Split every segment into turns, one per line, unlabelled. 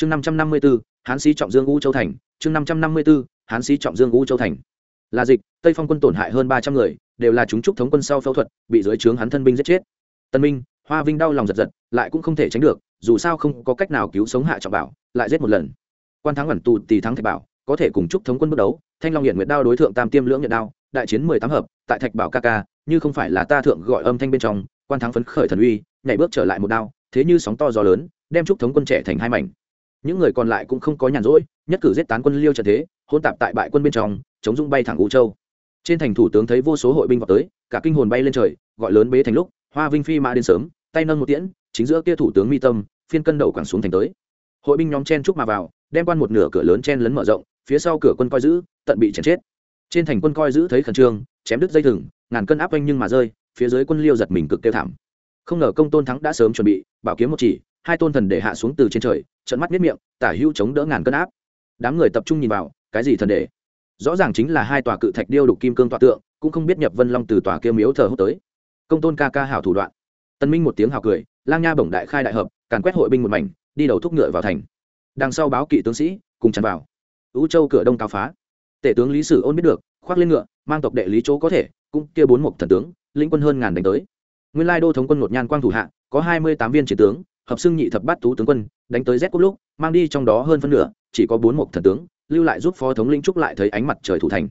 chương năm trăm năm mươi b ố hán sĩ trọng dương u châu thành. Chương năm trăm năm mươi b ố hán sĩ trọng dương u châu thành. Là dịch, tây phong quân tổn hại hơn ba trăm người, đều là chúng trúc thống quân sau phẫu thuật, bị dưới trướng hắn thân binh giết chết. Tân minh, hoa vinh đau lòng giật giật, lại cũng không thể tránh được, dù sao không có cách nào cứu sống hạ trọng bảo, lại giết một lần. Quan thắng ẩn tù tì thắng thạch bảo, có thể cùng trúc thống quân bước đấu, thanh long hiện nguyệt đao đối tượng tam tiêm lưỡng nhận đao, đại chiến mười tám hợp, tại thạch bảo ca ca, như không phải là ta thượng gọi âm thanh bên trong, quan thắng phấn khởi thần uy, nhảy bước trở lại một đao, thế như sóng to gió lớn, đem trúc thống quân trẻ thành hai mảnh những người còn lại cũng không có nhàn rỗi, nhất cử giết tán quân liêu trận thế, hôn tạp tại bại quân bên trong, chống dung bay thẳng u châu. Trên thành thủ tướng thấy vô số hội binh vào tới, cả kinh hồn bay lên trời, gọi lớn bế thành lúc, hoa vinh phi mã đến sớm, tay nâng một tiễn, chính giữa kia thủ tướng mi tâm, phiên cân đầu quẳng xuống thành tới. Hội binh nhóm chen trúc mà vào, đem quan một nửa cửa lớn chen lấn mở rộng, phía sau cửa quân coi giữ, tận bị chèn chết. Trên thành quân coi giữ thấy khẩn trương, chém đứt dây thừng, ngàn cân áp anh nhưng mà rơi, phía dưới quân liêu giật mình cực kêu thảm. Không ngờ công tôn thắng đã sớm chuẩn bị, bảo kiếm một chỉ hai tôn thần để hạ xuống từ trên trời trận mắt miết miệng, tả hữu chống đỡ ngàn cân áp. Đám người tập trung nhìn vào, cái gì thần để? Rõ ràng chính là hai tòa cự thạch điêu đục kim cương tọa tượng, cũng không biết nhập vân long từ tòa kia miếu thờ hốt tới. Công tôn ca ca hảo thủ đoạn. Tân minh một tiếng hào cười, lang nha bổng đại khai đại hợp, càn quét hội binh một mảnh, đi đầu thúc ngựa vào thành. Đằng sau báo kỵ tướng sĩ, cùng chắn vào. Ú châu cửa đông cao phá. Tể tướng lý sử ôn biết được, khoác lên ngựa, mang tộc đệ lý chỗ có thể, cũng kia bốn mục thần tướng lĩnh quân hơn ngàn đánh tới. Nguyên lai đô thống quân một nhan quang thủ hạ, có hai mươi tám viên chiến tướng hợp xưng nhị thập bát tú tướng quân, đánh tới rét quốc lúc, mang đi trong đó hơn phân nửa, chỉ có bốn mục thần tướng, lưu lại giúp phó thống lĩnh trúc lại thấy ánh mặt trời thủ thành.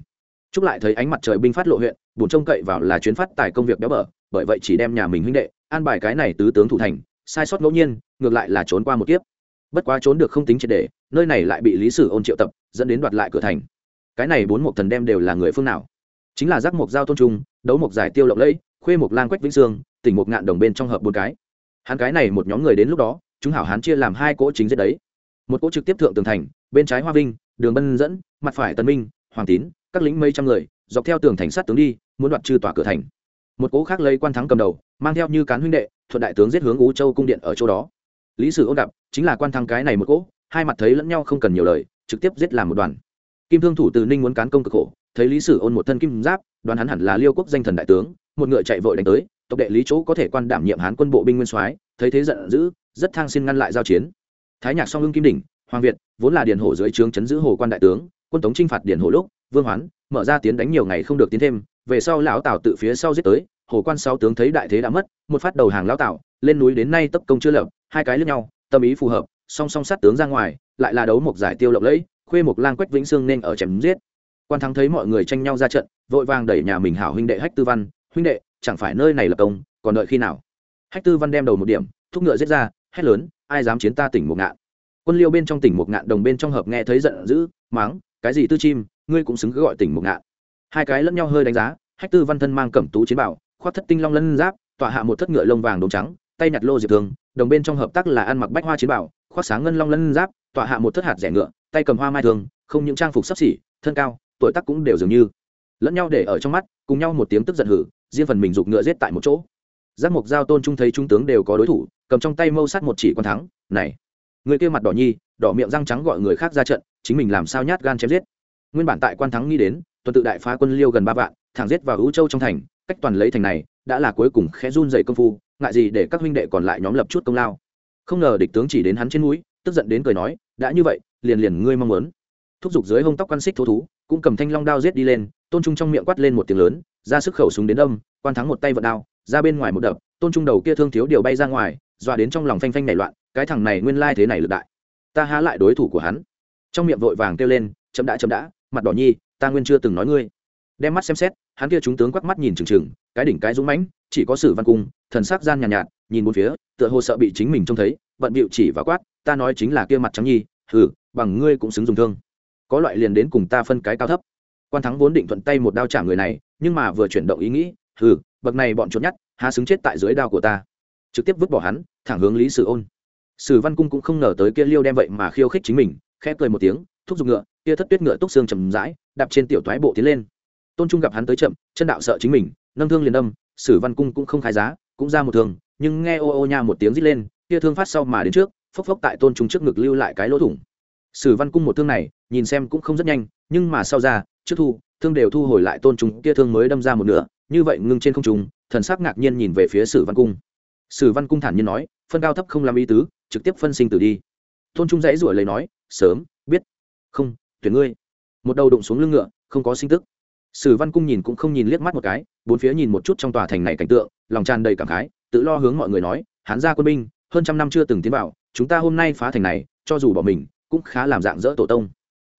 Trúc lại thấy ánh mặt trời binh phát lộ huyện bùn trông cậy vào là chuyến phát tài công việc béo bở, bởi vậy chỉ đem nhà mình huynh đệ, an bài cái này tứ tướng thủ thành, sai sót ngẫu nhiên, ngược lại là trốn qua một kiếp. Bất quá trốn được không tính triệt để, nơi này lại bị lý sử ôn triệu tập, dẫn đến đoạt lại cửa thành. Cái này bốn mục thần đem đều là người phương nào? Chính là giác mục giao tôn trung, đấu mục giải tiêu lộng lẫy, khuê mục lang quách vĩnh sương, tỉnh mục ngạn đồng bên trong hợp bốn cái hắn cái này một nhóm người đến lúc đó, chúng hảo hán chia làm hai cỗ chính giết đấy. Một cỗ trực tiếp thượng tường thành, bên trái hoa vinh, đường bân dẫn, mặt phải tân minh, hoàng tín, các lính mấy trăm người, dọc theo tường thành sát tướng đi, muốn đoạt trừ tỏa cửa thành. Một cỗ khác lấy quan thắng cầm đầu, mang theo như cán huynh đệ, thuận đại tướng giết hướng ú châu cung điện ở chỗ đó. Lý sử ôn đạp, chính là quan thắng cái này một cỗ, hai mặt thấy lẫn nhau không cần nhiều lời, trực tiếp giết làm một đoàn. Kim thương thủ từ ninh muốn cán công cực khổ, thấy lý sử ôn một thân kim giáp, đoán hắn hẳn là liêu quốc danh thần đại tướng, một ngựa chạy vội đánh tới tộc đệ lý chỗ có thể quan đảm nhiệm hán quân bộ binh nguyên soái, thấy thế giận dữ, rất thang xin ngăn lại giao chiến. Thái nhạc song hưng kim đỉnh, hoàng việt, vốn là điền hổ dưới trướng chấn giữ hồ quan đại tướng, quân tống chinh phạt điền hổ lúc, vương hoán, mở ra tiến đánh nhiều ngày không được tiến thêm, về sau lão tào tự phía sau giết tới, hồ quan sáu tướng thấy đại thế đã mất, một phát đầu hàng lão tào lên núi đến nay tấp công chưa lập, hai cái lướt nhau, tâm ý phù hợp, song song sát tướng ra ngoài, lại là đấu một giải tiêu lộng lẫy, khuê một lang quách vĩnh sương nên ở chém giết. Quan thắng thấy mọi người tranh nhau ra trận, vội vàng đẩy nhà mình hảo huynh đệ hách tư văn, huynh đệ chẳng phải nơi này là công, còn đợi khi nào? Hách tư văn đem đầu một điểm, thúc ngựa giết ra, hét lớn, ai dám chiến ta tỉnh một ngạn? Quân liêu bên trong tỉnh một ngạn đồng bên trong hợp nghe thấy giận dữ, máng, cái gì tư chim, ngươi cũng xứng cứ gọi tỉnh một ngạn. Hai cái lẫn nhau hơi đánh giá, hách tư văn thân mang cẩm tú chiến bảo, khoác thất tinh long lân giáp, tọa hạ một thất ngựa lông vàng đốm trắng, tay nhặt lô diệp thường, đồng bên trong hợp tác là ăn mặc bách hoa chiến bảo, khoác sáng ngân long lân giáp, tọa hạ một thất hạt rẻ ngựa, tay cầm hoa mai thường, không những trang phục sắp xỉ, thân cao, tuổi tác cũng đều dường như. Lẫn nhau để ở trong mắt, cùng nhau một tiếng tức giận hử riêng phần mình giục ngựa giết tại một chỗ. Giác mục giao tôn trung thấy trung tướng đều có đối thủ, cầm trong tay mâu sát một chỉ quan thắng, này, người kia mặt đỏ nhi, đỏ miệng răng trắng gọi người khác ra trận, chính mình làm sao nhát gan chém giết? Nguyên bản tại quan thắng nghĩ đến, tuần tự đại phá quân liêu gần ba vạn, thẳng giết vào hữu châu trong thành, cách toàn lấy thành này, đã là cuối cùng khẽ run dày công phu, ngại gì để các huynh đệ còn lại nhóm lập chút công lao. Không ngờ địch tướng chỉ đến hắn trên núi, tức giận đến cười nói, đã như vậy, liền liền ngươi mong muốn. Thúc giục dưới hông tóc quan xích thố thú, cũng cầm thanh long đao giết đi lên, tôn trung trong miệng quát lên một tiếng lớn ra sức khẩu súng đến đâm quan thắng một tay vận đao ra bên ngoài một đập tôn trung đầu kia thương thiếu điều bay ra ngoài dọa đến trong lòng phanh phanh nảy loạn cái thằng này nguyên lai thế này lực đại. Ta há lại đối thủ của hắn. Trong miệng vội vàng kêu lên chấm đã chấm đã mặt đỏ nhi ta nguyên chưa từng nói ngươi. Đem mắt xem xét hắn kia chúng tướng quắc mắt nhìn trừng trừng cái đỉnh cái dũng mãnh chỉ có sử văn cung thần sắc gian nhàn nhạt, nhạt nhìn một phía tựa hồ sợ bị chính mình trông thấy vận bịu chỉ và quát ta nói chính là kia mặt trắng nhi hừ bằng ngươi cũng xứng dùng thương. Có loại liền đến cùng ta phân cái cao thấp quan thắng vốn định thuận tay một đao trả người này, nhưng mà vừa chuyển động ý nghĩ, hừ, bậc này bọn trốn nhát há xứng chết tại dưới đao của ta. Trực tiếp vứt bỏ hắn, thẳng hướng lý sử ôn. Sử văn cung cũng không ngờ tới kia liêu đem vậy mà khiêu khích chính mình, khẽ cười một tiếng, thúc giục ngựa, kia thất tuyết ngựa túc xương chầm rãi, đạp trên tiểu thoái bộ tiến lên. Tôn trung gặp hắn tới chậm, chân đạo sợ chính mình, nâng thương liền đâm sử văn cung cũng không khai giá, cũng ra một thương, nhưng nghe ô ô nha một tiếng rít lên, kia thương phát sau mà đến trước, phốc phốc tại tôn trung trước ngực lưu lại cái lỗ thủng. Sử văn cung một thương này, nhìn xem cũng không rất nhanh, nhưng mà sau ra trước thu, thương đều thu hồi lại tôn trùng kia thương mới đâm ra một nửa, như vậy ngưng trên không trùng thần sắc ngạc nhiên nhìn về phía sử văn cung. Sử văn cung thản nhiên nói, phân cao thấp không làm ý tứ, trực tiếp phân sinh tử đi. Tôn trung dãy ruổi lấy nói, sớm, biết. Không, tuyển ngươi. Một đầu đụng xuống lưng ngựa, không có sinh tức. Sử văn cung nhìn cũng không nhìn liếc mắt một cái, bốn phía nhìn một chút trong tòa thành này cảnh tượng, lòng tràn đầy cảm khái, tự lo hướng mọi người nói, hán gia quân binh, hơn trăm năm chưa từng tiến vào, chúng ta hôm nay phá thành này, cho dù bỏ mình, cũng khá làm dạng dỡ tổ tông.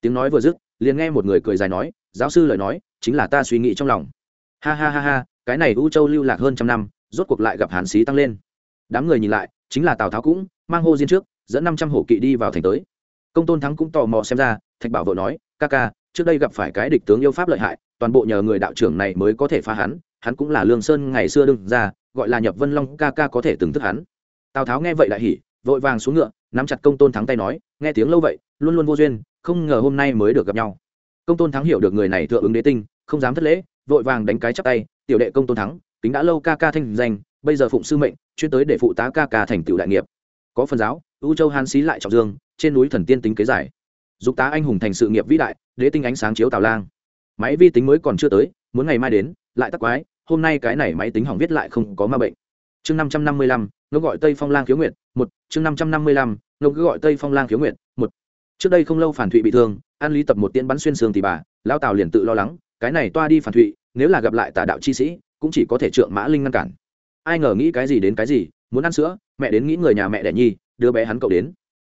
Tiếng nói vừa dứt liền nghe một người cười dài nói, giáo sư lời nói, chính là ta suy nghĩ trong lòng. Ha ha ha ha, cái này u châu lưu lạc hơn trăm năm, rốt cuộc lại gặp hán sĩ tăng lên. Đám người nhìn lại, chính là tào tháo cũng, mang hô diên trước, dẫn năm trăm hổ kỵ đi vào thành tới. Công tôn thắng cũng tò mò xem ra, thạch bảo vội nói, ca ca, trước đây gặp phải cái địch tướng yêu pháp lợi hại, toàn bộ nhờ người đạo trưởng này mới có thể phá hắn hắn cũng là lương sơn ngày xưa đương ra gọi là nhập vân long ca ca có thể từng thức hắn. Tào tháo nghe vậy lại hỉ, vội vàng xuống ngựa, nắm chặt công tôn thắng tay nói, nghe tiếng lâu vậy, luôn luôn vô duyên không ngờ hôm nay mới được gặp nhau. Công tôn thắng hiểu được người này thượng ứng đế tinh, không dám thất lễ, vội vàng đánh cái chắp tay, tiểu đệ công tôn thắng tính đã lâu ca ca thanh danh, bây giờ phụng sư mệnh, chuyên tới để phụ tá ca ca thành tựu đại nghiệp. Có phần giáo ưu châu hán xí lại trọng dương, trên núi thần tiên tính kế giải. Dục tá anh hùng thành sự nghiệp vĩ đại, đế tinh ánh sáng chiếu tào lang. Máy vi tính mới còn chưa tới, muốn ngày mai đến, lại tắc quái, hôm nay cái này máy tính hỏng viết lại không có ma bệnh. Chương năm trăm năm mươi lăm, nó gọi tây phong lang khiếu nguyện một, chương năm trăm năm mươi lăm, nó cứ gọi tây phong lang khiếu nguyện một trước đây không lâu phản thụy bị thương, an lý tập một tiên bắn xuyên xương thì bà lao tào liền tự lo lắng, cái này toa đi phản thụy, nếu là gặp lại tà đạo chi sĩ, cũng chỉ có thể trượng mã linh ngăn cản. Ai ngờ nghĩ cái gì đến cái gì, muốn ăn sữa, mẹ đến nghĩ người nhà mẹ đẻ nhi, đứa bé hắn cậu đến.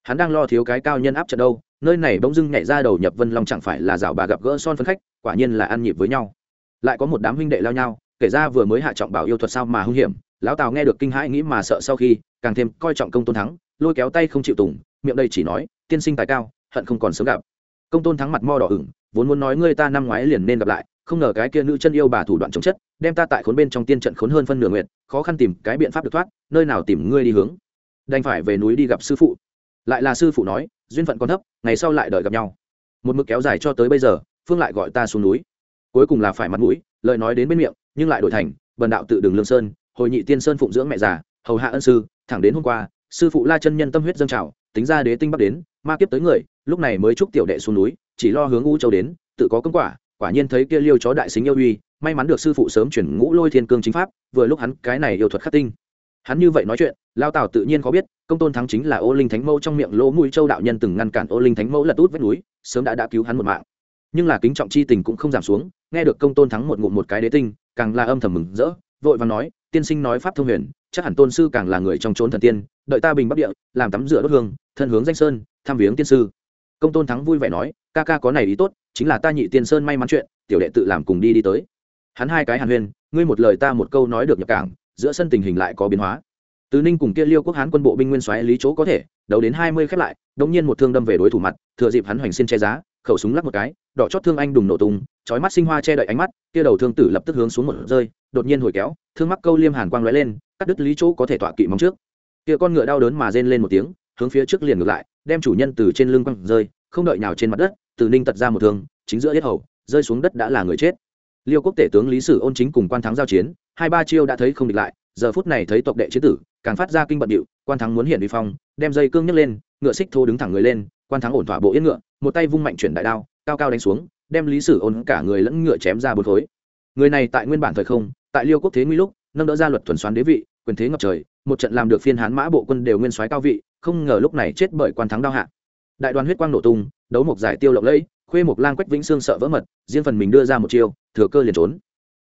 Hắn đang lo thiếu cái cao nhân áp trận đâu, nơi này bỗng dưng nhảy ra đầu nhập vân long chẳng phải là rào bà gặp gỡ son phấn khách, quả nhiên là ăn nhịp với nhau. Lại có một đám huynh đệ lao nhau, kể ra vừa mới hạ trọng bảo yêu thuật sao mà hung hiểm, lão tào nghe được kinh hãi nghĩ mà sợ sau khi, càng thêm coi trọng công tôn thắng, lôi kéo tay không chịu tùng, miệng đây chỉ nói tiên sinh tài cao, hận không còn sớm gặp. Công tôn thắng mặt mo đỏ ửng, vốn muốn nói ngươi ta năm ngoái liền nên gặp lại, không ngờ cái kia nữ chân yêu bà thủ đoạn chống chất, đem ta tại khốn bên trong tiên trận khốn hơn phân nửa nguyện khó khăn tìm cái biện pháp được thoát, nơi nào tìm ngươi đi hướng? Đành phải về núi đi gặp sư phụ. Lại là sư phụ nói, duyên phận còn thấp, ngày sau lại đợi gặp nhau. Một mực kéo dài cho tới bây giờ, phương lại gọi ta xuống núi. Cuối cùng là phải mặt mũi, lời nói đến bên miệng, nhưng lại đổi thành, bần đạo tự đường lương sơn, hồi nhị tiên sơn phụng dưỡng mẹ già, hầu hạ ân sư, thẳng đến hôm qua, sư phụ la chân nhân tâm huyết dâng trào, tính ra đế tinh bắc đến ma kiếp tới người, lúc này mới chúc tiểu đệ xuống núi, chỉ lo hướng u châu đến, tự có công quả quả nhiên thấy kia liêu chó đại xính yêu uy, may mắn được sư phụ sớm chuyển ngũ lôi thiên cương chính pháp, vừa lúc hắn cái này yêu thuật khắc tinh. Hắn như vậy nói chuyện, lao tào tự nhiên có biết, công tôn thắng chính là ô linh thánh mẫu trong miệng lỗ mũi châu đạo nhân từng ngăn cản ô linh thánh mẫu lật út vách núi, sớm đã đã cứu hắn một mạng. Nhưng là kính trọng chi tình cũng không giảm xuống, nghe được công tôn thắng một ngụm một cái đế tinh, càng là âm thầm mừng rỡ, vội và nói, tiên sinh nói pháp thông huyền, chắc hẳn tôn sư càng là người trong trốn thần tiên, đợi ta bình bắc địa, làm tắm rửa đốt hương, thân hướng danh sơn tham viếng tiên sư. Công tôn thắng vui vẻ nói, ca ca có này ý tốt, chính là ta nhị tiên sơn may mắn chuyện, tiểu đệ tự làm cùng đi đi tới. Hắn hai cái hàn huyên, ngươi một lời ta một câu nói được nhập cảng, giữa sân tình hình lại có biến hóa. Từ ninh cùng kia liêu quốc hán quân bộ binh nguyên xoáy lý chỗ có thể đấu đến hai mươi khép lại, đống nhiên một thương đâm về đối thủ mặt, thừa dịp hắn hoành xin che giá, khẩu súng lắc một cái, đỏ chót thương anh đùng nổ tung, chói mắt sinh hoa che đậy ánh mắt, kia đầu thương tử lập tức hướng xuống một rơi, đột nhiên hồi kéo, thương mắc câu liêm hàn quang lóe lên, cắt đứt lý chỗ có thể tọa kỵ móng trước. Kia con ngựa đau đớn mà rên lên một tiếng, hướng phía trước liền ngược lại đem chủ nhân từ trên lưng quăng rơi, không đợi nào trên mặt đất, từ ninh tật ra một thương, chính giữa yết hầu, rơi xuống đất đã là người chết. Liêu quốc tể tướng lý sử ôn chính cùng quan thắng giao chiến, hai ba chiêu đã thấy không địch lại, giờ phút này thấy tộc đệ chế tử, càng phát ra kinh bận điệu, quan thắng muốn hiện vi phong, đem dây cương nhấc lên, ngựa xích thô đứng thẳng người lên, quan thắng ổn thỏa bộ yên ngựa, một tay vung mạnh chuyển đại đao, cao cao đánh xuống, đem lý sử ôn cả người lẫn ngựa chém ra bốn khối. Người này tại nguyên bản thời không, tại liêu quốc thế nguy lúc, nâng đỡ ra luật thuần xoán đế vị, quyền thế ngập trời, một trận làm được phiên hán mã bộ quân đều nguyên soái cao vị không ngờ lúc này chết bởi quan thắng đao hạ. Đại đoàn huyết quang nổ tung, đấu một giải tiêu lộng lẫy, khuê một lang quách vĩnh xương sợ vỡ mật, riêng phần mình đưa ra một chiêu, thừa cơ liền trốn.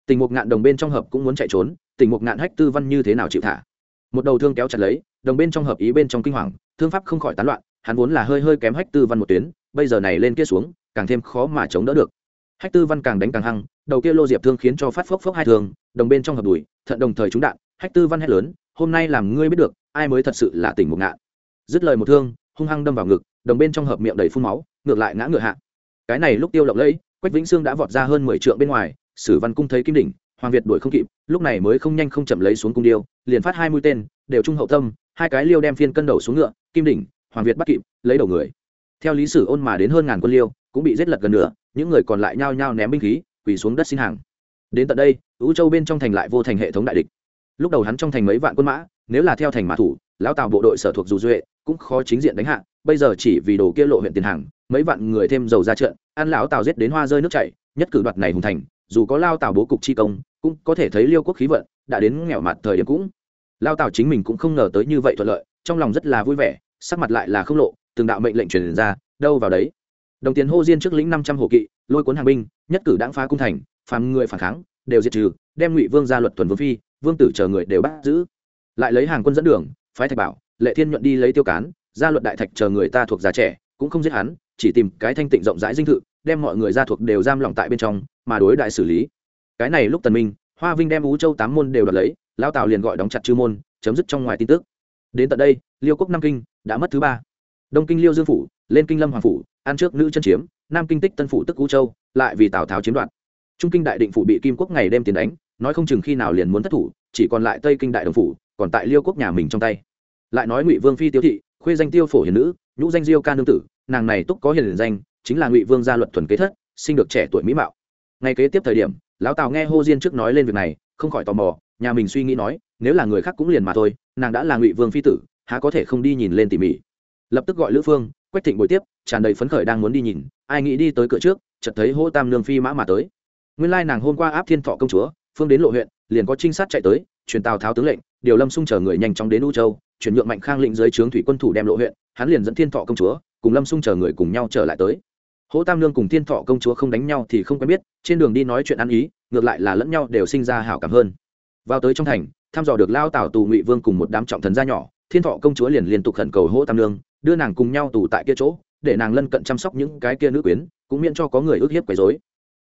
Tình mục ngạn đồng bên trong hợp cũng muốn chạy trốn, tình mục ngạn hách tư văn như thế nào chịu thả? Một đầu thương kéo chặt lấy, đồng bên trong hợp ý bên trong kinh hoàng, thương pháp không khỏi tán loạn, hắn vốn là hơi hơi kém hách tư văn một tuyến, bây giờ này lên kia xuống, càng thêm khó mà chống đỡ được. Hách tư văn càng đánh càng hăng, đầu kia lô diệp thương khiến cho phát phốc phốc hai thường đồng bên trong hợp đùi thận đồng thời trúng đạn, hách tư văn hét lớn, hôm nay làm ngươi biết được, ai mới thật sự là tình mục ngạn? Dứt lời một thương, hung hăng đâm vào ngực, đồng bên trong hợp miệng đầy phun máu, ngược lại ngã ngựa hạ. Cái này lúc tiêu lộng lẫy, quách vĩnh sương đã vọt ra hơn mười trượng bên ngoài, sử văn cung thấy kim đỉnh, hoàng việt đuổi không kịp, lúc này mới không nhanh không chậm lấy xuống cung điêu, liền phát hai mũi tên, đều trung hậu tâm, hai cái liêu đem phiên cân đầu xuống ngựa, kim đỉnh, hoàng việt bắt kịp, lấy đầu người. Theo lý sử ôn mà đến hơn ngàn quân liêu, cũng bị giết lật gần nửa, những người còn lại nhao nhao ném binh khí, quỳ xuống đất xin hàng. Đến tận đây ứ châu bên trong thành lại vô thành hệ thống đại địch. Lúc đầu hắn trong thành mấy vạn quân mã, nếu là theo thành mã thủ, lão tào bộ đội sở thuộc dù duệ cũng khó chính diện đánh hạ, bây giờ chỉ vì đồ kia lộ huyện tiền hàng, mấy vạn người thêm dầu ra trận, ăn lão tào giết đến hoa rơi nước chảy, nhất cử đoạt này hùng thành, dù có lao tào bố cục chi công, cũng có thể thấy liêu quốc khí vận, đã đến nghèo mặt thời điểm cũng. Lao tào chính mình cũng không ngờ tới như vậy thuận lợi, trong lòng rất là vui vẻ, sắc mặt lại là không lộ, từng đạo mệnh lệnh truyền ra, đâu vào đấy. Đồng tiền hô diên trước lĩnh năm trăm hộ kỵ, lôi cuốn hàng binh, nhất cử đáng phá cung thành, phàm người phản kháng, đều diệt trừ, đem ngụy vương ra luật tuần vương phi, vương tử chờ người đều bắt giữ. Lại lấy hàng quân dẫn đường, phái thạch bảo lệ thiên nhuận đi lấy tiêu cán, gia luật đại thạch chờ người ta thuộc già trẻ, cũng không giết hắn, chỉ tìm cái thanh tịnh rộng rãi dinh thự, đem mọi người ra thuộc đều giam lỏng tại bên trong, mà đối đại xử lý. Cái này lúc tần minh, hoa vinh đem ú châu tám môn đều đoạt lấy lao tào liền gọi đóng chặt chư môn, chấm dứt trong ngoài tin tức. Đến tận đây, liêu quốc nam kinh đã mất thứ ba. Đông kinh liêu dương phủ, lên kinh lâm hoàng phủ an trước nữ chân chiếm, nam kinh tích tân phủ tức ú châu, lại vì tào tháo chiếm đoạt. Trung kinh đại định phủ bị kim quốc ngày đêm tiền đánh, nói không chừng khi nào liền muốn thất thủ, chỉ còn lại tây kinh đại đồng phủ, còn tại liêu quốc nhà mình trong tay lại nói ngụy vương phi tiêu thị, khuê danh tiêu phổ hiền nữ, nhũ danh diêu ca nương tử, nàng này túc có hiền danh, chính là ngụy vương gia luật thuần kế thất, sinh được trẻ tuổi mỹ mạo. Ngay kế tiếp thời điểm, lão tào nghe hô diên trước nói lên việc này, không khỏi tò mò, nhà mình suy nghĩ nói, nếu là người khác cũng liền mà thôi, nàng đã là ngụy vương phi tử, há có thể không đi nhìn lên tỉ mỉ. Lập tức gọi lữ phương, quách thịnh buổi tiếp, tràn đầy phấn khởi đang muốn đi nhìn, ai nghĩ đi tới cửa trước, chợt thấy hô tam nương phi mã mà tới. Nguyên lai nàng hôm qua áp thiên thọ công chúa, phương đến lộ huyện, liền có trinh sát chạy tới, truyền tào tháo tướng lệnh, điều lâm xung chờ người nhanh chóng đến u châu chuyển nhượng mạnh khang lĩnh dưới trướng thủy quân thủ đem lộ huyện, hắn liền dẫn thiên thọ công chúa cùng lâm xung chờ người cùng nhau trở lại tới. Hỗ tam lương cùng thiên thọ công chúa không đánh nhau thì không quen biết, trên đường đi nói chuyện ăn ý, ngược lại là lẫn nhau đều sinh ra hảo cảm hơn. Vào tới trong thành, thăm dò được lao tảo tù ngụy vương cùng một đám trọng thần gia nhỏ, thiên thọ công chúa liền liên tục khẩn cầu hỗ tam lương đưa nàng cùng nhau tù tại kia chỗ, để nàng lân cận chăm sóc những cái kia nữ quyến, cũng miễn cho có người ước hiếp quấy dối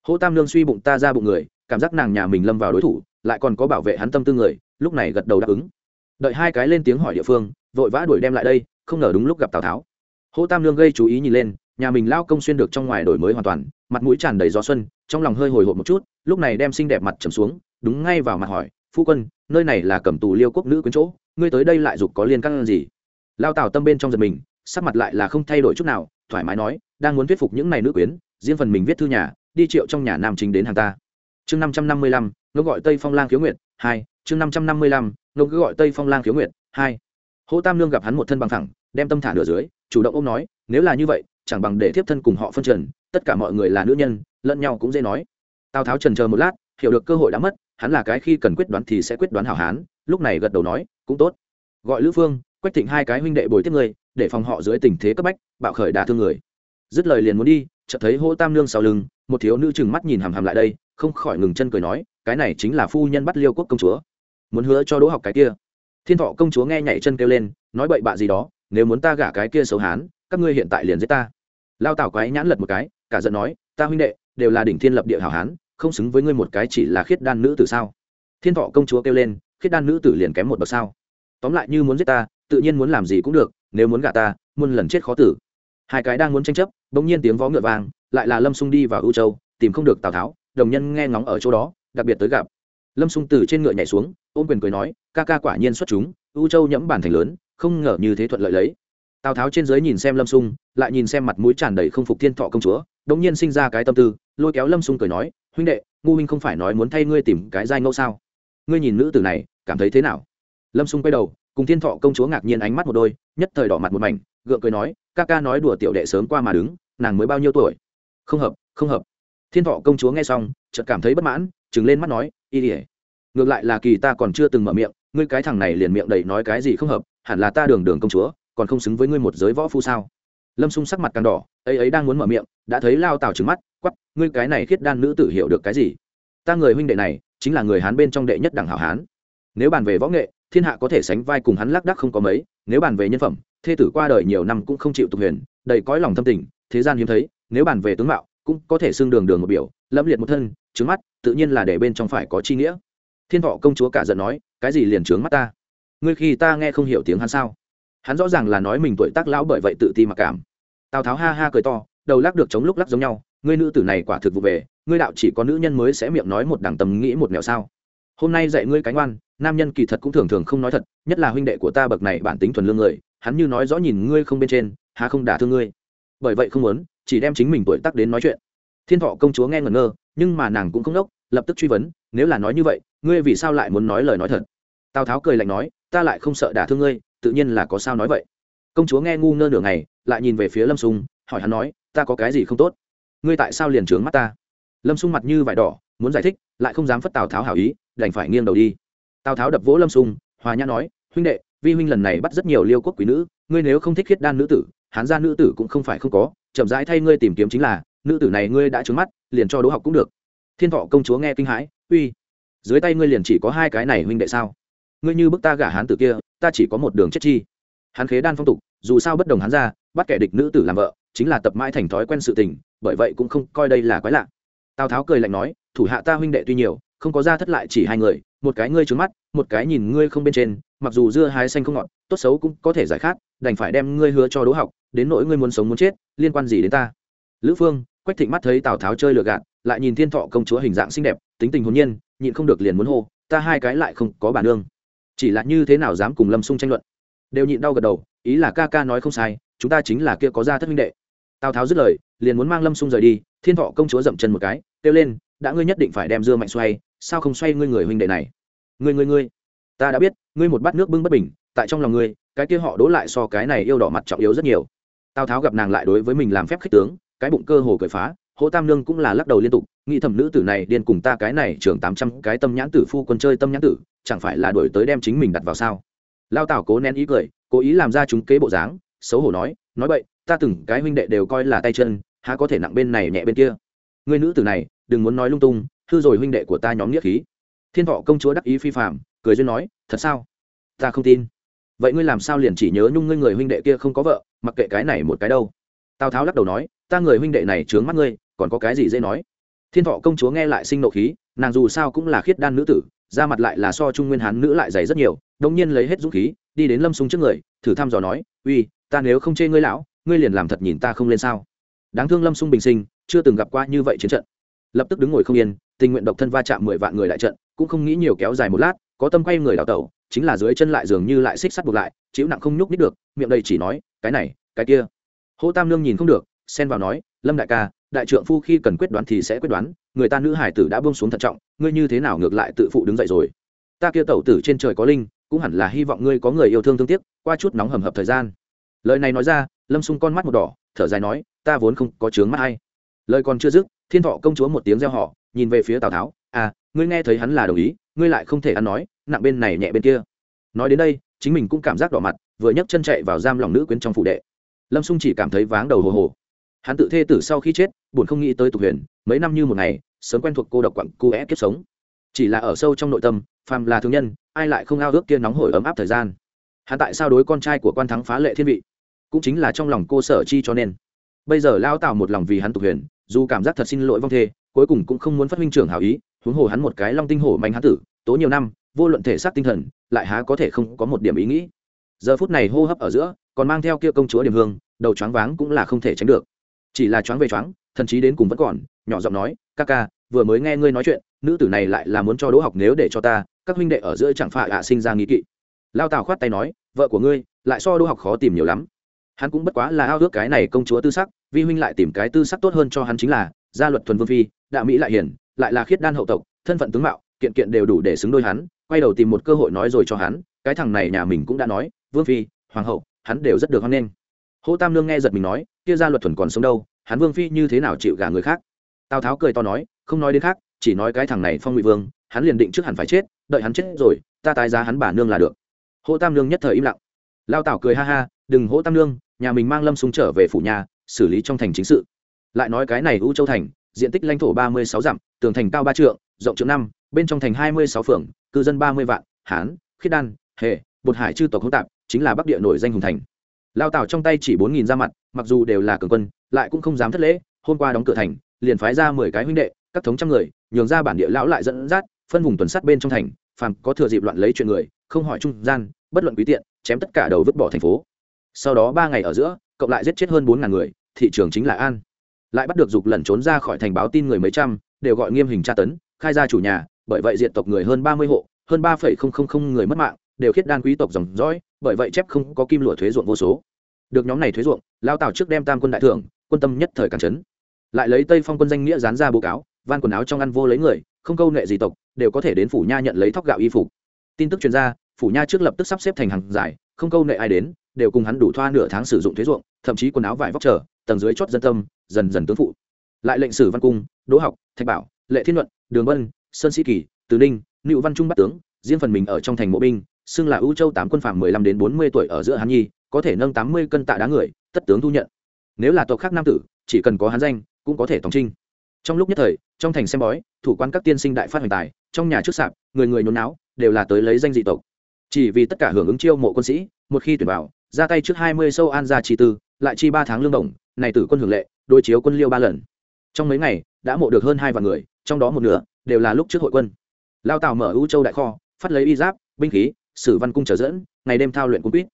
hỗ tam lương suy bụng ta ra bụng người, cảm giác nàng nhà mình lâm vào đối thủ, lại còn có bảo vệ hắn tâm tư người, lúc này gật đầu đáp ứng đợi hai cái lên tiếng hỏi địa phương, vội vã đuổi đem lại đây, không ngờ đúng lúc gặp tào tháo. Hỗ tam lương gây chú ý nhìn lên, nhà mình lao công xuyên được trong ngoài đổi mới hoàn toàn, mặt mũi tràn đầy gió xuân, trong lòng hơi hồi hộp một chút, lúc này đem xinh đẹp mặt trầm xuống, đúng ngay vào mặt hỏi, phu quân, nơi này là cầm tù liêu quốc nữ quyến chỗ, ngươi tới đây lại dục có liên căn gì? Lao tào tâm bên trong giật mình, sắc mặt lại là không thay đổi chút nào, thoải mái nói, đang muốn thuyết phục những này nữ quyến, riêng phần mình viết thư nhà, đi triệu trong nhà nam chính đến hàng ta. Chương năm trăm năm mươi lăm, nó gọi tây phong lang khiếu nguyện hai chương năm trăm năm mươi lăm nó cứ gọi tây phong lang khiếu Nguyệt, hai. Hỗ tam lương gặp hắn một thân bằng thẳng đem tâm thả nửa dưới chủ động ôm nói nếu là như vậy chẳng bằng để thiếp thân cùng họ phân trần tất cả mọi người là nữ nhân lẫn nhau cũng dễ nói. Tào tháo trần chờ một lát hiểu được cơ hội đã mất hắn là cái khi cần quyết đoán thì sẽ quyết đoán hảo hán lúc này gật đầu nói cũng tốt. Gọi lữ phương quách thịnh hai cái huynh đệ bồi tiếp người để phòng họ dưới tình thế cấp bách bạo khởi đả thương người. Dứt lời liền muốn đi chợt thấy hỗ tam nương sau lưng một thiếu nữ chừng mắt nhìn hằm hằm lại đây không khỏi ngừng chân cười nói cái này chính là phu nhân bắt liêu quốc công chúa muốn hứa cho đỗ học cái kia. Thiên thọ công chúa nghe nhảy chân kêu lên, nói bậy bạ gì đó, nếu muốn ta gả cái kia xấu hán, các ngươi hiện tại liền giết ta. Lao tảo quái nhãn lật một cái, cả giận nói, ta huynh đệ, đều là đỉnh thiên lập địa hảo hán, không xứng với ngươi một cái chỉ là khiết đan nữ tử sao? Thiên thọ công chúa kêu lên, khiết đan nữ tử liền kém một bậc sao? Tóm lại như muốn giết ta, tự nhiên muốn làm gì cũng được, nếu muốn gả ta, muôn lần chết khó tử. Hai cái đang muốn tranh chấp, bỗng nhiên tiếng vó ngựa vàng lại là lâm xung đi vào ưu châu, tìm không được tào tháo, đồng nhân nghe ngóng ở chỗ đó, đặc biệt tới gặp. Lâm xung từ trên ngựa nhảy xuống ôm quyền cười nói, ca ca quả nhiên xuất chúng ưu châu nhẫm bản thành lớn, không ngờ như thế thuận lợi lấy. Tào tháo trên dưới nhìn xem lâm sung, lại nhìn xem mặt mũi tràn đầy không phục thiên thọ công chúa đ ỗ n g nhiên sinh ra cái tâm tư, lôi kéo lâm sung cười nói, huynh đệ, ngu huynh không phải nói muốn thay ngươi tìm cái giai ngẫu sao? Ngươi nhìn nữ tử này, cảm thấy thế nào? Lâm sung quay đầu, cùng thiên thọ công chúa ngạc nhiên ánh mắt một đôi, nhất thời đỏ mặt một mảnh, gượng cười nói, ca ca nói đùa tiểu đệ sớm qua mà đứng, nàng mới bao nhiêu tuổi? Không hợp không hợp. Thiên thọ công chúa nghe xong, chợt cảm thấy bất mãn chừng lên mắt nói, y ỉa ngược lại là kỳ ta còn chưa từng mở miệng, ngươi cái thằng này liền miệng đầy nói cái gì không hợp, hẳn là ta đường đường công chúa, còn không xứng với ngươi một giới võ phu sao? Lâm xung sắc mặt càng đỏ, ấy ấy đang muốn mở miệng, đã thấy lao tào trứng mắt quắp ngươi cái này khiết đan nữ tử hiểu được cái gì? Ta người huynh đệ này, chính là người hán bên trong đệ nhất đẳng hảo hán. Nếu bàn về võ nghệ, thiên hạ có thể sánh vai cùng hắn lác đắc không có mấy, nếu bàn về nhân phẩm, thê tử qua đời nhiều năm cũng không chịu tục huyền, đầy cõi lòng thâm tình, thế gian hiếm thấy, nếu bàn về tướng mạo, cũng có thể xưng đường đường một biểu lâm liệt một thân trứng mắt, tự nhiên là để bên trong phải có chi nghĩa thiên thọ công chúa cả giận nói, cái gì liền trướng mắt ta? Ngươi khi ta nghe không hiểu tiếng hắn sao? Hắn rõ ràng là nói mình tuổi tác lão bởi vậy tự ti mặc cảm. Tào tháo ha ha cười to, đầu lắc được chống lúc lắc giống nhau, ngươi nữ tử này quả thực vụ về, ngươi đạo chỉ có nữ nhân mới sẽ miệng nói một đằng tầm nghĩ một nẻo sao? Hôm nay dạy ngươi cánh oan nam nhân kỳ thật cũng thường thường không nói thật, nhất là huynh đệ của ta bậc này bản tính thuần lương người, hắn như nói rõ nhìn ngươi không bên trên, hà không đả thương ngươi. Bởi vậy không muốn, chỉ đem chính mình tuổi tác đến nói chuyện. Thiên thọ công chúa nghe ngẩn ngơ, nhưng mà nàng cũng không đốc lập tức truy vấn, nếu là nói như vậy, ngươi vì sao lại muốn nói lời nói thật? Tào tháo cười lạnh nói, ta lại không sợ đả thương ngươi, tự nhiên là có sao nói vậy. Công chúa nghe ngu ngơ nửa ngày, lại nhìn về phía lâm sung hỏi hắn nói, ta có cái gì không tốt? Ngươi tại sao liền trướng mắt ta? Lâm sung mặt như vải đỏ, muốn giải thích, lại không dám phất tào tháo hảo ý, đành phải nghiêng đầu đi. Tào tháo đập vỗ lâm sung hòa nhã nói, huynh đệ, vi huynh lần này bắt rất nhiều liêu quốc quý nữ, ngươi nếu không thích khiết đan nữ tử, hán gia nữ tử cũng không phải không có, chậm rãi thay ngươi tìm kiếm chính là, nữ tử này ngươi đã trướng mắt, liền cho đỗ học cũng được thiên thọ công chúa nghe kinh hãi, uy, dưới tay ngươi liền chỉ có hai cái này huynh đệ sao? Ngươi như bức ta gả hán tử kia, ta chỉ có một đường chết chi. Hán khế đan phong tục, dù sao bất đồng hán ra, bắt kẻ địch nữ tử làm vợ, chính là tập mãi thành thói quen sự tình, bởi vậy cũng không coi đây là quái lạ. Tào tháo cười lạnh nói, thủ hạ ta huynh đệ tuy nhiều, không có ra thất lại chỉ hai người, một cái ngươi trướng mắt, một cái nhìn ngươi không bên trên, mặc dù dưa hái xanh không ngọt, tốt xấu cũng có thể giải khát, đành phải đem ngươi hứa cho đỗ học, đến nỗi ngươi muốn sống muốn chết, liên quan gì đến ta? Lữ phương quách thịnh mắt thấy tào tháo chơi lừa gạt, lại nhìn thiên thọ công chúa hình dạng xinh đẹp, tính tình hồn nhiên, nhịn không được liền muốn hô, ta hai cái lại không có bản nương chỉ là như thế nào dám cùng lâm xung tranh luận? Đều nhịn đau gật đầu, ý là ca ca nói không sai, chúng ta chính là kia có gia thất minh đệ. Tào tháo dứt lời, liền muốn mang lâm xung rời đi, thiên thọ công chúa dậm chân một cái, kêu lên, đã ngươi nhất định phải đem dưa mạnh xoay, sao không xoay ngươi người huynh đệ này? Ngươi ngươi ngươi, ta đã biết, ngươi một bát nước bưng bất bình, tại trong lòng ngươi, cái kia họ đố lại so cái này yêu đỏ mặt trọng yếu rất nhiều. Tào tháo gặp nàng lại đối với mình làm phép khích tướng cái bụng cơ hồ cởi phá, hỗ tam nương cũng là lắc đầu liên tục, nghĩ thầm nữ tử này điên cùng ta cái này trưởng tám trăm cái tâm nhãn tử phu quân chơi tâm nhãn tử, chẳng phải là đổi tới đem chính mình đặt vào sao? Lao tảo cố nén ý cười, cố ý làm ra chúng kế bộ dáng, xấu hổ nói nói vậy ta từng cái huynh đệ đều coi là tay chân, há có thể nặng bên này nhẹ bên kia. Người nữ tử này, đừng muốn nói lung tung, hư rồi huynh đệ của ta nhóm nghĩa khí. Thiên thọ công chúa đắc ý phi phạm cười duyên nói, thật sao? Ta không tin. Vậy ngươi làm sao liền chỉ nhớ nhung ngươi người huynh đệ kia không có vợ, mặc kệ cái này một cái đâu? Tào tháo lắc đầu nói, ta người huynh đệ này trướng mắt ngươi, còn có cái gì dễ nói? Thiên thọ công chúa nghe lại sinh nộ khí, nàng dù sao cũng là khiết đan nữ tử ra mặt lại là so trung nguyên hán nữ lại dày rất nhiều đông nhiên lấy hết dũng khí, đi đến lâm súng trước người, thử thăm dò nói, uy, ta nếu không chê ngươi lão, ngươi liền làm thật nhìn ta không lên sao? Đáng thương lâm sung bình sinh, chưa từng gặp qua như vậy chiến trận. Lập tức đứng ngồi không yên, tình nguyện độc thân va chạm mười vạn người đại trận, cũng không nghĩ nhiều kéo dài một lát, có tâm quay người đào tẩu, chính là dưới chân lại dường như lại xích sắt buộc lại, chịu nặng không nhúc nít được, miệng đây chỉ nói, cái này, cái kia hỗ tam nương nhìn không được, xen vào nói, lâm đại ca, đại trượng phu khi cần quyết đoán thì sẽ quyết đoán, người ta nữ hải tử đã buông xuống thận trọng, ngươi như thế nào ngược lại tự phụ đứng dậy rồi? Ta kia tẩu tử trên trời có linh, cũng hẳn là hy vọng ngươi có người yêu thương thương tiếc, qua chút nóng hầm hập thời gian. Lời này nói ra, lâm sung con mắt một đỏ, thở dài nói, ta vốn không có chướng mắt hay lời còn chưa dứt, thiên thọ công chúa một tiếng reo họ nhìn về phía tào tháo à ngươi nghe thấy hắn là đồng ý, ngươi lại không thể ăn nói, nặng bên này nhẹ bên kia. Nói đến đây, chính mình cũng cảm giác đỏ mặt, vừa nhấc chân chạy vào giam lòng nữ quyến trong phủ đệ lâm xung chỉ cảm thấy váng đầu hồ hồ. Hắn tự thê tử sau khi chết, buồn không nghĩ tới tục huyền, mấy năm như một ngày, sớm quen thuộc cô độc quặng cô é kiếp sống. Chỉ là ở sâu trong nội tâm, phàm là thương nhân, ai lại không ao ước kia nóng hổi ấm áp thời gian? Hắn tại sao đối con trai của quan thắng phá lệ thiên vị? Cũng chính là trong lòng cô sở chi cho nên. Bây giờ lao tạo một lòng vì hắn tục huyền, dù cảm giác thật xin lỗi vong thê, cuối cùng cũng không muốn phát minh trưởng hảo ý, huống hồ hắn một cái long tinh hổ manh hắn tử, tố nhiều năm, vô luận thể xác tinh thần, lại há có thể không có một điểm ý nghĩ giờ phút này hô hấp ở giữa, còn mang theo kia công chúa điểm hương, đầu choáng váng cũng là không thể tránh được. Chỉ là choáng về choáng, thần chí đến cùng vẫn còn, nhỏ giọng nói, ca ca, vừa mới nghe ngươi nói chuyện, nữ tử này lại là muốn cho đỗ học nếu để cho ta, các huynh đệ ở giữa chẳng phải ạ sinh ra nghi kỵ. Lao tào khoát tay nói, vợ của ngươi, lại so đỗ học khó tìm nhiều lắm. Hắn cũng bất quá là ao ước cái này công chúa tư sắc, vi huynh lại tìm cái tư sắc tốt hơn cho hắn chính là, gia luật thuần vương phi đạo mỹ lại hiền, lại là khiết đan hậu tộc, thân phận tướng mạo, kiện kiện đều đủ để xứng đôi hắn, quay đầu tìm một cơ hội nói rồi cho hắn, cái thằng này nhà mình cũng đã nói vương phi, hoàng hậu, hắn đều rất được hoan nghênh. Hô tam lương nghe giật mình nói, kia gia luật thuần còn sống đâu, hắn vương phi như thế nào chịu gả người khác? Tào tháo cười to nói, không nói đến khác, chỉ nói cái thằng này phong ngụy vương, hắn liền định trước hẳn phải chết, đợi hắn chết rồi, ta tái giá hắn bà nương là được. Hô tam lương nhất thời im lặng. Lao tảo cười ha ha, đừng hô tam lương nhà mình mang lâm súng trở về phủ nhà, xử lý trong thành chính sự. Lại nói cái này u châu thành, diện tích lãnh thổ ba mươi sáu dặm, tường thành cao ba trượng, rộng trượng năm, bên trong thành hai mươi sáu phường, cư dân ba mươi vạn, hán, khiết đan hệ bột hải chư tộc hỗn tạp, chính là bắc địa nổi danh hùng thành. Lao tảo trong tay chỉ bốn nghìn ra mặt, mặc dù đều là cường quân, lại cũng không dám thất lễ, hôm qua đóng cửa thành, liền phái ra mười cái huynh đệ, các thống trăm người, nhường ra bản địa lão lại dẫn dắt, phân vùng tuần sát bên trong thành, phàm có thừa dịp loạn lấy chuyện người, không hỏi trung gian, bất luận quý tiện, chém tất cả đầu vứt bỏ thành phố. Sau đó ba ngày ở giữa, cộng lại giết chết hơn bốn ngàn người, thị trường chính là an. Lại bắt được dục lẩn trốn ra khỏi thành báo tin người mấy trăm, đều gọi nghiêm hình tra tấn, khai ra chủ nhà, bởi vậy diện tộc người hơn ba mươi hộ, hơn ba phẩy không không không người mất mạng đều khiết đan quý tộc dòng dõi, bởi vậy chép không có kim lụa thuế ruộng vô số. Được nhóm này thuế ruộng, lao tào trước đem tam quân đại thưởng, quân tâm nhất thời càng trấn lại lấy tây phong quân danh nghĩa dán ra báo cáo, van quần áo trong ăn vô lấy người, không câu nệ gì tộc, đều có thể đến phủ nha nhận lấy thóc gạo y phục. Tin tức chuyên gia phủ nha trước lập tức sắp xếp thành hàng giải, không câu nệ ai đến, đều cùng hắn đủ thoa nửa tháng sử dụng thuế ruộng, thậm chí quần áo vải vóc trở tầng dưới chót dân tâm, dần dần tướng phụ. Lại lệnh sử văn cung, đỗ học, thạch bảo, lệ thiên luận, đường vân sơn sĩ kỳ, từ ninh nữ văn trung bắt tướng, riêng phần mình ở trong thành mộ binh xưng là ưu châu tám quân phạm mười lăm đến bốn mươi tuổi ở giữa hán nhi, có thể nâng tám mươi cân tạ đá người, tất tướng thu nhận. Nếu là tộc khác nam tử, chỉ cần có hắn danh, cũng có thể tòng trinh. Trong lúc nhất thời, trong thành xem bói, thủ quan các tiên sinh đại phát hoành tài, trong nhà trước sạp, người người nhốn náo, đều là tới lấy danh dị tộc. Chỉ vì tất cả hưởng ứng chiêu mộ quân sĩ, một khi tuyển vào, ra tay trước hai mươi sâu an gia chi tư, lại chi ba tháng lương đồng, này tử quân hưởng lệ, đối chiếu quân liêu ba lần. Trong mấy ngày, đã mộ được hơn hai vạn người, trong đó một nửa, đều là lúc trước hội quân. Lao tàu mở ưu châu đại kho, phát lấy y giáp, binh khí sử văn cung trở dẫn, ngày đêm thao luyện cung quýt.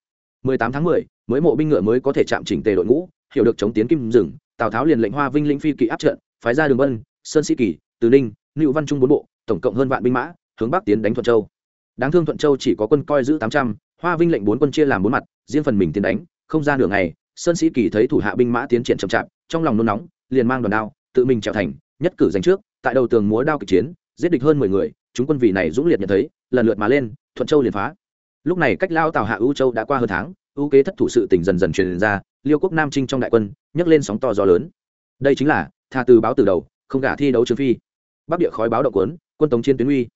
Mười tám tháng mười, mới mộ binh ngựa mới có thể chạm chỉnh tề đội ngũ, hiểu được chống tiến kim rừng, tào tháo liền lệnh hoa vinh lĩnh phi kỵ áp trận, phái ra đường vân, sơn sĩ kỳ, từ ninh lưu văn trung bốn bộ, tổng cộng hơn vạn binh mã, hướng bắc tiến đánh thuận châu. Đáng thương thuận châu chỉ có quân coi giữ tám trăm, hoa vinh lệnh bốn quân chia làm bốn mặt, riêng phần mình tiến đánh, không ra nửa ngày, sơn sĩ kỳ thấy thủ hạ binh mã tiến triển chậm chạp, trong lòng nôn nóng, liền mang đòn đao, tự mình trèo thành, nhất cử giành trước, tại đầu tường múa đao kịch chiến, giết địch hơn mười người chúng quân vị này dũng liệt nhận thấy, lần lượt mà lên, thuận châu liền phá. Lúc này cách lao tào hạ ưu châu đã qua hơn tháng, ưu kế thất thủ sự tỉnh dần dần truyền ra, liêu quốc nam trinh trong đại quân nhấc lên sóng to gió lớn. Đây chính là, tha từ báo từ đầu, không gả thi đấu trương phi. Bắc địa khói báo động quấn quân tống chiến tuyến uy.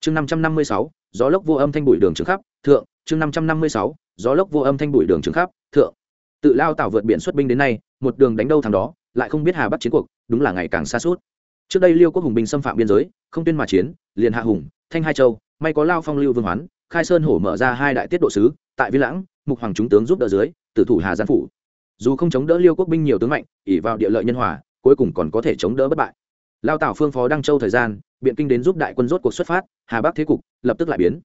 Chương năm trăm năm mươi sáu, gió lốc vô âm thanh bụi đường trường khắp, thượng. Chương năm trăm năm mươi sáu, gió lốc vô âm thanh bụi đường trường khắp, thượng. Tự lao tảo vượt biển xuất binh đến nay, một đường đánh đâu thằng đó, lại không biết hà bắt chiến cuộc, đúng là ngày càng xa suốt. Trước đây liêu quốc hùng binh xâm phạm biên giới, không tuyên mà chiến liền hạ hùng, thanh hai châu, may có lao phong lưu vương hoán, khai sơn hổ mở ra hai đại tiết độ sứ, tại vi lãng, mục hoàng chúng tướng giúp đỡ dưới, tử thủ hà giang phủ. Dù không chống đỡ liêu quốc binh nhiều tướng mạnh ỉ vào địa lợi nhân hòa, cuối cùng còn có thể chống đỡ bất bại. Lao tảo phương phó đăng châu thời gian, biện kinh đến giúp đại quân rốt cuộc xuất phát, hà bắc thế cục lập tức lại biến.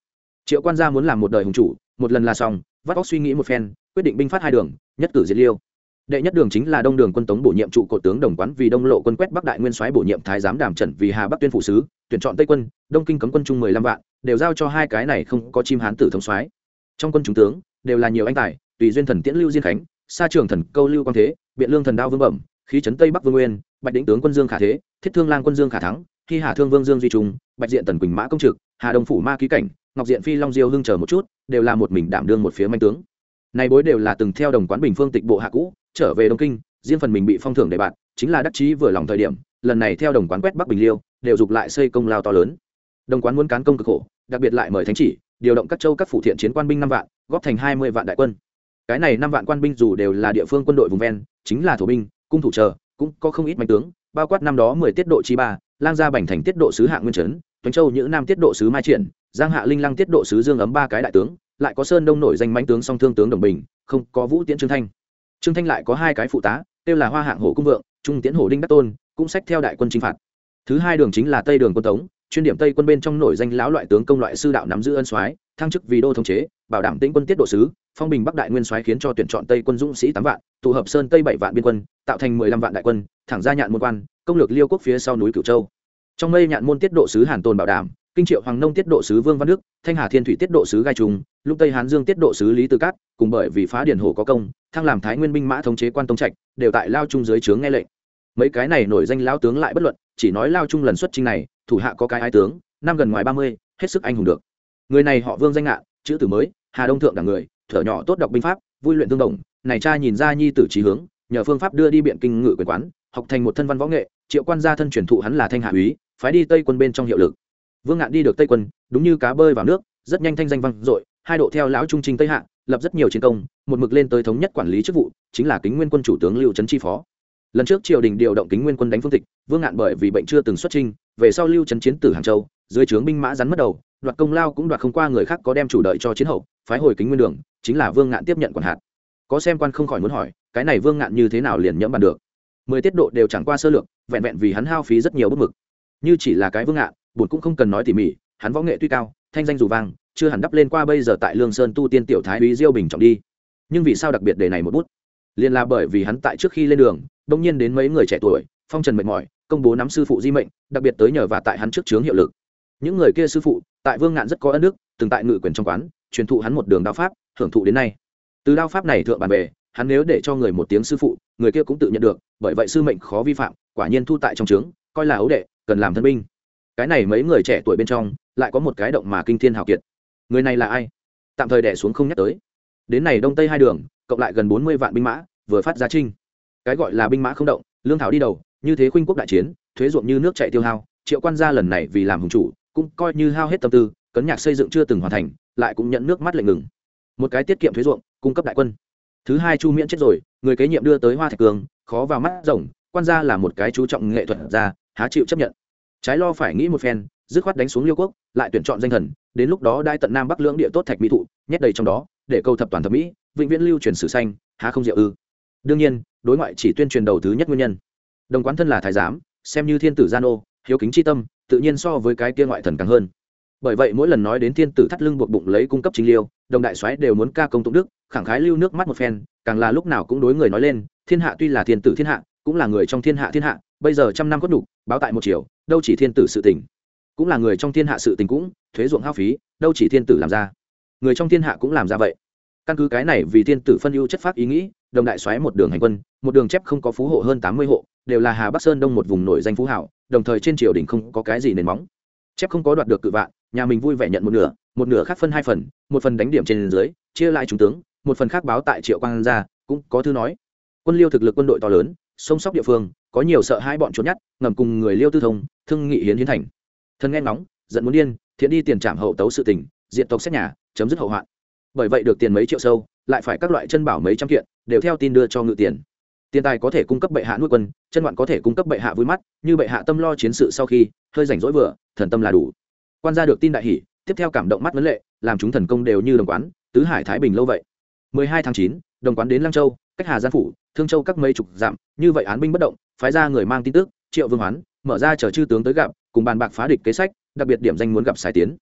Triệu quan gia muốn làm một đời hùng chủ, một lần là xong, vắt óc suy nghĩ một phen, quyết định binh phát hai đường, nhất cử diệt liêu đệ nhất đường chính là đông đường quân tống bổ nhiệm trụ cột tướng đồng quán vì đông lộ quân quét bắc đại nguyên soái bổ nhiệm thái giám đàm trần vì hà bắc tuyên phủ sứ, tuyển chọn tây quân, đông kinh cấm quân trung mười lăm vạn, đều giao cho hai cái này không có chim hán tử thống soái. Trong quân chúng tướng, đều là nhiều anh tài, tùy duyên thần tiễn lưu diên khánh, sa trường thần câu lưu quang thế, biện lương thần đao vương bẩm, khí trấn tây bắc vương nguyên, bạch đỉnh tướng quân dương khả thế, thiết thương lang quân dương khả thắng khi hà thương vương dương duy trung, bạch diện tần quỳnh mã công trực, hà đông phủ ma ký cảnh, ngọc diện phi long diêu hưng chờ một chút, đều là một mình đảm đương một phía manh tướng này bối đều là từng theo đồng quán bình phương tịch bộ hạ cũ, trở về đông kinh, riêng phần mình bị phong thưởng để bạn, chính là đắc chí vừa lòng thời điểm, lần này theo đồng quán quét bắc bình liêu, đều dục lại xây công lao to lớn. Đồng quán muốn cán công cực khổ, đặc biệt lại mời thánh chỉ, điều động các châu các phụ thiện chiến quan binh năm vạn, góp thành hai mươi vạn đại quân. Cái này năm vạn quan binh dù đều là địa phương quân đội vùng ven, chính là thổ binh, cung thủ chờ, cũng có không ít mạnh tướng, bao quát năm đó mười tiết độ chi ba, lang gia bành thành tiết độ sứ hạ nguyên trấn, tuấn châu nhữ nam tiết độ sứ mai triển, giang hạ linh lăng tiết độ sứ dương ấm ba cái đại tướng lại có sơn đông nổi danh mãnh tướng song thương tướng đồng bình, không có vũ tiễn trương thanh. Trương thanh lại có hai cái phụ tá, kêu là hoa hạng hổ cung vượng, trung tiễn hổ đinh đắc tôn, cũng sách theo đại quân chinh phạt. Thứ hai đường chính là tây đường quân tống, chuyên điểm tây quân bên trong nổi danh lão loại tướng công loại sư đạo nắm giữ ân soái, thăng chức vì đô thống chế, bảo đảm tĩnh quân tiết độ sứ, phong bình bắc đại nguyên soái khiến cho tuyển chọn tây quân dũng sĩ tám vạn, tụ hợp sơn tây bảy vạn biên quân, tạo thành mười lăm vạn đại quân, thẳng ra nhạn môn quan, công lược liêu quốc phía sau núi cửu châu. Trong mây nhạn môn tiết độ sứ hàn tôn bảo đảm kinh triệu hoàng nông tiết độ sứ vương văn đức, thanh hà thiên thủy tiết độ sứ gai trung lúc tây hán dương tiết độ sứ lý tư cát, cùng bởi vì phá điển hồ có công, thăng làm thái nguyên binh mã thống chế quan tông trạch, đều tại lao trung dưới trướng nghe lệnh. Mấy cái này nổi danh lao tướng lại bất luận, chỉ nói lao trung lần xuất trình này, thủ hạ có cái ai tướng, năm gần ngoài ba mươi, hết sức anh hùng được. Người này họ vương danh ngạn, chữ tử mới, hà đông thượng đảng người, thở nhỏ tốt đọc binh pháp, vui luyện tương đồng, này cha nhìn ra nhi tử trí hướng, nhờ phương pháp đưa đi biện kinh ngự quyền quán, học thành một thân văn võ nghệ, triệu quan gia thân truyền thụ hắn là thanh hạ úy, phái đi tây quân bên trong hiệu lực vương ngạn đi được tây quân, đúng như cá bơi vào nước, rất nhanh thanh danh vang dội, hai độ theo lão trung trinh tây hạ, lập rất nhiều chiến công, một mực lên tới thống nhất quản lý chức vụ, chính là kính nguyên quân chủ tướng lưu trấn chi phó. Lần trước triều đình điều động kính nguyên quân đánh phương tịch, vương ngạn bởi vì bệnh chưa từng xuất trinh về sau lưu trấn chiến tử hàng châu, dưới trướng binh mã rắn mất đầu, đoạt công lao cũng đoạt không qua người khác có đem chủ đợi cho chiến hậu, phái hồi kính nguyên đường, chính là vương ngạn tiếp nhận quản hạt. Có xem quan không khỏi muốn hỏi, cái này vương ngạn như thế nào liền nhẫm bàn được? Mười tiết độ đều chẳng qua sơ lược, vẹn vẹn vì hắn hao phí rất nhiều bức mực. Như chỉ là cái vương ngạn bổn cũng không cần nói tỉ mỉ, hắn võ nghệ tuy cao, thanh danh dù vang, chưa hẳn đắp lên qua bây giờ tại lương sơn tu tiên tiểu thái úy diêu bình trọng đi. Nhưng vì sao đặc biệt đề này một bút? Liền là bởi vì hắn tại trước khi lên đường, đông nhiên đến mấy người trẻ tuổi, phong trần mệt mỏi, công bố nắm sư phụ di mệnh, đặc biệt tới nhờ và tại hắn trước chướng hiệu lực. Những người kia sư phụ, tại vương ngạn rất có ân đức, từng tại ngự quyền trong quán, truyền thụ hắn một đường đao pháp, hưởng thụ đến nay. Từ đao pháp này thượng bàn về, hắn nếu để cho người một tiếng sư phụ, người kia cũng tự nhận được, bởi vậy sư mệnh khó vi phạm, quả nhiên thu tại trong trướng coi là ấu đệ, cần làm thân binh cái này mấy người trẻ tuổi bên trong, lại có một cái động mà kinh thiên hào kiệt. Người này là ai? Tạm thời đẻ xuống không nhắc tới. Đến này đông tây hai đường, cộng lại gần bốn mươi vạn binh mã, vừa phát ra trinh. Cái gọi là binh mã không động, lương thảo đi đầu, như thế khuynh quốc đại chiến, thuế ruộng như nước chạy tiêu hao, triệu quan gia lần này vì làm hùng chủ, cũng coi như hao hết tâm tư, cấn nhạc xây dựng chưa từng hoàn thành, lại cũng nhận nước mắt lệnh ngừng. Một cái tiết kiệm thuế ruộng, cung cấp đại quân. Thứ hai chu miễn chết rồi, người kế nhiệm đưa tới hoa thạch cường, khó vào mắt rồng quan gia là một cái chú trọng nghệ thuật ra há chịu chấp nhận trái lo phải nghĩ một phen, dứt khoát đánh xuống liêu quốc, lại tuyển chọn danh thần, đến lúc đó đai tận nam bắc lưỡng địa tốt thạch mỹ thụ, nhét đầy trong đó, để câu thập toàn thẩm mỹ, vĩnh viễn lưu truyền sử xanh, há không diệu ư. Đương nhiên, đối ngoại chỉ tuyên truyền đầu thứ nhất nguyên nhân. Đồng quán thân là thái giám, xem như thiên tử gian ô hiếu kính c tâm, tự nhiên so với cái kia ngoại thần càng hơn. Bởi vậy mỗi lần nói đến thiên tử thắt lưng buộc bụng lấy cung cấp chính liêu, đồng đại soái đều muốn ca công tụng đức, khẳng khái lưu nước mắt một phen, càng là lúc nào cũng đối người nói lên, thiên hạ tuy là thiên tử thiên hạ, cũng là người trong thiên hạ thiên hạ bây giờ trăm năm có đủ báo tại một chiều đâu chỉ thiên tử sự tình. Cũng là người trong thiên hạ sự tình cũng, thuế ruộng hao phí, đâu chỉ thiên tử làm ra. Người trong thiên hạ cũng làm ra vậy. Căn cứ cái này vì thiên tử phân ưu chất pháp ý nghĩ, đồng đại xoáy một đường hành quân, một đường chép không có phú hộ hơn tám mươi hộ, đều là hà bắc sơn đông một vùng nổi danh phú hảo, đồng thời trên triều đình không có cái gì nền móng. Chép không có đoạt được cự vạn, nhà mình vui vẻ nhận một nửa một nửa khác phân hai phần, một phần đánh điểm trên dưới, chia lại trung tướng, một phần khác báo tại triệu quang gia cũng có thư nói. Quân liêu thực lực quân đội to lớn, sông sóc địa phương có nhiều sợ hai bọn trốn nhát ngầm cùng người liêu tư thông thương nghị hiến hiến thành. Thân nghe ngóng giận muốn điên thiện đi tiền trảm hậu tấu sự tình diện tộc xét nhà chấm dứt hậu hoạn. Bởi vậy được tiền mấy triệu sâu lại phải các loại chân bảo mấy trăm kiện đều theo tin đưa cho ngự tiền. Tiền tài có thể cung cấp bệ hạ nuôi quân chân ngoạn có thể cung cấp bệ hạ vui mắt như bệ hạ tâm lo chiến sự sau khi hơi rảnh rỗi vừa thần tâm là đủ. Quan gia được tin đại hỷ tiếp theo cảm động mắt vấn lệ làm chúng thần công đều như đồng quán tứ hải thái bình lâu vậy. 12 tháng 9, đồng quán đến lăng châu cách hà giang phủ thương châu các mấy chục dặm như vậy án binh bất động phái ra người mang tin tức, triệu vương hoán, mở ra chờ chư tướng tới gặp, cùng bàn bạc phá địch kế sách, đặc biệt điểm danh muốn gặp sai tiến.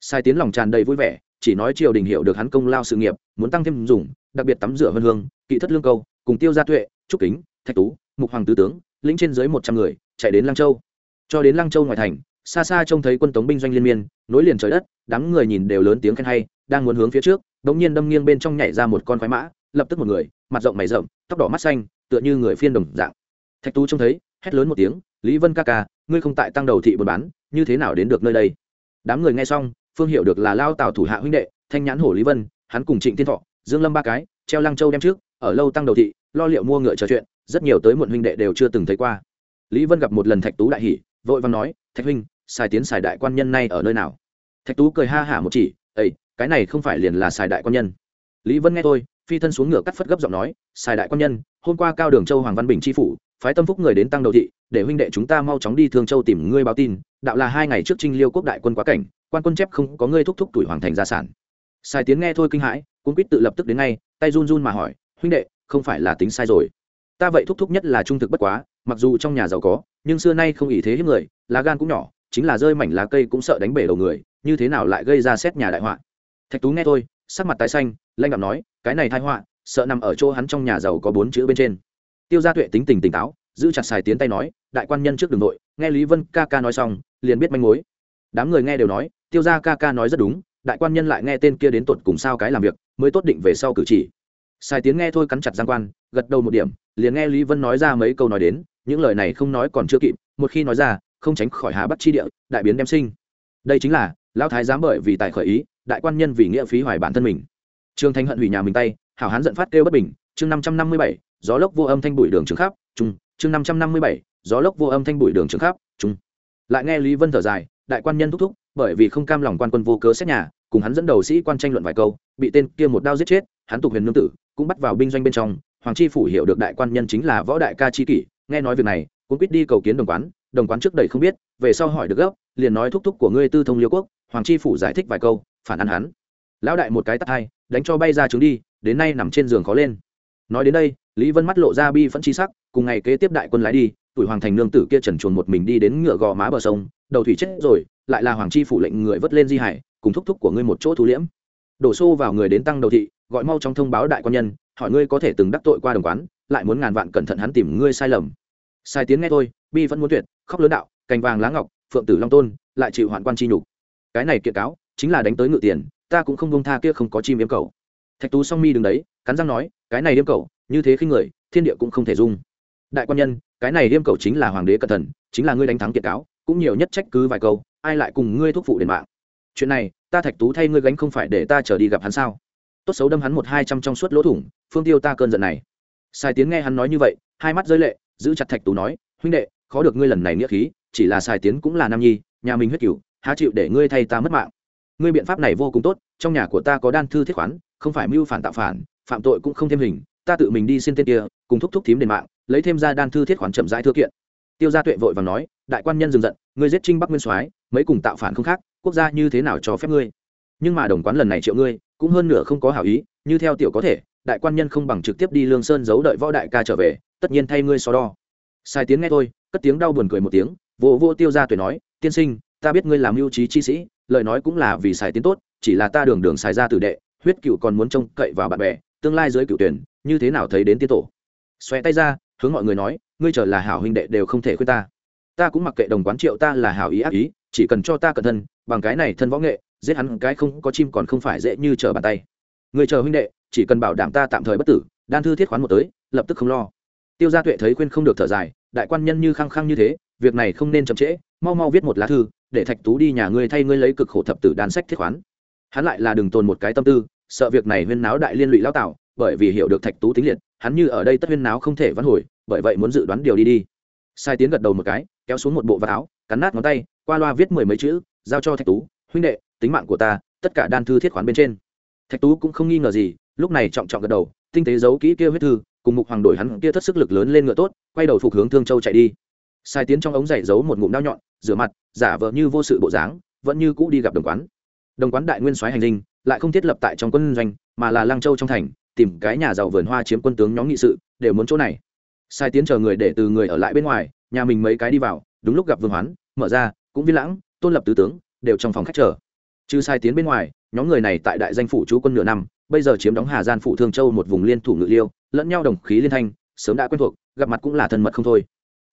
Sai tiến lòng tràn đầy vui vẻ, chỉ nói triều đình hiểu được hắn công lao sự nghiệp, muốn tăng thêm dùng, đặc biệt tắm rửa vân hương, kỵ thất lương câu, cùng tiêu gia tuệ, trúc kính, thạch tú, mục hoàng tứ tướng, lĩnh trên dưới một trăm người, chạy đến lăng châu. Cho đến lăng châu ngoài thành, xa xa trông thấy quân tống binh doanh liên miên, nối liền trời đất, đám người nhìn đều lớn tiếng khen hay, đang muốn hướng phía trước, đống nhiên đâm nghiêng bên trong nhảy ra một con khoái mã, lập tức một người, mặt rộng mày rậm, tóc đỏ mắt xanh, tựa như người phiên đồng dạng thạch tú trông thấy hét lớn một tiếng lý vân ca ca ngươi không tại tăng đầu thị buôn bán như thế nào đến được nơi đây? Đám người nghe xong phương hiểu được là lao tào thủ hạ huynh đệ thanh nhãn hổ lý vân hắn cùng trịnh thiên thọ dương lâm ba cái treo lăng châu đem trước ở lâu tăng đầu thị lo liệu mua ngựa trò chuyện rất nhiều tới muộn huynh đệ đều chưa từng thấy qua. Lý vân gặp một lần thạch tú đại hỉ vội vàng nói thạch huynh xài tiến xài đại quan nhân nay ở nơi nào? Thạch tú cười ha hả một chỉ ấy, cái này không phải liền là xài đại quan nhân. Lý vân nghe tôi phi thân xuống ngựa cắt phất gấp giọng nói xài đại quan nhân hôm qua cao đường châu hoàng văn bình tri phủ phái tâm phúc người đến tăng đầu thị, để huynh đệ chúng ta mau chóng đi thương châu tìm ngươi báo tin, đạo là hai ngày trước trinh liêu quốc đại quân quá cảnh, quan quân chép không có ngươi thúc thúc tuổi hoàng thành gia sản. Sai tiến nghe thôi kinh hãi cũng quýt tự lập tức đến ngay, tay run run mà hỏi, huynh đệ, không phải là tính sai rồi. Ta vậy thúc thúc nhất là trung thực bất quá, mặc dù trong nhà giàu có, nhưng xưa nay không ý thế hiếp người, lá gan cũng nhỏ, chính là rơi mảnh lá cây cũng sợ đánh bể đầu người, như thế nào lại gây ra xét nhà đại họa? Thạch tú nghe thôi, sắc mặt tái xanh, lanh đạm nói, cái này thai họa, sợ nằm ở chỗ hắn trong nhà giàu có bốn chữ bên trên tiêu gia tuệ tính tình tỉnh táo, giữ chặt xài tiến tay nói, đại quan nhân trước đường nội, nghe lý vân ca ca nói xong, liền biết manh mối. Đám người nghe đều nói, tiêu gia ca ca nói rất đúng, đại quan nhân lại nghe tên kia đến tột cùng sao cái làm việc, mới tốt định về sau cử chỉ. Sai tiến nghe thôi cắn chặt giang quan, gật đầu một điểm, liền nghe lý vân nói ra mấy câu nói đến, những lời này không nói còn chưa kịp, một khi nói ra, không tránh khỏi hà bắt chi địa, đại biến đem sinh. Đây chính là, lão thái giám bởi vì tài khởi ý, đại quan nhân vì nghĩa phí hoài bản thân mình. Trương thanh hận hủy nhà mình tay, hảo hán giận phát kêu bất bình, chương năm trăm năm mươi bảy gió lốc vô âm thanh bụi đường trường khắp trung chương năm trăm năm mươi bảy, gió lốc vô âm thanh bụi đường trường khắp trung lại nghe lý vân thở dài, đại quan nhân thúc thúc, bởi vì không cam lòng quan quân vô cớ xét nhà, cùng hắn dẫn đầu sĩ quan tranh luận vài câu, bị tên kia một đao giết chết, hắn tục huyền nương tử, cũng bắt vào binh doanh bên trong. Hoàng chi phủ hiểu được đại quan nhân chính là võ đại ca chi kỷ, nghe nói việc này, cũng quyết đi cầu kiến đồng quán đồng quán trước đây không biết, về sau hỏi được gấp, liền nói thúc thúc của ngươi tư thông liêu quốc, hoàng chi phủ giải thích vài câu, phản ăn hắn. Lão đại một cái tắt hai, đánh cho bay ra trứng đi, đến nay nằm trên giường khó lên. Nói đến đây lý vân mắt lộ ra bi phẫn chi sắc, cùng ngày kế tiếp đại quân lái đi, tuổi hoàng thành nương tử kia trần chuồn một mình đi đến ngựa gò má bờ sông, đầu thủy chết rồi, lại là hoàng chi phủ lệnh người vớt lên di hải, cùng thúc thúc của ngươi một chỗ thu liễm. Đổ xô vào người đến tăng đầu thị, gọi mau trong thông báo đại quan nhân, hỏi ngươi có thể từng đắc tội qua đồng quán, lại muốn ngàn vạn cẩn thận hắn tìm ngươi sai lầm. Sai tiếng nghe thôi, bi vẫn muốn tuyệt, khóc lớn đạo, cành vàng lá ngọc, phượng tử long tôn, lại chịu hoạn quan chi nhục. Cái này kiện cáo, chính là đánh tới ngự tiền, ta cũng không bông tha kia không có chim yếm cầu. Thạch tú song mi đứng đấy, cắn răng nói, cái này yếm cầu như thế khi người, thiên địa cũng không thể dung. Đại quan nhân, cái này liêm cầu chính là hoàng đế cẩn thận, chính là ngươi đánh thắng kiện cáo, cũng nhiều nhất trách cứ vài câu, ai lại cùng ngươi thúc phụ đền mạng? Chuyện này, ta thạch tú thay ngươi gánh không phải để ta trở đi gặp hắn sao? Tốt xấu đâm hắn một hai trăm trong suốt lỗ thủng, phương tiêu ta cơn giận này. Sai tiến nghe hắn nói như vậy, hai mắt rơi lệ, giữ chặt thạch tú nói, huynh đệ, khó được ngươi lần này nghĩa khí, chỉ là sai tiến cũng là nam nhi, nhà mình huyết cửu, há chịu để ngươi thay ta mất mạng? Ngươi biện pháp này vô cùng tốt, trong nhà của ta có đan thư thiết khoán, không phải mưu phản tạo phản, phạm tội cũng không thêm hình ta tự mình đi xin tên kia, cùng thúc thúc thím đền mạng, lấy thêm ra đan thư thiết khoản chậm rãi thư kiện. Tiêu gia tuệ vội và nói, đại quan nhân dừng giận, ngươi giết trinh bắc nguyên soái, mấy cùng tạo phản không khác, quốc gia như thế nào cho phép ngươi? Nhưng mà đồng quán lần này triệu ngươi, cũng hơn nửa không có hảo ý, như theo tiểu có thể, đại quan nhân không bằng trực tiếp đi lương sơn giấu đợi võ đại ca trở về, tất nhiên thay ngươi so đo. Sai tiếng nghe thôi, cất tiếng đau buồn cười một tiếng, vô vô tiêu gia tuệ nói, tiên sinh, ta biết ngươi làm mưu trí chi sĩ, lời nói cũng là vì xài tiến tốt, chỉ là ta đường đường xài ra tử đệ, huyết cựu còn muốn trông cậy vào bạn bè, tương lai dưới cựu tuyển như thế nào thấy đến tiên tổ? Xoe tay ra, hướng mọi người nói, ngươi trở là hảo huynh đệ đều không thể khuyên ta. Ta cũng mặc kệ đồng quán triệu ta là hảo ý ác ý, chỉ cần cho ta cẩn thân, bằng cái này thân võ nghệ, giết hắn cái không có chim còn không phải dễ như trở bàn tay. Người chờ huynh đệ, chỉ cần bảo đảm ta tạm thời bất tử, đan thư thiết khoán một tới, lập tức không lo. Tiêu gia tuệ thấy khuyên không được thở dài, đại quan nhân như khăng khăng như thế, việc này không nên chậm trễ, mau mau viết một lá thư, để thạch tú đi nhà ngươi thay ngươi lấy cực khổ thập tử đan sách thiết khoán. Hắn lại là đừng tồn một cái tâm tư, sợ việc này huyên náo đại liên lụy lao tạo bởi vì hiểu được thạch tú tính liệt, hắn như ở đây tất huyên náo không thể vãn hồi, bởi vậy muốn dự đoán điều đi đi. Sai tiến gật đầu một cái, kéo xuống một bộ vạt áo, cắn nát ngón tay, qua loa viết mười mấy chữ, giao cho thạch tú, huynh đệ, tính mạng của ta, tất cả đan thư thiết khoán bên trên. Thạch tú cũng không nghi ngờ gì, lúc này trọng trọng gật đầu, tinh tế giấu kỹ kia huyết thư, cùng mục hoàng đổi hắn kia thất sức lực lớn lên ngựa tốt, quay đầu phục hướng thương châu chạy đi. Sai tiến trong ống giày giấu một ngụm đao nhọn, rửa mặt, giả vờ như vô sự bộ dáng, vẫn như cũ đi gặp đồng quán. Đồng quán đại nguyên soái hành linh lại không thiết lập tại trong quân doanh, mà là lang châu trong thành tìm cái nhà giàu vườn hoa chiếm quân tướng nhóm nghị sự, đều muốn chỗ này. Sai tiến chờ người để từ người ở lại bên ngoài, nhà mình mấy cái đi vào, đúng lúc gặp vương hoán, mở ra, cũng viên lãng, tôn lập tứ tướng, đều trong phòng khách chờ. Chứ sai tiến bên ngoài, nhóm người này tại đại danh phủ chú quân nửa năm, bây giờ chiếm đóng hà gian phủ thương châu một vùng liên thủ ngự liêu, lẫn nhau đồng khí liên thanh, sớm đã quen thuộc, gặp mặt cũng là thân mật không thôi.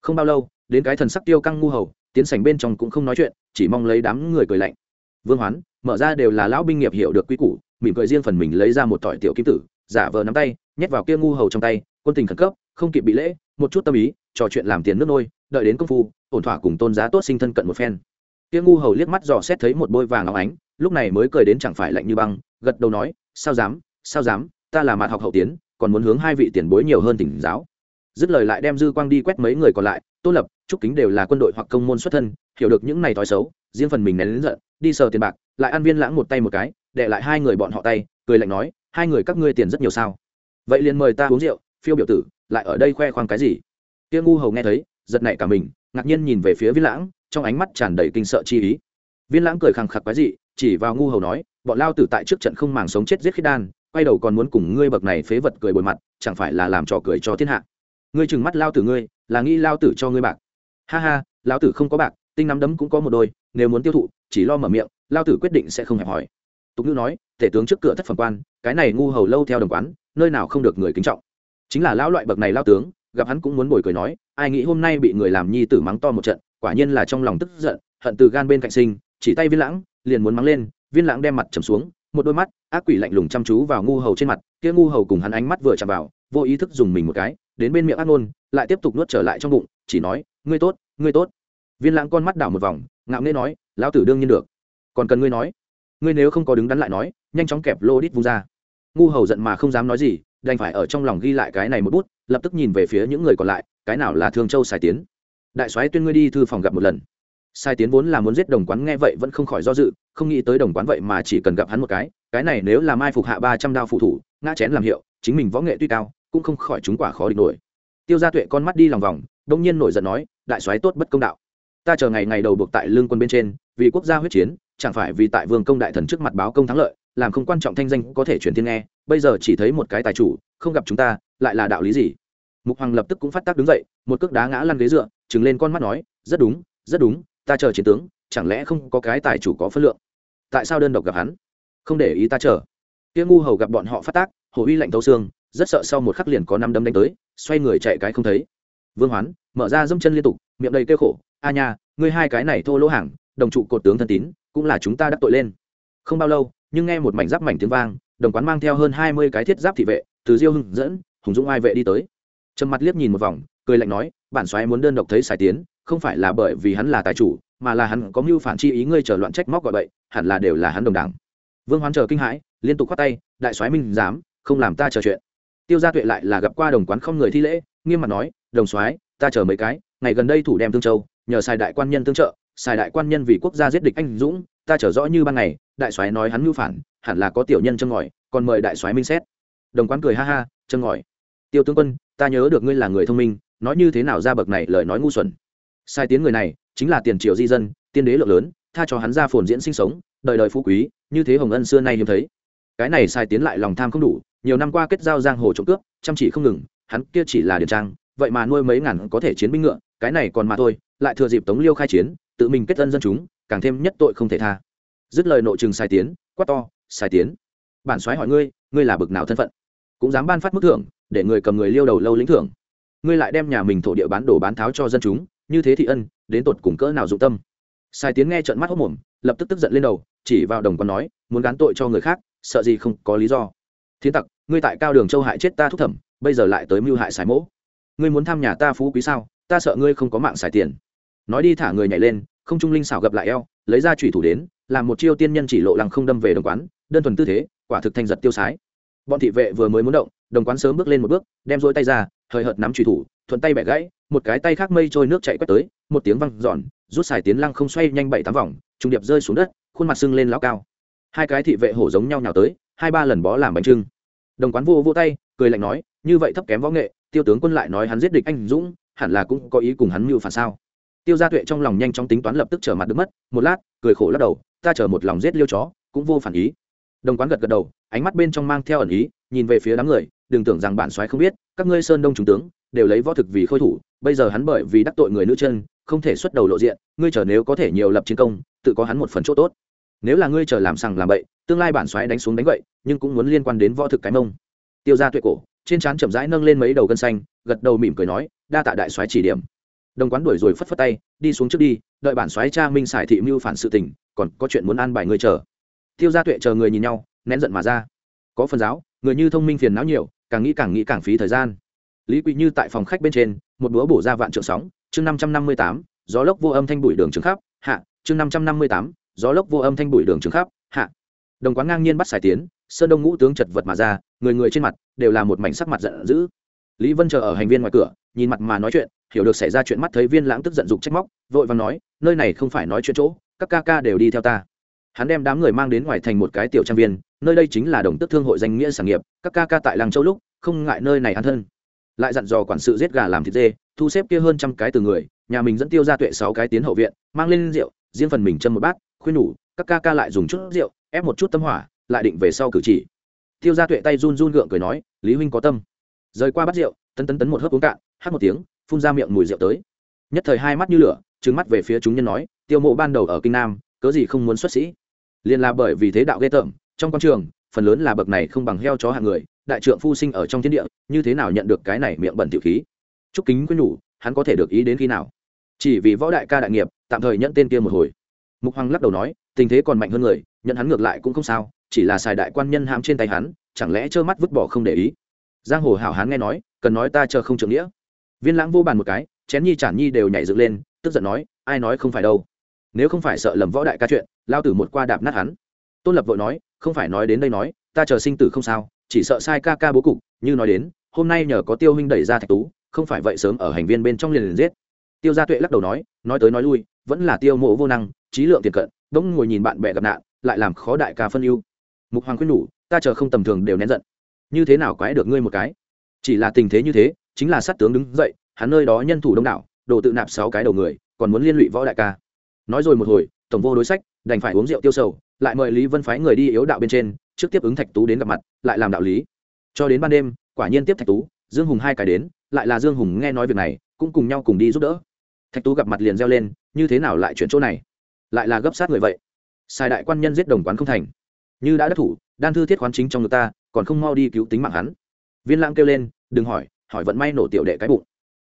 Không bao lâu, đến cái thần sắc tiêu căng ngu hầu, tiến sảnh bên trong cũng không nói chuyện, chỉ mong lấy đám người cười lạnh. Vương hoán, mở ra đều là lão binh nghiệp hiểu được quy củ, mỉm cười riêng phần mình lấy ra một tỏi tiểu kim tử giả vờ nắm tay, nhét vào kia ngu hầu trong tay, quân tình khẩn cấp, không kịp bị lễ, một chút tâm ý, trò chuyện làm tiền nước nôi, đợi đến công phu, ổn thỏa cùng tôn giá tốt sinh thân cận một phen. Kia ngu hầu liếc mắt dò xét thấy một bôi vàng óng ánh, lúc này mới cười đến chẳng phải lạnh như băng, gật đầu nói, sao dám sao dám, ta là mặt học hậu tiến, còn muốn hướng hai vị tiền bối nhiều hơn tỉnh giáo. Dứt lời lại đem dư quang đi quét mấy người còn lại, tô lập, trúc kính đều là quân đội hoặc công môn xuất thân, hiểu được những này thói xấu, riêng phần mình nén lớn giận, đi sờ tiền bạc, lại ăn viên lãng một tay một cái, để lại hai người bọn họ tay, cười lạnh nói hai người các ngươi tiền rất nhiều sao? Vậy liền mời ta uống rượu, phiêu biểu tử, lại ở đây khoe khoang cái gì? Kia ngu hầu nghe thấy, giật nảy cả mình, ngạc nhiên nhìn về phía viên lãng, trong ánh mắt tràn đầy kinh sợ chi ý. Viên lãng cười khẳng khặc quái dị, chỉ vào ngu hầu nói, bọn lao tử tại trước trận không màng sống chết giết khiết đan, quay đầu còn muốn cùng ngươi bậc này phế vật cười bồi mặt, chẳng phải là làm trò cười cho thiên hạ. Ngươi chừng mắt lao tử ngươi, là nghĩ lao tử cho ngươi bạc. Ha ha lao tử không có bạc, tinh nắm đấm cũng có một đôi, nếu muốn tiêu thụ, chỉ lo mở miệng, lao tử quyết định sẽ không hẹp hỏi tục ngữ nói, tể tướng trước cửa thất phẩm quan, cái này ngu hầu lâu theo đồng quán, nơi nào không được người kính trọng. Chính là lão loại bậc này lao tướng, gặp hắn cũng muốn bồi cười nói, ai nghĩ hôm nay bị người làm nhi tử mắng to một trận, quả nhiên là trong lòng tức giận, hận từ gan bên cạnh sinh, chỉ tay viên lãng, liền muốn mắng lên, viên lãng đem mặt trầm xuống, một đôi mắt, ác quỷ lạnh lùng chăm chú vào ngu hầu trên mặt, kia ngu hầu cùng hắn ánh mắt vừa chạm vào, vô ý thức dùng mình một cái, đến bên miệng ác ngôn, lại tiếp tục nuốt trở lại trong bụng, chỉ nói, ngươi tốt ngươi tốt. Viên lãng con mắt đảo một vòng, ngạo nghễ nói, lão tử đương nhiên được. Còn cần ngươi nói? Ngươi nếu không có đứng đắn lại nói, nhanh chóng kẹp lô đít vung ra. Ngu hầu giận mà không dám nói gì, đành phải ở trong lòng ghi lại cái này một bút, lập tức nhìn về phía những người còn lại, cái nào là thương châu Sai tiến. Đại soái tuyên ngươi đi thư phòng gặp một lần. Sai tiến vốn là muốn giết đồng quán nghe vậy vẫn không khỏi do dự, không nghĩ tới đồng quán vậy mà chỉ cần gặp hắn một cái cái này nếu là mai phục hạ ba trăm đao phụ thủ, ngã chén làm hiệu, chính mình võ nghệ tuy cao, cũng không khỏi chúng quả khó địch nổi. Tiêu gia tuệ con mắt đi lòng vòng, đông nhiên nổi giận nói, đại soái tốt bất công đạo. Ta chờ ngày ngày đầu buộc tại lương quân bên trên, vì quốc gia huyết chiến chẳng phải vì tại vương công đại thần trước mặt báo công thắng lợi, làm không quan trọng thanh danh có thể chuyển thiên nghe, bây giờ chỉ thấy một cái tài chủ, không gặp chúng ta, lại là đạo lý gì? Mục hoàng lập tức cũng phát tác đứng dậy, một cước đá ngã lăn ghế dựa, trừng lên con mắt nói, rất đúng rất đúng, ta chờ chiến tướng, chẳng lẽ không có cái tài chủ có phân lượng? Tại sao đơn độc gặp hắn? Không để ý ta chờ. Kia ngu hầu gặp bọn họ phát tác hồ uy lạnh thấu xương, rất sợ sau một khắc liền có năm đấm đánh tới, xoay người chạy cái không thấy. Vương hoán, mở ra dâm chân liên tục, miệng đầy kêu khổ, a nha, ngươi hai cái này thô lỗ hàng, đồng trụ cột tướng thân tín cũng là chúng ta đắc tội lên. Không bao lâu, nhưng nghe một mảnh giáp mảnh tiếng vang, đồng quán mang theo hơn hai mươi cái thiết giáp thị vệ, từ diêu hưng dẫn, hùng dũng ai vệ đi tới. Trầm mặt liếc nhìn một vòng, cười lạnh nói, bản xoáy muốn đơn độc thấy sài tiến, không phải là bởi vì hắn là tài chủ, mà là hắn có mưu phản chi ý ngươi trở loạn trách móc gọi bậy, hẳn là đều là hắn đồng đảng. Vương hoán chờ kinh hãi, liên tục khoát tay, đại soái minh dám không làm ta chờ chuyện. Tiêu gia tuệ lại là gặp qua đồng quán không người thi lễ, nghiêm mặt nói, đồng soái, ta chờ mấy cái, ngày gần đây thủ đem tương châu, nhờ xài đại quan nhân tương trợ xài đại quan nhân vì quốc gia giết địch anh dũng, ta trở rõ như ban ngày, đại soái nói hắn mưu phản, hẳn là có tiểu nhân châm ngòi, còn mời đại soái minh xét. Đồng quán cười ha ha chân ngòi. Tiêu tướng quân, ta nhớ được ngươi là người thông minh, nói như thế nào ra bậc này lời nói ngu xuẩn. Sai tiến người này, chính là tiền triều di dân, tiên đế lượng lớn, tha cho hắn ra phồn diễn sinh sống, đời đời phú quý, như thế hồng ân xưa nay hiếm thấy. Cái này sai tiến lại lòng tham không đủ, nhiều năm qua kết giao giang hồ trộm cướp, chăm chỉ không ngừng, hắn kia chỉ là điền trang, vậy mà nuôi mấy ngàn có thể chiến binh ngựa, cái này còn mà thôi, lại thừa dịp tống liêu khai chiến tự mình kết ân dân chúng, càng thêm nhất tội không thể tha. Dứt lời nội trừng sai tiến, quát to, sai tiến, bản soái hỏi ngươi ngươi là bực nào thân phận? Cũng dám ban phát mức thưởng, để người cầm người liêu đầu lâu lĩnh thưởng. Ngươi lại đem nhà mình thổ địa bán đồ bán tháo cho dân chúng, như thế thị ân, đến tột cùng cỡ nào dụng tâm? Sai tiến nghe trận mắt hốc mồm, lập tức tức giận lên đầu, chỉ vào đồng còn nói, muốn gán tội cho người khác, sợ gì không có lý do. Thiên tặc, ngươi tại cao đường châu hại chết ta thúc thẩm, bây giờ lại tới mưu hại sài mỗ. Ngươi muốn thăm nhà ta phú quý sao? Ta sợ ngươi không có mạng xài tiền nói đi thả người nhảy lên, không trung linh xảo gập lại eo, lấy ra trùy thủ đến, làm một chiêu tiên nhân chỉ lộ lăng không đâm về đồng quán, đơn thuần tư thế, quả thực thanh giật tiêu sái. Bọn thị vệ vừa mới muốn động, đồng quán sớm bước lên một bước, đem rối tay ra, hời hợt nắm trùy thủ, thuận tay bẻ gãy, một cái tay khác mây trôi nước chạy quét tới, một tiếng văng giòn rút xài tiến lăng không xoay nhanh bảy tám vòng, trung điệp rơi xuống đất, khuôn mặt sưng lên lao cao. Hai cái thị vệ hổ giống nhau nhào tới, hai ba lần bó làm bánh trưng. Đồng quán vô vô tay, cười lạnh nói, như vậy thấp kém võ nghệ, tiêu tướng quân lại nói hắn giết địch anh dũng, hẳn là cũng có ý cùng hắn mưu phản sao? Tiêu gia tuệ trong lòng nhanh chóng tính toán lập tức trở mặt được mất, một lát, cười khổ lắc đầu, ta chở một lòng giết liêu chó, cũng vô phản ý. Đồng quán gật gật đầu, ánh mắt bên trong mang theo ẩn ý, nhìn về phía đám người, đừng tưởng rằng bản soái không biết, các ngươi sơn đông trung tướng, đều lấy võ thực vì khôi thủ, bây giờ hắn bởi vì đắc tội người nữ chân, không thể xuất đầu lộ diện, ngươi chờ nếu có thể nhiều lập chiến công, tự có hắn một phần chỗ tốt. Nếu là ngươi chờ làm sằng làm bậy, tương lai bản xoáy đánh xuống đánh vậy nhưng cũng muốn liên quan đến võ thực cái mông. Tiêu ra tuệ cổ, trên trán chậm rãi nâng lên mấy đầu gân xanh, gật đầu mỉm cười nói, đa tạ đại soái chỉ điểm đồng quán đuổi rồi phất phất tay, đi xuống trước đi, đợi bản soái cha minh xài thị mưu phản sự tình, còn có chuyện muốn an bài người chờ. Tiêu gia tuệ chờ người nhìn nhau, nén giận mà ra. Có phần giáo, người như thông minh phiền não nhiều, càng nghĩ càng nghĩ càng phí thời gian. Lý quỳ như tại phòng khách bên trên, một búa bổ ra vạn trượng sóng, chương năm trăm năm mươi tám, gió lốc vô âm thanh bụi đường trường khắp, hạ, chương năm trăm năm mươi tám, gió lốc vô âm thanh bụi đường trường khắp, hạ. Đồng quán ngang nhiên bắt xài tiến, sơn đông ngũ tướng chật vật mà ra, người người trên mặt đều là một mảnh sắc mặt giận dữ. Lý vân chờ ở hành viên ngoài cửa, nhìn mặt mà nói chuyện hiểu được xảy ra chuyện mắt thấy viên lãng tức giận dục trách móc, vội vàng nói, nơi này không phải nói chuyện chỗ, các ca ca đều đi theo ta. Hắn đem đám người mang đến ngoài thành một cái tiểu trang viên, nơi đây chính là đồng tức thương hội danh nghĩa sản nghiệp, các ca ca tại làng châu lúc, không ngại nơi này ăn thân. Lại dặn dò quản sự giết gà làm thịt dê, thu xếp kia hơn trăm cái từ người, nhà mình dẫn tiêu ra tuệ sáu cái tiến hậu viện, mang lên rượu, riêng phần mình châm một bát, khuyên nhủ, các ca ca lại dùng chút rượu, ép một chút tâm hỏa, lại định về sau cử chỉ. Tiêu ra tuệ tay run run gượng cười nói, lý huynh có tâm. Rời qua bát rượu, tấn tấn tấn một hớp uống cạn, hát một tiếng phun ra miệng mùi rượu tới. Nhất thời hai mắt như lửa trứng mắt về phía chúng nhân nói, tiêu mộ ban đầu ở kinh nam, cớ gì không muốn xuất sĩ? Liền là bởi vì thế đạo ghê tởm, trong quan trường, phần lớn là bậc này không bằng heo chó hạng người, đại trượng phu sinh ở trong thiên địa, như thế nào nhận được cái này miệng bẩn tiểu khí? Chúc kính quyên nhủ, hắn có thể được ý đến khi nào? Chỉ vì võ đại ca đại nghiệp, tạm thời nhận tên kia một hồi. Mục hoàng lắc đầu nói, tình thế còn mạnh hơn người, nhận hắn ngược lại cũng không sao, chỉ là xài đại quan nhân ham trên tay hắn, chẳng lẽ trơ mắt vứt bỏ không để ý? Giang hồ hảo hán nghe nói, cần nói ta chờ không trưởng nghĩa viên lãng vô bàn một cái, chén nhi chản nhi đều nhảy dựng lên, tức giận nói, ai nói không phải đâu? Nếu không phải sợ lầm võ đại ca chuyện, lao tử một qua đạp nát hắn. Tôn lập vội nói, không phải nói đến đây nói, ta chờ sinh tử không sao, chỉ sợ sai ca ca bố cục, như nói đến, hôm nay nhờ có tiêu huynh đẩy ra thạch tú, không phải vậy sớm ở hành viên bên trong liền liền giết. Tiêu gia tuệ lắc đầu nói nói tới nói lui, vẫn là tiêu mộ vô năng, trí lượng tiền cận đống ngồi nhìn bạn bè gặp nạn, lại làm khó đại ca phân ưu. Mục hoàng khuyên nhủ, ta chờ không tầm thường đều nén giận. Như thế nào quái được ngươi một cái? Chỉ là tình thế như thế chính là sát tướng đứng dậy, hắn nơi đó nhân thủ đông đảo, đồ tự nạp sáu cái đầu người, còn muốn liên lụy võ đại ca. Nói rồi một hồi, tổng vô đối sách, đành phải uống rượu tiêu sầu, lại mời lý vân phái người đi yếu đạo bên trên, trước tiếp ứng thạch tú đến gặp mặt, lại làm đạo lý. Cho đến ban đêm, quả nhiên tiếp thạch tú, dương hùng hai cái đến, lại là dương hùng nghe nói việc này, cũng cùng nhau cùng đi giúp đỡ. Thạch tú gặp mặt liền reo lên, như thế nào lại chuyển chỗ này? Lại là gấp sát người vậy. Sai đại quan nhân giết đồng quán không thành. Như đã đắc thủ, đan thư thiết khoán chính trong người ta, còn không mau đi cứu tính mạng hắn. Viên lãng kêu lên, đừng hỏi hỏi vận may nổ tiểu đệ cái bụng.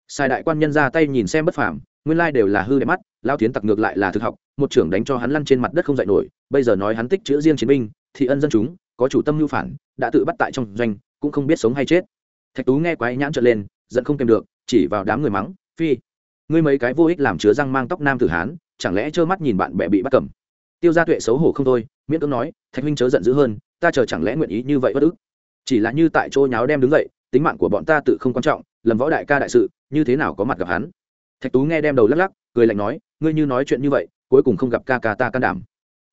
Sai đại quan nhân ra tay nhìn xem bất phàm, nguyên lai đều là hư đẹp mắt, lao tiến tặc ngược lại là thực học, một trưởng đánh cho hắn lăn trên mặt đất không dậy nổi, bây giờ nói hắn tích chữ riêng chiến binh thì ân dân chúng, có chủ tâm mưu phản, đã tự bắt tại trong doanh, cũng không biết sống hay chết. Thạch tú nghe quái nhãn trợn lên, giận không kèm được, chỉ vào đám người mắng, phi, ngươi mấy cái vô ích làm chứa răng mang tóc nam tử hán, chẳng lẽ trơ mắt nhìn bạn bè bị bắt cầm? Tiêu gia tuệ xấu hổ không thôi, miễn cưỡng nói, thạch huynh chớ giận dữ hơn, ta chờ chẳng lẽ nguyện ý như vậy bất ức? Chỉ là như tại chỗ nháo đem đứng dậy tính mạng của bọn ta tự không quan trọng lầm võ đại ca đại sự, như thế nào có mặt gặp hắn? Thạch tú nghe đem đầu lắc lắc, cười lạnh nói, ngươi như nói chuyện như vậy, cuối cùng không gặp ca ca ta can đảm.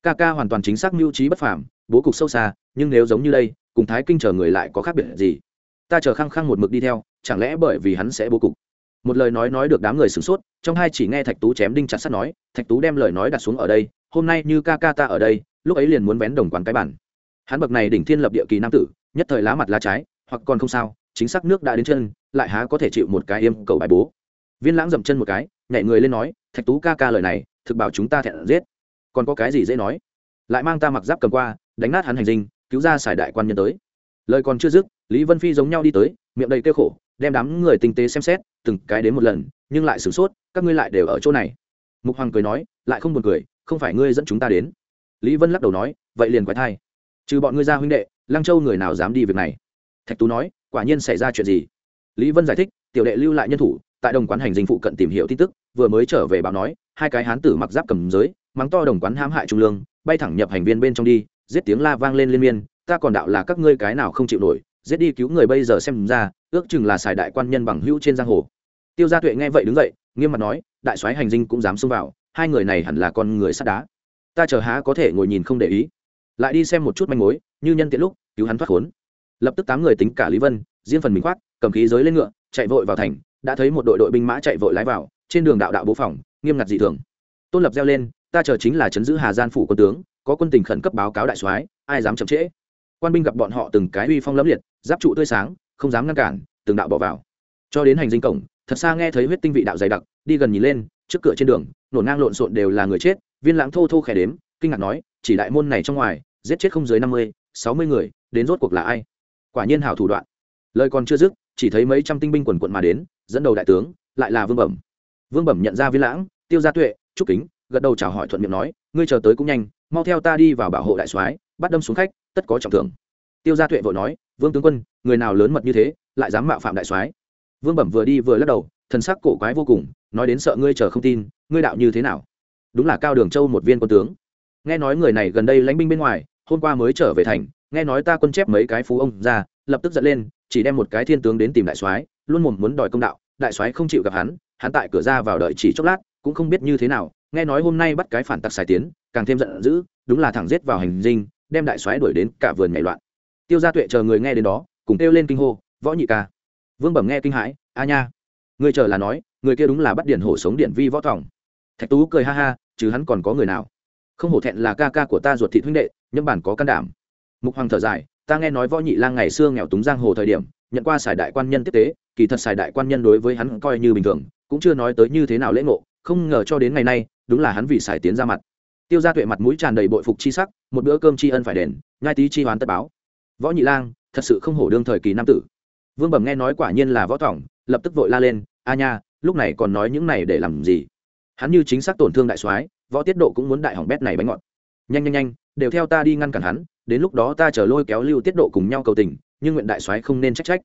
Ca ca hoàn toàn chính xác mưu trí bất phàm, bố cục sâu xa, nhưng nếu giống như đây, cùng thái kinh chờ người lại có khác biệt gì? Ta chờ khăng khăng một mực đi theo, chẳng lẽ bởi vì hắn sẽ bố cục? Một lời nói nói được đám người sửng sốt, trong hai chỉ nghe thạch tú chém đinh chặt sắt nói, thạch tú đem lời nói đặt xuống ở đây, hôm nay như ca ca ta ở đây, lúc ấy liền muốn vén đồng quán cái bản hắn bậc này đỉnh thiên lập địa kỳ nam tử, nhất thời lá mặt lá trái, hoặc còn không sao chính xác nước đã đến chân, lại há có thể chịu một cái yêm cầu bài bố. Viên lãng dậm chân một cái, nhảy người lên nói, thạch tú ca ca lời này, thực bảo chúng ta thẹn giết. Còn có cái gì dễ nói? Lại mang ta mặc giáp cầm qua, đánh nát hắn hành dinh, cứu ra xài đại quan nhân tới. Lời còn chưa dứt, lý vân phi giống nhau đi tới, miệng đầy kêu khổ, đem đám người tinh tế xem xét, từng cái đến một lần, nhưng lại sửng sốt, các ngươi lại đều ở chỗ này. Mục hoàng cười nói, lại không buồn cười, không phải ngươi dẫn chúng ta đến. Lý vân lắc đầu nói, vậy liền quái thai. Trừ bọn ngươi ra huynh đệ, lăng châu người nào dám đi việc này? Thạch tú nói quả nhiên xảy ra chuyện gì? Lý vân giải thích, tiểu đệ lưu lại nhân thủ, tại đồng quán hành dinh phụ cận tìm hiểu tin tức, vừa mới trở về báo nói, hai cái hán tử mặc giáp cầm giới, mắng to đồng quán hãm hại trung lương, bay thẳng nhập hành viên bên trong đi, giết tiếng la vang lên liên miên, ta còn đạo là các ngươi cái nào không chịu nổi, giết đi cứu người bây giờ xem ra, ước chừng là xài đại quan nhân bằng hữu trên giang hồ. Tiêu gia tuệ nghe vậy đứng dậy, nghiêm mặt nói, đại soái hành dinh cũng dám xông vào, hai người này hẳn là con người sắt đá. Ta chờ há có thể ngồi nhìn không để ý. Lại đi xem một chút manh mối, như nhân tiện lúc, cứu hắn thoát khốn lập tức tám người tính cả lý vân, riêng phần mình khoác, cầm khí giới lên ngựa, chạy vội vào thành, đã thấy một đội đội binh mã chạy vội lái vào, trên đường đạo đạo bố phòng, nghiêm ngặt dị thường. Tôn lập reo lên, ta chờ chính là chấn giữ hà gian phủ quân tướng, có quân tình khẩn cấp báo cáo đại soái, ai dám chậm trễ? Quan binh gặp bọn họ từng cái uy phong lẫm liệt, giáp trụ tươi sáng, không dám ngăn cản, từng đạo bỏ vào. Cho đến hành dinh cổng, thật xa nghe thấy huyết tinh vị đạo dày đặc, đi gần nhìn lên, trước cửa trên đường, nổ ngang lộn xộn đều là người chết, viên lãng thô thô khẽ đếm, kinh ngạc nói, chỉ đại môn này trong ngoài, giết chết không dưới năm mươi, sáu mươi người, đến rốt cuộc là ai? Quả nhiên hảo thủ đoạn. Lời còn chưa dứt, chỉ thấy mấy trăm tinh binh quần quận mà đến, dẫn đầu đại tướng, lại là vương bẩm. Vương bẩm nhận ra viên lãng, tiêu gia tuệ trúc kính, gật đầu chào hỏi thuận miệng nói, ngươi chờ tới cũng nhanh, mau theo ta đi vào bảo hộ đại soái, bắt đâm xuống khách, tất có trọng thưởng. Tiêu gia tuệ vội nói, vương tướng quân, người nào lớn mật như thế, lại dám mạo phạm đại soái? Vương bẩm vừa đi vừa lắc đầu, thần sắc cổ quái vô cùng, nói đến sợ ngươi chờ không tin, ngươi đạo như thế nào? Đúng là cao đường châu một viên quân tướng. Nghe nói người này gần đây lãnh binh bên ngoài hôm qua mới trở về thành, nghe nói ta quân chép mấy cái phú ông ra, lập tức giận lên, chỉ đem một cái thiên tướng đến tìm đại soái, luôn mồm muốn đòi công đạo, đại soái không chịu gặp hắn hắn tại cửa ra vào đợi chỉ chốc lát, cũng không biết như thế nào, nghe nói hôm nay bắt cái phản tặc xài tiến, càng thêm giận dữ, đúng là thẳng giết vào hành dinh, đem đại soái đuổi đến cả vườn nhảy loạn. Tiêu gia tuệ chờ người nghe đến đó, cùng kêu lên kinh hô, võ nhị ca. Vương bẩm nghe kinh hãi, a nha, người chờ là nói, người kia đúng là bắt điển hổ sống điện vi võ thỏng thạch tú cười ha ha, chứ hắn còn có người nào? Không hổ thẹn là ca ca của ta ruột thị huynh đệ Nhâm bản có can đảm. Mục hoàng thở dài, ta nghe nói võ nhị lang ngày xưa nghèo túng giang hồ thời điểm, nhận qua xài đại quan nhân tiếp tế, kỳ thật xài đại quan nhân đối với hắn coi như bình thường, cũng chưa nói tới như thế nào lễ ngộ, không ngờ cho đến ngày nay, đúng là hắn vì xài tiến ra mặt. Tiêu gia tuệ mặt mũi tràn đầy bội phục chi sắc, một bữa cơm tri ân phải đền ngai tí chi hoán tất báo. Võ nhị lang, thật sự không hổ đương thời kỳ nam tử. Vương bẩm nghe nói quả nhiên là võ thỏng lập tức vội la lên, a nha, lúc này còn nói những này để làm gì? Hắn như chính xác tổn thương đại soái, võ tiết độ cũng muốn đại hỏng bét này bánh ngọt. Nhanh nhanh nhanh đều theo ta đi ngăn cản hắn, đến lúc đó ta chờ lôi kéo lưu tiết độ cùng nhau cầu tình, nhưng nguyện đại soái không nên trách trách.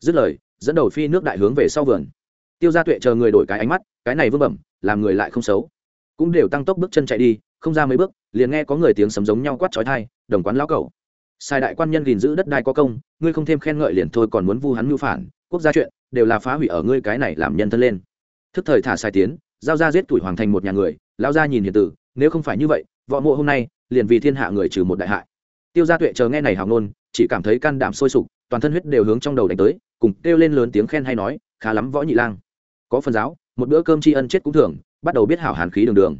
Dứt lời, dẫn đầu phi nước đại hướng về sau vườn. Tiêu gia tuệ chờ người đổi cái ánh mắt, cái này vương bẩm, làm người lại không xấu. Cũng đều tăng tốc bước chân chạy đi, không ra mấy bước, liền nghe có người tiếng sấm giống nhau quát trói thai đồng quán lão cầu sai đại quan nhân gìn giữ đất đai có công, ngươi không thêm khen ngợi liền thôi còn muốn vu hắn mưu phản, quốc gia chuyện, đều là phá hủy ở ngươi cái này làm nhân thân lên. Thức thời thả sai tiến, giao ra giết tuổi hoàng thành một nhà người, lão gia nhìn hiền tử, nếu không phải như vậy, võ mộ hôm nay liền vì thiên hạ người trừ một đại hại. Tiêu gia tuệ chờ nghe này hào ngôn, chỉ cảm thấy can đảm sôi sục, toàn thân huyết đều hướng trong đầu đánh tới, cùng kêu lên lớn tiếng khen hay nói, khá lắm, võ nhị lang. Có phần giáo, một bữa cơm tri ân chết cũng thường, bắt đầu biết hảo hàn khí đường đường.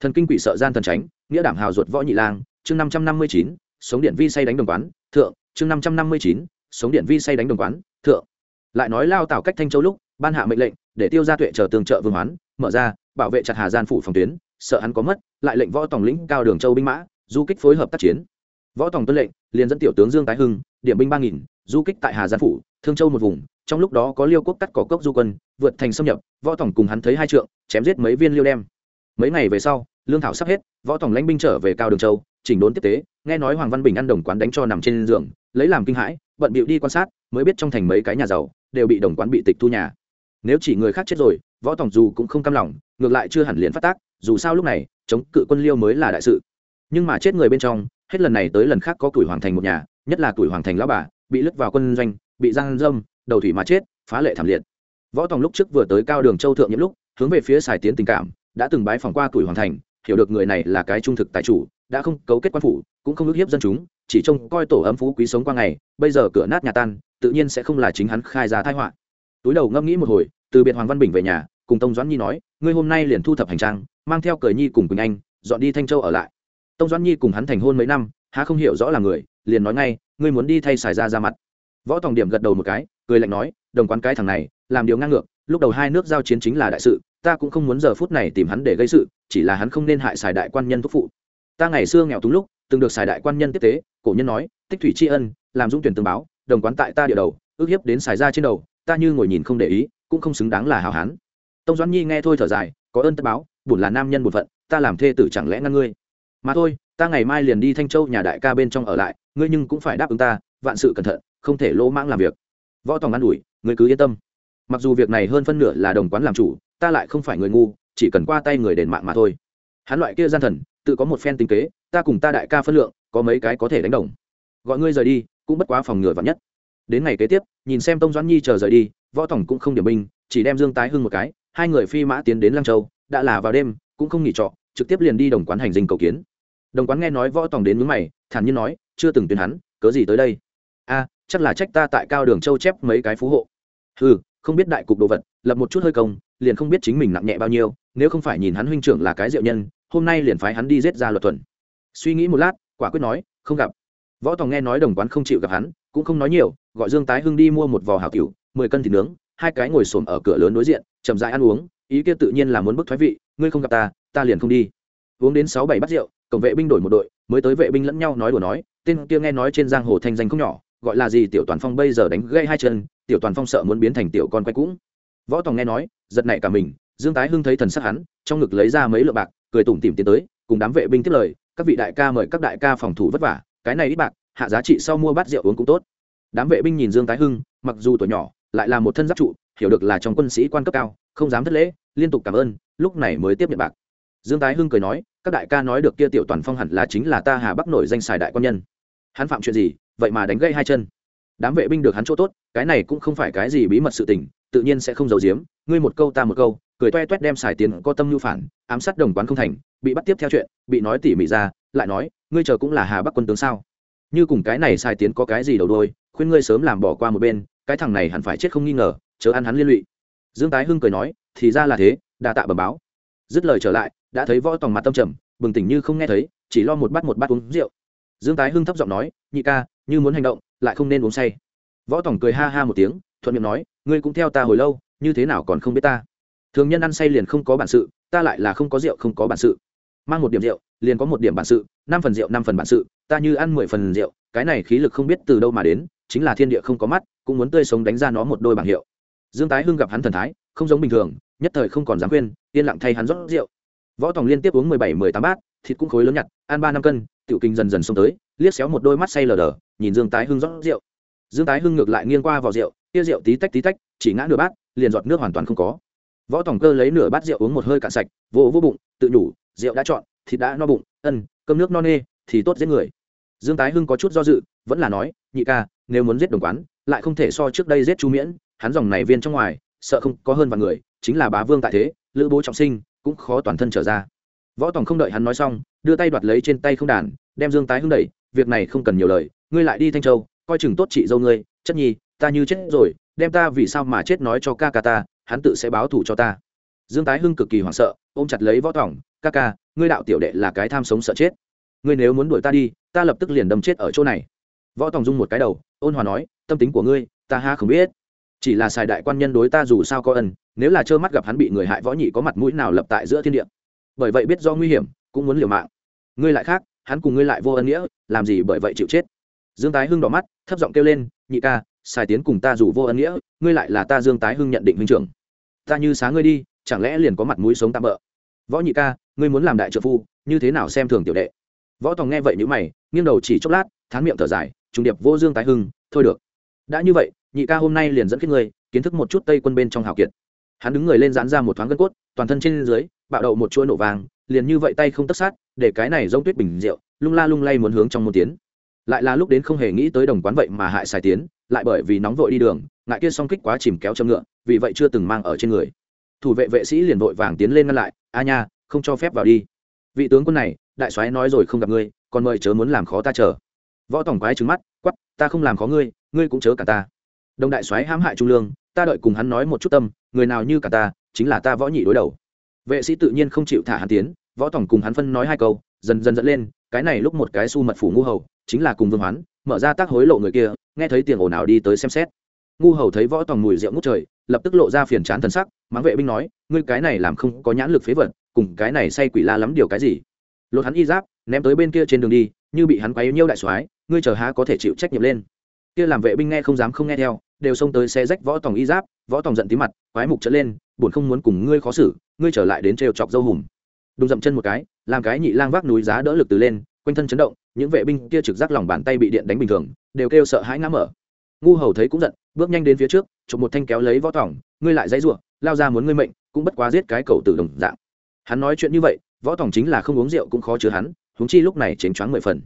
Thần kinh quỷ sợ gian thần tránh, nghĩa đảm hào ruột võ nhị lang, chương năm trăm năm mươi chín, sống điện vi say đánh đồng quán, thượng, chương năm trăm năm mươi chín, sống điện vi say đánh đồng quán, thượng. Lại nói lao tảo cách thanh châu lúc, ban hạ mệnh lệnh, để tiêu gia tuệ chờ tường trợ vương hoán, mở ra, bảo vệ chặt hà gian phủ phòng tuyến sợ hắn có mất, lại lệnh võ tổng lĩnh cao đường châu binh mã, du kích phối hợp tác chiến. Võ tổng tuân lệnh, liền dẫn tiểu tướng dương tái hưng, điểm binh ba nghìn, du kích tại hà giang phủ, thương châu một vùng. Trong lúc đó có liêu quốc cắt cỏ cốc du quân, vượt thành xâm nhập, võ tổng cùng hắn thấy hai trượng, chém giết mấy viên liêu đem. Mấy ngày về sau, lương thảo sắp hết, võ tổng lãnh binh trở về cao đường châu, chỉnh đốn tiếp tế, nghe nói hoàng văn bình ăn đồng quán đánh cho nằm trên giường, lấy làm kinh hãi, bận bịu đi quan sát, mới biết trong thành mấy cái nhà giàu, đều bị đồng quán bị tịch thu nhà. Nếu chỉ người khác chết rồi, võ tổng dù cũng không cam lòng, ngược lại chưa hẳn liền phát tác dù sao lúc này, chống cự quân liêu mới là đại sự. Nhưng mà chết người bên trong, hết lần này tới lần khác có tuổi hoàng thành một nhà, nhất là tuổi hoàng thành lão bà, bị lướt vào quân doanh, bị giang dâm, đầu thủy mà chết, phá lệ thảm liệt. Võ tòng lúc trước vừa tới cao đường châu thượng những lúc, hướng về phía xài tiến tình cảm, đã từng bái phỏng qua tuổi hoàng thành, hiểu được người này là cái trung thực tài chủ, đã không cấu kết quan phủ, cũng không ước hiếp dân chúng, chỉ trông coi tổ ấm phú quý sống qua ngày, bây giờ cửa nát nhà tan, tự nhiên sẽ không là chính hắn khai ra thái họa. Túi đầu ngẫm nghĩ một hồi, từ biệt hoàng văn bình về nhà, cùng tông doãn nhi nói ngươi hôm nay liền thu thập hành trang, mang theo cởi nhi cùng quỳnh anh, dọn đi thanh châu ở lại. Tông doãn nhi cùng hắn thành hôn mấy năm, há không hiểu rõ là người, liền nói ngay, ngươi muốn đi thay xài ra ra mặt. Võ tòng điểm gật đầu một cái, cười lạnh nói, đồng quán cái thằng này, làm điều ngang ngược, lúc đầu hai nước giao chiến chính là đại sự, ta cũng không muốn giờ phút này tìm hắn để gây sự, chỉ là hắn không nên hại xài đại quan nhân thúc phụ. Ta ngày xưa nghèo túng lúc, từng được xài đại quan nhân tiếp tế, cổ nhân nói, tích thủy tri ân, làm dũng tuyển tương báo, đồng quán tại ta địa đầu, ước hiếp đến xài ra trên đầu, ta như ngồi nhìn không để ý, cũng không xứng đáng là hào hán tông doãn nhi nghe thôi thở dài, có ơn tất báo, bổn là nam nhân một phận, ta làm thê tử chẳng lẽ ngăn ngươi? Mà thôi, ta ngày mai liền đi thanh châu nhà đại ca bên trong ở lại, ngươi nhưng cũng phải đáp ứng ta, vạn sự cẩn thận, không thể lỗ mãng làm việc. Võ tòng an ủi, ngươi cứ yên tâm. Mặc dù việc này hơn phân nửa là đồng quán làm chủ, ta lại không phải người ngu, chỉ cần qua tay người đền mạng mà thôi. Hắn loại kia gian thần, tự có một phen tinh kế, ta cùng ta đại ca phân lượng, có mấy cái có thể đánh đồng. Gọi ngươi rời đi, cũng bất quá phòng ngừa vắn nhất. Đến ngày kế tiếp, nhìn xem tông doãn nhi chờ rời đi, võ Tòng cũng không điểm binh, chỉ đem dương tái hưng một cái hai người phi mã tiến đến lăng châu, đã là vào đêm, cũng không nghỉ trọ, trực tiếp liền đi đồng quán hành dinh cầu kiến. Đồng quán nghe nói võ tổng đến mướn mày, thản nhiên nói, chưa từng tuyên hắn, cớ gì tới đây? A, chắc là trách ta tại cao đường châu chép mấy cái phú hộ. Ừ không biết đại cục đồ vật, lập một chút hơi công, liền không biết chính mình nặng nhẹ bao nhiêu, nếu không phải nhìn hắn huynh trưởng là cái diệu nhân, hôm nay liền phái hắn đi giết ra luật thuần. Suy nghĩ một lát, quả quyết nói, không gặp. Võ tòng nghe nói đồng quán không chịu gặp hắn, cũng không nói nhiều, gọi dương tái hưng đi mua một vò hảo cửu mười cân thịt nướng hai cái ngồi xổm ở cửa lớn đối diện, chậm rãi ăn uống, ý kia tự nhiên là muốn bức thoái vị, ngươi không gặp ta ta liền không đi. Uống đến sáu bảy bát rượu, cổng vệ binh đổi một đội, mới tới vệ binh lẫn nhau nói đùa nói, tên kia nghe nói trên giang hồ thanh danh không nhỏ, gọi là gì, tiểu toàn phong bây giờ đánh gây hai chân, tiểu toàn phong sợ muốn biến thành tiểu con quay cũng. Võ tòng nghe nói, giật nảy cả mình, dương tái hưng thấy thần sắc hắn, trong ngực lấy ra mấy lượng bạc, cười tủm tỉm tiến tới, cùng đám vệ binh tiếp lời, các vị đại ca mời các đại ca phòng thủ vất vả, cái này ít bạc, hạ giá trị sau mua bát rượu uống cũng tốt. Đám vệ binh nhìn dương tái hưng, mặc dù tuổi nhỏ lại là một thân giáp trụ, hiểu được là trong quân sĩ quan cấp cao, không dám thất lễ, liên tục cảm ơn, lúc này mới tiếp nhận bạc. Dương tái hưng cười nói, các đại ca nói được kia tiểu toàn phong hẳn là chính là ta hà bắc nổi danh xài đại quan nhân. Hắn phạm chuyện gì, vậy mà đánh gây hai chân. Đám vệ binh được hắn chỗ tốt, cái này cũng không phải cái gì bí mật sự tình, tự nhiên sẽ không giấu giếm, ngươi một câu ta một câu, cười toe toét đem xài tiền có tâm nhu phản, ám sát đồng quán không thành, bị bắt tiếp theo chuyện, bị nói tỉ mỉ ra, lại nói, ngươi chờ cũng là hà bắc quân tướng sao? Như cùng cái này xài tiến có cái gì đầu đôi, khuyên ngươi sớm làm bỏ qua một bên cái thằng này hẳn phải chết không nghi ngờ, chớ ăn hắn liên lụy. Dương tái hưng cười nói, thì ra là thế, đa tạ bẩm báo. Dứt lời trở lại, đã thấy võ tòng mặt tâm trầm, bừng tỉnh như không nghe thấy, chỉ lo một bát một bát uống rượu. Dương tái hưng thấp giọng nói, nhị ca, như muốn hành động, lại không nên uống say. Võ tòng cười ha ha một tiếng, thuận miệng nói, ngươi cũng theo ta hồi lâu, như thế nào còn không biết ta? Thường nhân ăn say liền không có bản sự, ta lại là không có rượu không có bản sự. Mang một điểm rượu, liền có một điểm bản sự, năm phần rượu năm phần bản sự, ta như ăn mười phần rượu, cái này khí lực không biết từ đâu mà đến, chính là thiên địa không có mắt cũng muốn tươi sống đánh ra nó một đôi bảng hiệu. Dương tái hưng gặp hắn thần thái, không giống bình thường, nhất thời không còn dám khuyên, yên lặng thay hắn rót rượu. Võ tòng liên tiếp uống mười bảy, mười tám bát, thịt cũng khối lớn nhặt, ăn ba năm cân, tiểu kinh dần dần xông tới, liếc xéo một đôi mắt say lờ đờ, nhìn dương tái hưng rót rượu. Dương tái hưng ngược lại nghiêng qua vào rượu tia rượu tí tách tí tách, chỉ ngã nửa bát, liền giọt nước hoàn toàn không có. Võ tòng cơ lấy nửa bát rượu uống một hơi cạn sạch vỗ vô bụng, tự nhủ, rượu đã chọn, thịt đã no bụng, ân, cơm nước no nê, thì tốt giết người. Dương tái hưng có chút do dự, vẫn là nói, nhị ca, nếu muốn giết đồng quán lại không thể so trước đây giết chu miễn, hắn dòng này viên trong ngoài, sợ không có hơn vài người, chính là bá vương tại thế, lữ bố trọng sinh, cũng khó toàn thân trở ra. Võ tòng không đợi hắn nói xong, đưa tay đoạt lấy trên tay không đàn, đem dương tái hưng đẩy, việc này không cần nhiều lời, ngươi lại đi thanh châu, coi chừng tốt chị dâu ngươi, chất nhi, ta như chết rồi, đem ta vì sao mà chết nói cho ca ca ta, hắn tự sẽ báo thù cho ta. Dương tái hưng cực kỳ hoảng sợ, ôm chặt lấy võ tòng, ca ca, ngươi đạo tiểu đệ là cái tham sống sợ chết. Ngươi nếu muốn đuổi ta đi, ta lập tức liền đâm chết ở chỗ này. Võ tòng dung một cái đầu, ôn hòa nói tâm tính của ngươi, ta ha không biết. Chỉ là xài đại quan nhân đối ta dù sao có ân, nếu là trơ mắt gặp hắn bị người hại võ nhị có mặt mũi nào lập tại giữa thiên địa. Bởi vậy biết do nguy hiểm, cũng muốn liều mạng. Ngươi lại khác, hắn cùng ngươi lại vô ân nghĩa, làm gì bởi vậy chịu chết? Dương tái hưng đỏ mắt, thấp giọng kêu lên, nhị ca, xài tiến cùng ta dù vô ân nghĩa, ngươi lại là ta dương tái hưng nhận định huynh trưởng. Ta như sáng ngươi đi, chẳng lẽ liền có mặt mũi sống tạm bỡ võ nhị ca, ngươi muốn làm đại trợ phu, như thế nào xem thường tiểu đệ? Võ tòng nghe vậy nhữ mày, nghiêng đầu chỉ chốc lát, thán miệng thở dài trùng điệp vô dương tái hưng, thôi được đã như vậy, nhị ca hôm nay liền dẫn kết ngươi, kiến thức một chút tây quân bên trong hào kiệt. Hắn đứng người lên dán ra một thoáng gân cốt, toàn thân trên dưới, bạo đậu một chuỗi nổ vàng, liền như vậy tay không tất sát, để cái này giống tuyết bình rượu, lung la lung lay muốn hướng trong môn tiến. Lại là lúc đến không hề nghĩ tới đồng quán vậy mà hại xài tiến, lại bởi vì nóng vội đi đường, ngại kia song kích quá chìm kéo châm ngựa, vì vậy chưa từng mang ở trên người. Thủ vệ vệ sĩ liền vội vàng tiến lên ngăn lại, a nha, không cho phép vào đi. Vị tướng quân này, đại soái nói rồi không gặp ngươi, còn mời chớ muốn làm khó ta chờ. Võ tổng quái trứng mắt quắp ta không làm khó ngươi ngươi cũng chớ cả ta. Đồng đại soái hãm hại trung lương, ta đợi cùng hắn nói một chút tâm, người nào như cả ta, chính là ta võ nhị đối đầu. Vệ sĩ tự nhiên không chịu thả hắn tiến, võ tổng cùng hắn phân nói hai câu, dần dần dẫn lên, cái này lúc một cái su mật phủ ngu hầu, chính là cùng vương hoán, mở ra tác hối lộ người kia, nghe thấy tiền ồn ào đi tới xem xét. Ngu hầu thấy võ tòng mùi rượu ngút trời, lập tức lộ ra phiền chán thần sắc, mắng vệ binh nói, ngươi cái này làm không có nhãn lực phế vật, cùng cái này say quỷ la lắm điều cái gì? Lột hắn y giáp, ném tới bên kia trên đường đi, như bị hắn quấy nhiêu đại soái, ngươi chờ há có thể chịu trách nhiệm lên? Kia làm vệ binh nghe không dám không nghe theo, đều xông tới xe rách võ tòng y giáp, võ tòng giận tí mặt, quái mục trở lên, buồn không muốn cùng ngươi khó xử, ngươi trở lại đến trêu chọc dâu hùm. Đùng dậm chân một cái, làm cái nhị lang vác núi giá đỡ lực từ lên, quanh thân chấn động, những vệ binh kia trực giác lòng bàn tay bị điện đánh bình thường, đều kêu sợ hãi ngã mở. Ngu hầu thấy cũng giận, bước nhanh đến phía trước, chụp một thanh kéo lấy võ tòng, ngươi lại dãy ruộng lao ra muốn ngươi mệnh, cũng bất quá giết cái cầu tử đồng dạng. Hắn nói chuyện như vậy, võ tòng chính là không uống rượu cũng khó chứa hắn, huống chi lúc này chênh choáng mười phần.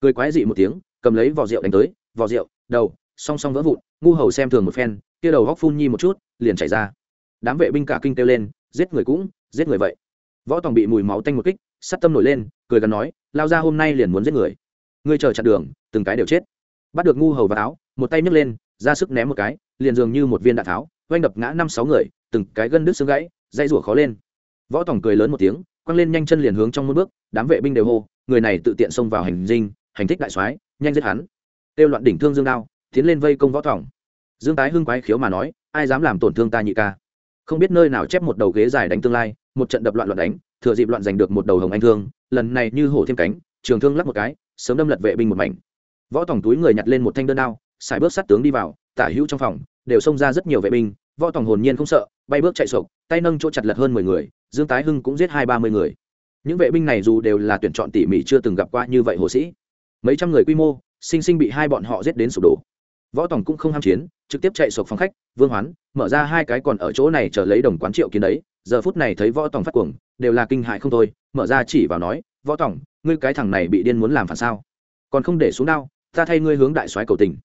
Cười quái dị một tiếng, cầm lấy vỏ rượu đánh tới vỏ rượu, đầu, song song vỡ vụn, ngu hầu xem thường một phen, kia đầu góc phun nhi một chút, liền chảy ra. Đám vệ binh cả kinh kêu lên, giết người cũng, giết người vậy. Võ tòng bị mùi máu tanh một kích sắt tâm nổi lên, cười gần nói, lao ra hôm nay liền muốn giết người. Ngươi chờ chặt đường, từng cái đều chết. Bắt được ngu hầu vào áo, một tay nhấc lên, ra sức ném một cái, liền dường như một viên đạn tháo, oanh đập ngã năm sáu người, từng cái gân đứt xương gãy dây rủa khó lên. Võ tòng cười lớn một tiếng, quăng lên nhanh chân liền hướng trong một bước, đám vệ binh đều hô, người này tự tiện xông vào hành dinh, hành thích đại soái, nhanh giết hắn kêu loạn đỉnh thương dương đao, tiến lên vây công võ thỏng dương tái hưng quái khiếu mà nói, ai dám làm tổn thương ta nhị ca? Không biết nơi nào chép một đầu ghế dài đánh tương lai, một trận đập loạn loạn đánh, thừa dịp loạn giành được một đầu hồng anh thương, lần này như hổ thêm cánh, trường thương lắc một cái, sớm đâm lật vệ binh một mảnh. Võ tòng túi người nhặt lên một thanh đơn đao xài bước sát tướng đi vào, tả hữu trong phòng, đều xông ra rất nhiều vệ binh, võ tòng hồn nhiên không sợ, bay bước chạy sộc, tay nâng chỗ chặt lật hơn mười người, dương tái hưng cũng giết hai ba mươi người. Những vệ binh này dù đều là tuyển chọn tỉ mỉ chưa từng gặp qua như vậy hồ sĩ. Mấy trăm người quy mô sinh sinh bị hai bọn họ giết đến sụp đổ. Võ tòng cũng không ham chiến, trực tiếp chạy sộc phòng khách, vương hoán, mở ra hai cái còn ở chỗ này chờ lấy đồng quán triệu kiến đấy. Giờ phút này thấy võ tòng phát cuồng, đều là kinh hại không thôi, mở ra chỉ vào nói, võ tòng, ngươi cái thằng này bị điên muốn làm phản sao? Còn không để xuống đao, ta thay ngươi hướng đại soái cầu tình.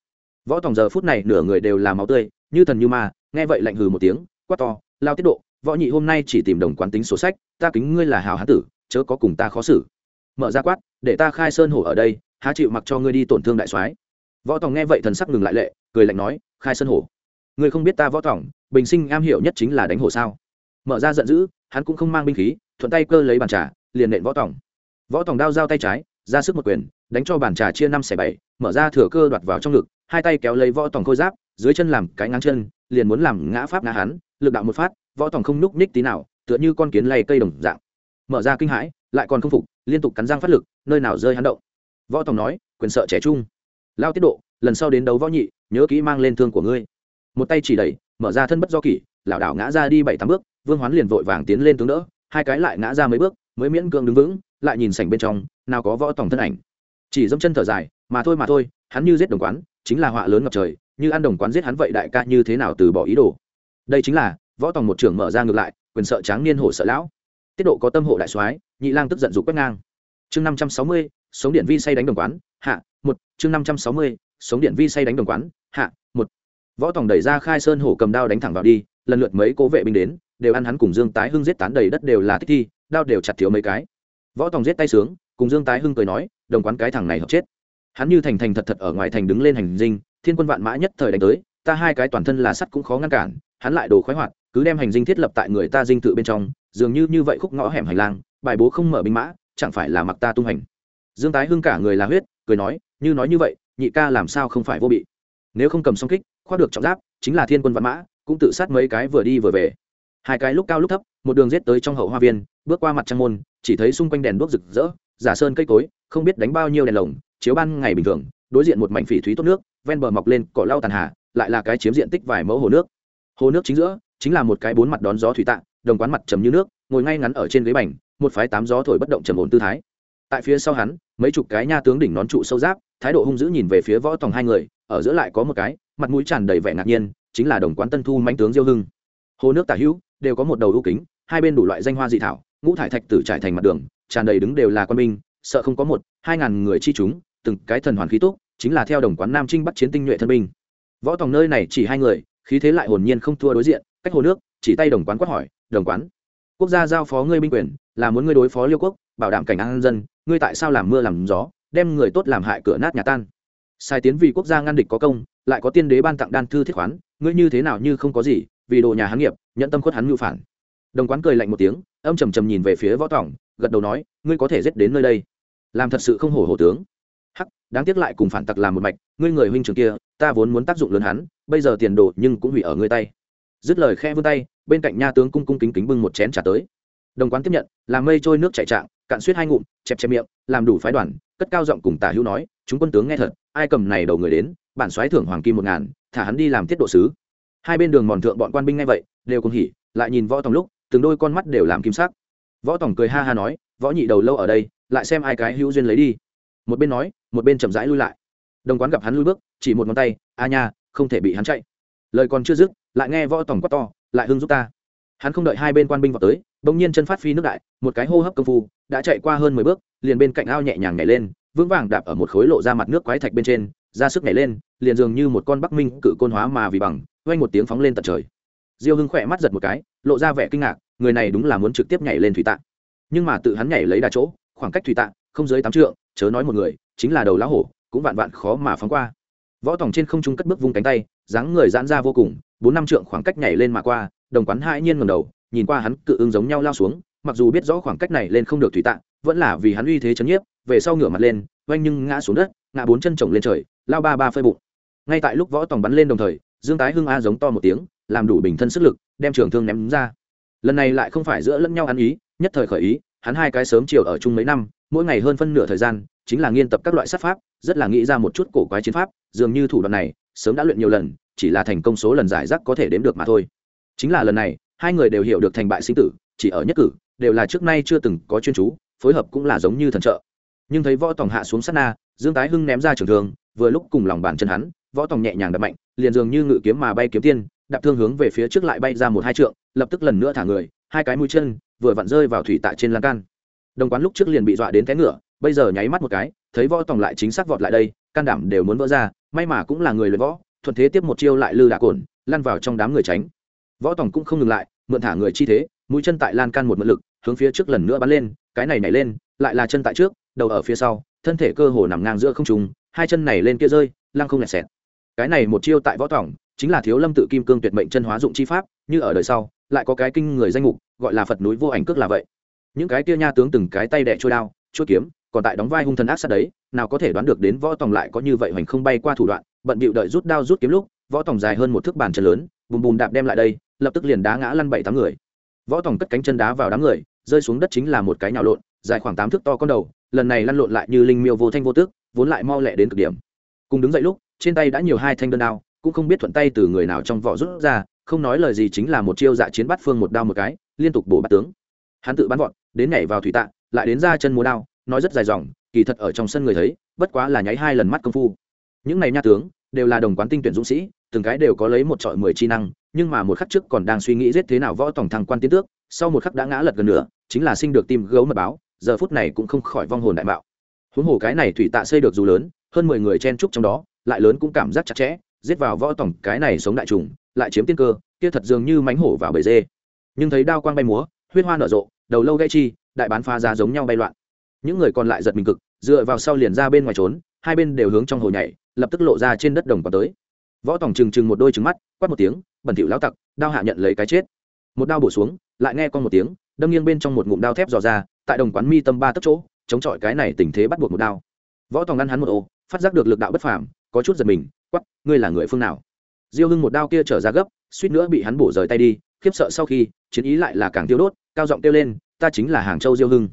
Võ tòng giờ phút này nửa người đều là máu tươi, như thần như ma, nghe vậy lạnh hừ một tiếng, quát to, lao tiết độ, võ nhị hôm nay chỉ tìm đồng quán tính sổ sách, ta kính ngươi là hào hán tử, chớ có cùng ta khó xử. Mở ra quát, để ta khai sơn hổ ở đây há chịu mặc cho ngươi đi tổn thương đại soái. Võ tòng nghe vậy thần sắc ngừng lại lệ, cười lạnh nói, khai sơn hổ, ngươi không biết ta võ tòng, bình sinh am hiểu nhất chính là đánh hổ sao? Mở ra giận dữ, hắn cũng không mang binh khí, thuận tay cơ lấy bàn trà, liền nện võ tòng. Võ tòng đao dao tay trái, ra sức một quyền, đánh cho bàn trà chia năm xẻ bảy, mở ra thừa cơ đoạt vào trong ngực, hai tay kéo lấy võ tòng khôi giáp, dưới chân làm cái ngang chân, liền muốn làm ngã pháp ngã hắn, lực đạo một phát, võ tòng không núc ních tí nào, tựa như con kiến lay cây đồng dạng. Mở ra kinh hãi, lại còn không phục, liên tục cắn răng phát lực, nơi nào rơi hắn động võ tòng nói, quyền sợ trẻ trung. Lao tiết độ, lần sau đến đấu võ nhị, nhớ kỹ mang lên thương của ngươi. Một tay chỉ đẩy, mở ra thân bất do kỷ, lảo đảo ngã ra đi bảy tám bước, vương hoán liền vội vàng tiến lên tướng đỡ, hai cái lại ngã ra mấy bước, mới miễn cưỡng đứng vững, lại nhìn sảnh bên trong, nào có võ tòng thân ảnh. Chỉ dẫm chân thở dài, mà thôi mà thôi, hắn như giết đồng quán, chính là họa lớn ngập trời, như ăn đồng quán giết hắn vậy đại ca như thế nào từ bỏ ý đồ. Đây chính là, võ tòng một trưởng mở ra ngược lại, quyền sợ tráng niên hổ sợ lão. Tiết độ có tâm hộ đại soái, nhị lang tức giận dục quét ngang. Chương năm trăm sáu mươi sống điện vi say đánh đồng quán, hạ, một, chương năm trăm sáu mươi, sống điện vi say đánh đồng quán, hạ, một. Võ tòng đẩy ra khai sơn hổ cầm đao đánh thẳng vào đi, lần lượt mấy cố vệ binh đến, đều ăn hắn cùng dương tái hưng giết tán đầy đất đều là thích thi, đao đều chặt thiếu mấy cái. Võ tòng giết tay sướng, cùng dương tái hưng cười nói, đồng quán cái thằng này hợp chết. Hắn như thành thành thật thật ở ngoài thành đứng lên hành dinh, thiên quân vạn mã nhất thời đánh tới, ta hai cái toàn thân là sắt cũng khó ngăn cản, hắn lại đồ khoái hoạt, cứ đem hành dinh thiết lập tại người ta dinh tự bên trong, dường như như vậy khúc ngõ hẻm hành lang, bài bố không mở binh mã, chẳng phải là mặc ta tung hành dương tái hưng cả người là huyết, cười nói, như nói như vậy, nhị ca làm sao không phải vô bị? Nếu không cầm song kích, khoác được trọng giáp, chính là thiên quân vạn mã, cũng tự sát mấy cái vừa đi vừa về. Hai cái lúc cao lúc thấp, một đường rết tới trong hậu hoa viên, bước qua mặt trăng môn, chỉ thấy xung quanh đèn đuốc rực rỡ, giả sơn cây cối, không biết đánh bao nhiêu đèn lồng, chiếu ban ngày bình thường, đối diện một mảnh phỉ thúy tốt nước, ven bờ mọc lên cỏ lau tàn hà lại là cái chiếm diện tích vài mẫu hồ nước. Hồ nước chính giữa, chính là một cái bốn mặt đón gió thủy tạ đồng quán mặt trầm như nước, ngồi ngay ngắn ở trên ghế bành, một phái tám gió thổi bất động trầm ổn tư thái tại phía sau hắn, mấy chục cái nha tướng đỉnh nón trụ sâu giáp, thái độ hung dữ nhìn về phía võ tòng hai người, ở giữa lại có một cái, mặt mũi tràn đầy vẻ ngạc nhiên, chính là đồng quán tân thu mãnh tướng diêu hưng. Hồ nước tả hữu, đều có một đầu ưu kính, hai bên đủ loại danh hoa dị thảo, ngũ thải thạch tử trải thành mặt đường, tràn đầy đứng đều là quân binh, sợ không có một, hai ngàn người chi chúng, từng cái thần hoàn khí tốt chính là theo đồng quán nam trinh bắt chiến tinh nhuệ thân binh. Võ tòng nơi này chỉ hai người, khí thế lại hồn nhiên không thua đối diện, cách hồ nước, chỉ tay đồng quán quát hỏi, đồng quán, quốc gia giao phó ngươi binh quyền, là muốn ngươi đối phó liêu quốc, bảo đảm cảnh an dân ngươi tại sao làm mưa làm gió, đem người tốt làm hại cửa nát nhà tan? Sai tiến vì quốc gia ngăn địch có công, lại có tiên đế ban tặng đan thư thiết khoán, ngươi như thế nào như không có gì, vì đồ nhà hắn nghiệp nhận tâm khuất hắn mưu phản. Đồng quán cười lạnh một tiếng, âm trầm trầm nhìn về phía võ tỏng gật đầu nói, ngươi có thể giết đến nơi đây. Làm thật sự không hổ hổ tướng. Hắc, đáng tiếc lại cùng phản tặc làm một mạch, ngươi người huynh trường kia, ta vốn muốn tác dụng lớn hắn, bây giờ tiền đồ nhưng cũng hủy ở ngươi tay. Dứt lời khe vươn tay, bên cạnh nha tướng cung cung kính kính bưng một chén trà tới đồng quán tiếp nhận làm mây trôi nước chảy trạng, cạn suýt hai ngụm, chẹp chẹp miệng, làm đủ phái đoàn, cất cao giọng cùng tả hữu nói, chúng quân tướng nghe thật, ai cầm này đầu người đến, bản xoáy thưởng hoàng kim một ngàn, thả hắn đi làm tiết độ sứ. Hai bên đường mòn thượng bọn quan binh nghe vậy, đều cùng hỉ, lại nhìn võ tòng lúc, từng đôi con mắt đều làm kim sắc. Võ tòng cười ha ha nói, võ nhị đầu lâu ở đây, lại xem ai cái hữu duyên lấy đi. Một bên nói, một bên chậm rãi lui lại. Đồng quán gặp hắn lui bước, chỉ một ngón tay, a nha, không thể bị hắn chạy. Lời còn chưa dứt, lại nghe võ tòng quát to, lại hưng giúp ta hắn không đợi hai bên quan binh vào tới bỗng nhiên chân phát phi nước đại một cái hô hấp công phu đã chạy qua hơn mười bước liền bên cạnh ao nhẹ nhàng nhảy lên vững vàng đạp ở một khối lộ ra mặt nước quái thạch bên trên ra sức nhảy lên liền dường như một con bắc minh cự côn hóa mà vì bằng oanh một tiếng phóng lên tận trời. Diêu hưng khỏe mắt giật một cái lộ ra vẻ kinh ngạc người này đúng là muốn trực tiếp nhảy lên thủy tạ, nhưng mà tự hắn nhảy lấy đà chỗ khoảng cách thủy tạ không dưới tám trượng chớ nói một người chính là đầu lá hổ cũng vạn vạn khó mà phóng qua. Võ tòng trên không trung cất bước vung cánh tay dáng người giãn ra vô cùng bốn năm trượng khoảng cách nhảy lên mà qua đồng quán hai nhiên ngầm đầu, nhìn qua hắn cự ứng giống nhau lao xuống, mặc dù biết rõ khoảng cách này lên không được thủy tạng, vẫn là vì hắn uy thế chấn nhiếp, về sau ngửa mặt lên, oanh nhưng ngã xuống đất, ngã bốn chân chồng lên trời, lao ba ba phơi bụng. Ngay tại lúc võ tòng bắn lên đồng thời, dương tái hưng a giống to một tiếng, làm đủ bình thân sức lực, đem trường thương ném ra. Lần này lại không phải giữa lẫn nhau ăn ý, nhất thời khởi ý, hắn hai cái sớm chiều ở chung mấy năm, mỗi ngày hơn phân nửa thời gian, chính là nghiên tập các loại sát pháp, rất là nghĩ ra một chút cổ quái chiến pháp, dường như thủ đoạn này, sớm đã luyện nhiều lần, chỉ là thành công số lần giải rác có thể đếm được mà thôi chính là lần này, hai người đều hiểu được thành bại sinh tử, chỉ ở nhất cử, đều là trước nay chưa từng có chuyên chú, phối hợp cũng là giống như thần trợ. Nhưng thấy võ tòng hạ xuống sát na, dương tái hưng ném ra trường thương, vừa lúc cùng lòng bàn chân hắn, võ tòng nhẹ nhàng đập mạnh, liền dường như ngự kiếm mà bay kiếm tiên, đạp thương hướng về phía trước lại bay ra một hai trượng, lập tức lần nữa thả người, hai cái mũi chân vừa vặn rơi vào thủy tại trên lan can. Đồng quán lúc trước liền bị dọa đến té ngựa, bây giờ nháy mắt một cái, thấy võ tòng lại chính xác vọt lại đây, can đảm đều muốn vỡ ra, may mà cũng là người luyện võ, thuận thế tiếp một chiêu lại lư đạ cồn lăn vào trong đám người tránh võ tòng cũng không ngừng lại, mượn thả người chi thế, mũi chân tại lan can một mượn lực, hướng phía trước lần nữa bắn lên, cái này nhảy lên, lại là chân tại trước, đầu ở phía sau, thân thể cơ hồ nằm ngang giữa không trùng hai chân này lên kia rơi, lăng không lẹt xẹt. Cái này một chiêu tại võ tòng, chính là thiếu lâm tự kim cương tuyệt mệnh chân hóa dụng chi pháp, như ở đời sau, lại có cái kinh người danh mục, gọi là phật núi vô ảnh cước là vậy. Những cái kia nha tướng từng cái tay đẻ trôi đao, chuôi kiếm, còn tại đóng vai hung thần ác sát đấy, nào có thể đoán được đến võ tòng lại có như vậy hoành không bay qua thủ đoạn, bận bịu đợi rút đao rút kiếm lúc, võ tòng dài hơn một thước bàn chân lớn, bùm bùm đạp đem lại đây lập tức liền đá ngã lăn bảy tám người. Võ tòng cất cánh chân đá vào đám người, rơi xuống đất chính là một cái nhào lộn, dài khoảng tám thước to con đầu, lần này lăn lộn lại như linh miêu vô thanh vô tước, vốn lại mau lẹ đến cực điểm. Cùng đứng dậy lúc, trên tay đã nhiều hai thanh đơn đao, cũng không biết thuận tay từ người nào trong vỏ rút ra, không nói lời gì chính là một chiêu dạ chiến bắt phương một đao một cái, liên tục bổ bắt tướng. Hắn tự bắn vọt, đến nhảy vào thủy tạ, lại đến ra chân múa đao, nói rất dài dòng, kỳ thật ở trong sân người thấy, bất quá là nháy hai lần mắt công phu. Những này nha tướng, đều là đồng quán tinh tuyển dũng sĩ, từng cái đều có lấy một trọi mười chi năng nhưng mà một khắc trước còn đang suy nghĩ giết thế nào võ tổng thăng quan tiến tước, sau một khắc đã ngã lật gần nửa, chính là sinh được tim gấu mật báo, giờ phút này cũng không khỏi vong hồn đại bạo. huống hồ cái này thủy tạ xây được dù lớn, hơn mười người chen trúc trong đó, lại lớn cũng cảm giác chặt chẽ, giết vào võ tổng cái này sống đại trùng, lại chiếm tiên cơ, kia thật dường như mánh hổ vào bể dê. Nhưng thấy đao quang bay múa, huyết hoa nở rộ, đầu lâu gai chi, đại bán pha ra giống nhau bay loạn. Những người còn lại giật mình cực, dựa vào sau liền ra bên ngoài trốn, hai bên đều hướng trong hồ nhảy, lập tức lộ ra trên đất đồng còn tới võ Tòng trừng trừng một đôi trứng mắt, quát một tiếng, bẩn thỉu lão tặc, đao hạ nhận lấy cái chết. Một đao bổ xuống, lại nghe con một tiếng, đâm nghiêng bên trong một ngụm đao thép dò ra, tại đồng quán mi tâm ba tấc chỗ, chống chọi cái này tình thế bắt buộc một đao. Võ tòng ngăn hắn một ô, phát giác được lực đạo bất phàm, có chút giật mình quắp ngươi là người phương nào? Diêu hưng một đao kia trở ra gấp, suýt nữa bị hắn bổ rời tay đi, khiếp sợ sau khi, chiến ý lại là càng tiêu đốt, cao giọng kêu lên, ta chính là hàng châu diêu hưng.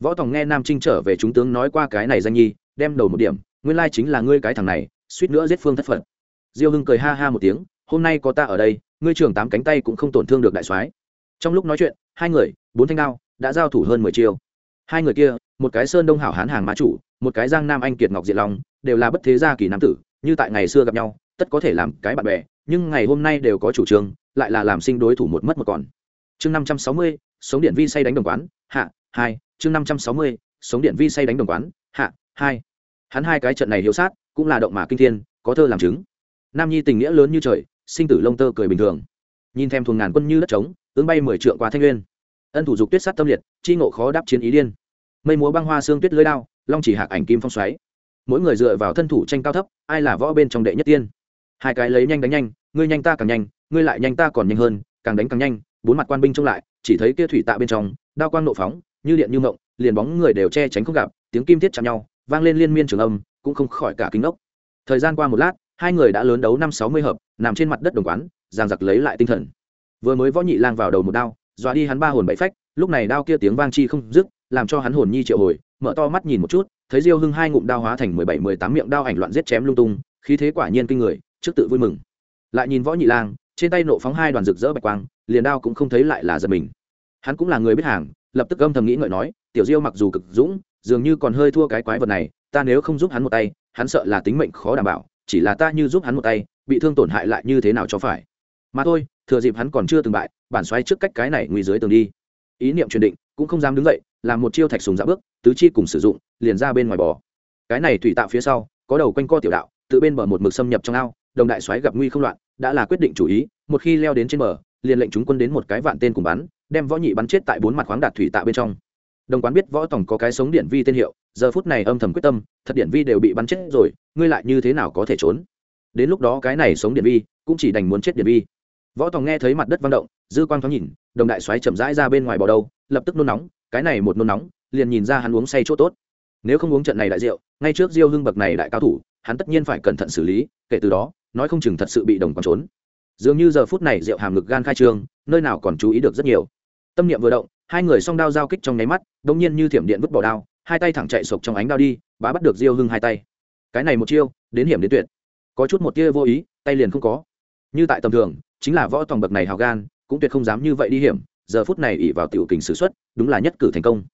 Võ tòng nghe nam trinh trở về chúng tướng nói qua cái này danh nhi, đem đầu một điểm, nguyên lai chính là ngươi cái thằng này, suýt nữa giết phương thất phật diêu hưng cười ha ha một tiếng, hôm nay có ta ở đây, ngươi trưởng tám cánh tay cũng không tổn thương được đại soái. Trong lúc nói chuyện, hai người, bốn thanh đao, đã giao thủ hơn mười chiêu. Hai người kia, một cái sơn đông hảo hán hàng mã chủ, một cái giang nam anh kiệt ngọc diện long, đều là bất thế gia kỳ nam tử, như tại ngày xưa gặp nhau, tất có thể làm cái bạn bè, nhưng ngày hôm nay đều có chủ trương, lại là làm sinh đối thủ một mất một còn. Chương năm trăm sáu mươi, sống điện vi say đánh đồng quán, hạ, hai, chương năm trăm sáu mươi, sống điện vi say đánh đồng quán, hạ, hai. Hắn hai cái trận này hiếu sát, cũng là động mà kinh thiên, có thơ làm chứng nam nhi tình nghĩa lớn như trời, sinh tử lông tơ cười bình thường. Nhìn thêm thuồng ngàn quân như đất trống, ứng bay mười trượng qua thanh nguyên. Ân thủ dục tuyết sát tâm liệt, chi ngộ khó đáp chiến ý điên. Mây múa băng hoa xương tuyết lưới đao, long chỉ hạc ảnh kim phong xoáy. Mỗi người dựa vào thân thủ tranh cao thấp, ai là võ bên trong đệ nhất tiên? Hai cái lấy nhanh đánh nhanh, ngươi nhanh ta càng nhanh, ngươi lại nhanh ta còn nhanh hơn, càng đánh càng nhanh, bốn mặt quan binh trông lại, chỉ thấy kia thủy tạ bên trong, đao quang nộ phóng, như điện như mộng, liền bóng người đều che tránh không gặp, tiếng kim thiết chạm nhau, vang lên liên miên trường âm, cũng không khỏi cả kính ốc thời gian qua một lát hai người đã lớn đấu năm sáu mươi hợp, nằm trên mặt đất đồng quán, giang giặc lấy lại tinh thần. Vừa mới võ nhị lang vào đầu một đao, dọa đi hắn ba hồn bảy phách, lúc này đao kia tiếng vang chi không dứt, làm cho hắn hồn nhi triệu hồi, mở to mắt nhìn một chút, thấy diêu hưng hai ngụm đao hóa thành mười bảy, mười tám miệng đao ảnh loạn giết chém lung tung, khí thế quả nhiên kinh người, trước tự vui mừng. Lại nhìn võ nhị lang, trên tay nộ phóng hai đoàn rực rỡ bạch quang, liền đao cũng không thấy lại là giật mình. Hắn cũng là người biết hàng, lập tức âm thầm nghĩ ngợi nói, tiểu diêu mặc dù cực dũng, dường như còn hơi thua cái quái vật này, ta nếu không giúp hắn một tay, hắn sợ là tính mệnh khó đảm bảo chỉ là ta như giúp hắn một tay, bị thương tổn hại lại như thế nào cho phải? Mà thôi, thừa dịp hắn còn chưa từng bại, bản xoáy trước cách cái này nguy dưới tường đi. Ý niệm truyền định, cũng không dám đứng dậy, làm một chiêu thạch sùng dạ bước, tứ chi cùng sử dụng, liền ra bên ngoài bò. Cái này thủy tạo phía sau, có đầu quanh co tiểu đạo, tự bên bờ một mực xâm nhập trong ao, đồng đại xoáy gặp nguy không loạn, đã là quyết định chủ ý, một khi leo đến trên bờ, liền lệnh chúng quân đến một cái vạn tên cùng bắn, đem võ nhị bắn chết tại bốn mặt khoáng đạt thủy tạ bên trong đồng quán biết võ tổng có cái sống điện vi tên hiệu, giờ phút này âm thầm quyết tâm, thật điện vi đều bị bắn chết rồi, ngươi lại như thế nào có thể trốn? Đến lúc đó cái này sống điện vi, cũng chỉ đành muốn chết điện vi. Võ tòng nghe thấy mặt đất vang động, dư quang thoáng nhìn, đồng đại xoáy chậm rãi ra bên ngoài bò đâu lập tức nôn nóng, cái này một nôn nóng, liền nhìn ra hắn uống say chỗ tốt. Nếu không uống trận này đại rượu, ngay trước diêu hưng bậc này đại cao thủ, hắn tất nhiên phải cẩn thận xử lý, kể từ đó, nói không chừng thật sự bị đồng còn trốn. Dường như giờ phút này rượu hàm ngực gan khai trương, nơi nào còn chú ý được rất nhiều. Tâm niệm vừa động hai người song đao giao kích trong nháy mắt đ nhiên như thiểm điện vứt bỏ đao, hai tay thẳng chạy sộc trong ánh đao đi, bá bắt được diêu hưng hai tay. Cái này một chiêu, đến hiểm đến tuyệt. Có chút một tia vô ý, tay liền không có. Như tại tầm thường, chính là võ tòng bậc này hào gan, cũng tuyệt không dám như vậy đi hiểm, giờ phút này ỉ vào tiểu kình xử xuất, đúng là nhất cử thành công.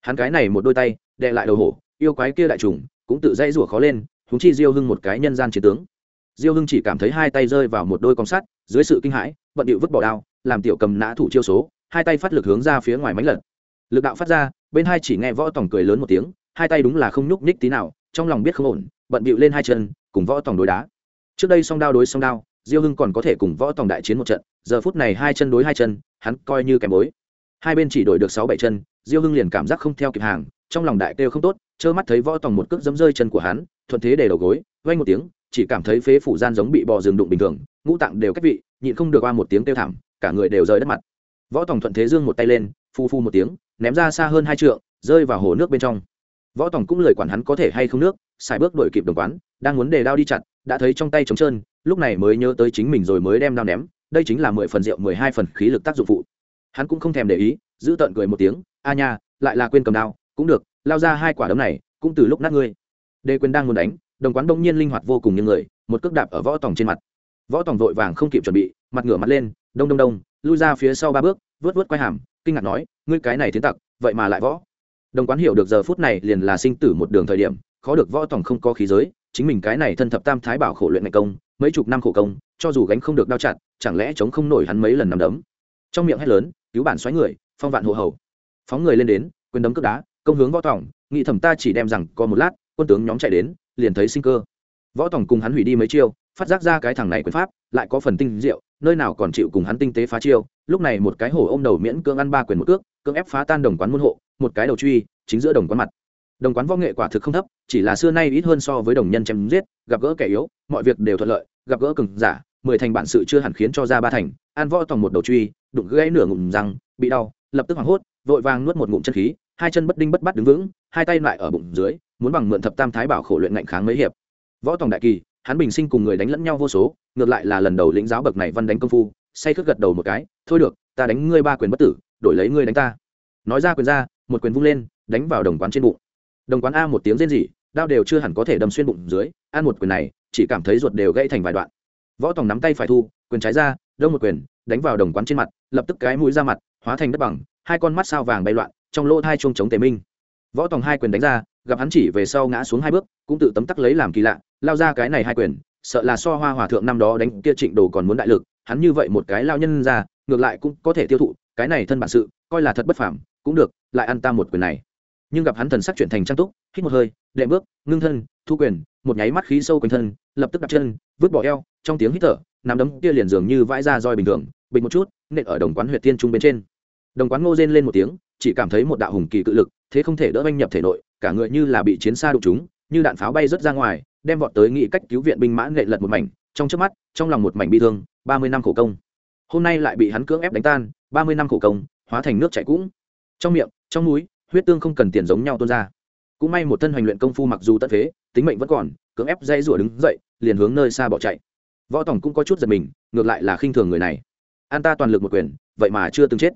Hắn cái này một đôi tay đệ lại đầu hổ, yêu quái kia đại trùng, cũng tự dãy rủa khó lên húng chi diêu hưng một cái nhân gian chiến tướng. Diêu hưng chỉ cảm thấy hai tay rơi vào một đôi con sắt, dưới sự kinh hãi, vận điệu vứt bỏ đao, làm tiểu cầm nã thủ chiêu số hai tay phát lực hướng ra phía ngoài mánh lật. Lực đạo phát ra, bên hai chỉ nghe võ tòng cười lớn một tiếng, hai tay đúng là không nhúc nhích tí nào, trong lòng biết không ổn, bận bịu lên hai chân, cùng võ tòng đối đá. Trước đây song đao đối song đao, diêu hưng còn có thể cùng võ tòng đại chiến một trận, giờ phút này hai chân đối hai chân, hắn coi như kèm bối. Hai bên chỉ đổi được sáu bảy chân, diêu hưng liền cảm giác không theo kịp hàng, trong lòng đại kêu không tốt, trơ mắt thấy võ tòng một cước dấm rơi chân của hắn, thuận thế để đầu gối vay một tiếng, chỉ cảm thấy phế phủ gian giống bị bò rừng đụng bình thường, ngũ tạng đều cách vị, nhịn không được qua một tiếng kêu thảm, cả người đều rời đất mặt võ tòng thuận thế dương một tay lên, phu phu một tiếng, ném ra xa hơn hai trượng, rơi vào hồ nước bên trong. Võ tòng cũng lời quản hắn có thể hay không nước, xài bước đuổi kịp đồng quán, đang muốn đề đao đi chặt, đã thấy trong tay trống trơn, lúc này mới nhớ tới chính mình rồi mới đem đao ném, đây chính là mười phần rượu, mười hai phần khí lực tác dụng phụ. Hắn cũng không thèm để ý, giữ tợn cười một tiếng, a nha, lại là quên cầm đao, cũng được, lao ra hai quả đấm này, cũng từ lúc nát ngươi. Đê quên đang muốn đánh, đồng quán đông nhiên linh hoạt vô cùng như người, một cước đạp ở võ tòng trên mặt. Võ tòng vội vàng không kịp chuẩn bị, mặt ngửa mặt lên, đông đông đông lui ra phía sau ba bước vớt vớt quay hàm kinh ngạc nói ngươi cái này tiến tặc vậy mà lại võ. Đồng quán hiểu được giờ phút này liền là sinh tử một đường thời điểm khó được võ tổng không có khí giới chính mình cái này thân thập tam thái bảo khổ luyện ngày công mấy chục năm khổ công cho dù gánh không được đau chặt chẳng lẽ chống không nổi hắn mấy lần nằm đấm. Trong miệng hét lớn cứu bản xoáy người phong vạn hộ hầu. Phóng người lên đến quyền đấm cướp đá công hướng võ tổng, nghị thẩm ta chỉ đem rằng có một lát quân tướng nhóm chạy đến liền thấy sinh cơ. Võ tổng cùng hắn hủy đi mấy chiêu phát giác ra cái thằng này quyền pháp, lại có phần tinh diệu, nơi nào còn chịu cùng hắn tinh tế phá chiêu. Lúc này một cái hổ ôm đầu miễn cưỡng ăn ba quyền một cước, cưỡng ép phá tan đồng quán môn hộ, một cái đầu truy, chính giữa đồng quán mặt. Đồng quán võ nghệ quả thực không thấp, chỉ là xưa nay ít hơn so với đồng nhân chém giết, gặp gỡ kẻ yếu, mọi việc đều thuận lợi, gặp gỡ cừng giả, mười thành bản sự chưa hẳn khiến cho ra ba thành an võ tòng một đầu truy, đụng gãy nửa ngụm răng, bị đau, lập tức hoảng hốt, vội vàng nuốt một ngụm chân khí, hai chân bất đinh bất bắt đứng vững, hai tay lại ở bụng dưới, muốn bằng mượn thập tam thái bảo khổ luyện ngạnh kháng mấy hiệp. Võ tòng đại kỳ hắn bình sinh cùng người đánh lẫn nhau vô số, ngược lại là lần đầu lĩnh giáo bậc này văn đánh công phu, say khước gật đầu một cái, thôi được, ta đánh ngươi ba quyền bất tử, đổi lấy ngươi đánh ta. Nói ra quyền ra, một quyền vung lên, đánh vào đồng quán trên bụng. Đồng quán a một tiếng rên rỉ, đao đều chưa hẳn có thể đâm xuyên bụng dưới, ăn một quyền này, chỉ cảm thấy ruột đều gãy thành vài đoạn. Võ tòng nắm tay phải thu, quyền trái ra, đông một quyền, đánh vào đồng quán trên mặt, lập tức cái mũi ra mặt, hóa thành đất bằng, hai con mắt sao vàng bay loạn, trong lỗ hai chuông chống tề minh. Võ tòng hai quyền đánh ra gặp hắn chỉ về sau ngã xuống hai bước, cũng tự tấm tắc lấy làm kỳ lạ, lao ra cái này hai quyền, sợ là so hoa hòa thượng năm đó đánh kia trịnh đồ còn muốn đại lực, hắn như vậy một cái lao nhân ra, ngược lại cũng có thể tiêu thụ, cái này thân bản sự, coi là thật bất phàm, cũng được, lại ăn ta một quyền này. Nhưng gặp hắn thần sắc chuyển thành trang túc, hít một hơi, đệ bước, ngưng thân, thu quyền, một nháy mắt khí sâu quanh thân, lập tức đặt chân, vứt bỏ eo, trong tiếng hít thở nằm đấm kia liền dường như vãi ra roi bình thường bình một chút, nện ở đồng quán huyệt tiên trung bên trên. Đồng quán ngô rên lên một tiếng, chỉ cảm thấy một đạo hùng kỳ cự lực, thế không thể đỡ oanh nhập thể nội cả người như là bị chiến xa đụng chúng, như đạn pháo bay rớt ra ngoài, đem vọt tới nghị cách cứu viện binh mã nghệ lật một mảnh, trong trước mắt, trong lòng một mảnh bi thương, ba mươi năm khổ công. Hôm nay lại bị hắn cưỡng ép đánh tan, ba mươi năm khổ công, hóa thành nước chảy cũng. Trong miệng, trong núi, huyết tương không cần tiền giống nhau tuôn ra. Cũng may một thân hoành luyện công phu mặc dù tận phế, tính mệnh vẫn còn, cưỡng ép dây rủa đứng dậy, liền hướng nơi xa bỏ chạy. Võ tổng cũng có chút giật mình, ngược lại là khinh thường người này. An ta toàn lực một quyền, vậy mà chưa từng chết.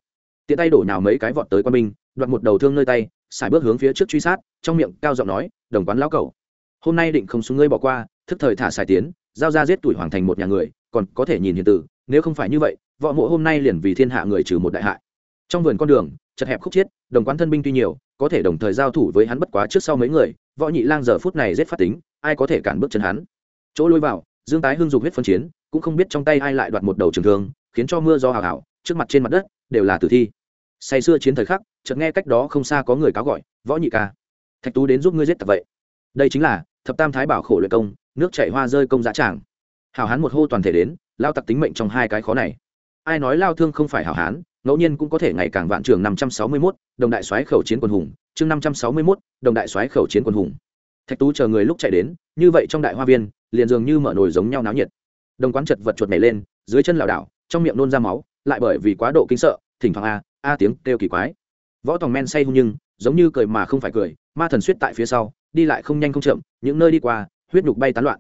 Tiện tay đổ nào mấy cái vọt tới quan binh, đoạt một đầu thương nơi tay xài bước hướng phía trước truy sát, trong miệng cao giọng nói, đồng quán lão cẩu, hôm nay định không xuống ngươi bỏ qua, thức thời thả xài tiến, giao ra giết tuổi hoàng thành một nhà người, còn có thể nhìn hiện tử, nếu không phải như vậy, võ mộ hôm nay liền vì thiên hạ người trừ một đại hại. Trong vườn con đường, chật hẹp khúc chiết, đồng quán thân binh tuy nhiều, có thể đồng thời giao thủ với hắn bất quá trước sau mấy người, võ nhị lang giờ phút này giết phát tính, ai có thể cản bước chân hắn. Chỗ lôi vào, dương tái hưng dục huyết phân chiến, cũng không biết trong tay ai lại đoạt một đầu trường thương, khiến cho mưa do hào hào, trước mặt trên mặt đất, đều là tử thi. Say xưa chiến thời khắc chợt nghe cách đó không xa có người cáo gọi võ nhị ca thạch tú đến giúp ngươi giết tập vậy. Đây chính là thập tam thái bảo khổ luyện công nước chảy hoa rơi công giá tràng. Hảo hán một hô toàn thể đến lao tặc tính mệnh trong hai cái khó này. Ai nói lao thương không phải hảo hán ngẫu nhiên cũng có thể ngày càng vạn trường năm trăm sáu mươi 561, đồng đại soái khẩu chiến quân hùng chương năm trăm sáu mươi 561, đồng đại soái khẩu chiến quân hùng. Thạch tú chờ người lúc chạy đến như vậy trong đại hoa viên liền dường như mở nồi giống nhau náo nhiệt. Đồng quán chật vật chuột nhảy lên dưới chân lảo đảo trong miệng nôn ra máu lại bởi vì quá độ kinh sợ thỉnh thoảng a a tiếng kêu kỳ quái võ tòng men say hung nhưng, giống như cười mà không phải cười, ma thần suýt tại phía sau, đi lại không nhanh không chậm, những nơi đi qua, huyết nhục bay tán loạn.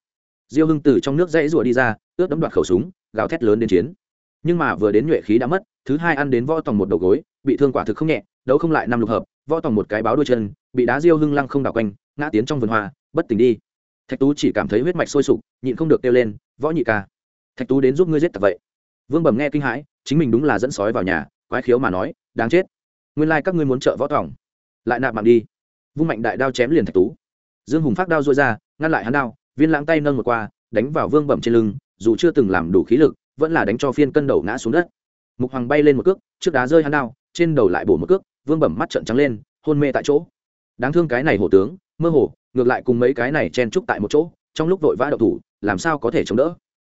Diêu hưng từ trong nước dãy rủa đi ra, ướt đấm đoạt khẩu súng, gào thét lớn đến chiến. Nhưng mà vừa đến nhuệ khí đã mất, thứ hai ăn đến võ tòng một đầu gối, bị thương quả thực không nhẹ, đấu không lại năm lục hợp, võ tòng một cái báo đôi chân, bị đá diêu hưng lăng không đảo quanh, ngã tiến trong vườn hoa, bất tỉnh đi. Thạch tú chỉ cảm thấy huyết mạch sôi sục, nhịn không được kêu lên, võ nhị ca, thạch tú đến giúp ngươi giết tập vậy. Vương bẩm nghe kinh hãi, chính mình đúng là dẫn sói vào nhà, quái khiếu mà nói, đáng chết nguyên lai các ngươi muốn trợ võ tòng. Lại nạp mạng đi. Vung mạnh đại đao chém liền thạch tú. Dương hùng phát đao dôi ra, ngăn lại hắn đao, viên lãng tay nâng một qua, đánh vào vương bẩm trên lưng, dù chưa từng làm đủ khí lực, vẫn là đánh cho phiên cân đầu ngã xuống đất. Mục hoàng bay lên một cước, trước đá rơi hắn đao, trên đầu lại bổ một cước, vương bẩm mắt trận trắng lên, hôn mê tại chỗ. Đáng thương cái này hổ tướng, mơ hồ, ngược lại cùng mấy cái này chen trúc tại một chỗ, trong lúc vội vã đậu thủ, làm sao có thể chống đỡ?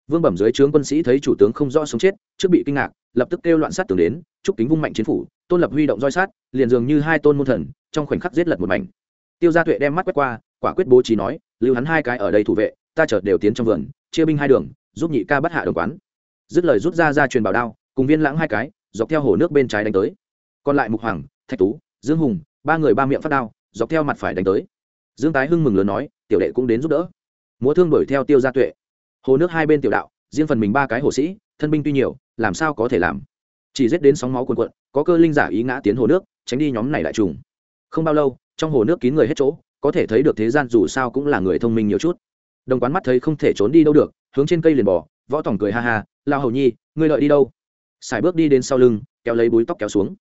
Vương bẩm dưới trướng quân sĩ thấy chủ tướng không rõ sống chết, trước bị kinh ngạc, lập tức kêu loạn sát tường đến, chúc kính vung mạnh chiến phủ, tôn lập huy động roi sát, liền dường như hai tôn môn thần, trong khoảnh khắc giết lật một mảnh. Tiêu gia tuệ đem mắt quét qua, quả quyết bố trí nói, lưu hắn hai cái ở đây thủ vệ, ta chợt đều tiến trong vườn, chia binh hai đường, giúp nhị ca bắt hạ đồng quán. Dứt lời rút ra ra truyền bảo đao, cùng viên lãng hai cái, dọc theo hồ nước bên trái đánh tới. Còn lại mục hoàng, thạch tú, dương hùng, ba người ba miệng phát đao, dọc theo mặt phải đánh tới. Dương tái hưng mừng lớn nói, tiểu đệ cũng đến giúp đỡ. Múa thương đuổi theo tiêu gia tuệ hồ nước hai bên tiểu đạo riêng phần mình ba cái hồ sĩ thân binh tuy nhiều làm sao có thể làm chỉ giết đến sóng máu cuồn cuộn có cơ linh giả ý ngã tiến hồ nước tránh đi nhóm này lại trùng không bao lâu trong hồ nước kín người hết chỗ có thể thấy được thế gian dù sao cũng là người thông minh nhiều chút đồng quán mắt thấy không thể trốn đi đâu được hướng trên cây liền bỏ võ tòng cười ha ha lao hầu nhi ngươi lợi đi đâu sải bước đi đến sau lưng kéo lấy búi tóc kéo xuống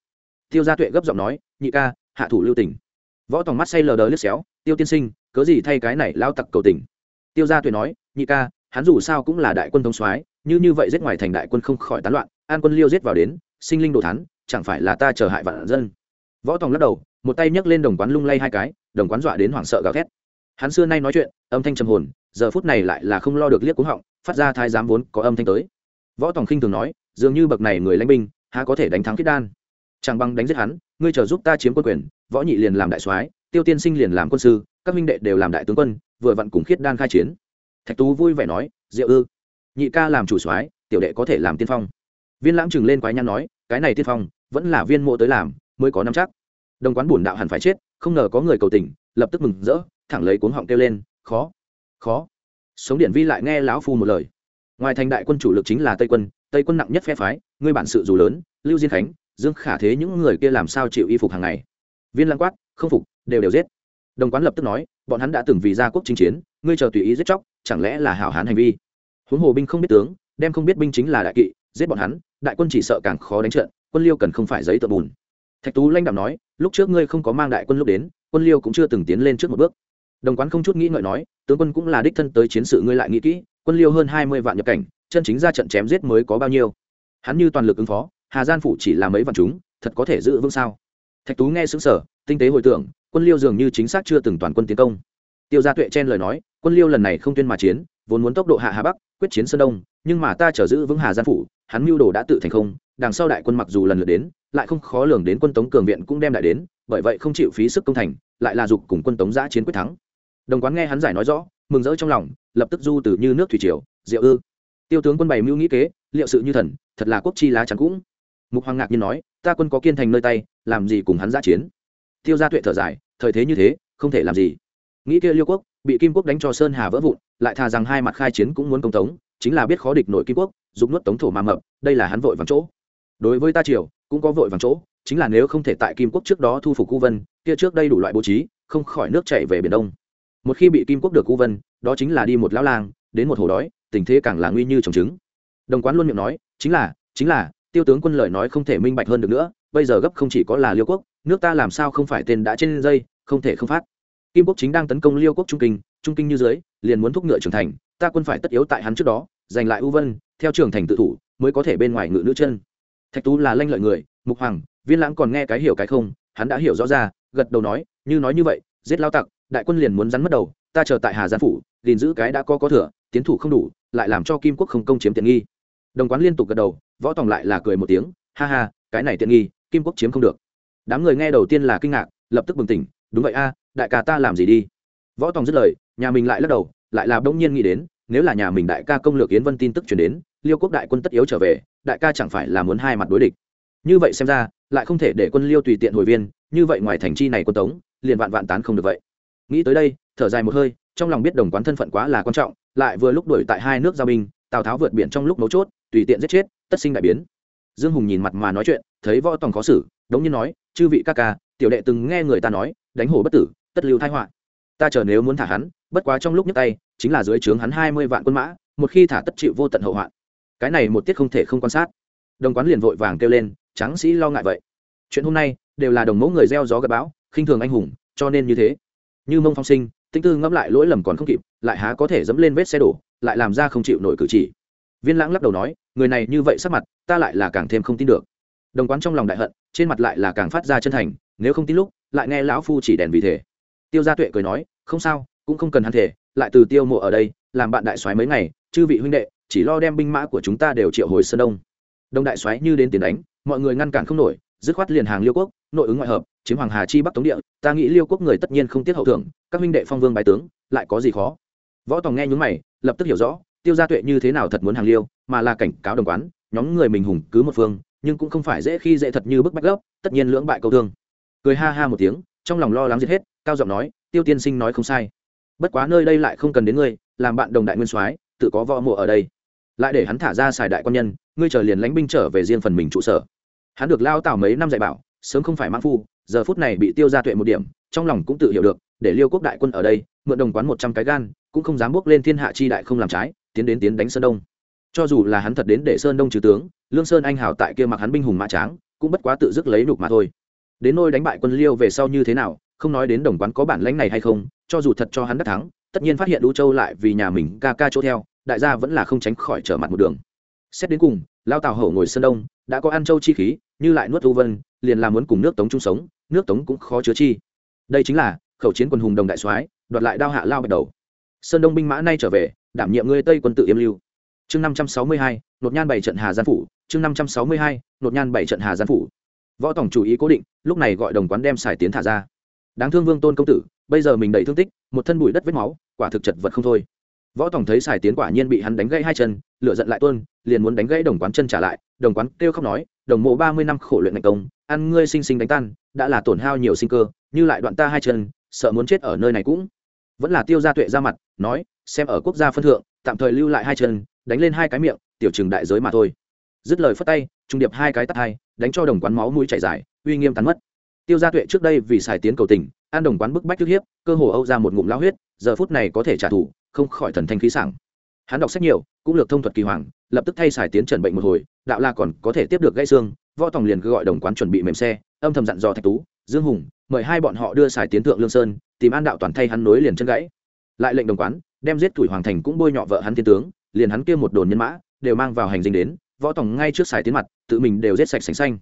tiêu gia tuệ gấp giọng nói nhị ca hạ thủ lưu tỉnh võ tòng mắt say lờ đờ liếc xéo tiêu tiên sinh cớ gì thay cái này lao tặc cầu tình tiêu gia tuệ nói nhị ca hắn dù sao cũng là đại quân thông soái, như như vậy giết ngoài thành đại quân không khỏi tán loạn, an quân liêu giết vào đến, sinh linh đồ thắn chẳng phải là ta chờ hại vạn dân. Võ tòng lắc đầu, một tay nhấc lên đồng quán lung lay hai cái, đồng quán dọa đến hoảng sợ gào thét. Hắn xưa nay nói chuyện, âm thanh trầm hồn, giờ phút này lại là không lo được liếc cúng họng, phát ra thái giám vốn có âm thanh tới. Võ tòng khinh thường nói, dường như bậc này người lãnh binh, há có thể đánh thắng kết đan. Chẳng bằng đánh giết hắn, ngươi chờ giúp ta chiếm quân quyền, võ nhị liền làm đại soái, tiêu tiên sinh liền làm quân sư, các minh đệ đều làm đại tướng quân, vừa vặn cùng khiết đan khai chiến thạch tú vui vẻ nói, diệu ư? Nhị ca làm chủ soái, tiểu đệ có thể làm tiên phong. Viên lãng chừng lên quái nhăn nói, cái này tiên phong, vẫn là viên mộ tới làm, mới có năm chắc. Đồng quán bổn đạo hẳn phải chết, không ngờ có người cầu tình, lập tức mừng rỡ, thẳng lấy cuốn họng kêu lên, khó khó. Sống điện vi lại nghe lão phu một lời. Ngoài thành đại quân chủ lực chính là tây quân tây quân nặng nhất phe phái ngươi bản sự dù lớn, lưu diên khánh, dương khả thế những người kia làm sao chịu y phục hàng ngày? Viên lãng quát, không phục, đều đều giết đồng quán lập tức nói, bọn hắn đã từng vì gia quốc chinh chiến, ngươi chờ tùy ý giết chóc, chẳng lẽ là hảo hán hành vi? Huống hồ binh không biết tướng, đem không biết binh chính là đại kỵ, giết bọn hắn, đại quân chỉ sợ càng khó đánh trận, quân liêu cần không phải giấy tờ bùn. Thạch tú lanh đạo nói, lúc trước ngươi không có mang đại quân lúc đến, quân liêu cũng chưa từng tiến lên trước một bước. Đồng quán không chút nghĩ ngợi nói, tướng quân cũng là đích thân tới chiến sự ngươi lại nghĩ kỹ, quân liêu hơn hai mươi vạn nhập cảnh, chân chính ra trận chém giết mới có bao nhiêu? Hắn như toàn lực ứng phó, hà gian phủ chỉ là mấy vạn chúng, thật có thể giữ vững sao? Thạch tú nghe xứng sở tinh tế hồi tưởng quân liêu dường như chính xác chưa từng toàn quân tiến công. Tiêu gia tuệ chen lời nói, quân liêu lần này không tuyên mà chiến, vốn muốn tốc độ hạ hà bắc, quyết chiến sơn đông, nhưng mà ta trở giữ vững hà gian phủ, hắn mưu đồ đã tự thành không, đằng sau đại quân mặc dù lần lượt đến, lại không khó lường đến quân tống cường viện cũng đem đại đến, bởi vậy không chịu phí sức công thành, lại là dục cùng quân tống giã chiến quyết thắng. Đồng quán nghe hắn giải nói rõ, mừng rỡ trong lòng, lập tức du từ như nước thủy triều, diệu ư. Tiêu tướng quân bày mưu nghĩ kế, liệu sự như thần, thật là quốc chi lá chắn cũng. Mục hoàng ngạc nhiên nói, ta quân có kiên thành nơi tay, làm gì cùng hắn giã chiến? Tiêu gia tuệ thở dài, thời thế như thế, không thể làm gì. Nghĩ kia liêu quốc, bị kim quốc đánh cho sơn hà vỡ vụn, lại thà rằng hai mặt khai chiến cũng muốn công tống, chính là biết khó địch nổi kim quốc dùng nuốt tống thổ mà mập, đây là hắn vội vàng chỗ. Đối với ta triều, cũng có vội vàng chỗ, chính là nếu không thể tại kim quốc trước đó thu phục cu vân, kia trước đây đủ loại bố trí, không khỏi nước chạy về biển đông. Một khi bị kim quốc được cu vân, đó chính là đi một lão lang đến một hồ đói, tình thế càng là nguy như trồng trứng. Đồng quán luôn miệng nói, chính là chính là, tiêu tướng quân lời nói không thể minh bạch hơn được nữa, bây giờ gấp không chỉ có là liêu quốc nước ta làm sao không phải tên đã trên dây, không thể không phát. Kim quốc chính đang tấn công liêu quốc trung kinh trung kinh như dưới, liền muốn thúc ngựa trưởng thành, ta quân phải tất yếu tại hắn trước đó, giành lại u vân, theo trưởng thành tự thủ, mới có thể bên ngoài ngự nữ chân. Thạch tú là lanh lợi người, mục hoàng, viên lãng còn nghe cái hiểu cái không, hắn đã hiểu rõ ra, gật đầu nói, như nói như vậy, giết lao tặc, đại quân liền muốn rắn mất đầu, ta chờ tại hà Giang phủ, gìn giữ cái đã có có thừa, tiến thủ không đủ, lại làm cho kim quốc không công chiếm tiện nghi. Đồng quán liên tục gật đầu, võ tòng lại là cười một tiếng, ha ha, cái này tiện nghi, kim quốc chiếm không được đám người nghe đầu tiên là kinh ngạc, lập tức bừng tỉnh, đúng vậy a, đại ca ta làm gì đi? Võ tòng dứt lời, nhà mình lại lắc đầu, lại là bỗng nhiên nghĩ đến, nếu là nhà mình đại ca công lược yến vân tin tức chuyển đến, liêu quốc đại quân tất yếu trở về, đại ca chẳng phải là muốn hai mặt đối địch. Như vậy xem ra, lại không thể để quân liêu tùy tiện hồi viên, như vậy ngoài thành chi này quân tống, liền vạn vạn tán không được vậy. Nghĩ tới đây, thở dài một hơi, trong lòng biết đồng quán thân phận quá là quan trọng, lại vừa lúc đuổi tại hai nước giao binh, tào tháo vượt biển trong lúc mấu chốt, tùy tiện giết chết, tất sinh đại biến. Dương hùng nhìn mặt mà nói chuyện, thấy võ tòng khó xử, đống nhiên nói chư vị ca ca, tiểu đệ từng nghe người ta nói, đánh hổ bất tử, tất lưu thái họa. Ta chờ nếu muốn thả hắn, bất quá trong lúc nhấc tay, chính là dưới trướng hắn hai mươi vạn quân mã, một khi thả tất chịu vô tận hậu hoạn. Cái này một tiết không thể không quan sát. Đồng quán liền vội vàng kêu lên, tráng sĩ lo ngại vậy. Chuyện hôm nay đều là đồng mẫu người gieo gió gặp bão, khinh thường anh hùng, cho nên như thế. Như mông phong sinh, tinh tư ngẫm lại lỗi lầm còn không kịp, lại há có thể dẫm lên vết xe đổ, lại làm ra không chịu nổi cử chỉ. Viên lãng lắc đầu nói, người này như vậy sắc mặt, ta lại là càng thêm không tin được đồng quán trong lòng đại hận, trên mặt lại là càng phát ra chân thành, nếu không tin lúc, lại nghe lão phu chỉ đèn vì thế. Tiêu gia tuệ cười nói, không sao, cũng không cần hắn thể lại từ tiêu mộ ở đây, làm bạn đại soái mấy ngày, chư vị huynh đệ, chỉ lo đem binh mã của chúng ta đều triệu hồi sơn đông. Đông đại soái như đến tiền đánh, mọi người ngăn cản không nổi, dứt khoát liền hàng liêu quốc, nội ứng ngoại hợp, chiếm hoàng hà chi bắc tống địa, ta nghĩ liêu quốc người tất nhiên không tiết hậu thưởng, các huynh đệ phong vương bài tướng, lại có gì khó? Võ tòng nghe nhúng mày, lập tức hiểu rõ, tiêu gia tuệ như thế nào thật muốn hàng liêu, mà là cảnh cáo đồng quán, nhóm người mình hùng cứ một phương nhưng cũng không phải dễ khi dễ thật như bức bách gốc tất nhiên lưỡng bại câu thương. Cười ha ha một tiếng, trong lòng lo lắng giết hết, cao giọng nói, tiêu tiên sinh nói không sai. Bất quá nơi đây lại không cần đến ngươi, làm bạn đồng đại nguyên soái, tự có võ mộ ở đây. Lại để hắn thả ra xài đại quan nhân, ngươi chờ liền lánh binh trở về riêng phần mình trụ sở. Hắn được lao tảo mấy năm dạy bảo, sớm không phải mãn phu, giờ phút này bị tiêu ra tuệ một điểm, trong lòng cũng tự hiểu được, để liêu quốc đại quân ở đây, mượn đồng quán một trăm cái gan, cũng không dám bước lên thiên hạ chi đại không làm trái, tiến đến tiến đánh sơn đông. Cho dù là hắn thật đến để sơn đông trừ tướng lương sơn anh hào tại kia mặc hắn binh hùng mã tráng, cũng bất quá tự dứt lấy đục mà thôi. Đến nôi đánh bại quân liêu về sau như thế nào, không nói đến đồng quán có bản lãnh này hay không, cho dù thật cho hắn đắc thắng, tất nhiên phát hiện đu châu lại vì nhà mình ca ca chỗ theo, đại gia vẫn là không tránh khỏi trở mặt một đường. Xét đến cùng, lao tào hổ ngồi sơn đông, đã có ăn châu chi khí, như lại nuốt u vân, liền là muốn cùng nước tống chung sống, nước tống cũng khó chứa chi. Đây chính là, khẩu chiến quân hùng đồng đại soái, đoạt lại đao hạ lao bạch đầu. Sơn đông binh mã nay trở về, đảm nhiệm ngươi tây quân tự yêm lưu. Chương năm trăm sáu mươi hai nột nhan bảy trận hà Gian phủ, chương năm trăm sáu mươi hai, nột nhan bảy trận hà Gian phủ. Võ tổng chủ ý cố định, lúc này gọi đồng quán đem xài tiến thả ra. Đáng thương vương tôn công tử, bây giờ mình đầy thương tích, một thân bụi đất vết máu, quả thực chật vật không thôi. Võ tổng thấy xài tiến quả nhiên bị hắn đánh gãy hai chân lựa giận lại tuôn, liền muốn đánh gãy đồng quán chân trả lại. Đồng quán kêu khóc nói, đồng mộ ba mươi năm khổ luyện thành công, ăn ngươi sinh sinh đánh tan, đã là tổn hao nhiều sinh cơ, như lại đoạn ta hai chân, sợ muốn chết ở nơi này cũng. Vẫn là tiêu gia tuệ ra mặt, nói, xem ở quốc gia phân thượng, tạm thời lưu lại hai chân, đánh lên hai cái miệng tiểu trường đại giới mà thôi. Dứt lời phất tay, trung điệp hai cái tắt hai, đánh cho đồng quán máu mũi chảy dài, uy nghiêm tắn mất. Tiêu gia tuệ trước đây vì xài tiến cầu tình, an đồng quán bức bách trước hiếp, cơ hồ âu ra một ngụm lao huyết, giờ phút này có thể trả thù, không khỏi thần thanh khí sảng. Hắn đọc sách nhiều, cũng lược thông thuật kỳ hoàng, lập tức thay xài tiến trần bệnh một hồi, đạo la còn có thể tiếp được gãy xương, võ tòng liền cứ gọi đồng quán chuẩn bị mềm xe, âm thầm dặn dò thạch tú, dương hùng, mời hai bọn họ đưa xài tiến thượng lương sơn, tìm an đạo toàn thay hắn nối liền chân gãy. Lại lệnh đồng quán, đem giết thủy hoàng thành cũng bôi nhọ vợ hắn thiên tướng, liền hắn kia một đồn nhân mã đều mang vào hành dinh đến, võ tòng ngay trước sài tiến mặt, tự mình đều rết sạch sành xanh.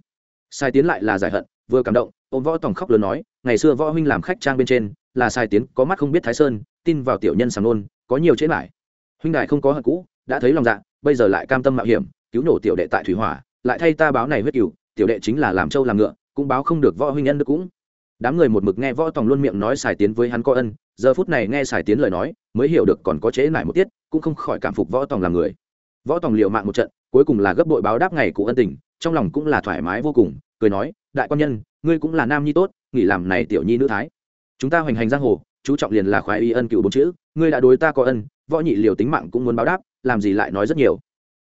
Sài tiến lại là giải hận, vừa cảm động, ôm võ tòng khóc lớn nói, ngày xưa võ huynh làm khách trang bên trên, là sài tiến có mắt không biết thái sơn, tin vào tiểu nhân sàng nôn, có nhiều chế lại huynh đại không có hận cũ, đã thấy lòng dạ bây giờ lại cam tâm mạo hiểm, cứu nổ tiểu đệ tại thủy hỏa, lại thay ta báo này huyết cửu, tiểu đệ chính là làm trâu làm ngựa, cũng báo không được võ huynh nhân được cũng. Đám người một mực nghe võ tòng luôn miệng nói xài tiến với hắn có ân, giờ phút này nghe xài tiến lời nói, mới hiểu được còn có chế lại một tiết, cũng không khỏi cảm phục võ tòng làm người võ tòng liệu mạng một trận, cuối cùng là gấp đội báo đáp ngày cụ ân tình, trong lòng cũng là thoải mái vô cùng, cười nói, đại quan nhân, ngươi cũng là nam nhi tốt, nghỉ làm này tiểu nhi nữ thái. Chúng ta hoành hành giang hồ, chú trọng liền là khoái y ân cựu bốn chữ, ngươi đã đối ta có ân, võ nhị liều tính mạng cũng muốn báo đáp, làm gì lại nói rất nhiều.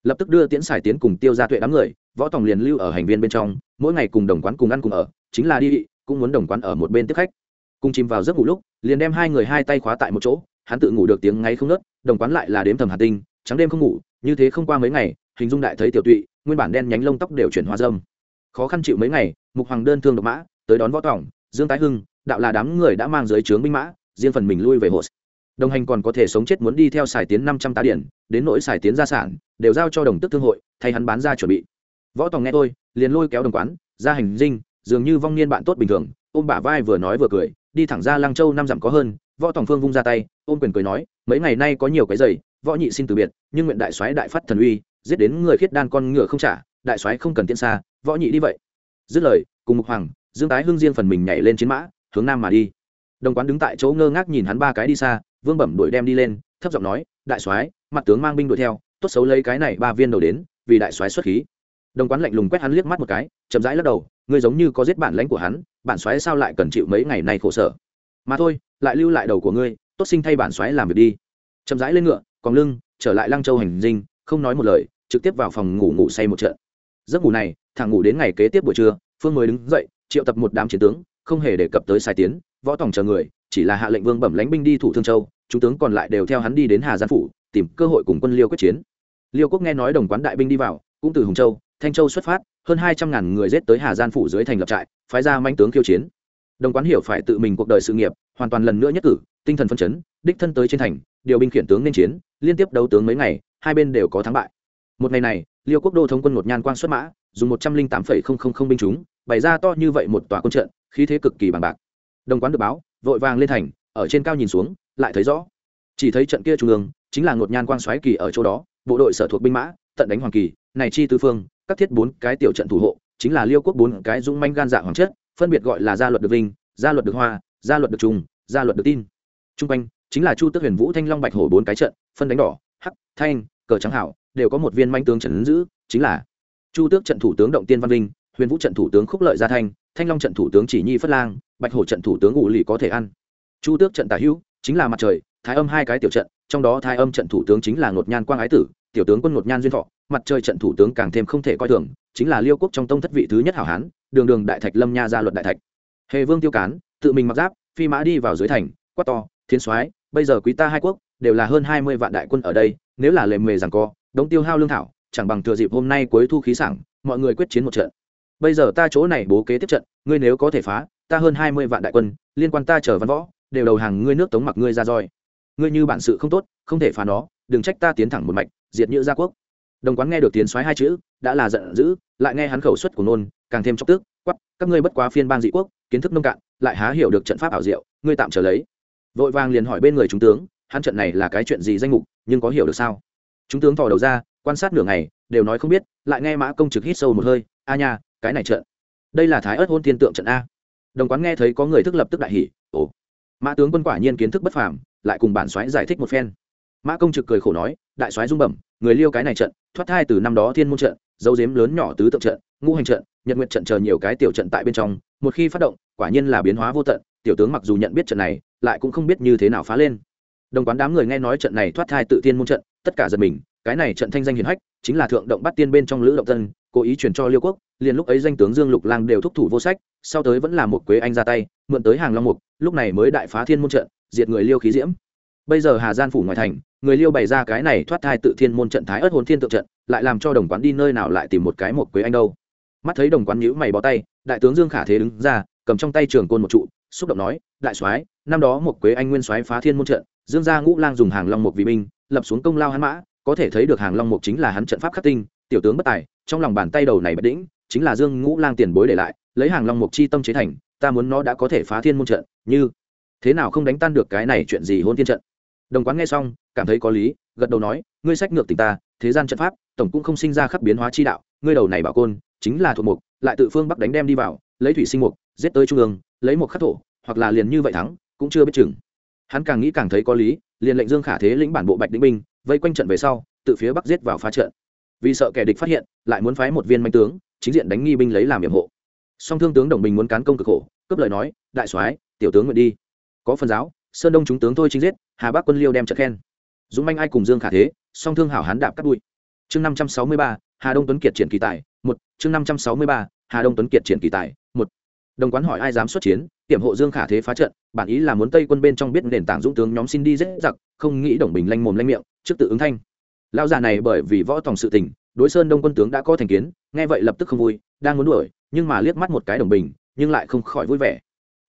Lập tức đưa tiễn xài tiến cùng tiêu ra tuệ đám người, võ tòng liền lưu ở hành viên bên trong, mỗi ngày cùng đồng quán cùng ăn cùng ở, chính là đi cũng muốn đồng quán ở một bên tiếp khách. Cùng chìm vào giấc ngủ lúc, liền đem hai người hai tay khóa tại một chỗ, hắn tự ngủ được tiếng ngay không nớt đồng quán lại là đếm thầm hà tinh, trắng đêm không ngủ như thế không qua mấy ngày, hình dung đại thấy tiểu tụy, nguyên bản đen nhánh lông tóc đều chuyển hoa dâm. Khó khăn chịu mấy ngày, mục hoàng đơn thương độc mã, tới đón võ tỏng dương tái hưng, đạo là đám người đã mang dưới trướng binh mã, riêng phần mình lui về hồ đồng hành còn có thể sống chết muốn đi theo xài tiến năm trăm tá điển, đến nỗi xài tiến gia sản, đều giao cho đồng tức thương hội, thay hắn bán ra chuẩn bị. Võ tòng nghe tôi liền lôi kéo đồng quán, ra hành dinh, dường như vong niên bạn tốt bình thường, ôm bả vai vừa nói vừa cười, đi thẳng ra lăng châu năm dặm có hơn, võ tòng phương vung ra tay, ôm quyền cười nói, mấy ngày nay có nhiều cái giày võ nhị xin từ biệt, nhưng nguyện đại soái đại phát thần uy, giết đến người khiết đan con ngựa không trả, đại soái không cần tiễn xa, võ nhị đi vậy. Dứt lời, cùng mục hoàng, dương tái hưng riêng phần mình nhảy lên chiến mã, hướng nam mà đi. Đồng quán đứng tại chỗ ngơ ngác nhìn hắn ba cái đi xa, vương bẩm đuổi đem đi lên, thấp giọng nói, đại soái, mặt tướng mang binh đuổi theo, tốt xấu lấy cái này ba viên đầu đến, vì đại soái xuất khí. Đồng quán lạnh lùng quét hắn liếc mắt một cái, chậm rãi lắc đầu, ngươi giống như có giết bản lãnh của hắn, bản soái sao lại cần chịu mấy ngày nay khổ sở? Mà thôi, lại lưu lại đầu của ngươi, tốt sinh thay bản soái làm việc đi. Chậm rãi lên ngựa còn lưng, trở lại lăng châu hành dinh, không nói một lời, trực tiếp vào phòng ngủ ngủ say một trận. Giấc ngủ này thằng ngủ đến ngày kế tiếp buổi trưa, phương mới đứng dậy, triệu tập một đám chiến tướng, không hề đề cập tới sai tiến, võ tòng chờ người, chỉ là hạ lệnh vương bẩm lãnh binh đi thủ thương châu, chúng tướng còn lại đều theo hắn đi đến hà giang phủ, tìm cơ hội cùng quân liêu quyết chiến. Liêu quốc nghe nói đồng quán đại binh đi vào, cũng từ hùng châu, thanh châu xuất phát, hơn hai trăm ngàn người giết tới hà giang phủ dưới thành lập trại, phái ra manh tướng khiêu chiến. Đồng quán hiểu phải tự mình cuộc đời sự nghiệp, hoàn toàn lần nữa nhất cử, tinh thần phân chấn, đích thân tới trên thành điều binh khiển tướng nên chiến, liên tiếp đấu tướng mấy ngày, hai bên đều có thắng bại. Một ngày này, liêu quốc đô thống quân một nhan quang xuất mã, dùng một trăm linh tám phẩy không không không binh chúng, bày ra to như vậy một tòa quân trận, khí thế cực kỳ bằng bạc. Đồng quán được báo, vội vàng lên thành, ở trên cao nhìn xuống, lại thấy rõ. Chỉ thấy trận kia trung ương, chính là ngột nhan quang xoáy kỳ ở chỗ đó, bộ đội sở thuộc binh mã, tận đánh hoàng kỳ, này chi tư phương, các thiết bốn cái tiểu trận thủ hộ, chính là liêu quốc bốn cái dung manh gan dạ hoàng chất, phân biệt gọi là gia luật được vinh, gia luật được hoa, gia luật được trùng gia luật được tin. Trung quanh chính là chu tước huyền vũ thanh long bạch hổ bốn cái trận, phân đánh đỏ, hắc, thanh, cờ trắng hảo, đều có một viên manh tướng trận giữ, chính là chu tước trận thủ tướng động tiên văn vinh, huyền vũ trận thủ tướng khúc lợi gia thanh thanh long trận thủ tướng chỉ nhi phất lang, bạch hổ trận thủ tướng ủ lì có thể ăn. Chu tước trận tả hữu, chính là mặt trời, thái âm hai cái tiểu trận, trong đó thái âm trận thủ tướng chính là ngột nhan quang ái tử, tiểu tướng quân ngột nhan duyên thọ, mặt trời trận thủ tướng càng thêm không thể coi thường, chính là liêu quốc trong tông thất vị thứ nhất hảo hán, đường đường đại thạch lâm nha gia luật đại thạch. Hề vương tiêu cán, tự mình mặc giáp, phi mã đi vào dưới thành, quát to, thiên soái bây giờ quý ta hai quốc đều là hơn hai mươi vạn đại quân ở đây, nếu là lề mề rằng co, đống tiêu hao lương thảo, chẳng bằng thừa dịp hôm nay cuối thu khí sảng, mọi người quyết chiến một trận. Bây giờ ta chỗ này bố kế tiếp trận, ngươi nếu có thể phá, ta hơn hai mươi vạn đại quân, liên quan ta chở văn võ, đều đầu hàng ngươi nước tống mặc ngươi ra roi. Ngươi như bản sự không tốt, không thể phá nó, đừng trách ta tiến thẳng một mạch, diệt như gia quốc. Đồng quán nghe được tiến soái hai chữ, đã là giận dữ, lại nghe hắn khẩu xuất của nôn, càng thêm chọc tức quắp các ngươi bất quá phiên bang dị quốc, kiến thức nông cạn, lại há hiểu được trận pháp ảo diệu, ngươi tạm trở lấy vội vàng liền hỏi bên người chúng tướng, hắn trận này là cái chuyện gì danh mục, nhưng có hiểu được sao? Chúng tướng thò đầu ra, quan sát nửa ngày, đều nói không biết, lại nghe mã công trực hít sâu một hơi, a nha, cái này trận, đây là thái ớt hôn thiên tượng trận a. Đồng quán nghe thấy có người thức lập tức đại hỉ, ồ. Mã tướng quân quả nhiên kiến thức bất phàm, lại cùng bản soái giải thích một phen. Mã công trực cười khổ nói, đại soái dung bẩm, người liêu cái này trận, thoát thai từ năm đó thiên môn trận, dấu dếm lớn nhỏ tứ tượng trận, ngũ hành trận, nhật nguyện trận chờ nhiều cái tiểu trận tại bên trong, một khi phát động, quả nhiên là biến hóa vô tận, tiểu tướng mặc dù nhận biết trận này lại cũng không biết như thế nào phá lên. Đồng quán đám người nghe nói trận này thoát thai tự thiên môn trận, tất cả giật mình, cái này trận thanh danh hiển hách, chính là thượng động bắt tiên bên trong lữ động tân, cố ý chuyển cho liêu quốc, liền lúc ấy danh tướng dương lục lang đều thúc thủ vô sách, sau tới vẫn là một quế anh ra tay, mượn tới hàng long mục, lúc này mới đại phá thiên môn trận, diệt người liêu khí diễm. Bây giờ hà gian phủ ngoài thành, người liêu bày ra cái này thoát thai tự thiên môn trận thái ớt hồn thiên tượng trận, lại làm cho đồng quán đi nơi nào lại tìm một cái một quế anh đâu. Mắt thấy đồng quán nhữ mày bó tay, đại tướng dương khả thế đứng ra, cầm trong tay trường côn một trụ xúc động nói, đại soái, năm đó một quế anh nguyên soái phá thiên môn trận, dương gia ngũ lang dùng hàng long mục vì binh, lập xuống công lao hắn mã, có thể thấy được hàng long mục chính là hắn trận pháp khắc tinh, tiểu tướng bất tài, trong lòng bàn tay đầu này bất đĩnh chính là dương ngũ lang tiền bối để lại, lấy hàng long mục chi tâm chế thành, ta muốn nó đã có thể phá thiên môn trận, như thế nào không đánh tan được cái này chuyện gì hôn thiên trận? Đồng quán nghe xong, cảm thấy có lý, gật đầu nói, ngươi sách ngược tình ta, thế gian trận pháp, tổng cũng không sinh ra khắc biến hóa chi đạo, ngươi đầu này bảo côn, chính là thuộc mục, lại tự phương bắc đánh đem đi vào, lấy thủy sinh mục, giết tới trung ương lấy một khắc thổ, hoặc là liền như vậy thắng, cũng chưa biết chừng. Hắn càng nghĩ càng thấy có lý, liền lệnh dương khả thế lĩnh bản bộ bạch đĩnh binh, vây quanh trận về sau tự phía bắc giết vào phá trận. Vì sợ kẻ địch phát hiện, lại muốn phái một viên manh tướng, chính diện đánh nghi binh lấy làm nhiệm hộ. Song thương tướng đồng bình muốn cán công cực khổ, cướp lời nói, đại soái, tiểu tướng nguyện đi. Có phần giáo, sơn đông chúng tướng thôi chính giết, hà bắc quân liêu đem trận khen. Dũng manh ai cùng dương khả thế, song thương hảo hán đạp cắt bụi. Chương năm trăm sáu mươi ba, hà đông tuấn kiệt triển kỳ tài, một. Chương năm trăm sáu mươi ba, hà đông tuấn kiệt triển kỳ tài, một đồng quán hỏi ai dám xuất chiến, tiệm hộ dương khả thế phá trận, bản ý là muốn tây quân bên trong biết nền tảng dũng tướng nhóm xin đi dễ giặc, không nghĩ đồng bình lanh mồm lanh miệng, trước tự ứng thanh. Lao già này bởi vì võ tòng sự tình, đối sơn đông quân tướng đã có thành kiến, nghe vậy lập tức không vui, đang muốn đuổi, nhưng mà liếc mắt một cái đồng bình, nhưng lại không khỏi vui vẻ.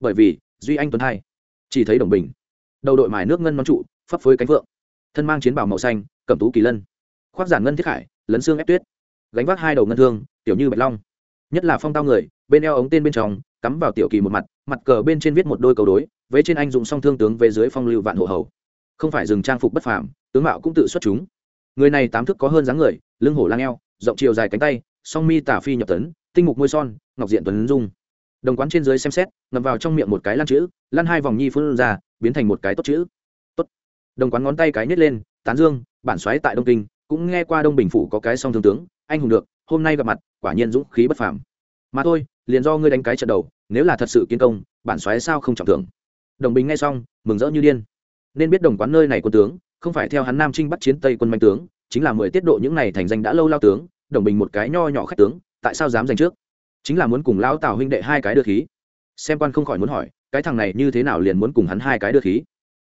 Bởi vì, duy anh tuấn hai, chỉ thấy đồng bình. Đầu đội mài nước ngân nón trụ, phấp phới cánh vượng thân mang chiến bào màu xanh cẩm tú kỳ lân. Khoác giản ngân thiết khải, lấn xương ép tuyết. Gánh vác hai đầu ngân thương, tiểu như bạch long. Nhất là phong tao người, bên eo ống tên bên trong cắm vào tiểu kỳ một mặt mặt cờ bên trên viết một đôi cầu đối vế trên anh dùng song thương tướng về dưới phong lưu vạn hộ hầu. Không phải dừng trang phục bất phàm, tướng mạo cũng tự xuất chúng. Người này tám thức có hơn dáng người, lưng hổ lang eo, rộng chiều dài cánh tay, song mi tả phi nhập tấn, tinh mục môi son, ngọc diện tuấn dung. Đồng quán trên dưới xem xét, ngậm vào trong miệng một cái lăn chữ, lăn hai vòng nhi phun ra, biến thành một cái tốt chữ. Tốt. Đồng quán ngón tay cái nhét lên, tán dương, bản xoáy tại đông kinh, cũng nghe qua đông bình phủ có cái song thương tướng, anh hùng được, hôm nay gặp mặt, quả nhiên dũng khí bất phàm. Mà thôi liền do ngươi đánh cái trận đầu, nếu là thật sự kiến công, bản xoáy sao không trọng thưởng. Đồng bình nghe xong, mừng rỡ như điên. Nên biết đồng quán nơi này quân tướng, không phải theo hắn nam trinh bắt chiến tây quân manh tướng, chính là mười tiết độ những này thành danh đã lâu lao tướng, đồng bình một cái nho nhỏ khách tướng, tại sao dám giành trước? Chính là muốn cùng lao tào huynh đệ hai cái đưa khí. Xem quan không khỏi muốn hỏi, cái thằng này như thế nào liền muốn cùng hắn hai cái đưa khí?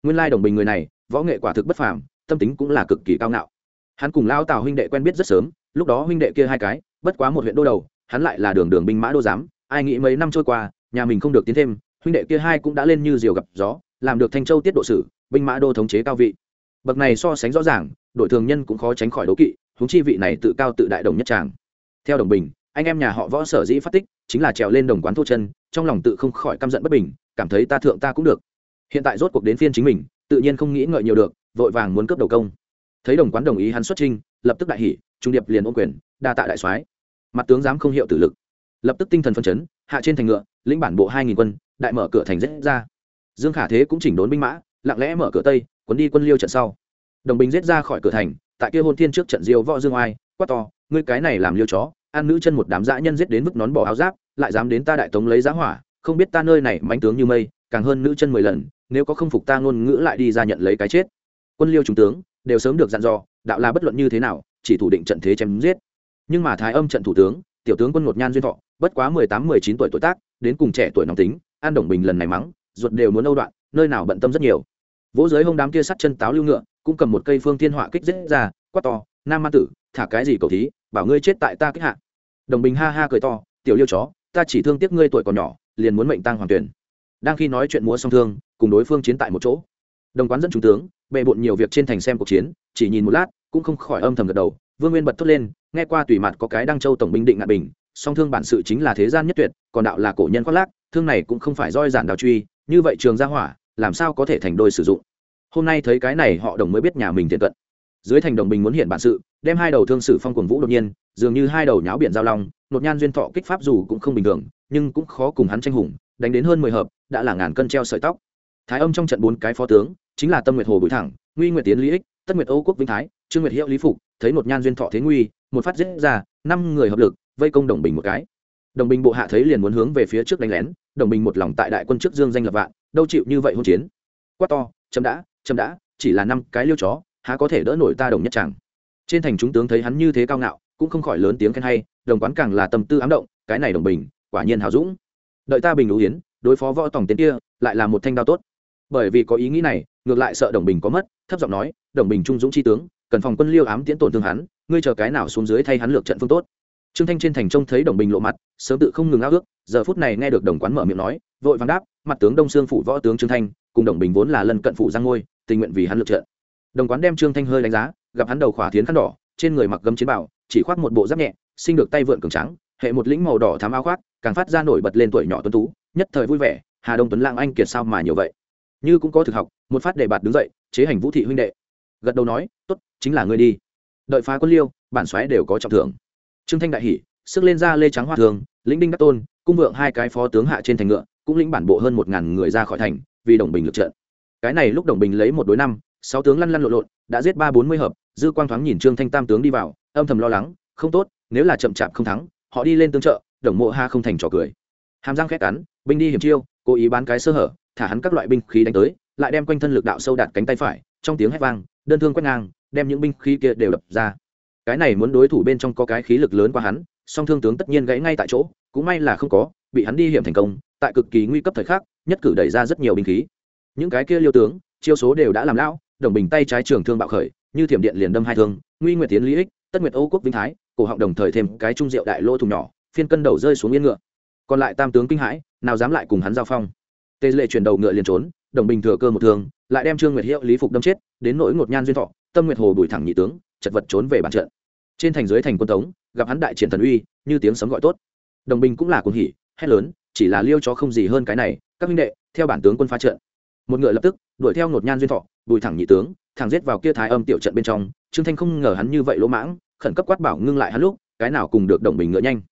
Nguyên lai đồng bình người này, võ nghệ quả thực bất phàm, tâm tính cũng là cực kỳ cao ngạo. Hắn cùng lao tào huynh đệ quen biết rất sớm, lúc đó huynh đệ kia hai cái, bất quá một huyện đô đầu hắn lại là đường đường binh mã đô giám, ai nghĩ mấy năm trôi qua, nhà mình không được tiến thêm, huynh đệ kia hai cũng đã lên như diều gặp gió, làm được thanh châu tiết độ sử, binh mã đô thống chế cao vị. Bậc này so sánh rõ ràng, đội thường nhân cũng khó tránh khỏi đố kỵ húng chi vị này tự cao tự đại đồng nhất tràng. Theo đồng bình, anh em nhà họ võ sở dĩ phát tích, chính là trèo lên đồng quán thô chân, trong lòng tự không khỏi căm giận bất bình, cảm thấy ta thượng ta cũng được. Hiện tại rốt cuộc đến phiên chính mình, tự nhiên không nghĩ ngợi nhiều được, vội vàng muốn cướp đầu công. Thấy đồng quán đồng ý hắn xuất trinh lập tức đại hỉ, trung điệp liền ôm quyền, đa tạ đại soái mặt tướng dám không hiệu tử lực. Lập tức tinh thần phân chấn, hạ trên thành ngựa, lĩnh bản bộ hai nghìn quân, đại mở cửa thành rết ra. Dương khả thế cũng chỉnh đốn binh mã, lặng lẽ mở cửa tây quấn đi quân liêu trận sau. Đồng bình rết ra khỏi cửa thành, tại kia hôn thiên trước trận diêu võ dương oai, quát to, ngươi cái này làm liêu chó, ăn nữ chân một đám dã nhân giết đến mức nón bỏ áo giáp, lại dám đến ta đại tống lấy giá hỏa, không biết ta nơi này mánh tướng như mây, càng hơn nữ chân mười lần, nếu có không phục ta ngôn ngữ lại đi ra nhận lấy cái chết. Quân liêu trung tướng, đều sớm được dặn dò, đạo là bất luận như thế nào, chỉ thủ định trận thế chém giết nhưng mà thái âm trận thủ tướng, tiểu tướng quân một nhan duyên thọ, bất quá mười tám, mười chín tuổi tuổi tác, đến cùng trẻ tuổi nóng tính, an đồng bình lần này mắng, ruột đều muốn âu đoạn, nơi nào bận tâm rất nhiều. Vỗ giới hông đám kia sắt chân táo lưu ngựa, cũng cầm một cây phương thiên họa kích dễ ra, quát to, nam ma tử, thả cái gì cầu thí, bảo ngươi chết tại ta kích hạ. Đồng bình ha ha cười to, tiểu liêu chó, ta chỉ thương tiếc ngươi tuổi còn nhỏ, liền muốn mệnh tăng hoàng tuyển. Đang khi nói chuyện múa song thương, cùng đối phương chiến tại một chỗ. Đồng quán dẫn trung tướng bệ bộn nhiều việc trên thành xem cuộc chiến, chỉ nhìn một lát, cũng không khỏi âm thầm gật đầu vương nguyên bật thốt lên, nghe qua tùy mặt có cái đăng châu tổng binh định ngạn bình, song thương bản sự chính là thế gian nhất tuyệt, còn đạo là cổ nhân khoác lác, thương này cũng không phải roi giản đào truy, như vậy trường gia hỏa, làm sao có thể thành đôi sử dụng? Hôm nay thấy cái này họ đồng mới biết nhà mình thiện cận. Dưới thành đồng bình muốn hiện bản sự, đem hai đầu thương sử phong quần vũ đột nhiên, dường như hai đầu nháo biển giao long, nột nhan duyên thọ kích pháp dù cũng không bình thường, nhưng cũng khó cùng hắn tranh hùng, đánh đến hơn mười hợp, đã là ngàn cân treo sợi tóc. Thái âm trong trận bốn cái phó tướng, chính là tâm nguyệt hồ bụi thẳng, nguy nguyệt tiến lý ích, tất nguyệt âu quốc vĩnh thái, trương nguyệt hiệu lý phục thấy một nhan duyên thọ thế nguy, một phát dễ ra, năm người hợp lực, vây công đồng bình một cái. Đồng bình bộ hạ thấy liền muốn hướng về phía trước đánh lén, đồng bình một lòng tại đại quân trước dương danh lập vạn, đâu chịu như vậy hôn chiến. Quát to, chấm đã chấm đã, chỉ là năm cái liêu chó, há có thể đỡ nổi ta đồng nhất chàng? trên thành chúng tướng thấy hắn như thế cao ngạo, cũng không khỏi lớn tiếng khen hay, đồng quán càng là tâm tư ám động, cái này đồng bình, quả nhiên hào dũng. Đợi ta bình đủ hiến đối phó võ tổng tiến kia, lại là một thanh đao tốt. Bởi vì có ý nghĩ này, ngược lại sợ đồng bình có mất, thấp giọng nói, đồng bình trung dũng chi tướng cần phòng quân liêu ám tiễn tổn thương hắn, ngươi chờ cái nào xuống dưới thay hắn lược trận phương tốt. Trương thanh trên thành trông thấy đồng bình lộ mặt, sớm tự không ngừng ao ước, giờ phút này nghe được đồng quán mở miệng nói, vội vàng đáp, mặt tướng đông sương phủ võ tướng trương thanh, cùng đồng bình vốn là lần cận phủ giang ngôi, tình nguyện vì hắn lược trận. Đồng quán đem trương thanh hơi đánh giá, gặp hắn đầu khỏa thiến khăn đỏ, trên người mặc gấm chiến bảo chỉ khoác một bộ giáp nhẹ sinh được tay vượn cường trắng hệ một lĩnh màu đỏ thám áo khoác, càng phát ra nổi bật lên tuổi nhỏ tuấn tú, nhất thời vui vẻ, hà đông tuấn lang anh kiệt sao mà nhiều vậy? Như cũng có thực học, một phát đề bạt đứng dậy, chế hành vũ thị huynh đệ. Gật đầu nói, tốt chính là ngươi đi. Đợi phá quân liêu, bản xoáy đều có trọng thưởng. Trương thanh đại hỷ sức lên ra lê trắng hoa thường, lĩnh đinh đắc tôn, cung vượng hai cái phó tướng hạ trên thành ngựa, cũng lĩnh bản bộ hơn một ngàn người ra khỏi thành, vì đồng bình lực trận. Cái này lúc đồng bình lấy một đối năm, sáu tướng lăn lăn lộn lộn, đã giết ba bốn mươi hợp, dư quang thoáng nhìn trương thanh tam tướng đi vào, âm thầm lo lắng, không tốt, nếu là chậm chạp không thắng, họ đi lên tương trợ, đồng mộ ha không thành trò cười. Hàm răng khét cắn, binh đi hiểm chiêu, cố ý bán cái sơ hở, thả hắn các loại binh khí đánh tới, lại đem quanh thân lực đạo sâu đạt cánh tay phải, trong tiếng hét vang, đơn thương quét ngang đem những binh khí kia đều đập ra. Cái này muốn đối thủ bên trong có cái khí lực lớn qua hắn, song thương tướng tất nhiên gãy ngay tại chỗ, cũng may là không có, bị hắn đi hiểm thành công, tại cực kỳ nguy cấp thời khắc, nhất cử đẩy ra rất nhiều binh khí. Những cái kia liêu tướng, chiêu số đều đã làm lão, đồng bình tay trái trường thương bạo khởi, như thiểm điện liền đâm hai thương, nguy nguyệt tiến lý ích, tất nguyệt âu quốc vinh thái, cổ họng đồng thời thêm cái trung rượu đại lô thùng nhỏ, phiên cân đầu rơi xuống yên ngựa. Còn lại tam tướng kinh hãi, nào dám lại cùng hắn giao phong. Tề lệ chuyển đầu ngựa liền trốn, đồng bình thừa cơ một thương, lại đem trương nguyệt hiệu, lý phục đâm chết, đến nỗi ngột nhan duyên thọ tâm nguyệt hồ bùi thẳng nhị tướng, chật vật trốn về bản trận. Trên thành dưới thành quân tống, gặp hắn đại triển thần uy, như tiếng sấm gọi tốt. Đồng binh cũng là cuồng hỉ, hét lớn, chỉ là liêu cho không gì hơn cái này, các minh đệ, theo bản tướng quân phá trận. Một ngựa lập tức, đuổi theo ngột nhan duyên thọ bùi thẳng nhị tướng, thẳng giết vào kia thái âm tiểu trận bên trong. Trương thanh không ngờ hắn như vậy lỗ mãng, khẩn cấp quát bảo ngưng lại hắn lúc, cái nào cùng được đồng bình ngựa nhanh.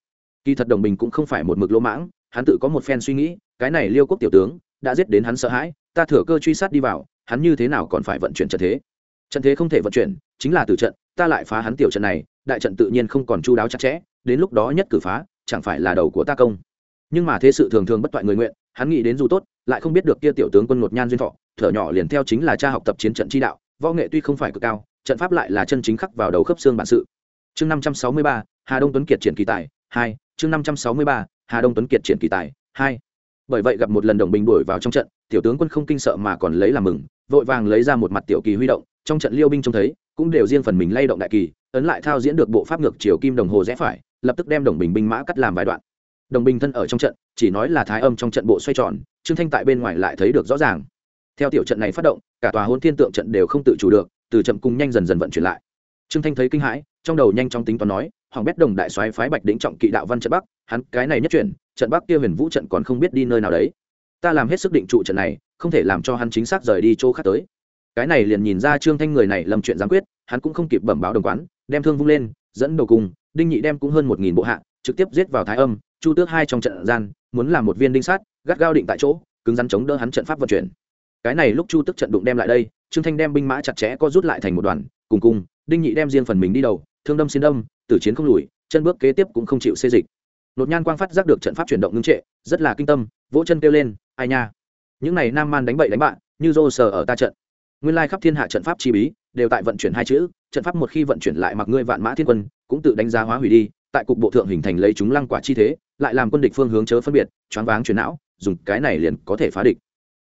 Kỳ thật đồng bình cũng không phải một mực lỗ mãng, hắn tự có một phen suy nghĩ, cái này liêu quốc tiểu tướng, đã giết đến hắn sợ hãi, ta thừa cơ truy sát đi vào, hắn như thế nào còn phải vận chuyển trận thế? Trận thế không thể vận chuyển, chính là từ trận, ta lại phá hắn tiểu trận này, đại trận tự nhiên không còn chu đáo chặt chẽ, đến lúc đó nhất cử phá, chẳng phải là đầu của ta công. Nhưng mà thế sự thường thường bất toại người nguyện, hắn nghĩ đến dù tốt, lại không biết được kia tiểu tướng quân ngột nhan duyên thọ, thở nhỏ liền theo chính là cha học tập chiến trận chi đạo, võ nghệ tuy không phải cực cao, trận pháp lại là chân chính khắc vào đầu khớp xương bản sự. Chương năm trăm sáu mươi ba, hà đông tuấn kiệt triển kỳ tài, hai, chương năm trăm sáu mươi ba, hà đông tuấn kiệt triển kỳ tài, hai. Bởi vậy gặp một lần đồng bình đuổi vào trong trận, tiểu tướng quân không kinh sợ mà còn lấy làm mừng vội vàng lấy ra một mặt tiểu kỳ huy động, trong trận liêu binh trông thấy, cũng đều riêng phần mình lay động đại kỳ, ấn lại thao diễn được bộ pháp ngược chiều kim đồng hồ rẽ phải, lập tức đem đồng bình binh mã cắt làm vài đoạn. Đồng bình thân ở trong trận, chỉ nói là thái âm trong trận bộ xoay tròn, trương thanh tại bên ngoài lại thấy được rõ ràng. Theo tiểu trận này phát động, cả tòa hôn thiên tượng trận đều không tự chủ được, từ chậm cung nhanh dần dần vận chuyển lại. Trương thanh thấy kinh hãi, trong đầu nhanh chóng tính toán nói, hoàng bét đồng đại soái phái bạch đỉnh trọng kỵ đạo văn trận bắc, hắn cái này nhất chuyển, trận bắc kia huyền vũ trận còn không biết đi nơi nào đấy. Ta làm hết sức định trụ trận này không thể làm cho hắn chính xác rời đi chỗ khác tới. Cái này liền nhìn ra trương thanh người này lầm chuyện giám quyết, hắn cũng không kịp bẩm báo đồng quán, đem thương vung lên, dẫn đầu cùng, đinh nhị đem cũng hơn một nghìn bộ hạ, trực tiếp giết vào thái âm, chu tước hai trong trận gian, muốn làm một viên đinh sát, gắt gao định tại chỗ, cứng rắn chống đỡ hắn trận pháp vận chuyển. Cái này lúc chu tức trận đụng đem lại đây, trương thanh đem binh mã chặt chẽ co rút lại thành một đoàn, cùng cùng, đinh nhị đem riêng phần mình đi đầu, thương đâm xin đâm, tử chiến không lùi, chân bước kế tiếp cũng không chịu xê dịch. Nột nhan quang phát giác được trận pháp chuyển động ngưng trệ, rất là kinh tâm, vỗ chân kêu lên, ai nha! Những này nam man đánh bậy đánh bạn như rô sờ ở ta trận. Nguyên lai khắp thiên hạ trận pháp chi bí, đều tại vận chuyển hai chữ, trận pháp một khi vận chuyển lại mặc ngươi vạn mã thiên quân, cũng tự đánh giá hóa hủy đi, tại cục bộ thượng hình thành lấy chúng lăng quả chi thế, lại làm quân địch phương hướng chớ phân biệt, choáng váng chuyển não, dùng cái này liền có thể phá địch.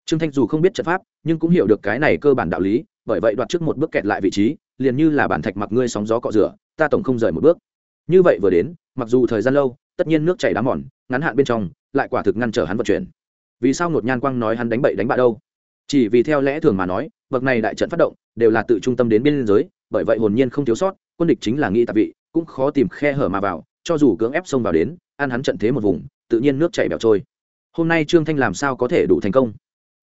Trương thanh dù không biết trận pháp, nhưng cũng hiểu được cái này cơ bản đạo lý, bởi vậy đoạt trước một bước kẹt lại vị trí, liền như là bản thạch mặc ngươi sóng gió cọ rửa, ta tổng không rời một bước. Như vậy vừa đến, mặc dù thời gian lâu, tất nhiên nước chảy đá mòn, ngắn hạn bên trong, lại quả thực ngăn trở hắn vận chuyển vì sao ngột nhan quang nói hắn đánh bậy đánh bạ đâu? Chỉ vì theo lẽ thường mà nói, bậc này đại trận phát động, đều là tự trung tâm đến biên giới, bởi vậy hồn nhiên không thiếu sót, quân địch chính là nghĩ tạp vị, cũng khó tìm khe hở mà vào, cho dù cưỡng ép xông vào đến, ăn hắn trận thế một vùng, tự nhiên nước chảy bẻo trôi. Hôm nay trương thanh làm sao có thể đủ thành công?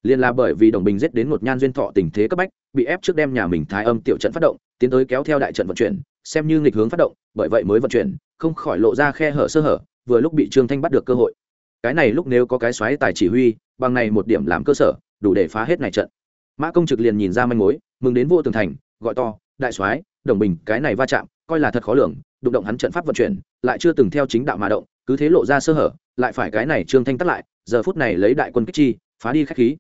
Liền là bởi vì đồng bình giết đến một nhan duyên thọ tình thế cấp bách, bị ép trước đem nhà mình thái âm tiểu trận phát động, tiến tới kéo theo đại trận vận chuyển, xem như nghịch hướng phát động, bởi vậy mới vận chuyển, không khỏi lộ ra khe hở sơ hở, vừa lúc bị trương thanh bắt được cơ hội cái này lúc nếu có cái xoáy tài chỉ huy, bằng này một điểm làm cơ sở, đủ để phá hết này trận. Mã công trực liền nhìn ra manh mối, mừng đến vô tường thành, gọi to, đại soái đồng bình, cái này va chạm, coi là thật khó lường, đụng động hắn trận pháp vận chuyển, lại chưa từng theo chính đạo mà động, cứ thế lộ ra sơ hở, lại phải cái này trương thanh tắt lại, giờ phút này lấy đại quân kích chi, phá đi khách khí.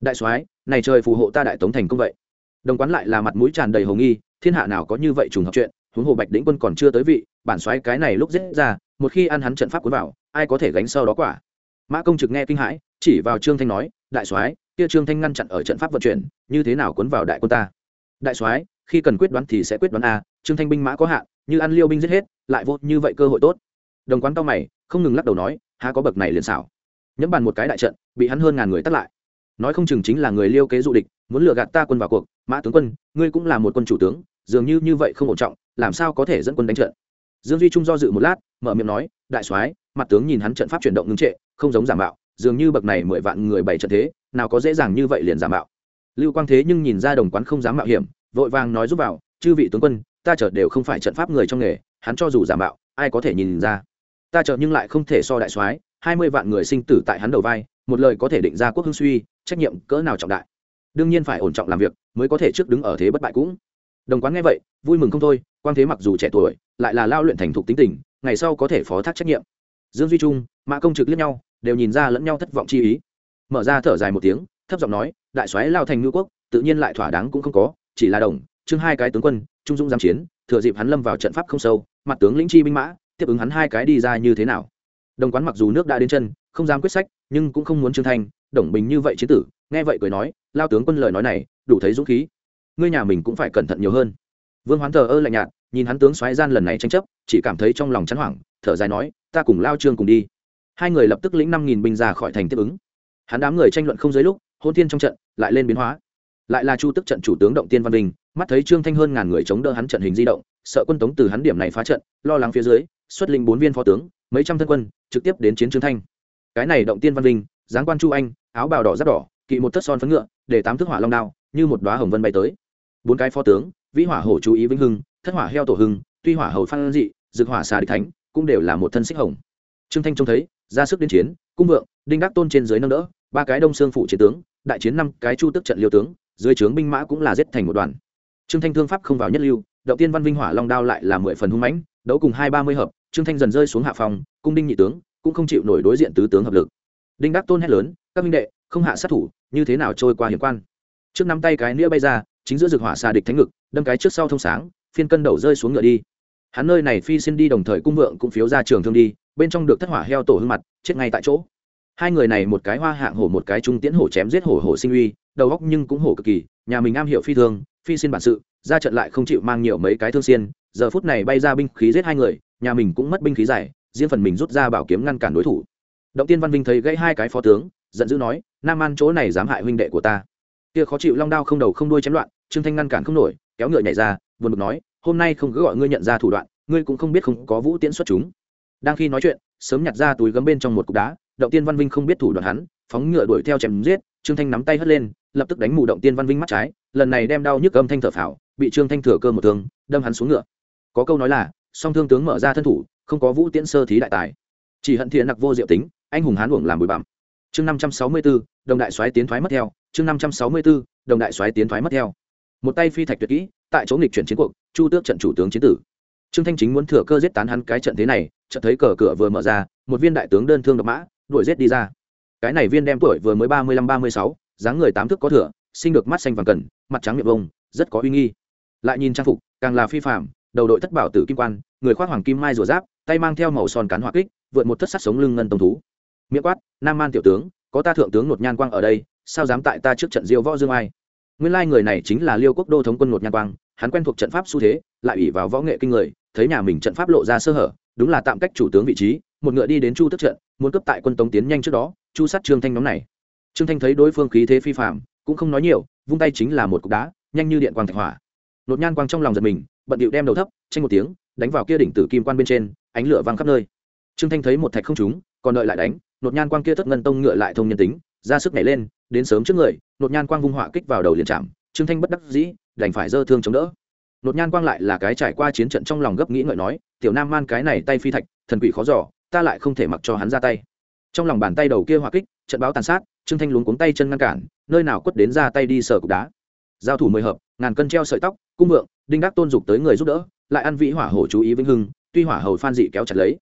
Đại soái này trời phù hộ ta đại tống thành công vậy. Đồng quán lại là mặt mũi tràn đầy hồ nghi, thiên hạ nào có như vậy trùng hợp chuyện huống hồ bạch đĩnh quân còn chưa tới vị, bản xoáy cái này lúc giết ra, một khi ăn hắn trận pháp cuốn vào, ai có thể gánh sau đó quả? Mã công trực nghe kinh hãi, chỉ vào trương thanh nói, đại soái, kia trương thanh ngăn chặn ở trận pháp vận chuyển, như thế nào cuốn vào đại quân ta? Đại soái, khi cần quyết đoán thì sẽ quyết đoán a, trương thanh binh mã có hạn, như ăn liêu binh giết hết, lại vô như vậy cơ hội tốt. Đồng quán tao mày, không ngừng lắc đầu nói, há có bậc này liền xảo. Nhẫm bàn một cái đại trận, bị hắn hơn ngàn người tắt lại. Nói không chừng chính là người liêu kế dụ địch, muốn lừa gạt ta quân vào cuộc. Mã tướng quân, ngươi cũng là một quân chủ tướng dường như như vậy không ổn trọng, làm sao có thể dẫn quân đánh trận? Dương duy trung do dự một lát, mở miệng nói, đại soái, mặt tướng nhìn hắn trận pháp chuyển động ngưng trệ, không giống giả mạo, dường như bậc này mười vạn người bày trận thế, nào có dễ dàng như vậy liền giả mạo. Lưu quang thế nhưng nhìn ra đồng quán không dám mạo hiểm, vội vàng nói giúp vào, chư vị tướng quân, ta chợt đều không phải trận pháp người trong nghề, hắn cho dù giả mạo, ai có thể nhìn ra? Ta chợt nhưng lại không thể so đại soái, hai mươi vạn người sinh tử tại hắn đầu vai, một lời có thể định ra quốc hưng suy, trách nhiệm cỡ nào trọng đại. Đương nhiên phải ổn trọng làm việc, mới có thể trước đứng ở thế bất bại cũng đồng quán nghe vậy, vui mừng không thôi Quan thế mặc dù trẻ tuổi, lại là lao luyện thành thục tính tình, ngày sau có thể phó thác trách nhiệm. Dương duy trung, mã công trực liếc nhau, đều nhìn ra lẫn nhau thất vọng chi ý. Mở ra thở dài một tiếng, thấp giọng nói, đại soái lao thành ngư quốc, tự nhiên lại thỏa đáng cũng không có, chỉ là đồng, chương hai cái tướng quân, trung dũng giam chiến, thừa dịp hắn lâm vào trận pháp không sâu, mặt tướng lĩnh chi binh mã, tiếp ứng hắn hai cái đi ra như thế nào? Đồng quán mặc dù nước đã đến chân, không dám quyết sách, nhưng cũng không muốn trương thanh đồng bình như vậy chiến tử, nghe vậy cười nói, lao tướng quân lời nói này, đủ thấy dũng khí ngươi nhà mình cũng phải cẩn thận nhiều hơn. Vương hoán thờ ơ lạnh nhạt, nhìn hắn tướng xoáy gian lần này tranh chấp, chỉ cảm thấy trong lòng chán hoảng, thở dài nói, ta cùng lao trương cùng đi. Hai người lập tức lĩnh năm nghìn binh ra khỏi thành tiếp ứng. Hắn đám người tranh luận không dưới lúc, hôn thiên trong trận, lại lên biến hóa. Lại là chu tức trận chủ tướng động tiên văn đình mắt thấy trương thanh hơn ngàn người chống đỡ hắn trận hình di động, sợ quân tống từ hắn điểm này phá trận, lo lắng phía dưới, xuất linh bốn viên phó tướng, mấy trăm thân quân, trực tiếp đến chiến trương thanh. Cái này động tiên văn đình giáng quan chu anh, áo bào đỏ rất đỏ, kỵ một thất son phấn ngựa, để tám thước hỏa long đao, như một đoá hồng vân bay tới bốn cái phó tướng, vĩ hỏa hổ chú ý vĩnh hưng, thất hỏa heo tổ hưng, tuy hỏa hầu phan dị dực hỏa xà địch thánh, cũng đều là một thân xích hồng. Trương thanh trông thấy, ra sức đến chiến, cung vượng, đinh đắc tôn trên dưới nâng đỡ, ba cái đông xương phụ chiến tướng, đại chiến năm cái chu tức trận liêu tướng, dưới trướng binh mã cũng là giết thành một đoàn. Trương thanh thương pháp không vào nhất lưu đậu tiên văn vinh hỏa long đao lại là mười phần hung mãnh, đấu cùng hai ba mươi hợp, trương thanh dần rơi xuống hạ phòng, cung đinh nhị tướng, cũng không chịu nổi đối diện tứ tướng hợp lực. Đinh đắc tôn hét lớn, các minh đệ, không hạ sát thủ, như thế nào trôi qua hiểm quan? Trước năm tay cái nĩa bay ra chính giữa rực hỏa xa địch thánh ngực, đâm cái trước sau thông sáng, phiên cân đầu rơi xuống ngựa đi. Hắn nơi này phi xin đi đồng thời cung vượng cũng phiếu ra trường thương đi, bên trong được thất hỏa heo tổ hương mặt, chết ngay tại chỗ. Hai người này một cái hoa hạng hổ một cái trung tiễn hổ chém giết hổ hổ sinh uy, đầu góc nhưng cũng hổ cực kỳ, nhà mình am hiểu phi thương phi xin bản sự, ra trận lại không chịu mang nhiều mấy cái thương xiên, giờ phút này bay ra binh khí giết hai người, nhà mình cũng mất binh khí dài riêng phần mình rút ra bảo kiếm ngăn cản đối thủ. Động tiên văn vinh thấy gãy hai cái phó tướng, giận dữ nói, nam an chỗ này dám hại huynh đệ của ta kia khó chịu long đao không đầu không đuôi chém loạn, trương thanh ngăn cản không nổi, kéo ngựa nhảy ra, buồn bực nói, hôm nay không cứ gọi ngươi nhận ra thủ đoạn, ngươi cũng không biết không có vũ tiễn xuất chúng. Đang khi nói chuyện, sớm nhặt ra túi gấm bên trong một cục đá, động tiên văn vinh không biết thủ đoạn hắn, phóng ngựa đuổi theo chém giết, trương thanh nắm tay hất lên, lập tức đánh mù động tiên văn vinh mắt trái, lần này đem đau nhức âm thanh thở phào, bị trương thanh thừa cơ một thương, đâm hắn xuống ngựa. Có câu nói là, song thương tướng mở ra thân thủ, không có vũ tiễn sơ thí đại tài. Chỉ hận thiện nặc vô diệu tính, anh hùng hán uổng làm bụi bặm. Chương năm trăm sáu mươi bốn, đồng đại soái tiến thoái mất theo chương năm trăm sáu mươi bốn đồng đại soái tiến thoái mất theo. Một tay phi thạch tuyệt kỹ, tại chỗ nghịch chuyển chiến cuộc, chu tước trận chủ tướng chiến tử. Trương thanh chính muốn thừa cơ giết tán hắn cái trận thế này, chợt thấy cờ cửa vừa mở ra, một viên đại tướng đơn thương độc mã, đuổi giết đi ra. Cái này viên đem tuổi vừa mới ba mươi lăm ba mươi sáu, dáng người tám thước có thừa sinh được mắt xanh vàng cần, mặt trắng miệng vông, rất có uy nghi. Lại nhìn trang phục, càng là phi phạm đầu đội thất bảo tử kim quan, người khoác hoàng kim mai rùa giáp, tay mang theo màu son cán hỏa kích, vượt một thất sắt sống lưng ngân tông thú. Miệng quát, nam man tiểu tướng, có ta thượng tướng nột nhan quang ở đây sao dám tại ta trước trận diêu võ dương ai? Nguyên lai người này chính là liêu quốc đô thống quân nột nhan quang, hắn quen thuộc trận pháp xu thế, lại ủy vào võ nghệ kinh người, thấy nhà mình trận pháp lộ ra sơ hở, đúng là tạm cách chủ tướng vị trí, một ngựa đi đến chu tức trận, muốn cấp tại quân tống tiến nhanh trước đó, chu sát trương thanh nhóm này. Trương thanh thấy đối phương khí thế phi phạm cũng không nói nhiều, vung tay chính là một cục đá, nhanh như điện quang thạch hỏa. Nột nhan quang trong lòng giật mình, bận điệu đem đầu thấp, tranh một tiếng, đánh vào kia đỉnh tử kim quan bên trên, ánh lửa văng khắp nơi. Trương thanh thấy một thạch không trúng, còn đợi lại đánh nột nhan quang kia thất ngân tông ngựa lại thông nhân tính, ra sức nhảy lên đến sớm trước người, nột nhan quang vung họa kích vào đầu liền chạm, trương thanh bất đắc dĩ, đành phải dơ thương chống đỡ. Nột nhan quang lại là cái trải qua chiến trận trong lòng gấp nghĩ ngợi nói, tiểu nam man, cái này tay phi thạch, thần quỷ khó giỏ ta lại không thể mặc cho hắn ra tay. Trong lòng bàn tay đầu kia hỏa kích, trận báo tàn sát, trương thanh luống cuống tay chân ngăn cản, nơi nào quất đến ra tay đi sờ cục đá. Giao thủ mười hợp, ngàn cân treo sợi tóc, cung vượng, đinh đắc tôn dục tới người giúp đỡ, lại ăn vĩ hỏa hổ chú ý vĩnh hưng, tuy hỏa hầu phan dị kéo chặt lấy.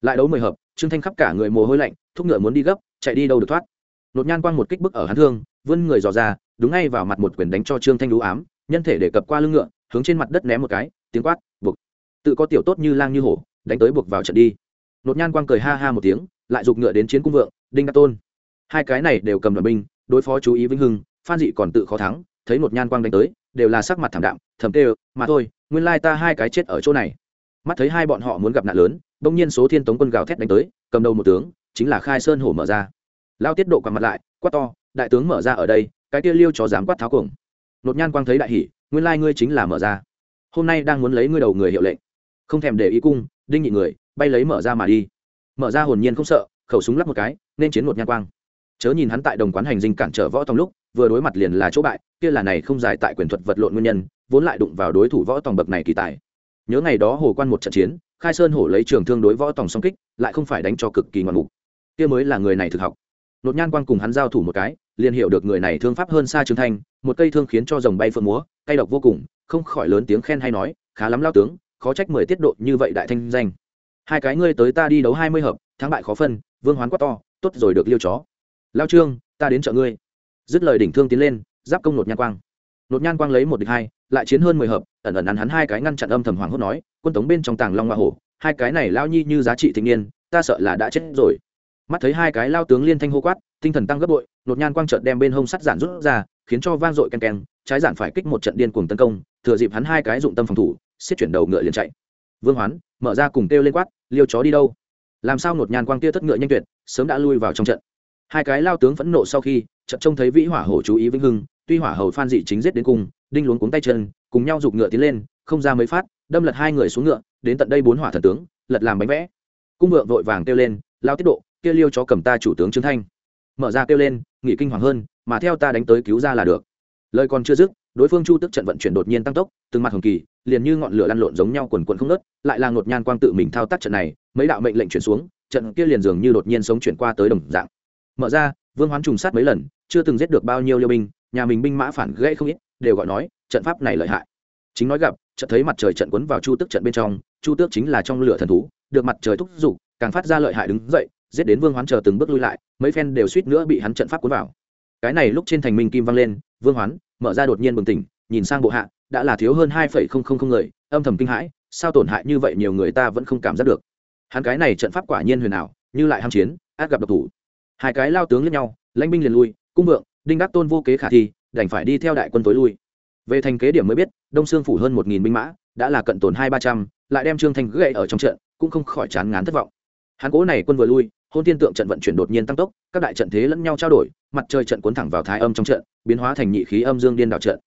Lại đấu mười hợp, trương thanh khắp cả người mồ hôi lạnh, thúc ngựa muốn đi gấp, chạy đi đâu được thoát nột nhan quang một kích bức ở hắn thương, vươn người dò ra, đúng ngay vào mặt một quyền đánh cho trương thanh đũ ám, nhân thể để cập qua lưng ngựa, hướng trên mặt đất ném một cái, tiếng quát, buộc. Tự có tiểu tốt như lang như hổ, đánh tới buộc vào trận đi. Nột nhan quang cười ha ha một tiếng, lại giục ngựa đến chiến cung vượng, đinh đắc tôn. Hai cái này đều cầm đoàn binh, đối phó chú ý vĩnh hưng, phan dị còn tự khó thắng, thấy nột nhan quang đánh tới, đều là sắc mặt thảm đạm, thầm tê mà thôi, nguyên lai ta hai cái chết ở chỗ này. Mắt thấy hai bọn họ muốn gặp nạn lớn bỗng nhiên số thiên tống quân gào thét đánh tới, cầm đầu một tướng, chính là khai sơn hổ mở ra lao tiết độ quằn mặt lại, quát to, đại tướng mở ra ở đây, cái kia liêu cho dám quát tháo cuồng. Nột nhan quang thấy đại hỉ, nguyên lai ngươi chính là mở ra. Hôm nay đang muốn lấy ngươi đầu người hiệu lệnh. Không thèm để ý cung, đinh nhị người, bay lấy mở ra mà đi. Mở ra hồn nhiên không sợ, khẩu súng lắp một cái, nên chiến một nhan quang. Chớ nhìn hắn tại đồng quán hành dinh cản trở võ tòng lúc, vừa đối mặt liền là chỗ bại, kia là này không dài tại quyền thuật vật lộn nguyên nhân, vốn lại đụng vào đối thủ võ tòng bậc này kỳ tài. Nhớ ngày đó hồ quan một trận chiến, khai sơn hổ lấy trường thương đối võ tòng song kích, lại không phải đánh cho cực kỳ ngoạn mục. Kia mới là người này thực học nột nhan quang cùng hắn giao thủ một cái, liền hiểu được người này thương pháp hơn xa trương thanh, một cây thương khiến cho rồng bay phượng múa, cay độc vô cùng, không khỏi lớn tiếng khen hay nói, khá lắm lao tướng, khó trách mười tiết độ như vậy đại thanh danh. Hai cái ngươi tới ta đi đấu hai mươi hợp, thắng bại khó phân, vương hoán quát to, tốt rồi được liêu chó. Lao trương, ta đến chợ ngươi. Dứt lời đỉnh thương tiến lên, giáp công nột nhan quang. Nột nhan quang lấy một địch hai, lại chiến hơn mười hợp, ẩn ẩn ăn hắn hai cái ngăn chặn âm thầm hoàng hốt nói, quân tống bên trong tàng long hoa hổ, hai cái này lao nhi như giá trị thanh niên, ta sợ là đã chết rồi mắt thấy hai cái lao tướng liên thanh hô quát, tinh thần tăng gấp bội, nột nhan quang trợt đem bên hông sắt giản rút ra, khiến cho vang dội ken ken trái giản phải kích một trận điên cuồng tấn công, thừa dịp hắn hai cái dụng tâm phòng thủ xiết chuyển đầu ngựa liền chạy. Vương hoán, mở ra cùng kêu lên quát, liêu chó đi đâu? Làm sao nột nhan quang kia thất ngựa nhanh tuyệt, sớm đã lui vào trong trận. Hai cái lao tướng phẫn nộ sau khi trận trông thấy vĩ hỏa hổ chú ý vĩnh hưng, tuy hỏa hầu phan dị chính giết đến cùng, đinh luống cuống tay chân, cùng nhau giục ngựa tiến lên, không ra mấy phát, đâm lật hai người xuống ngựa, đến tận đây bốn hỏa thần tướng, lật làm bánh vẽ. Cung vượng vội vàng kêu lên, lao tiết độ kia liêu chó cầm ta chủ tướng trương thanh. Mở ra kêu lên nghị kinh hoàng hơn, mà theo ta đánh tới cứu ra là được. Lời còn chưa dứt, đối phương chu tức trận vận chuyển đột nhiên tăng tốc, từng mặt hồng kỳ, liền như ngọn lửa lăn lộn giống nhau quần quần không nớt lại là ngột nhan quang tự mình thao tác trận này, mấy đạo mệnh lệnh chuyển xuống, trận kia liền dường như đột nhiên sống chuyển qua tới đồng dạng. Mở ra, vương hoán trùng sát mấy lần, chưa từng giết được bao nhiêu liêu binh, nhà mình binh mã phản gãy không ít, đều gọi nói, trận pháp này lợi hại. Chính nói gặp trận thấy mặt trời trận quấn vào chu tức trận bên trong, chu tước chính là trong lửa thần thú, được mặt trời thúc giục càng phát ra lợi hại đứng dậy giết đến vương hoán chờ từng bước lui lại, mấy phen đều suýt nữa bị hắn trận pháp cuốn vào. Cái này lúc trên thành minh kim vang lên, vương hoán, mở ra đột nhiên bừng tỉnh, nhìn sang bộ hạ, đã là thiếu hơn hai phẩy không không không người, âm thầm kinh hãi, sao tổn hại như vậy nhiều người ta vẫn không cảm giác được. Hắn cái này trận pháp quả nhiên huyền ảo, như lại ham chiến át gặp độc thủ. Hai cái lao tướng lẫn nhau, lãnh binh liền lui, cung vượng, đinh đắc tôn vô kế khả thi, đành phải đi theo đại quân tối lui. Về thành kế điểm mới biết, đông sương phủ hơn một nghìn binh mã, đã là cận tồn hai ba trăm, lại đem trương thanh gậy ở trong trận, cũng không khỏi chán ngán thất vọng. Hắn cố này quân vừa lui hôn Thiên tượng trận vận chuyển đột nhiên tăng tốc, các đại trận thế lẫn nhau trao đổi, mặt trời trận cuốn thẳng vào thái âm trong trận, biến hóa thành nhị khí âm dương điên đảo trận.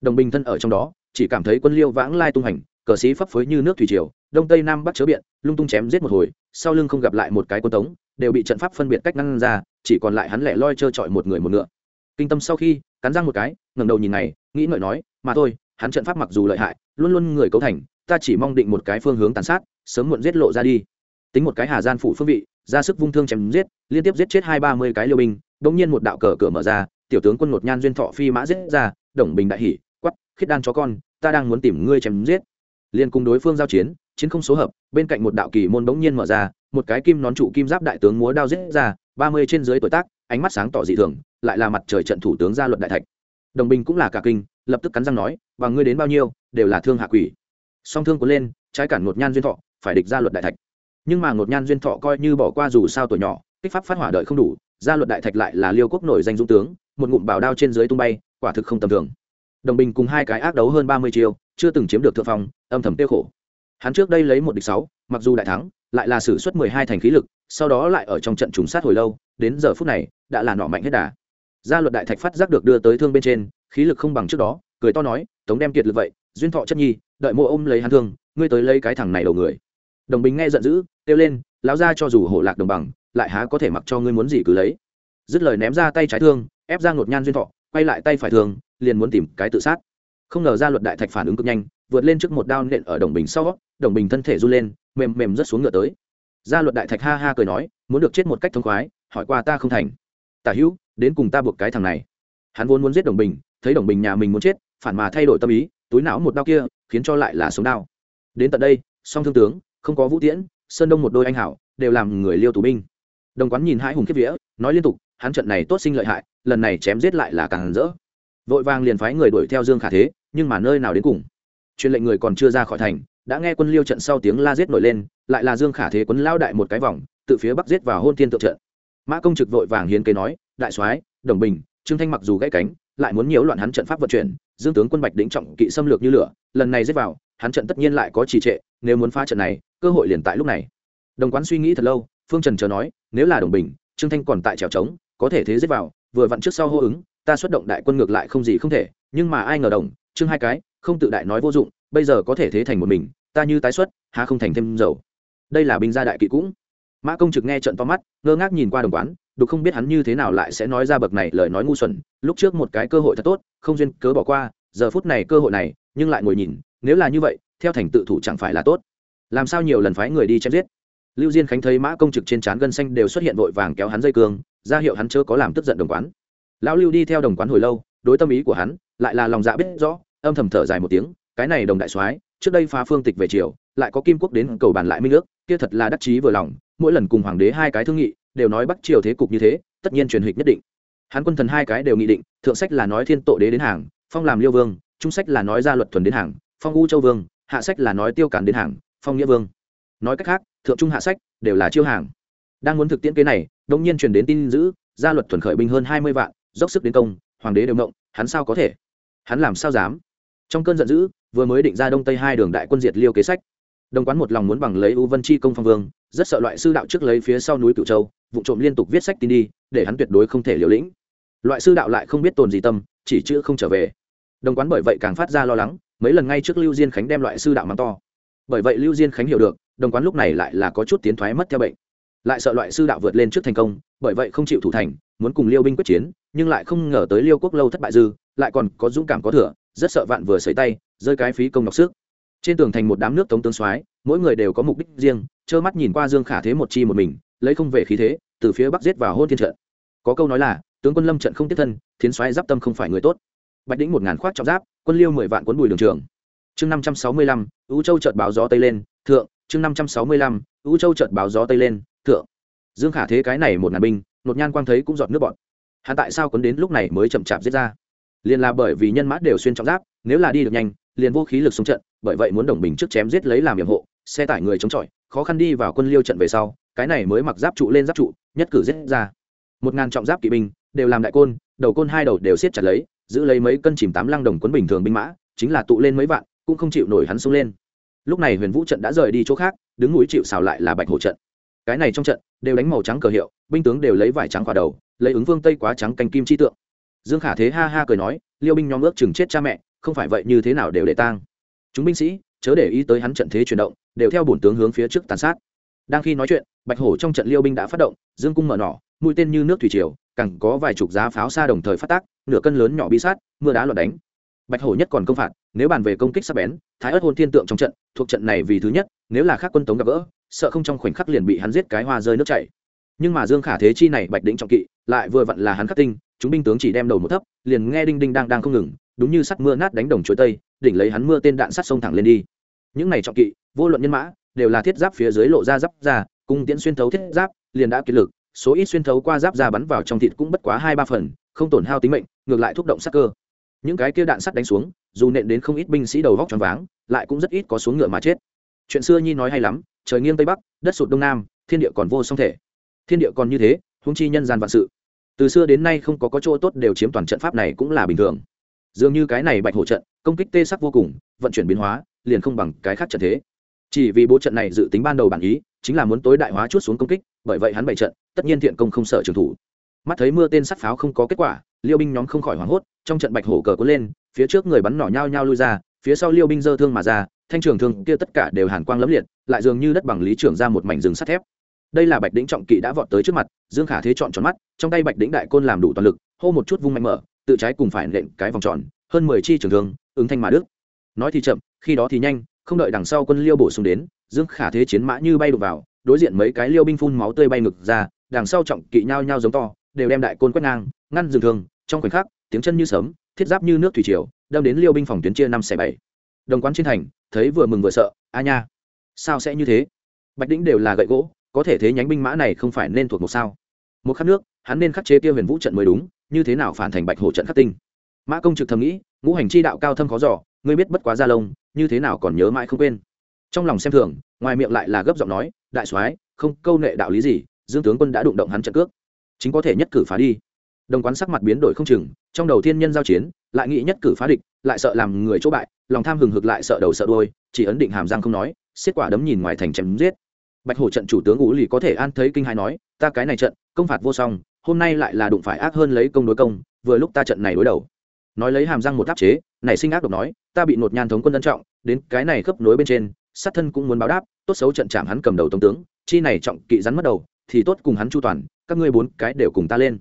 Đồng bình thân ở trong đó, chỉ cảm thấy quân liêu vãng lai tung hành, cờ sĩ phấp phới như nước thủy triều, đông tây nam bắc chớ biện, lung tung chém giết một hồi, sau lưng không gặp lại một cái quân tống, đều bị trận pháp phân biệt cách ngăn ra, chỉ còn lại hắn lẻ loi trơ trọi một người một ngựa. Kinh tâm sau khi, cắn răng một cái, ngẩng đầu nhìn này nghĩ ngợi nói, mà thôi, hắn trận pháp mặc dù lợi hại, luôn luôn người cấu thành, ta chỉ mong định một cái phương hướng tàn sát, sớm muộn giết lộ ra đi. Tính một cái hà gian phủ phương vị ra sức vung thương chém giết, liên tiếp giết chết hai ba mươi cái liêu binh, bỗng nhiên một đạo cờ cửa mở ra, tiểu tướng quân một nhan duyên thọ phi mã giết ra, đồng bình đại hỉ quắp khiết đan chó con, ta đang muốn tìm ngươi chém giết. Liên cùng đối phương giao chiến chiến không số hợp, bên cạnh một đạo kỳ môn bỗng nhiên mở ra, một cái kim nón trụ kim giáp đại tướng múa đao giết ra, ba mươi trên dưới tuổi tác, ánh mắt sáng tỏ dị thường, lại là mặt trời trận thủ tướng gia luận đại thạch. Đồng bình cũng là cả kinh, lập tức cắn răng nói, và ngươi đến bao nhiêu, đều là thương hạ quỷ. Song thương cuốn lên, trái cản một nhan duyên thọ, phải địch gia luận đại thạch nhưng mà ngột nhan duyên thọ coi như bỏ qua dù sao tuổi nhỏ, kích pháp phát hỏa đợi không đủ, gia luật đại thạch lại là liêu quốc nổi danh dung tướng, một ngụm bảo đao trên dưới tung bay, quả thực không tầm thường. Đồng bình cùng hai cái ác đấu hơn ba mươi chiêu, chưa từng chiếm được thượng phong, âm thầm tiêu khổ. Hắn trước đây lấy một địch sáu, mặc dù đại thắng, lại là xử suất mười hai thành khí lực, sau đó lại ở trong trận trùng sát hồi lâu, đến giờ phút này, đã là nọ mạnh hết đà. Gia luật đại thạch phát giác được đưa tới thương bên trên, khí lực không bằng trước đó, cười to nói, tống đem kiệt lực vậy, duyên thọ chất nhi, đợi mô ôm lấy hắn thương, ngươi tới lấy cái thằng này đầu người đồng bình nghe giận dữ, kêu lên, lão ra cho dù hổ lạc đồng bằng, lại há có thể mặc cho ngươi muốn gì cứ lấy. Dứt lời ném ra tay trái thương, ép ra ngột nhan duyên thọ, quay lại tay phải thương, liền muốn tìm cái tự sát. Không ngờ ra luật đại thạch phản ứng cực nhanh, vượt lên trước một đao nện ở đồng bình sau, đồng bình thân thể run lên, mềm mềm rất xuống ngựa tới. Gia luật đại thạch ha ha cười nói, muốn được chết một cách thông khoái, hỏi qua ta không thành. Tả hữu, đến cùng ta buộc cái thằng này. Hắn vốn muốn giết đồng bình, thấy đồng bình nhà mình muốn chết, phản mà thay đổi tâm ý, túi não một đao kia, khiến cho lại là sống đau đến tận đây, song thương tướng không có vũ tiễn, sơn đông một đôi anh hảo, đều làm người liêu tù binh. Đồng quán nhìn hai hùng kiếp vía, nói liên tục, hắn trận này tốt sinh lợi hại, lần này chém giết lại là càng rỡ. Vội vàng liền phái người đuổi theo dương khả thế, nhưng mà nơi nào đến cùng. Truyền lệnh người còn chưa ra khỏi thành, đã nghe quân liêu trận sau tiếng la giết nổi lên, lại là dương khả thế quấn lao đại một cái vòng, từ phía bắc giết vào hôn thiên tượng trận. Mã công trực vội vàng hiến kế nói, đại soái, đồng bình, trương thanh mặc dù gãy cánh, lại muốn nhiễu loạn hắn trận pháp vận chuyển, dương tướng quân bạch đĩnh trọng kỵ xâm lược như lửa, lần này giết vào, hắn trận tất nhiên lại có trì trệ, nếu muốn phá trận này cơ hội liền tại lúc này. Đồng quán suy nghĩ thật lâu, phương trần chờ nói, nếu là đồng bình, trương thanh còn tại trèo trống, có thể thế giết vào, vừa vặn trước sau hô ứng, ta xuất động đại quân ngược lại không gì không thể, nhưng mà ai ngờ đồng, trương hai cái, không tự đại nói vô dụng, bây giờ có thể thế thành một mình, ta như tái xuất, há không thành thêm dầu. Đây là binh gia đại kỵ cũng. Mã công trực nghe trận to mắt, ngơ ngác nhìn qua đồng quán, đục không biết hắn như thế nào lại sẽ nói ra bậc này lời nói ngu xuẩn, lúc trước một cái cơ hội thật tốt, không duyên cớ bỏ qua, giờ phút này cơ hội này, nhưng lại ngồi nhìn, nếu là như vậy, theo thành tự thủ chẳng phải là tốt làm sao nhiều lần phái người đi chém giết? Lưu diên khánh thấy mã công trực trên trán gân xanh đều xuất hiện vội vàng kéo hắn dây cương, ra hiệu hắn chớ có làm tức giận đồng quán. Lão lưu đi theo đồng quán hồi lâu, đối tâm ý của hắn lại là lòng dạ biết rõ, âm thầm thở dài một tiếng, cái này đồng đại soái, trước đây phá phương tịch về triều, lại có kim quốc đến cầu bàn lại minh nước kia thật là đắc chí vừa lòng, mỗi lần cùng hoàng đế hai cái thương nghị, đều nói bắc triều thế cục như thế, tất nhiên truyền hịch nhất định. Hắn quân thần hai cái đều nghị định, thượng sách là nói thiên tội đế đến hàng, phong làm liêu vương, trung sách là nói ra luật thuần đến hàng, phong u châu vương, hạ sách là nói tiêu cản đến hàng phong nghĩa vương. Nói cách khác, thượng trung hạ sách đều là chiêu hàng. Đang muốn thực tiễn kế này đông nhiên truyền đến tin giữ gia luật thuần khởi binh hơn hai mươi vạn, dốc sức đến công, hoàng đế đều động hắn sao có thể? Hắn làm sao dám? Trong cơn giận dữ, vừa mới định ra đông tây hai đường đại quân diệt liêu kế sách. Đồng quán một lòng muốn bằng lấy u vân chi công phong vương, rất sợ loại sư đạo trước lấy phía sau núi cựu châu, vụ trộm liên tục viết sách tin đi, để hắn tuyệt đối không thể liều lĩnh. Loại sư đạo lại không biết tồn gì tâm, chỉ chữ không trở về. Đồng quán bởi vậy càng phát ra lo lắng, mấy lần ngay trước lưu diên khánh đem loại sư đạo mắng to bởi vậy lưu diên khánh hiểu được, đồng quán lúc này lại là có chút tiến thoái mất theo bệnh. Lại sợ loại sư đạo vượt lên trước thành công, bởi vậy không chịu thủ thành, muốn cùng liêu binh quyết chiến, nhưng lại không ngờ tới liêu quốc lâu thất bại dư, lại còn có dũng cảm có thừa, rất sợ vạn vừa xảy tay, rơi cái phí công đọc sức. Trên tường thành một đám nước tống tướng soái, mỗi người đều có mục đích riêng, trơ mắt nhìn qua dương khả thế một chi một mình, lấy không về khí thế, từ phía bắc giết vào hôn thiên trận. Có câu nói là, tướng quân lâm trận không tiếp thân, thiến soái giáp tâm không phải người tốt. Bạch đĩnh một ngàn khoát trọng giáp, quân liêu mười vạn quân bùi đường trường chương năm trăm sáu mươi lăm ưu châu chợt báo gió tây lên, thượng, chương năm trăm sáu mươi lăm ưu châu chợt báo gió tây lên, thượng. Dương khả thế cái này một ngàn binh, nột nhan quang thấy cũng giọt nước bọn hắn tại sao quấn đến lúc này mới chậm chạp giết ra? Liền là bởi vì nhân mã đều xuyên trọng giáp, nếu là đi được nhanh, liền vô khí lực xuống trận, bởi vậy muốn đồng bình trước chém giết lấy làm nhiệm hộ, xe tải người chống chọi, khó khăn đi vào quân liêu trận về sau, cái này mới mặc giáp trụ lên giáp trụ, nhất cử giết ra. Một ngàn trọng giáp kỵ binh, đều làm đại côn, đầu côn hai đầu đều siết chặt lấy, giữ lấy mấy cân chìm tám lăng đồng quân bình thường binh mã, chính là tụ lên mấy vạn cũng không chịu nổi hắn xuống lên. Lúc này huyền vũ trận đã rời đi chỗ khác, đứng núi chịu xào lại là bạch hổ trận. Cái này trong trận, đều đánh màu trắng cờ hiệu, binh tướng đều lấy vải trắng quả đầu, lấy ứng vương tây quá trắng canh kim chi tượng. Dương khả thế ha ha cười nói, liêu binh nhóm ước chừng chết cha mẹ, không phải vậy như thế nào đều để tang. Chúng binh sĩ, chớ để ý tới hắn trận thế chuyển động, đều theo bổn tướng hướng phía trước tàn sát. Đang khi nói chuyện, bạch hổ trong trận liêu binh đã phát động, dương cung mở nỏ, mũi tên như nước thủy triều, cẳng có vài chục giá pháo xa đồng thời phát tác, nửa cân lớn nhỏ bi sát, mưa đá loạn đánh. Bạch hổ nhất còn công phạt nếu bàn về công kích sắc bén, thái ớt hôn thiên tượng trong trận, thuộc trận này vì thứ nhất, nếu là khác quân tống gặp gỡ, sợ không trong khoảnh khắc liền bị hắn giết cái hoa rơi nước chảy. Nhưng mà dương khả thế chi này bạch đỉnh trọng kỵ, lại vừa vặn là hắn khắc tinh, chúng binh tướng chỉ đem đầu một thấp, liền nghe đinh đinh đang đang không ngừng, đúng như sắt mưa nát đánh đồng chuối tây, đỉnh lấy hắn mưa tên đạn sắt sông thẳng lên đi. Những này trọng kỵ, vô luận nhân mã, đều là thiết giáp phía dưới lộ ra giáp ra, cung tiễn xuyên thấu thiết giáp, liền đã kiệt lực, số ít xuyên thấu qua giáp ra bắn vào trong thịt cũng bất quá hai ba phần, không tổn hao tính mệnh, ngược lại thúc động sắc cơ những cái kia đạn sắt đánh xuống, dù nện đến không ít binh sĩ đầu vóc tròn váng, lại cũng rất ít có xuống ngựa mà chết. Chuyện xưa nhi nói hay lắm, trời nghiêng tây bắc, đất sụt đông nam, thiên địa còn vô song thể. Thiên địa còn như thế húng chi nhân gian vạn sự. Từ xưa đến nay không có có chỗ tốt đều chiếm toàn trận pháp này cũng là bình thường. Dường như cái này bạch hổ trận, công kích tê sắc vô cùng, vận chuyển biến hóa, liền không bằng cái khác trận thế. Chỉ vì bố trận này dự tính ban đầu bản ý, chính là muốn tối đại hóa chút xuống công kích, bởi vậy hắn bày trận, tất nhiên thiện công không sợ trường thủ mắt thấy mưa tên sắt pháo không có kết quả, liêu binh nhóm không khỏi hoảng hốt, trong trận bạch hổ cờ cuốn lên, phía trước người bắn nỏ nhao nhao lui ra, phía sau liêu binh dơ thương mà ra, thanh trường thương kia tất cả đều hàn quang lẫm liệt, lại dường như đất bằng lý trưởng ra một mảnh rừng sắt thép. Đây là bạch đĩnh trọng kỵ đã vọt tới trước mặt, dương khả thế chọn tròn mắt, trong tay bạch đĩnh đại côn làm đủ toàn lực, hô một chút vung mạnh mở, tự trái cùng phải nện cái vòng tròn, hơn mười chi trường thương, ứng thanh mà đức nói thì chậm, khi đó thì nhanh, không đợi đằng sau quân liêu bổ sung đến, dương khả thế chiến mã như bay đục vào, đối diện mấy cái liêu binh phun máu tươi bay ngực ra, đằng sau trọng kỵ nhao nhao giống to đều đem đại côn quét ngang, ngăn dừng thường. trong khoảnh khắc, tiếng chân như sấm, thiết giáp như nước thủy triều, đâm đến liêu binh phòng tuyến chia năm xẻ bảy. Đồng quán trên thành, thấy vừa mừng vừa sợ, a nha, sao sẽ như thế? Bạch đĩnh đều là gậy gỗ, có thể thế nhánh binh mã này không phải nên thuộc một sao? Một khắc nước, hắn nên khắc chế kia huyền vũ trận mới đúng, như thế nào phản thành bạch hổ trận khắc tinh? Mã công trực thầm nghĩ, ngũ hành chi đạo cao thâm khó giỏ ngươi biết bất quá gia lông, như thế nào còn nhớ mãi không quên. Trong lòng xem thường, ngoài miệng lại là gấp giọng nói, đại soái, không câu nệ đạo lý gì, dương tướng quân đã đụng động hắn trận cước chính có thể nhất cử phá đi. Đồng quán sắc mặt biến đổi không chừng, trong đầu thiên nhân giao chiến, lại nghĩ nhất cử phá địch, lại sợ làm người chỗ bại, lòng tham hừng hực lại sợ đầu sợ đôi chỉ ấn định hàm răng không nói, xiết quả đấm nhìn ngoài thành chém giết. Bạch hổ trận chủ tướng ú lì có thể an thấy kinh hai nói, ta cái này trận, công phạt vô song, hôm nay lại là đụng phải ác hơn lấy công đối công, vừa lúc ta trận này đối đầu. Nói lấy hàm răng một áp chế, nảy sinh ác độc nói, ta bị nột nhan thống quân ân trọng, đến cái này khớp nối bên trên, sát thân cũng muốn báo đáp, tốt xấu trận chạm hắn cầm đầu tổng tướng, chi này trọng kỵ rắn mất đầu, thì tốt cùng hắn chu toàn các ngươi bốn cái đều cùng ta lên.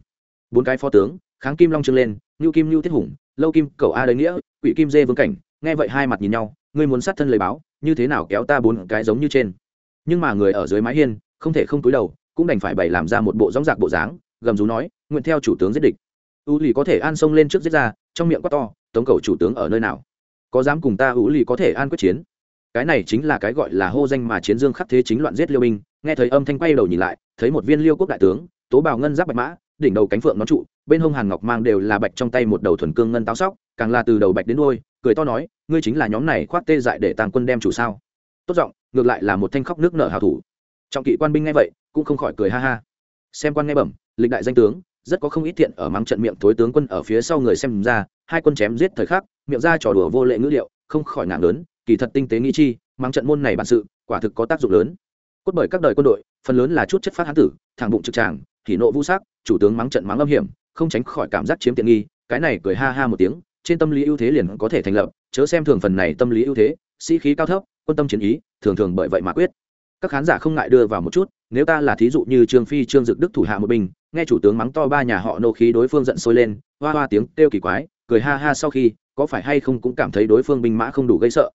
Bốn cái phó tướng, kháng kim long trương lên, ngưu kim ngưu tiết hùng, lâu kim cầu a đấy nghĩa, quỷ kim dê vương cảnh, nghe vậy hai mặt nhìn nhau, ngươi muốn sát thân lời báo, như thế nào kéo ta bốn cái giống như trên? Nhưng mà người ở dưới mái hiên, không thể không túi đầu, cũng đành phải bày làm ra một bộ gióng giạc bộ dáng, gầm rú nói, nguyện theo chủ tướng giết địch. U lì có thể an xông lên trước giết ra, trong miệng quát to, tống cầu chủ tướng ở nơi nào? Có dám cùng ta u lì có thể an quyết chiến? Cái này chính là cái gọi là hô danh mà chiến dương khắc thế chính loạn giết liêu binh, nghe thấy âm thanh quay đầu nhìn lại, thấy một viên liêu quốc đại tướng tố bào ngân giáp bạch mã, đỉnh đầu cánh phượng nó trụ, bên hông hàn ngọc mang đều là bạch trong tay một đầu thuần cương ngân táo sóc, càng là từ đầu bạch đến đôi cười to nói, ngươi chính là nhóm này khoác tê dại để tàng quân đem chủ sao? Tốt giọng, ngược lại là một thanh khóc nước nở hào thủ. Trọng kỵ quan binh nghe vậy, cũng không khỏi cười ha ha. Xem quan nghe bẩm, lịch đại danh tướng, rất có không ít thiện ở mắng trận miệng thối tướng quân ở phía sau người xem ra, hai quân chém giết thời khắc, miệng ra trò đùa vô lệ ngữ liệu không khỏi nặng lớn, kỳ thật tinh tế nghĩ chi, mắng trận môn này bản sự, quả thực có tác dụng lớn. Cốt bởi các đời quân đội, phần lớn là chút chất phát hán tử, thẳng bụng trực tràng thì nộ vũ sắc chủ tướng mắng trận mắng âm hiểm không tránh khỏi cảm giác chiếm tiện nghi cái này cười ha ha một tiếng trên tâm lý ưu thế liền có thể thành lập chớ xem thường phần này tâm lý ưu thế sĩ khí cao thấp quân tâm chiến ý thường thường bởi vậy mà quyết. Các khán giả không ngại đưa vào một chút nếu ta là thí dụ như trương phi trương dực đức thủ hạ một bình, nghe chủ tướng mắng to ba nhà họ nô khí đối phương giận sôi lên hoa hoa tiếng kêu kỳ quái cười ha ha sau khi có phải hay không cũng cảm thấy đối phương binh mã không đủ gây sợ.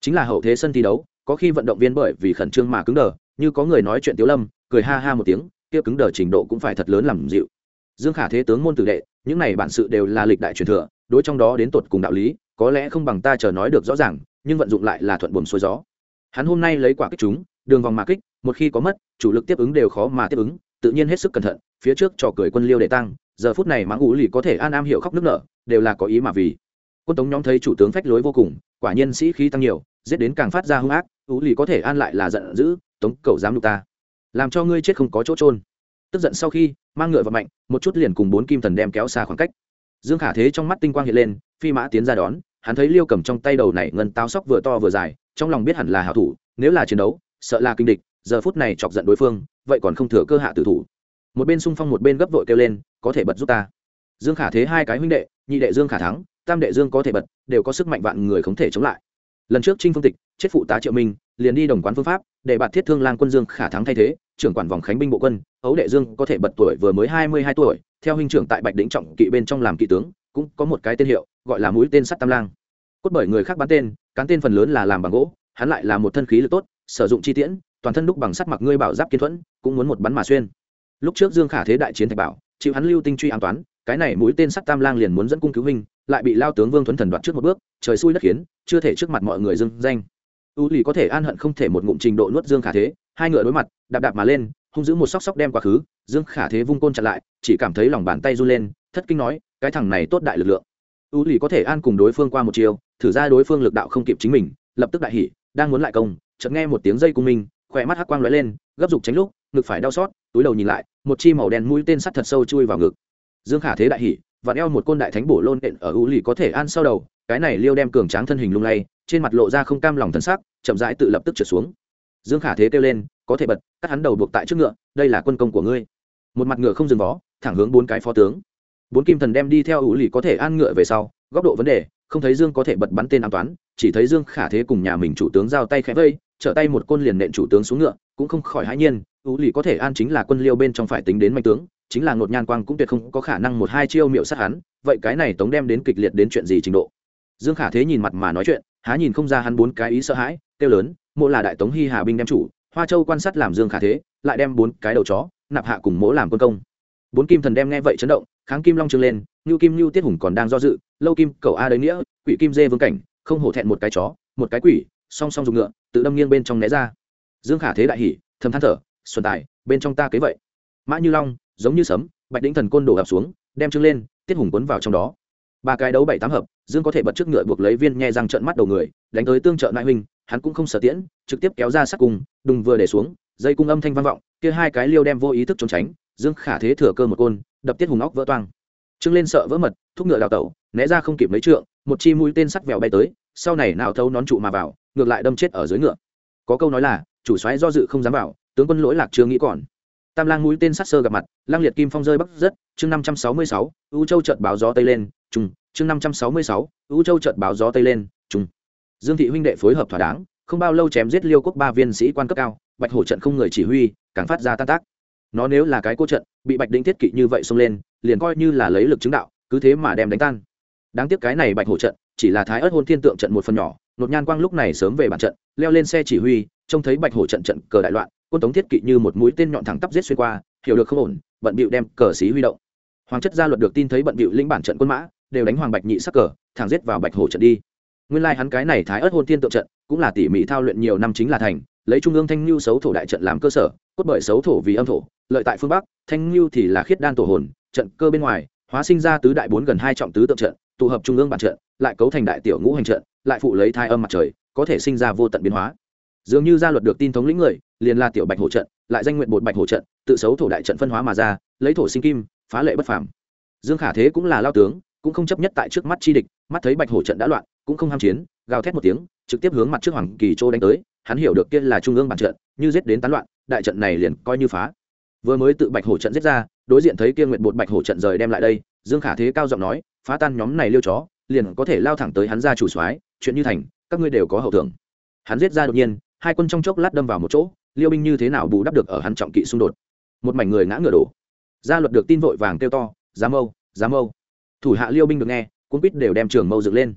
Chính là hậu thế sân thi đấu có khi vận động viên bởi vì khẩn trương mà cứng đờ như có người nói chuyện tiếu lâm cười ha ha một tiếng kia cứng đờ trình độ cũng phải thật lớn làm dịu. Dương khả thế tướng môn tử đệ, những này bản sự đều là lịch đại truyền thừa, đối trong đó đến tột cùng đạo lý, có lẽ không bằng ta chờ nói được rõ ràng, nhưng vận dụng lại là thuận buồm xuôi gió. Hắn hôm nay lấy quả kích chúng, đường vòng mà kích, một khi có mất, chủ lực tiếp ứng đều khó mà tiếp ứng, tự nhiên hết sức cẩn thận, phía trước trò cười quân liêu để tăng, giờ phút này mãng ủ lì có thể an am hiểu khóc nước nở, đều là có ý mà vì. Quân tống nhóm thấy chủ tướng phách lối vô cùng, quả nhiên sĩ khí tăng nhiều, giết đến càng phát ra hung ác ủ lì có thể an lại là giận dữ, tống cầu dám đục ta? Làm cho ngươi chết không có chỗ trôn tức giận sau khi, mang ngựa vào mạnh, một chút liền cùng bốn kim thần đem kéo xa khoảng cách. Dương khả thế trong mắt tinh quang hiện lên, phi mã tiến ra đón, hắn thấy liêu cầm trong tay đầu này ngân táo sóc vừa to vừa dài, trong lòng biết hẳn là hảo thủ, nếu là chiến đấu, sợ là kinh địch, giờ phút này chọc giận đối phương, vậy còn không thừa cơ hạ tử thủ. Một bên xung phong một bên gấp vội kêu lên, có thể bật giúp ta. Dương khả thế hai cái huynh đệ, nhị đệ dương khả thắng, tam đệ dương có thể bật, đều có sức mạnh vạn người không thể chống lại lần trước trinh phương tịch chết phụ tá triệu minh, liền đi đồng quán phương pháp, để bạt thiết thương lang quân dương khả thắng thay thế, trưởng quản vòng khánh binh bộ quân, ấu đệ dương có thể bật tuổi vừa mới hai mươi hai tuổi, theo huynh trưởng tại bạch đỉnh trọng kỵ bên trong làm kỵ tướng, cũng có một cái tên hiệu, gọi là mũi tên sắt tam lang. Cốt bởi người khác bán tên, cán tên phần lớn là làm bằng gỗ, hắn lại là một thân khí lực tốt, sử dụng chi tiễn, toàn thân đúc bằng sắt mặc ngươi bảo giáp kiên thuẫn, cũng muốn một bắn mà xuyên. Lúc trước dương khả thế đại chiến thạch bảo, chịu hắn lưu tinh truy an toán, cái này mũi tên sắt tam lang liền muốn dẫn cung cứu huynh lại bị lao tướng vương thuấn thần đoạt trước một bước, trời xui đất khiến, chưa thể trước mặt mọi người dưng danh. U lì có thể an hận không thể một ngụm trình độ nuốt dương khả thế, hai ngựa đối mặt, đạp đạp mà lên, hung giữ một sóc sóc đem quá khứ, dương khả thế vung côn chặn lại, chỉ cảm thấy lòng bàn tay run lên, thất kinh nói, cái thằng này tốt đại lực lượng. U lì có thể an cùng đối phương qua một chiều, thử ra đối phương lực đạo không kịp chính mình, lập tức đại hỉ, đang muốn lại công, chợt nghe một tiếng dây cung minh, khỏe mắt hắc quang lóe lên, gấp dục tránh lúc, ngực phải đau xót, túi đầu nhìn lại, một chi màu đen mũi tên sắt thật sâu chui vào ngực. Dương khả thế đại hỉ và đeo một côn đại thánh bổ lôn đện ở u lì có thể an sau đầu, cái này liêu đem cường tráng thân hình lung lay, trên mặt lộ ra không cam lòng thân sắc, chậm rãi tự lập tức trượt xuống. Dương khả thế kêu lên, có thể bật, cắt hắn đầu buộc tại trước ngựa, đây là quân công của ngươi. Một mặt ngựa không dừng vó, thẳng hướng bốn cái phó tướng. Bốn kim thần đem đi theo ủ lì có thể an ngựa về sau, góc độ vấn đề, không thấy dương có thể bật bắn tên an toán, chỉ thấy dương khả thế cùng nhà mình chủ tướng giao tay khẽ vây, trở tay một côn liền nện chủ tướng xuống ngựa, cũng không khỏi hãi nhiên ủ lì có thể an chính là quân liêu bên trong phải tính đến mạnh tướng chính là ngột nhan quang cũng tuyệt không có khả năng một hai chiêu miệu sát hắn, vậy cái này tống đem đến kịch liệt đến chuyện gì trình độ? Dương khả thế nhìn mặt mà nói chuyện, há nhìn không ra hắn bốn cái ý sợ hãi, kêu lớn mộ là đại tống hy hà binh đem chủ, hoa châu quan sát làm dương khả thế, lại đem bốn cái đầu chó, nạp hạ cùng mỗ làm quân công. Bốn kim thần đem nghe vậy chấn động, kháng kim long trương lên ngưu kim ngưu tiết hùng còn đang do dự, lâu kim cầu a đấy nghĩa, quỷ kim dê vương cảnh, không hổ thẹn một cái chó, một cái quỷ, song song dùng ngựa, tự đâm nghiêng bên trong né ra. Dương khả thế đại hỉ, thầm than thở, xuân tài, bên trong ta kế vậy. Mã như long giống như sấm, bạch đĩnh thần côn đổ ập xuống, đem trưng lên, tiết hùng quấn vào trong đó. Ba cái đấu bảy tám hợp, dương có thể bật trước ngựa buộc lấy viên nghe răng trợn mắt đầu người, đánh tới tương trợ nại huynh, hắn cũng không sở tiễn, trực tiếp kéo ra sát cung, đùng vừa để xuống, dây cung âm thanh vang vọng, kia hai cái liêu đem vô ý thức trốn tránh, dương khả thế thừa cơ một côn, đập tiết hùng óc vỡ toang. Trương lên sợ vỡ mật, thúc ngựa đào tẩu, né ra không kịp mấy trượng, một chi mũi tên sắt vèo bay tới, sau này nào thấu nón trụ mà vào, ngược lại đâm chết ở dưới ngựa. Có câu nói là, chủ soái do dự không dám vào, tướng quân lỗi lạc chưa nghĩ còn tam lang mũi tên sát sơ gặp mặt lang liệt kim phong rơi bắc rất chương năm trăm sáu mươi sáu ưu châu chợt báo gió tây lên Trùng, chương năm trăm sáu mươi sáu ưu châu chợt báo gió tây lên Trùng. dương thị huynh đệ phối hợp thỏa đáng không bao lâu chém giết liêu quốc ba viên sĩ quan cấp cao bạch hổ trận không người chỉ huy càng phát ra tan tác nó nếu là cái cô trận bị bạch đinh thiết kỵ như vậy xông lên liền coi như là lấy lực chứng đạo cứ thế mà đem đánh tan đáng tiếc cái này bạch hổ trận chỉ là thái ớt hôn thiên tượng trận một phần nhỏ nột nhan quang lúc này sớm về bản trận leo lên xe chỉ huy trông thấy bạch hổ trận trận cờ đại loạn quân tống thiết kỵ như một mũi tên nhọn thẳng tắp giết xuyên qua, hiểu được không ổn, bận bịu đem cờ xí huy động. Hoàng chất gia luật được tin thấy bận bịu lĩnh bản trận quân mã, đều đánh hoàng bạch nhị sắc cờ, thẳng giết vào bạch hồ trận đi. Nguyên lai hắn cái này thái ớt hôn thiên tượng trận, cũng là tỉ mỉ thao luyện nhiều năm chính là thành, lấy trung ương thanh lưu xấu thổ đại trận làm cơ sở, cốt bởi xấu thổ vì âm thổ, lợi tại phương bắc, thanh lưu thì là khiết đan tổ hồn, trận cơ bên ngoài, hóa sinh ra tứ đại bốn gần hai trọng tứ tượng trận, tụ hợp trung ương bản trận, lại cấu thành đại tiểu ngũ hành trận, lại phụ lấy thai âm mặt trời, có thể sinh ra vô tận biến hóa dường như gia luật được tin thống lĩnh người, liền là tiểu bạch hổ trận, lại danh nguyện bột bạch hổ trận, tự xấu thổ đại trận phân hóa mà ra, lấy thổ sinh kim, phá lệ bất phàm. Dương khả thế cũng là lao tướng, cũng không chấp nhất tại trước mắt chi địch, mắt thấy bạch hổ trận đã loạn, cũng không ham chiến, gào thét một tiếng, trực tiếp hướng mặt trước hoàng kỳ châu đánh tới, hắn hiểu được kia là trung ương bản trận, như giết đến tán loạn, đại trận này liền coi như phá. Vừa mới tự bạch hổ trận giết ra, đối diện thấy kia nguyện bột bạch hổ trận rời đem lại đây, dương khả thế cao giọng nói, phá tan nhóm này liêu chó, liền có thể lao thẳng tới hắn ra chủ soái, chuyện như thành, các ngươi đều có hậu thưởng. Hắn giết ra đột nhiên hai quân trong chốc lát đâm vào một chỗ, liêu binh như thế nào bù đắp được ở hắn trọng kỵ xung đột? Một mảnh người ngã ngựa đổ. Gia luật được tin vội vàng kêu to giá mâu giá mâu. Thủ hạ liêu binh được nghe quân quýt đều đem trường mâu dựng lên.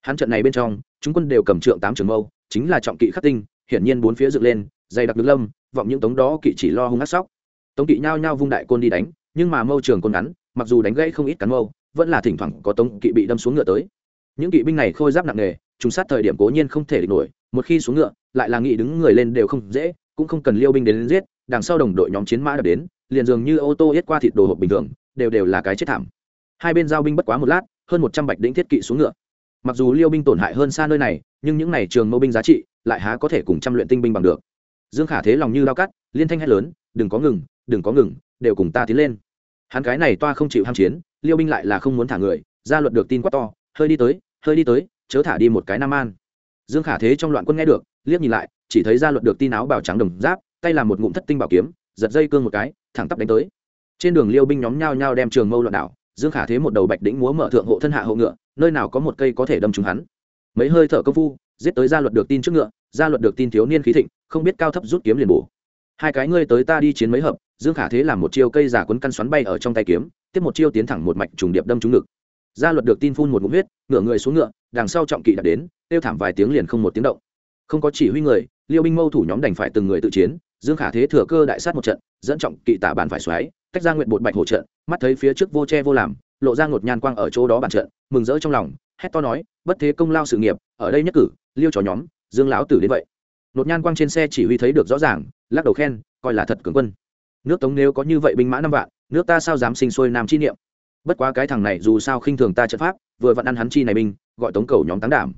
Hắn trận này bên trong, chúng quân đều cầm trượng tám trường mâu, chính là trọng kỵ khắc tinh, hiển nhiên bốn phía dựng lên, dày đặc đứng lâm, vọng những tống đó kỵ chỉ lo hung ác sóc. Tống kỵ nhao nhao vung đại côn đi đánh, nhưng mà mâu trường côn ngắn, mặc dù đánh gãy không ít cắn mâu, vẫn là thỉnh thoảng có tống kỵ bị đâm xuống ngựa tới. Những kỵ binh này khôi giáp nặng nề, trùng sát thời điểm cố nhiên không thể địch nổi một khi xuống ngựa lại là nghị đứng người lên đều không dễ cũng không cần liêu binh đến, đến giết đằng sau đồng đội nhóm chiến mã đập đến liền dường như ô tô yết qua thịt đồ hộp bình thường đều đều là cái chết thảm. Hai bên giao binh bất quá một lát hơn một trăm bạch đĩnh thiết kỵ xuống ngựa. Mặc dù liêu binh tổn hại hơn xa nơi này nhưng những này trường mâu binh giá trị lại há có thể cùng trăm luyện tinh binh bằng được. Dương khả thế lòng như lao cắt liên thanh hét lớn đừng có ngừng đừng có ngừng đều cùng ta tiến lên. Hắn cái này toa không chịu ham chiến liêu binh lại là không muốn thả người ra luật được tin quát to hơi đi tới hơi đi tới chớ thả đi một cái nam an dương khả thế trong loạn quân nghe được, liếc nhìn lại, chỉ thấy ra luật được tin áo bào trắng đồng giáp, tay làm một ngụm thất tinh bảo kiếm, giật dây cương một cái, thẳng tắp đánh tới. Trên đường liêu binh nhóm nhao nhao đem trường mâu loạn đảo, dương khả thế một đầu bạch đĩnh múa mở thượng hộ thân hạ hộ ngựa, nơi nào có một cây có thể đâm trúng hắn. Mấy hơi thở công phu, giết tới gia luật được tin trước ngựa gia luật được tin thiếu niên khí thịnh, không biết cao thấp rút kiếm liền bổ. Hai cái ngươi tới ta đi chiến mấy hợp, dương khả thế làm một chiêu cây giả quấn căn xoắn bay ở trong tay kiếm, tiếp một chiêu tiến thẳng một mạch trùng điệp đâm trúng ngực gia luật được tin phun một ngụm huyết ngựa người xuống ngựa, đằng sau trọng kỵ đã đến tiêu thảm vài tiếng liền không một tiếng động. Không có chỉ huy người, liêu binh mâu thủ nhóm đành phải từng người tự chiến, dương khả thế thừa cơ đại sát một trận, dẫn trọng kỵ tả bàn phải xoáy, tách ra nguyện bột bạch hỗ trận, mắt thấy phía trước vô che vô làm, lộ ra ngột nhan quang ở chỗ đó bàn trận, mừng rỡ trong lòng, hét to nói, bất thế công lao sự nghiệp, ở đây nhất cử, liêu trò nhóm, dương lão tử đến vậy. Nột nhan quang trên xe chỉ huy thấy được rõ ràng, lắc đầu khen, coi là thật cường quân. Nước tống nếu có như vậy binh mã năm vạn, nước ta sao dám sinh sôi nam chi niệm? Bất quá cái thằng này dù sao khinh thường ta trận pháp, vừa vặn ăn hắn chi này binh, gọi tống cầu nhóm tán đảm.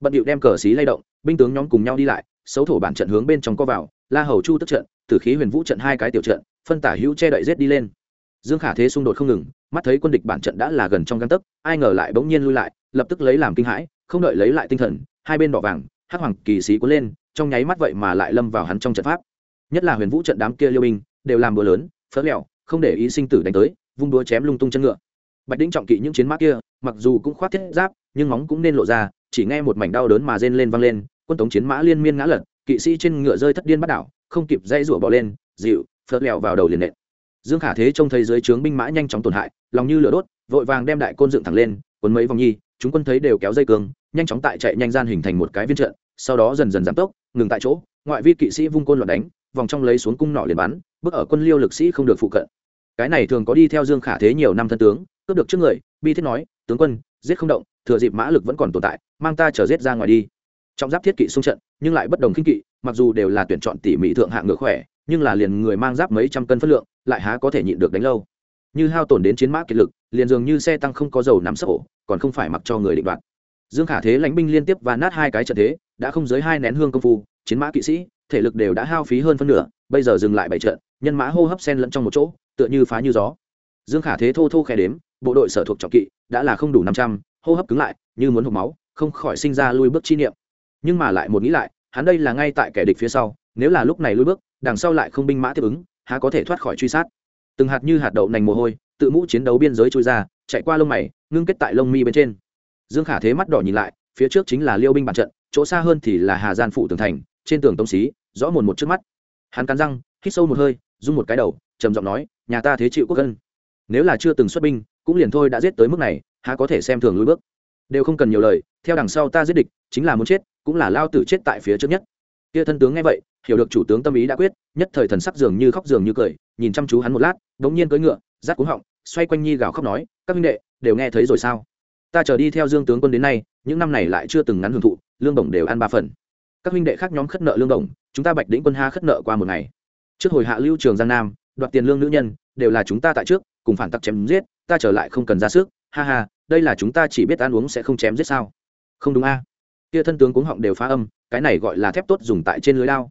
Bận điệu đem cờ xí lay động, binh tướng nhóm cùng nhau đi lại, xấu thổ bản trận hướng bên trong co vào, la hầu chu tức trận, tử khí huyền vũ trận hai cái tiểu trận, phân tả hữu che đậy rết đi lên. Dương khả thế xung đột không ngừng, mắt thấy quân địch bản trận đã là gần trong găng tấc, ai ngờ lại bỗng nhiên lui lại, lập tức lấy làm kinh hãi, không đợi lấy lại tinh thần, hai bên đỏ vàng, hắc hoàng kỳ sĩ cuốn lên, trong nháy mắt vậy mà lại lâm vào hắn trong trận pháp. Nhất là huyền vũ trận đám kia liêu binh, đều làm bữa lớn, phớt lẹo, không để ý sinh tử đánh tới, vung đũa chém lung tung chân ngựa bạch đĩnh trọng kỵ những chiến mã kia, mặc dù cũng khoát thiết giáp, nhưng móng cũng nên lộ ra, chỉ nghe một mảnh đau đớn mà rên lên vang lên, quân tống chiến mã liên miên ngã lật, kỵ sĩ trên ngựa rơi thất điên bắt đảo, không kịp dây rủa bỏ lên, dịu, phớt lèo vào đầu liền nện. Dương khả thế trông thấy dưới trướng binh mã nhanh chóng tổn hại, lòng như lửa đốt, vội vàng đem đại côn dựng thẳng lên quấn mấy vòng nhi, chúng quân thấy đều kéo dây cương, nhanh chóng tại chạy nhanh gian hình thành một cái viên trận, sau đó dần dần giảm tốc, ngừng tại chỗ, ngoại vi kỵ sĩ vung côn loạn đánh, vòng trong lấy xuống cung nỏ liền bắn, bước ở quân liêu lực sĩ không được phụ cận. Cái này thường có đi theo dương khả thế nhiều năm thân tướng cướp được trước người, bi thiết nói, tướng quân, giết không động, thừa dịp mã lực vẫn còn tồn tại, mang ta trở giết ra ngoài đi. Trong giáp thiết kỵ xung trận, nhưng lại bất đồng khinh kỵ, mặc dù đều là tuyển chọn tỉ mỉ thượng hạng ngựa khỏe, nhưng là liền người mang giáp mấy trăm cân phất lượng, lại há có thể nhịn được đánh lâu. Như hao tổn đến chiến mã kiệt lực, liền dường như xe tăng không có dầu nắm sấp ổ còn không phải mặc cho người định đoạt. Dương khả thế lãnh binh liên tiếp và nát hai cái trận thế, đã không giới hai nén hương công phu, chiến mã kỵ sĩ, thể lực đều đã hao phí hơn phân nửa, bây giờ dừng lại bảy trận, nhân mã hô hấp sen lẫn trong một chỗ, tựa như phá như gió. Dương khả thế thô thô khe đếm bộ đội sở thuộc trọng kỵ đã là không đủ năm trăm, hô hấp cứng lại, như muốn hộp máu, không khỏi sinh ra lui bước chi niệm. Nhưng mà lại một nghĩ lại, hắn đây là ngay tại kẻ địch phía sau, nếu là lúc này lui bước, đằng sau lại không binh mã tiếp ứng, há có thể thoát khỏi truy sát. Từng hạt như hạt đậu nành mồ hôi, tự mũ chiến đấu biên giới trôi ra, chạy qua lông mày, ngưng kết tại lông mi bên trên. Dương khả thế mắt đỏ nhìn lại, phía trước chính là liêu binh bản trận, chỗ xa hơn thì là hà gian phụ tường thành, trên tường tông xí, rõ mồn một trước mắt. Hắn cắn răng, hít sâu một hơi, rung một cái đầu, trầm giọng nói, nhà ta thế chịu quốc dân. Nếu là chưa từng xuất binh cũng liền thôi đã giết tới mức này, há có thể xem thường lối bước. Đều không cần nhiều lời, theo đằng sau ta giết địch, chính là muốn chết, cũng là lao tử chết tại phía trước nhất. Kia thân tướng nghe vậy, hiểu được chủ tướng tâm ý đã quyết, nhất thời thần sắc dường như khóc dường như cười, nhìn chăm chú hắn một lát đ ỗ n g nhiên cưỡi ngựa, rát cuống họng, xoay quanh nhi gào khóc nói, các minh đệ, đều nghe thấy rồi sao? Ta chờ đi theo dương tướng quân đến nay, những năm này lại chưa từng ngắn hưởng thụ, lương bổng đều ăn ba phần. Các minh đệ khác nhóm khất nợ lương bổng chúng ta bạch đĩnh quân ha khất nợ qua một ngày. Trước hồi hạ lưu trường giang nam, đoạt tiền lương nữ nhân, đều là chúng ta tại trước cùng phản tặc chém giết, ta trở lại không cần ra sức, ha ha, đây là chúng ta chỉ biết ăn uống sẽ không chém giết sao? Không đúng a. Kia thân tướng cuống họng đều phá âm, cái này gọi là thép tốt dùng tại trên lưới lao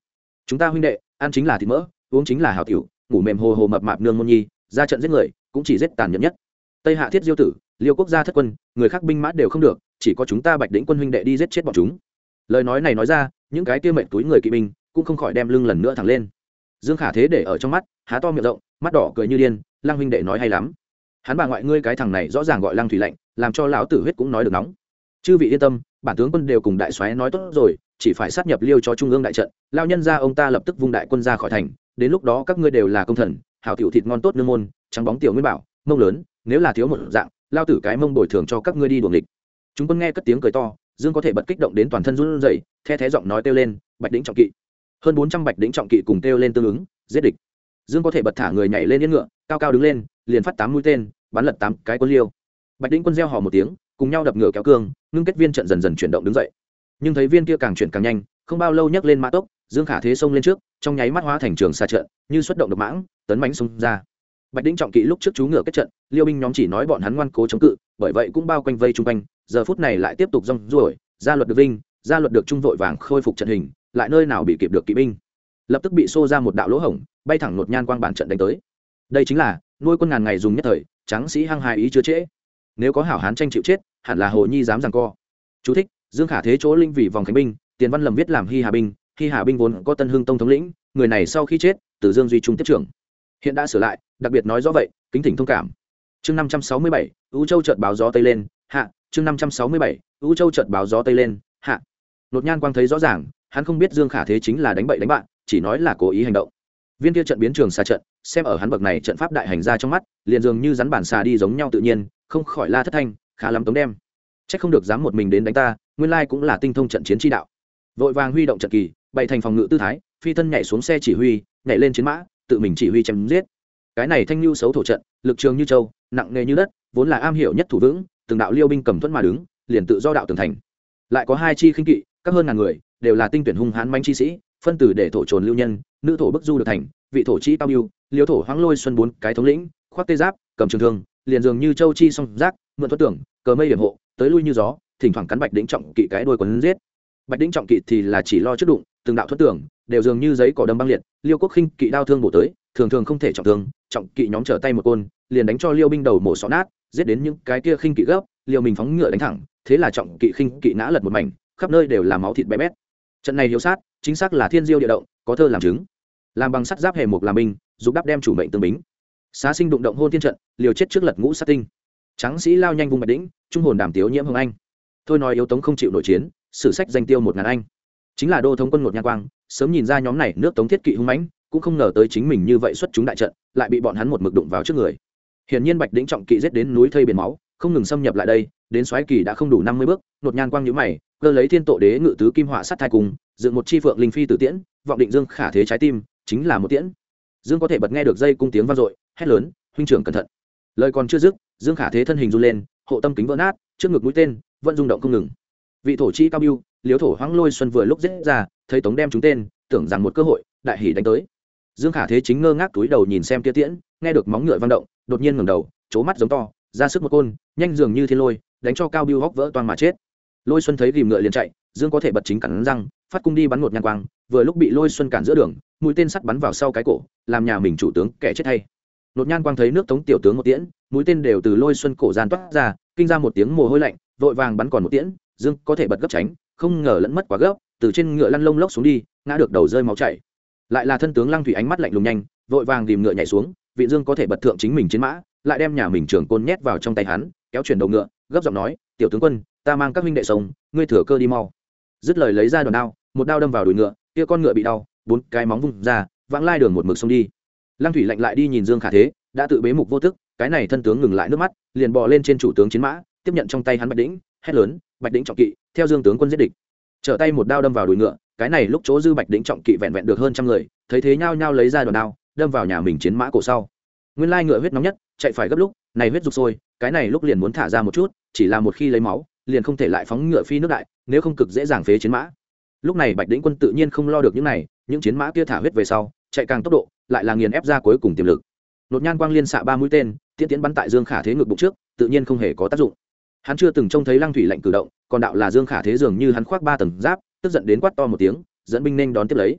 chúng ta huynh đệ, ăn chính là thịt mỡ, uống chính là hào tiểu, ngủ mềm hồ hồ mập mạp nương môn nhi, ra trận giết người, cũng chỉ giết tàn nhẫn nhất. Tây hạ thiết diêu tử, liêu quốc gia thất quân, người khác binh mã đều không được, chỉ có chúng ta bạch đỉnh quân huynh đệ đi giết chết bọn chúng. Lời nói này nói ra, những cái kia mệnh túi người kỵ binh cũng không khỏi đem lưng lần nữa thẳng lên. Dương khả thế để ở trong mắt, há to miệng rộng, mắt đỏ cười như điên lang huynh đệ nói hay lắm. Hắn bà ngoại ngươi cái thằng này rõ ràng gọi lang thủy lạnh, làm cho lão tử huyết cũng nói được nóng. Chư vị yên tâm, bản tướng quân đều cùng đại soái nói tốt rồi, chỉ phải sát nhập liêu cho trung ương đại trận lao nhân ra ông ta lập tức vung đại quân ra khỏi thành, đến lúc đó các ngươi đều là công thần, hảo tiểu thịt ngon tốt nương môn, trắng bóng tiểu nguyên bảo, mông lớn, nếu là thiếu một dạng lao tử cái mông bồi thường cho các ngươi đi đuồng địch chúng quân nghe cất tiếng cười to, dương có thể bật kích động đến toàn thân run rẩy, the thé giọng nói kêu lên, bạch đỉnh trọng kỵ. Hơn bốn trăm bạch đỉnh trọng kỵ cùng kêu lên tương ứng, giết địch dương có thể bật thả người nhảy lên yên ngựa, cao cao đứng lên, liền phát tám mũi tên, bắn lật tám cái quân liêu. Bạch đỉnh quân gieo hò một tiếng, cùng nhau đập ngựa kéo cương, ngưng kết viên trận dần dần chuyển động đứng dậy. Nhưng thấy viên kia càng chuyển càng nhanh, không bao lâu nhấc lên mã tốc, dương khả thế xông lên trước, trong nháy mắt hóa thành trường xa trận, như xuất động độc mãng, tấn bánh xông ra. Bạch đĩnh trọng kỵ lúc trước chú ngựa kết trận, liêu binh nhóm chỉ nói bọn hắn ngoan cố chống cự, bởi vậy cũng bao quanh vây chung quanh, giờ phút này lại tiếp tục rong ruổi gia luật được vinh gia luật được trung vội vàng khôi phục trận hình, lại nơi nào bị kịp được kỵ binh lập tức bị xô ra một đạo lỗ hổng, bay thẳng nột nhan quang bản trận đánh tới. Đây chính là, nuôi quân ngàn ngày dùng nhất thời, tráng sĩ hăng hài ý chưa trễ. Nếu có hảo hán tranh chịu chết, hẳn là hồ nhi dám rằng co. Chú thích, dương khả thế chỗ linh vì vòng khánh binh, tiền văn lầm viết làm hy hà binh, hy hà binh vốn có tân hưng tông thống lĩnh, người này sau khi chết từ dương duy trung tiếp trưởng. Hiện đã sửa lại, đặc biệt nói rõ vậy, kính thỉnh thông cảm. Chương năm trăm sáu mươi bảy ưu châu trợt báo gió tây lên, hạ, chương năm trăm sáu mươi bảy ưu châu trợt báo gió tây lên, hạ. Nột nhan quang thấy rõ ràng, hắn không biết dương khả thế chính là đánh bậy đánh bạn chỉ nói là cố ý hành động viên kia trận biến trường xa trận xem ở hắn bậc này trận pháp đại hành ra trong mắt liền dường như rắn bản xà đi giống nhau tự nhiên không khỏi la thất thanh khá lắm tống đem Chắc không được dám một mình đến đánh ta, nguyên lai cũng là tinh thông trận chiến chi đạo. Vội vàng huy động trận kỳ, bày thành phòng ngự tư thái, phi thân nhảy xuống xe chỉ huy, nhảy lên chiến mã, tự mình chỉ huy chém giết. Cái này thanh lưu xấu thổ trận, lực trường như châu, nặng nghề như đất, vốn là am hiểu nhất thủ vững, từng đạo liêu binh cầm thuẫn mà đứng, liền tự do đạo tường thành. Lại có hai chi khinh kỵ, các hơn ngàn người, đều là tinh tuyển hung hãn manh chi sĩ, phân tử để thổ trồn lưu nhân, nữ thổ bức du được thành, vị thổ chi cao nhiêu, liêu thổ hoáng lôi xuân bốn cái thống lĩnh, khoác tê giáp, cầm trường thương, liền dường như châu chi song giác, mượn thoát tưởng, cờ mây hiểm hộ, tới lui như gió thỉnh thoảng cắn bạch đĩnh trọng kỵ cái đuôi quấn giết. Bạch đĩnh trọng kỵ thì là chỉ lo trước đụng từng đạo thoát tưởng đều dường như giấy cỏ đâm băng liệt liêu quốc khinh kỵ đao thương bổ tới thường thường không thể trọng thương trọng kỵ nhóm trở tay một côn liền đánh cho liêu binh đầu mổ xó nát giết đến những cái kia khinh kỵ gấp liêu mình phóng ngựa đánh thẳng thế là trọng kỵ khinh kỵ ngã lật một mảnh khắp nơi đều là máu thịt bé bét. Trận này hiếu sát chính xác là thiên diêu địa động, có thơ làm chứng. Làm bằng sắt giáp hề mục làm binh giúp đắp đem chủ mệnh tương bính. Xá sinh đụng động hôn thiên trận, liều chết trước lật ngũ sát tinh. Tráng sĩ lao nhanh vùng bạch đĩnh, trung hồn đàm tiếu nhiễm hồng anh. Thôi nói yếu tống không chịu nội chiến, sử sách danh tiêu một ngàn anh. Chính là đô thống quân một nha quang, sớm nhìn ra nhóm này nước tống thiết kỵ hung mãnh, cũng không ngờ tới chính mình như vậy xuất chúng đại trận, lại bị bọn hắn một mực đụng vào trước người. Hiển nhiên bạch đĩnh trọng kỵ giết đến núi thây biển máu không ngừng xâm nhập lại đây, đến xoáy kỳ đã không đủ năm mươi bước, nột nhan quang nhữ mày, cơ lấy thiên tổ đế ngự tứ kim họa sát thai cùng, dựng một chi phượng linh phi tử tiễn, vọng định dương khả thế trái tim, chính là một tiễn. Dương có thể bật nghe được dây cung tiếng vang dội, hét lớn, huynh trưởng cẩn thận. Lời còn chưa dứt, dương khả thế thân hình run lên, hộ tâm kính vỡ nát, trước ngực mũi tên, vẫn rung động không ngừng. Vị thổ chi cao biêu, liếu thổ hoáng lôi xuân vừa lúc dễ ra, thấy tống đem chúng tên, tưởng rằng một cơ hội, đại hỉ đánh tới. Dương khả thế chính ngơ ngác túi đầu nhìn xem tia tiễn, nghe được móng ngựa vang động, đột nhiên ngẩng đầu c mắt giống to ra sức một côn, nhanh dường như thiên lôi, đánh cho cao biêu hóc vỡ toang mà chết. Lôi xuân thấy ghìm ngựa liền chạy, dương có thể bật chính cản răng, phát cung đi bắn một nhang quang, vừa lúc bị lôi xuân cản giữa đường, mũi tên sắt bắn vào sau cái cổ, làm nhà mình chủ tướng kẻ chết hay. Nột nhan quang thấy nước tống tiểu tướng một tiễn, mũi tên đều từ lôi xuân cổ gian toát ra, kinh ra một tiếng mồ hôi lạnh, vội vàng bắn còn một tiễn, dương có thể bật gấp tránh, không ngờ lẫn mất quá gấp, từ trên ngựa lăn lông lốc xuống đi, ngã được đầu rơi máu chảy. Lại là thân tướng lăng thủy ánh mắt lạnh lùng nhanh, vội vàng tìm ngựa nhảy xuống, vị dương có thể bật thượng chính mình chiến mã lại đem nhà mình trưởng côn nhét vào trong tay hắn, kéo chuyển đầu ngựa, gấp giọng nói, tiểu tướng quân, ta mang các huynh đệ sống, ngươi thừa cơ đi mau. Dứt lời lấy ra đòn đao, một đao đâm vào đùi ngựa, kia con ngựa bị đau, bốn cái móng vung ra, vãng lai đường một mực xông đi. Lăng thủy lạnh lại đi nhìn dương khả thế, đã tự bế mục vô tức cái này thân tướng ngừng lại nước mắt, liền bò lên trên chủ tướng chiến mã, tiếp nhận trong tay hắn bạch đĩnh, hét lớn, bạch đĩnh trọng kỵ, theo dương tướng quân giết địch. Trở tay một đao đâm vào đùi ngựa, cái này lúc chỗ dư bạch đĩnh trọng kỵ vẹn vẹn được hơn trăm người, thấy thế nhao nhao lấy ra đòn đao, đâm vào nhà mình chiến mã cổ sau. Nguyên lai ngựa huyết nóng nhất chạy phải gấp lúc, này huyết rục sôi, cái này lúc liền muốn thả ra một chút, chỉ là một khi lấy máu, liền không thể lại phóng ngựa phi nước đại, nếu không cực dễ dàng phế chiến mã. Lúc này bạch đĩnh quân tự nhiên không lo được những này, những chiến mã kia thả huyết về sau, chạy càng tốc độ, lại là nghiền ép ra cuối cùng tiềm lực. Nột nhan quang liên xạ ba mũi tên, tiễn tiến bắn tại dương khả thế ngược bụng trước, tự nhiên không hề có tác dụng. Hắn chưa từng trông thấy lăng thủy lệnh cử động, còn đạo là dương khả thế dường như hắn khoác ba tầng giáp, tức giận đến quát to một tiếng, dẫn binh nên đón tiếp lấy.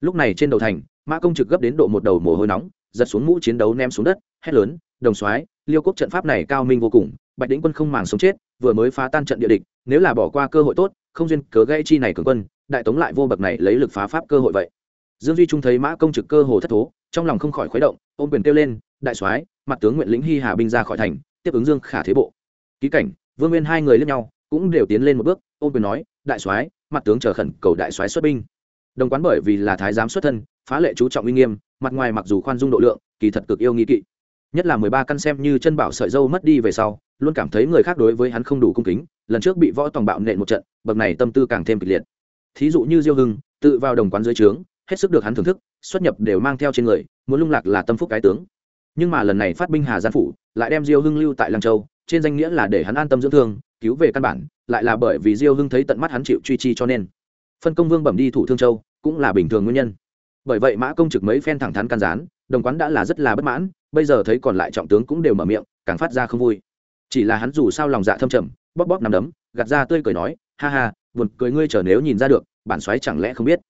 Lúc này trên đầu thành, mã công trực gấp đến độ một đầu mồ hôi nóng, giật xuống mũ chiến đấu ném xuống đất, hét lớn đồng soái, liêu quốc trận pháp này cao minh vô cùng, bạch đĩnh quân không màng sống chết, vừa mới phá tan trận địa địch, nếu là bỏ qua cơ hội tốt, không duyên cớ gây chi này cường quân, đại tống lại vô bậc này lấy lực phá pháp cơ hội vậy. Dương duy trung thấy mã công trực cơ hồ thất thố, trong lòng không khỏi khuấy động, ôm quyền kêu lên, đại soái, mặt tướng nguyện lĩnh hy hà binh ra khỏi thành, tiếp ứng dương khả thế bộ. Ký cảnh, vương nguyên hai người lẫn nhau, cũng đều tiến lên một bước, ôm quyền nói, đại soái, mặt tướng chờ khẩn cầu đại soái xuất binh. Đồng quán bởi vì là thái giám xuất thân, phá lệ chú trọng uy nghiêm, mặt ngoài mặc dù khoan dung độ lượng, kỳ thật cực yêu nghi kỵ nhất là mười ba căn xem như chân bảo sợi dâu mất đi về sau, luôn cảm thấy người khác đối với hắn không đủ cung kính, lần trước bị võ tòng bạo nện một trận, bậc này tâm tư càng thêm kịch liệt. Thí dụ như diêu hưng, tự vào đồng quán dưới trướng, hết sức được hắn thưởng thức, xuất nhập đều mang theo trên người, muốn lung lạc là tâm phúc cái tướng. Nhưng mà lần này phát binh hà gian phủ, lại đem diêu hưng lưu tại lăng châu, trên danh nghĩa là để hắn an tâm dưỡng thương, cứu về căn bản, lại là bởi vì diêu hưng thấy tận mắt hắn chịu truy chi cho nên. Phân công vương bẩm đi thủ thương châu, cũng là bình thường nguyên nhân. Bởi vậy mã công trực mấy phen thẳng thắn can gián, đồng quán đã là rất là bất mãn bây giờ thấy còn lại trọng tướng cũng đều mở miệng, càng phát ra không vui. Chỉ là hắn dù sao lòng dạ thâm trầm, bóp bóp nằm đấm, gạt ra tươi cười nói, ha ha, buồn cười ngươi chờ nếu nhìn ra được, bản xoáy chẳng lẽ không biết?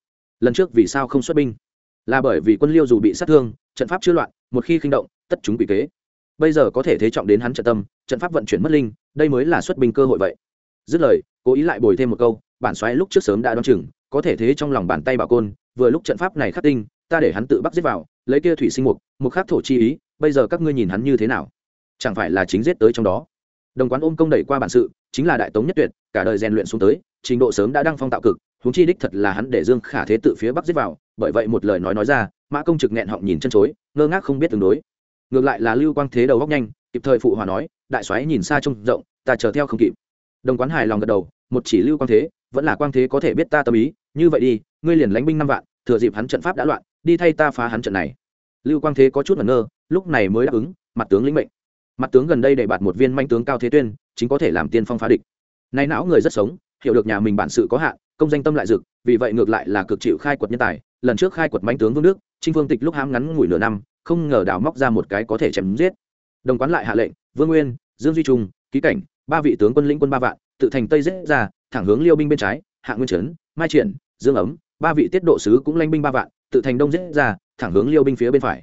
Lần trước vì sao không xuất binh? Là bởi vì quân liêu dù bị sát thương, trận pháp chưa loạn, một khi khinh động, tất chúng bị kế. Bây giờ có thể thế trọng đến hắn trận tâm, trận pháp vận chuyển mất linh, đây mới là xuất binh cơ hội vậy. Dứt lời, cố ý lại bồi thêm một câu, bản xoáy lúc trước sớm đã đoán chừng, có thể thế trong lòng bàn tay bảo côn, vừa lúc trận pháp này khắc tinh, ta để hắn tự bắt giết vào lấy kia thủy sinh mục mục khắc thổ chi ý, bây giờ các ngươi nhìn hắn như thế nào? Chẳng phải là chính giết tới trong đó? Đồng quán ôm công đẩy qua bản sự, chính là đại tống nhất tuyệt, cả đời rèn luyện xuống tới, trình độ sớm đã đăng phong tạo cực, huống chi đích thật là hắn để dương khả thế tự phía bắc giết vào, bởi vậy một lời nói nói ra, mã công trực nghẹn họng nhìn chân chối, ngơ ngác không biết tương đối. Ngược lại là lưu quang thế đầu góc nhanh, kịp thời phụ hòa nói, đại soái nhìn xa trông rộng, ta chờ theo không kịp. Đồng quán hài lòng gật đầu, một chỉ lưu quang thế, vẫn là quang thế có thể biết ta tâm ý, như vậy đi, ngươi liền lánh binh năm vạn thừa dịp hắn trận pháp đã loạn, đi thay ta phá hắn trận này. Lưu quang thế có chút ngẩn ngơ, lúc này mới đáp ứng, mặt tướng lĩnh mệnh. Mặt tướng gần đây để bạt một viên manh tướng cao thế tuyên, chính có thể làm tiên phong phá địch. Nay não người rất sống, hiểu được nhà mình bản sự có hạn, công danh tâm lại dực, vì vậy ngược lại là cực chịu khai quật nhân tài. Lần trước khai quật manh tướng vương nước trinh Vương tịch lúc hám ngắn ngủi nửa năm, không ngờ đào móc ra một cái có thể chém giết. Đồng quán lại hạ lệnh, vương nguyên, dương duy trung, ký cảnh, ba vị tướng quân lĩnh quân ba vạn, tự thành tây giết ra, thẳng hướng liêu binh bên trái, hạ nguyên trấn, mai triển, dương ấm ba vị tiết độ sứ cũng lanh binh ba vạn, tự thành đông giết ra, thẳng hướng liêu binh phía bên phải.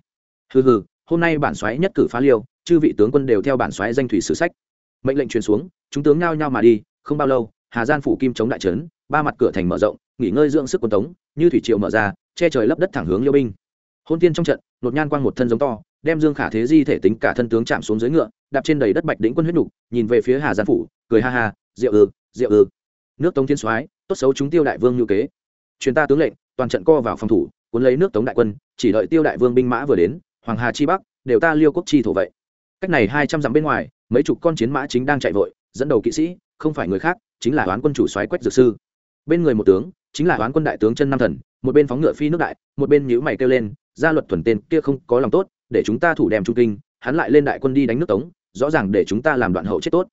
Hừ hừ, hôm nay bản xoáy nhất cử phá liêu, chư vị tướng quân đều theo bản xoáy danh thủy sử sách. Mệnh lệnh truyền xuống, chúng tướng nhao nhao mà đi, không bao lâu, hà gian phủ kim chống đại trấn, ba mặt cửa thành mở rộng, nghỉ ngơi dưỡng sức quân tống, như thủy triều mở ra, che trời lấp đất thẳng hướng liêu binh. Hôn tiên trong trận nột nhan quang một thân giống to, đem dương khả thế di thể tính cả thân tướng chạm xuống dưới ngựa, đạp trên đầy đất bạch đĩnh quân huyết nục nhìn về phía hà gian phủ, cười ha ha rượu ư rượu ư. Nước tống thiên soái, tốt xấu chúng tiêu đại vương như kế truyền ta tướng lệnh, toàn trận co vào phòng thủ, cuốn lấy nước tống đại quân, chỉ đợi tiêu đại vương binh mã vừa đến, hoàng hà chi bắc, đều ta liêu quốc chi thổ vậy. Cách này hai trăm dặm bên ngoài, mấy chục con chiến mã chính đang chạy vội, dẫn đầu kỵ sĩ, không phải người khác, chính là toán quân chủ soái quách dược sư. Bên người một tướng, chính là toán quân đại tướng chân nam thần, một bên phóng ngựa phi nước đại, một bên nhíu mày kêu lên, gia luật thuần tên kia không có lòng tốt, để chúng ta thủ đem trung kinh, hắn lại lên đại quân đi đánh nước tống, rõ ràng để chúng ta làm đoạn hậu chết tốt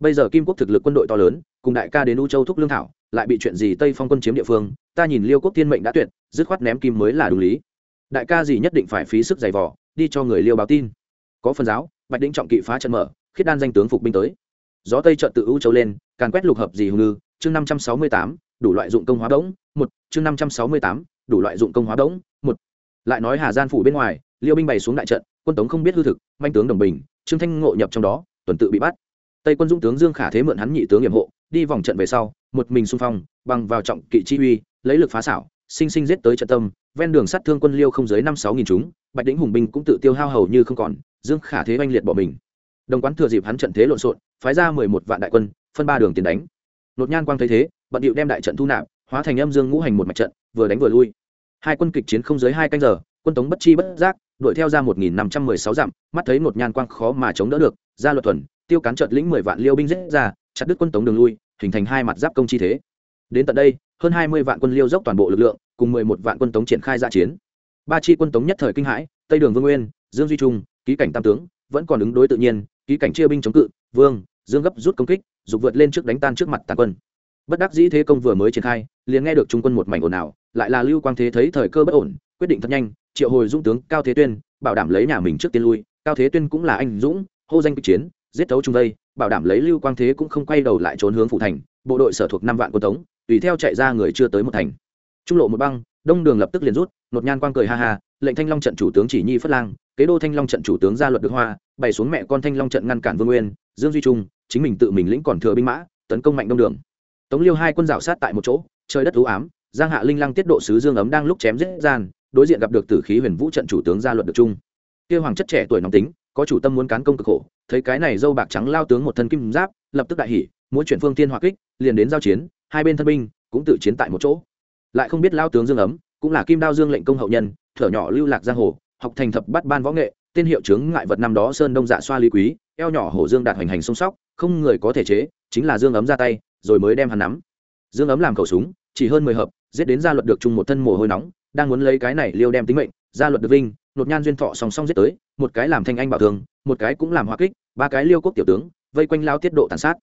bây giờ kim quốc thực lực quân đội to lớn, cùng đại ca đến u châu thúc lương thảo, lại bị chuyện gì tây phong quân chiếm địa phương, ta nhìn liêu quốc thiên mệnh đã tuyệt, dứt khoát ném kim mới là đúng lý. Đại ca gì nhất định phải phí sức giày vò, đi cho người liêu báo tin. Có phần giáo, bạch đĩnh trọng kỵ phá trận mở, khiết đan danh tướng phục binh tới. Gió tây trận tự u châu lên, càn quét lục hợp gì hùng ngư, chương năm trăm sáu mươi tám, đủ loại dụng công hóa đống, một, chương năm trăm sáu mươi tám, đủ loại dụng công hóa đống, một. Lại nói hà gian phủ bên ngoài, liêu binh bày xuống đại trận, quân tống không biết hư thực, manh tướng đồng bình, trương thanh ngộ nhập trong đó, tuần tự bị bắt tây quân dũng tướng dương khả thế mượn hắn nhị tướng nhiệm hộ, đi vòng trận về sau, một mình xung phong, bằng vào trọng kỵ chi uy, lấy lực phá xảo, sinh sinh giết tới trận tâm, ven đường sát thương quân liêu không dưới năm sáu nghìn chúng, bạch đĩnh hùng binh cũng tự tiêu hao hầu như không còn, dương khả thế oanh liệt bỏ mình. Đồng quán thừa dịp hắn trận thế lộn xộn, phái ra mười một vạn đại quân, phân ba đường tiền đánh. Nột nhan quang thấy thế, bận điệu đem đại trận thu nạp, hóa thành âm dương ngũ hành một mặt trận, vừa đánh vừa lui. Hai quân kịch chiến không dưới hai canh giờ, quân tống bất chi bất giác, đuổi theo ra một nghìn năm trăm mười sáu dặm, mắt thấy nột nhan quang khó mà chống đỡ được, ra luật thuần tiêu cán trợt lĩnh mười vạn liêu binh giết ra, chặt đứt quân tống đường lui, hình thành hai mặt giáp công chi thế. Đến tận đây, hơn hai mươi vạn quân liêu dốc toàn bộ lực lượng, cùng mười một vạn quân tống triển khai ra chiến. Ba chi quân tống nhất thời kinh hãi, tây đường vương nguyên, dương duy trung, ký cảnh tam tướng, vẫn còn ứng đối tự nhiên, ký cảnh chia binh chống cự, vương, dương gấp rút công kích, dục vượt lên trước đánh tan trước mặt tàn quân. Bất đắc dĩ thế công vừa mới triển khai, liền nghe được trung quân một mảnh ồn ào, lại là lưu quang thế thấy thời cơ bất ổn, quyết định thật nhanh, triệu hồi dũng tướng cao thế tuyên, bảo đảm lấy nhà mình trước tiên lui, cao thế tuyên cũng là anh dũng, hô danh kịch chiến giết thấu trung đây, bảo đảm lấy lưu quang thế cũng không quay đầu lại trốn hướng phủ thành bộ đội sở thuộc năm vạn quân tống tùy theo chạy ra người chưa tới một thành. Trung lộ một băng đông đường lập tức liền rút nột nhan quang cười ha ha lệnh thanh long trận chủ tướng chỉ nhi phất lang kế đô thanh long trận chủ tướng ra luật được hoa bày xuống mẹ con thanh long trận ngăn cản vương nguyên dương duy trung chính mình tự mình lĩnh còn thừa binh mã tấn công mạnh đông đường. Tống liêu hai quân rào sát tại một chỗ trời đất ưu ám giang hạ linh lăng tiết độ sứ dương ấm đang lúc chém giết gian đối diện gặp được tử khí huyền vũ trận chủ tướng gia luật được trung. Kia hoàng chất trẻ tuổi nóng tính có chủ tâm muốn cán công cực khổ, thấy cái này dâu bạc trắng lao tướng một thân kim giáp, lập tức đại hỉ muốn chuyển phương tiên hỏa kích, liền đến giao chiến, hai bên thân binh cũng tự chiến tại một chỗ. Lại không biết lao tướng dương ấm, cũng là kim đao dương lệnh công hậu nhân, thở nhỏ lưu lạc giang hồ, học thành thập bắt ban võ nghệ, tên hiệu chướng ngại vật năm đó sơn đông dạ xoa lý quý, eo nhỏ hổ dương đạt hoành hành sông sóc, không người có thể chế, chính là dương ấm ra tay, rồi mới đem hắn nắm. Dương ấm làm khẩu súng, chỉ hơn mười hợp, giết đến gia luật được chung một thân mồ hôi nóng, đang muốn lấy cái này liêu đem tính mệnh, gia luật được vinh, nột nhan duyên thọ song song giết tới một cái làm thanh anh bảo thường một cái cũng làm hoa kích ba cái liêu quốc tiểu tướng vây quanh lao tiết độ tàn sát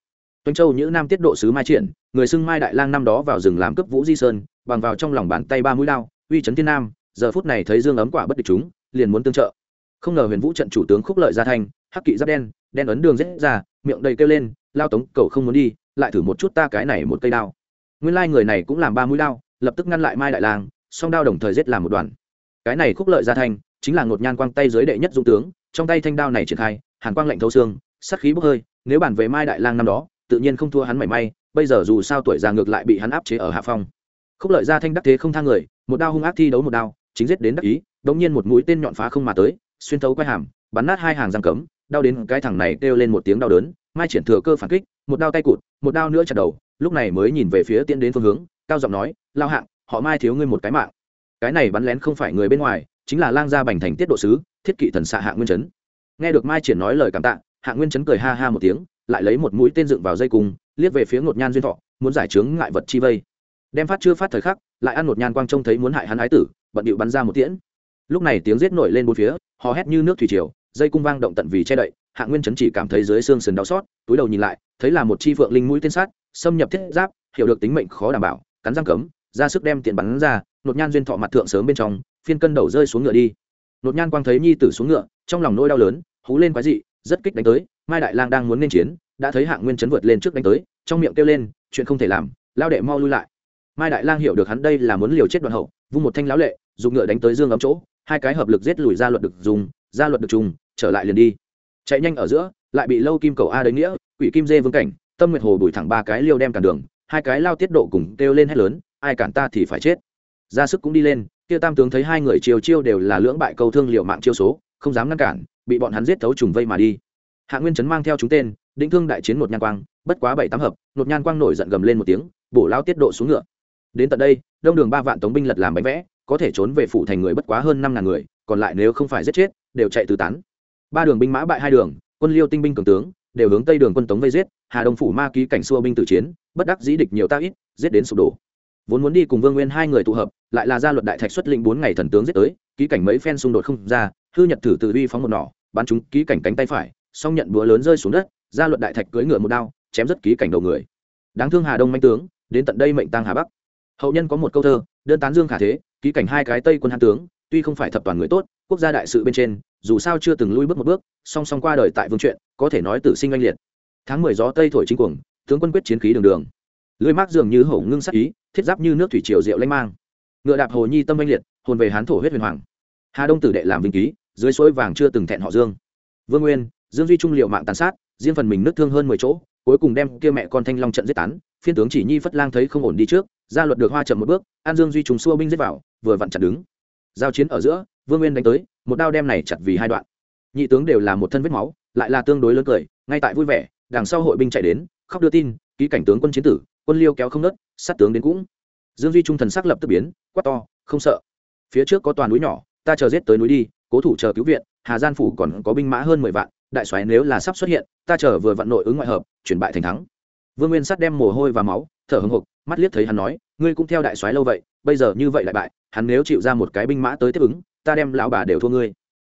Tuấn Châu Nhữ Nam tiết độ sứ Mai Triển, người xưng Mai Đại Lang năm đó vào rừng làm cướp Vũ Di Sơn, bằng vào trong lòng bàn tay ba mũi lao, uy chấn thiên nam, giờ phút này thấy Dương ấm quả bất địch chúng, liền muốn tương trợ. Không ngờ Huyền Vũ trận chủ tướng Khúc Lợi gia thành, hắc kỵ giáp đen, đen ấn đường rết ra, miệng đầy kêu lên, lao tống cầu không muốn đi, lại thử một chút ta cái này một cây đao. Nguyên lai người này cũng làm ba mũi đao, lập tức ngăn lại Mai Đại Lang, song đao đồng thời giết làm một đoàn. Cái này Khúc Lợi gia thành, chính là ngột nhan quang tay dưới đệ nhất dũng tướng, trong tay thanh đao này triển khai, hàn quang lạnh thấu xương, sát khí bốc hơi, nếu bản về Mai Đại Lang năm đó, tự nhiên không thua hắn mảy may bây giờ dù sao tuổi già ngược lại bị hắn áp chế ở hạ phong. Khúc lợi ra thanh đắc thế không thang người một đao hung ác thi đấu một đao chính giết đến đắc ý đống nhiên một mũi tên nhọn phá không mà tới xuyên thấu quai hàm bắn nát hai hàng răng cấm đau đến cái thằng này kêu lên một tiếng đau đớn mai triển thừa cơ phản kích một đao tay cụt một đao nữa chặt đầu lúc này mới nhìn về phía tiến đến phương hướng cao giọng nói lao hạng họ mai thiếu ngươi một cái mạng. Cái này bắn lén không phải người bên ngoài chính là lang gia bành thành tiết độ sứ, thiết kỵ thần xạ hạ nguyên chấn. Nghe được mai triển nói lời cảm tạ, hạ nguyên chấn cười ha ha một tiếng, lại lấy một mũi tên dựng vào dây cung, liếc về phía ngột nhan duyên thọ, muốn giải trướng ngại vật chi vây. Đem phát chưa phát thời khắc, lại ăn ngột nhan quang trông thấy muốn hại hắn ái tử, bận điệu bắn ra một tiễn. Lúc này tiếng giết nổi lên bốn phía, hò hét như nước thủy triều, dây cung vang động tận vì che đậy, hạ nguyên chấn chỉ cảm thấy dưới xương sườn đau xót, túi đầu nhìn lại, thấy là một chi phượng linh mũi tên sát, xâm nhập thiết giáp, hiểu được tính mệnh khó đảm bảo, cắn răng cấm ra sức đem tiền bắn ra, nột nhan duyên thọ mặt thượng sớm bên trong, phiên cân đầu rơi xuống ngựa đi. Nột nhan quang thấy nhi tử xuống ngựa, trong lòng nỗi đau lớn, hú lên quái dị, rất kích đánh tới, mai đại lang đang muốn nên chiến, đã thấy hạng nguyên chấn vượt lên trước đánh tới, trong miệng kêu lên, chuyện không thể làm, lao đệ mau lui lại. Mai đại lang hiểu được hắn đây là muốn liều chết đoạn hậu, vung một thanh lão lệ, dùng ngựa đánh tới dương ấm chỗ, hai cái hợp lực giết lùi ra luật được dùng, ra luật được trùng, trở lại liền đi. Chạy nhanh ở giữa, lại bị lâu kim cầu a đấy nghĩa, quỷ kim dê vương cảnh, tâm nguyệt hồ đuổi thẳng ba cái liêu đem cản đường, hai cái lao tiết độ cùng kêu lên hết lớn ai cản ta thì phải chết. Ra sức cũng đi lên, kia tam tướng thấy hai người chiều chiêu đều là lưỡng bại câu thương liệu mạng chiêu số, không dám ngăn cản, bị bọn hắn giết thấu trùng vây mà đi. Hạ nguyên trấn mang theo chúng tên định thương đại chiến một nhan quang, bất quá bảy tám hợp một nhan quang nổi giận gầm lên một tiếng, bổ lao tiết độ xuống ngựa. Đến tận đây, đông đường ba vạn tống binh lật làm bánh vẽ, có thể trốn về phủ thành người bất quá hơn năm ngàn người, còn lại nếu không phải giết chết, đều chạy tứ tán. Ba đường binh mã bại hai đường, quân liêu tinh binh cường tướng, đều hướng tây đường quân tống vây giết, hà đông phủ ma ký cảnh xua binh tử chiến, bất đắc dĩ địch nhiều ta ít, giết đến sụp đổ vốn muốn đi cùng vương nguyên hai người tụ hợp, lại là gia luật đại thạch xuất lĩnh bốn ngày thần tướng giết tới, ký cảnh mấy phen xung đột không ra, hư nhật thử tự uy phóng một nỏ, bắn chúng ký cảnh cánh tay phải, song nhận búa lớn rơi xuống đất, gia luật đại thạch cưỡi ngựa một đao, chém rất ký cảnh đầu người. Đáng thương hà đông manh tướng, đến tận đây mệnh tăng hà bắc. Hậu nhân có một câu thơ, đơn tán dương khả thế, ký cảnh hai cái tây quân hán tướng, tuy không phải thập toàn người tốt, quốc gia đại sự bên trên, dù sao chưa từng lui bước một bước, song song qua đời tại vương truyện có thể nói tử sinh oanh liệt. Tháng mười gió tây thổi chính cuồng, tướng quân quyết chiến khí đường đường lưới mác dường như hổ ngưng sắc ý, thiết giáp như nước thủy triều rượu lanh mang. Ngựa đạp hồ nhi tâm anh liệt, hồn về hán thổ huyết huyền hoàng. Hà đông tử đệ làm vinh ký, dưới suối vàng chưa từng thẹn họ dương. Vương nguyên, dương duy trung liệu mạng tàn sát, riêng phần mình nứt thương hơn mười chỗ, cuối cùng đem kia mẹ con thanh long trận giết tán, phiên tướng chỉ nhi phất lang thấy không ổn đi trước, ra luật được hoa chậm một bước, an dương duy trùng xua binh giết vào, vừa vặn chặt đứng. Giao chiến ở giữa, vương nguyên đánh tới, một đao đem này chặt vì hai đoạn. Nhị tướng đều là một thân vết máu, lại là tương đối lớn cười, ngay tại vui vẻ, đằng sau hội binh chạy đến, khóc đưa tin, ký cảnh tướng quân chiến tử quân liêu kéo không nớt, sát tướng đến cũng. Dương duy trung thần sắc lập tức biến, quát to, không sợ. Phía trước có toàn núi nhỏ, ta chờ giết tới núi đi, cố thủ chờ cứu viện, hà gian phủ còn có binh mã hơn mười vạn, đại soái nếu là sắp xuất hiện, ta chờ vừa vận nội ứng ngoại hợp, chuyển bại thành thắng. Vương nguyên sắt đem mồ hôi và máu, thở hưng hục mắt liếc thấy hắn nói, ngươi cũng theo đại soái lâu vậy, bây giờ như vậy lại bại, hắn nếu chịu ra một cái binh mã tới tiếp ứng, ta đem lão bà đều thua ngươi.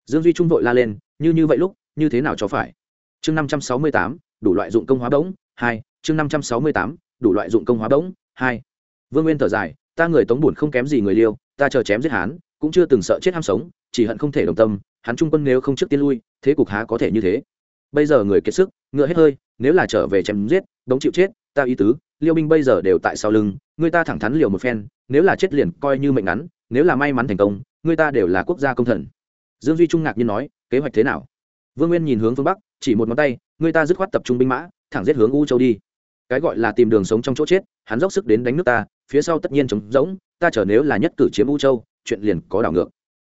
Dương duy trung vội la lên, như như vậy lúc, như thế nào cho phải? Chương năm trăm sáu mươi tám, đủ loại dụng công hóa bỗng, hai, chương năm trăm sáu mươi tám đủ loại dụng công hóa bỗng. Hai, vương nguyên thở dài, ta người tống buồn không kém gì người liêu, ta chờ chém giết hán cũng chưa từng sợ chết ham sống, chỉ hận không thể đồng tâm, hắn trung quân nếu không trước tiên lui, thế cục há có thể như thế? Bây giờ người kiệt sức, ngựa hết hơi, nếu là trở về chém giết, đống chịu chết, ta ý tứ, liêu binh bây giờ đều tại sau lưng, người ta thẳng thắn liều một phen, nếu là chết liền coi như mệnh ngắn, nếu là may mắn thành công, người ta đều là quốc gia công thần. Dương duy trung ngạc nhiên nói, kế hoạch thế nào? Vương nguyên nhìn hướng phương bắc, chỉ một ngón tay, người ta dứt khoát tập trung binh mã, thẳng giết hướng u châu đi cái gọi là tìm đường sống trong chỗ chết, hắn dốc sức đến đánh nước ta, phía sau tất nhiên chống rỗng, ta chờ nếu là nhất cử chiếm u châu, chuyện liền có đảo ngược.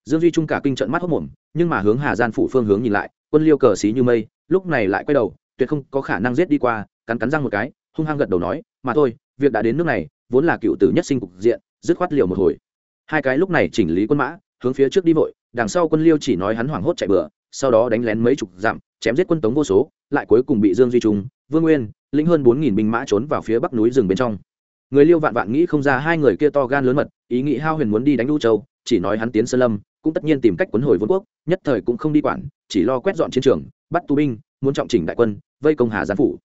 Dương duy trung cả kinh trận mắt hốc mồm, nhưng mà hướng hà gian phủ phương hướng nhìn lại, quân liêu cờ xí như mây, lúc này lại quay đầu, tuyệt không có khả năng giết đi qua, cắn cắn răng một cái, hung hăng gật đầu nói, mà thôi, việc đã đến nước này, vốn là cựu tử nhất sinh cục diện, dứt khoát liều một hồi. Hai cái lúc này chỉnh lý quân mã, hướng phía trước đi vội, đằng sau quân liêu chỉ nói hắn hoảng hốt chạy bừa sau đó đánh lén mấy chục dặm, chém giết quân tống vô số, lại cuối cùng bị dương duy trung, vương nguyên, lĩnh hơn bốn nghìn binh mã trốn vào phía bắc núi rừng bên trong. Người liêu vạn vạn nghĩ không ra hai người kia to gan lớn mật, ý nghĩ hao huyền muốn đi đánh lưu châu, chỉ nói hắn tiến sơn lâm, cũng tất nhiên tìm cách quấn hồi vương quốc, nhất thời cũng không đi quản, chỉ lo quét dọn chiến trường, bắt tù binh, muốn trọng chỉnh đại quân, vây công hà gián phủ.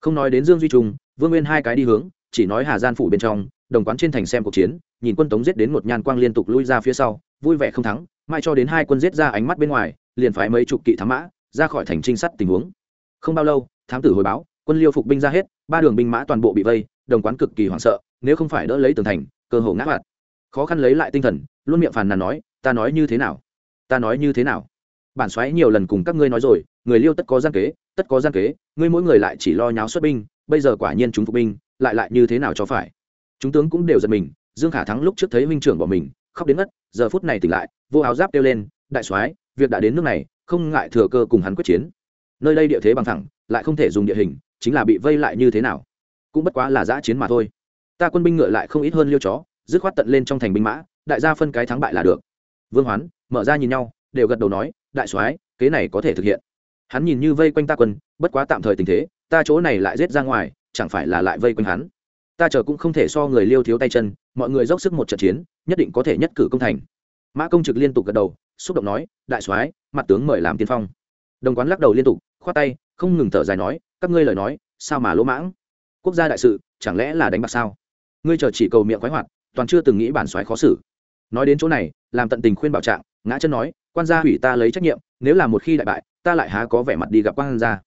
Không nói đến dương duy trung, vương nguyên hai cái đi hướng, chỉ nói hà gian phủ bên trong, đồng quán trên thành xem cuộc chiến, nhìn quân tống giết đến một nhan quang liên tục lui ra phía sau, vui vẻ không thắng mai cho đến hai quân giết ra ánh mắt bên ngoài liền phái mấy chục kỵ thám mã ra khỏi thành trinh sát tình huống. Không bao lâu, thám tử hồi báo, quân liêu phục binh ra hết, ba đường binh mã toàn bộ bị vây, đồng quán cực kỳ hoảng sợ, nếu không phải đỡ lấy tường thành, cơ hồ ngã hoạt. Khó khăn lấy lại tinh thần, luôn miệng phàn nàn nói, ta nói như thế nào? Ta nói như thế nào? Bản xoáy nhiều lần cùng các ngươi nói rồi, người liêu tất có gian kế, tất có gian kế, ngươi mỗi người lại chỉ lo nháo xuất binh, bây giờ quả nhiên chúng phục binh, lại lại như thế nào cho phải? Chúng tướng cũng đều giật mình, dương khả thắng lúc trước thấy huynh trưởng bỏ mình, khóc đến ngất, giờ phút này tỉnh lại, vô áo giáp kêu lên, đại soái việc đã đến nước này, không ngại thừa cơ cùng hắn quyết chiến. Nơi đây địa thế bằng thẳng, lại không thể dùng địa hình, chính là bị vây lại như thế nào? Cũng bất quá là giã chiến mà thôi. Ta quân binh ngựa lại không ít hơn liêu chó, dứt khoát tận lên trong thành binh mã, đại gia phân cái thắng bại là được. Vương hoán, mở ra nhìn nhau, đều gật đầu nói, đại soái, kế này có thể thực hiện. Hắn nhìn như vây quanh ta quân, bất quá tạm thời tình thế, ta chỗ này lại rết ra ngoài, chẳng phải là lại vây quanh hắn? Ta chờ cũng không thể so người liêu thiếu tay chân, mọi người dốc sức một trận chiến, nhất định có thể nhất cử công thành. Mã công trực liên tục gật đầu xúc động nói, đại soái, mặt tướng mời làm tiên phong. Đồng quán lắc đầu liên tục, khoát tay, không ngừng thở dài nói, các ngươi lời nói, sao mà lỗ mãng? Quốc gia đại sự, chẳng lẽ là đánh bạc sao? Ngươi chờ chỉ cầu miệng khoái hoạt, toàn chưa từng nghĩ bản soái khó xử. Nói đến chỗ này, làm tận tình khuyên bảo trạng, ngã chân nói, quan gia hủy ta lấy trách nhiệm, nếu là một khi đại bại, ta lại há có vẻ mặt đi gặp quan gia.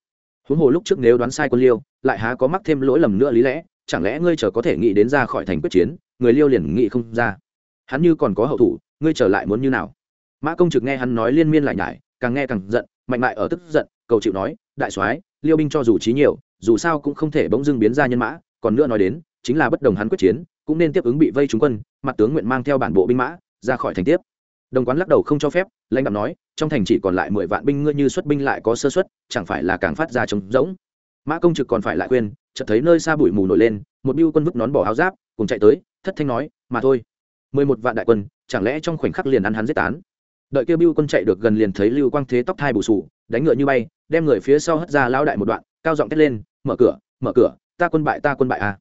Huống hồ lúc trước nếu đoán sai quân liêu, lại há có mắc thêm lỗi lầm nữa lý lẽ, chẳng lẽ ngươi chờ có thể nghĩ đến ra khỏi thành quyết chiến, người liêu liền nghĩ không ra. Hắn như còn có hậu thủ, ngươi trở lại muốn như nào? Mã công trực nghe hắn nói liên miên lại nhải, càng nghe càng giận, mạnh mại ở tức giận, cầu chịu nói, đại soái, liêu binh cho dù trí nhiều, dù sao cũng không thể bỗng dưng biến ra nhân mã, còn nữa nói đến, chính là bất đồng hắn quyết chiến, cũng nên tiếp ứng bị vây trúng quân, mặt tướng nguyện mang theo bản bộ binh mã, ra khỏi thành tiếp. Đồng quán lắc đầu không cho phép, lãnh đạo nói, trong thành chỉ còn lại mười vạn binh ngươi như xuất binh lại có sơ xuất chẳng phải là càng phát ra trống rỗng? Mã công trực còn phải lại khuyên, chợt thấy nơi xa bụi mù nổi lên, một biêu quân vứt nón bỏ áo giáp, cùng chạy tới, thất thanh nói, mà thôi, mười một vạn đại quân, chẳng lẽ trong khoảnh khắc liền ăn hắn giết tán? Đợi kêu bưu quân chạy được gần liền thấy lưu quang thế tóc thai bù sù, đánh ngựa như bay, đem người phía sau hất ra lao đại một đoạn, cao giọng thét lên, mở cửa mở cửa, ta quân bại, ta quân bại à.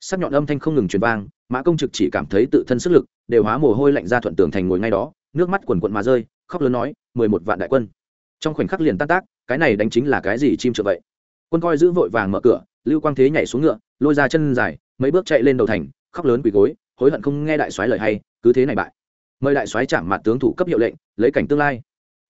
sắc nhọn âm thanh không ngừng truyền vang, mã công trực chỉ cảm thấy tự thân sức lực đều hóa mồ hôi lạnh ra thuận tường thành ngồi ngay đó, nước mắt quần quận mà rơi, khóc lớn nói, mười một vạn đại quân. Trong khoảnh khắc liền tan tác, cái này đánh chính là cái gì chim trượt vậy? Quân coi giữ vội vàng mở cửa, lưu quang thế nhảy xuống ngựa, lôi ra chân dài, mấy bước chạy lên đầu thành, khóc lớn quỳ gối, hối hận không nghe đại soái lời hay, cứ thế này bại mời đại soái chạm mặt tướng thủ cấp hiệu lệnh, lấy cảnh tương lai.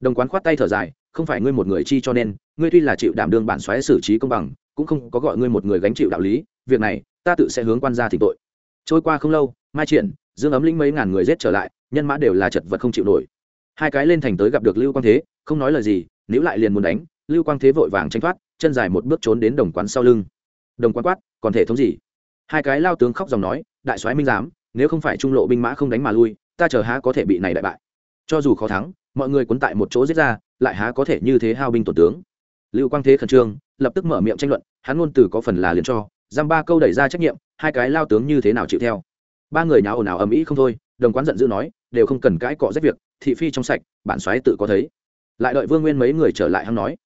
Đồng quán khoát tay thở dài, không phải ngươi một người chi cho nên, ngươi tuy là chịu đảm đương bản soái xử trí công bằng, cũng không có gọi ngươi một người gánh chịu đạo lý, việc này, ta tự sẽ hướng quan gia thỉnh tội. Trôi qua không lâu, mai triển, dương ấm lĩnh mấy ngàn người giết trở lại, nhân mã đều là chật vật không chịu nổi. Hai cái lên thành tới gặp được lưu quang thế, không nói lời gì nếu lại liền muốn đánh, lưu quang thế vội vàng tranh thoát, chân dài một bước trốn đến đồng quán sau lưng. Đồng quán quát, còn thể thống gì? Hai cái lao tướng khóc dòng nói, đại soái minh giám, nếu không phải trung lộ binh mã không đánh mà lui ta chờ há có thể bị này đại bại. Cho dù khó thắng mọi người quấn tại một chỗ giết ra lại há có thể như thế hao binh tổn tướng. Lưu quang thế khẩn trương lập tức mở miệng tranh luận hắn ngôn từ có phần là liền cho giam ba câu đẩy ra trách nhiệm hai cái lao tướng như thế nào chịu theo. Ba người nháo ồn ào ầm ĩ không thôi đồng quán giận dữ nói đều không cần cãi cọ rách việc thị phi trong sạch bản xoáy tự có thấy. Lại đợi vương nguyên mấy người trở lại hắn nói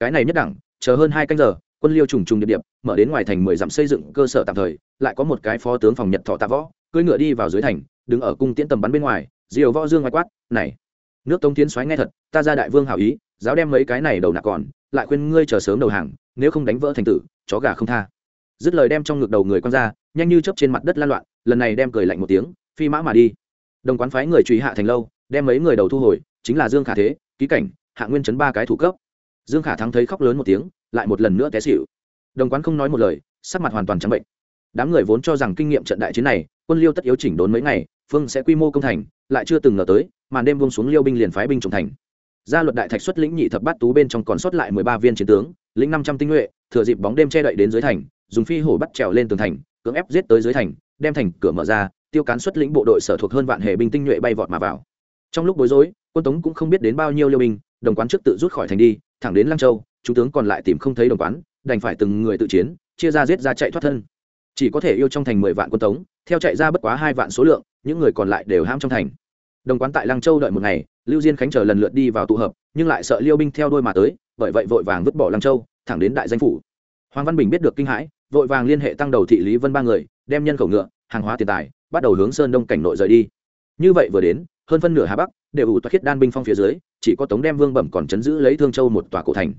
cái này nhất đẳng chờ hơn hai canh giờ quân liêu trùng trùng địa điểm, mở đến ngoài thành mười dặm xây dựng cơ sở tạm thời lại có một cái phó tướng phòng nhật thọ tạ võ cưỡi ngựa đi vào dưới thành đứng ở cung tiễn tầm bắn bên ngoài diều võ dương ngoài quát, này, nước tống tiến xoáy nghe thật, ta ra đại vương hảo ý, giáo đem mấy cái này đầu nạc còn, lại khuyên ngươi chờ sớm đầu hàng, nếu không đánh vỡ thành tử, chó gà không tha. Dứt lời đem trong ngực đầu người quăng ra, nhanh như chớp trên mặt đất lan loạn, lần này đem cười lạnh một tiếng, phi mã mà đi. Đồng quán phái người truy hạ thành lâu, đem mấy người đầu thu hồi, chính là dương khả thế, ký cảnh, hạ nguyên chấn ba cái thủ cấp. Dương khả thắng thấy khóc lớn một tiếng, lại một lần nữa té xịu đồng quán không nói một lời, sắc mặt hoàn toàn trắng bệnh. Đám người vốn cho rằng kinh nghiệm trận đại chiến này, quân liêu tất yếu chỉnh đốn mấy ngày phương sẽ quy mô công thành, lại chưa từng ngờ tới, màn đêm buông xuống liêu binh liền phái binh trồng thành. Gia luật đại thạch xuất lĩnh nhị thập bát tú bên trong còn sót lại mười ba viên chiến tướng, lĩnh năm trăm tinh nhuệ, thừa dịp bóng đêm che đậy đến dưới thành, dùng phi hổ bắt trèo lên tường thành, cưỡng ép giết tới dưới thành, đem thành cửa mở ra, tiêu cán xuất lĩnh bộ đội sở thuộc hơn vạn hệ binh tinh nhuệ bay vọt mà vào. Trong lúc bối rối, quân tống cũng không biết đến bao nhiêu liêu binh, đồng quán trước tự rút khỏi thành đi, thẳng đến lăng châu, chú tướng còn lại tìm không thấy đồng quán, đành phải từng người tự chiến, chia ra giết ra chạy thoát thân. Chỉ có thể yêu trong thành mười vạn quân tống, theo chạy ra bất quá hai vạn số lượng những người còn lại đều ham trong thành. Đồng quán tại lăng châu đợi một ngày, lưu diên khánh chờ lần lượt đi vào tụ hợp, nhưng lại sợ liêu binh theo đôi mà tới, bởi vậy vội vàng vứt bỏ lăng châu, thẳng đến đại danh phủ. Hoàng văn bình biết được kinh hãi, vội vàng liên hệ tăng đầu thị lý vân ba người, đem nhân khẩu ngựa, hàng hóa tiền tài, bắt đầu hướng sơn đông cảnh nội rời đi. Như vậy vừa đến, hơn phân nửa hà bắc đều ủ toa khiết đan binh phong phía dưới, chỉ có tống đem vương bẩm còn chấn giữ lấy thương châu một tòa cổ thành.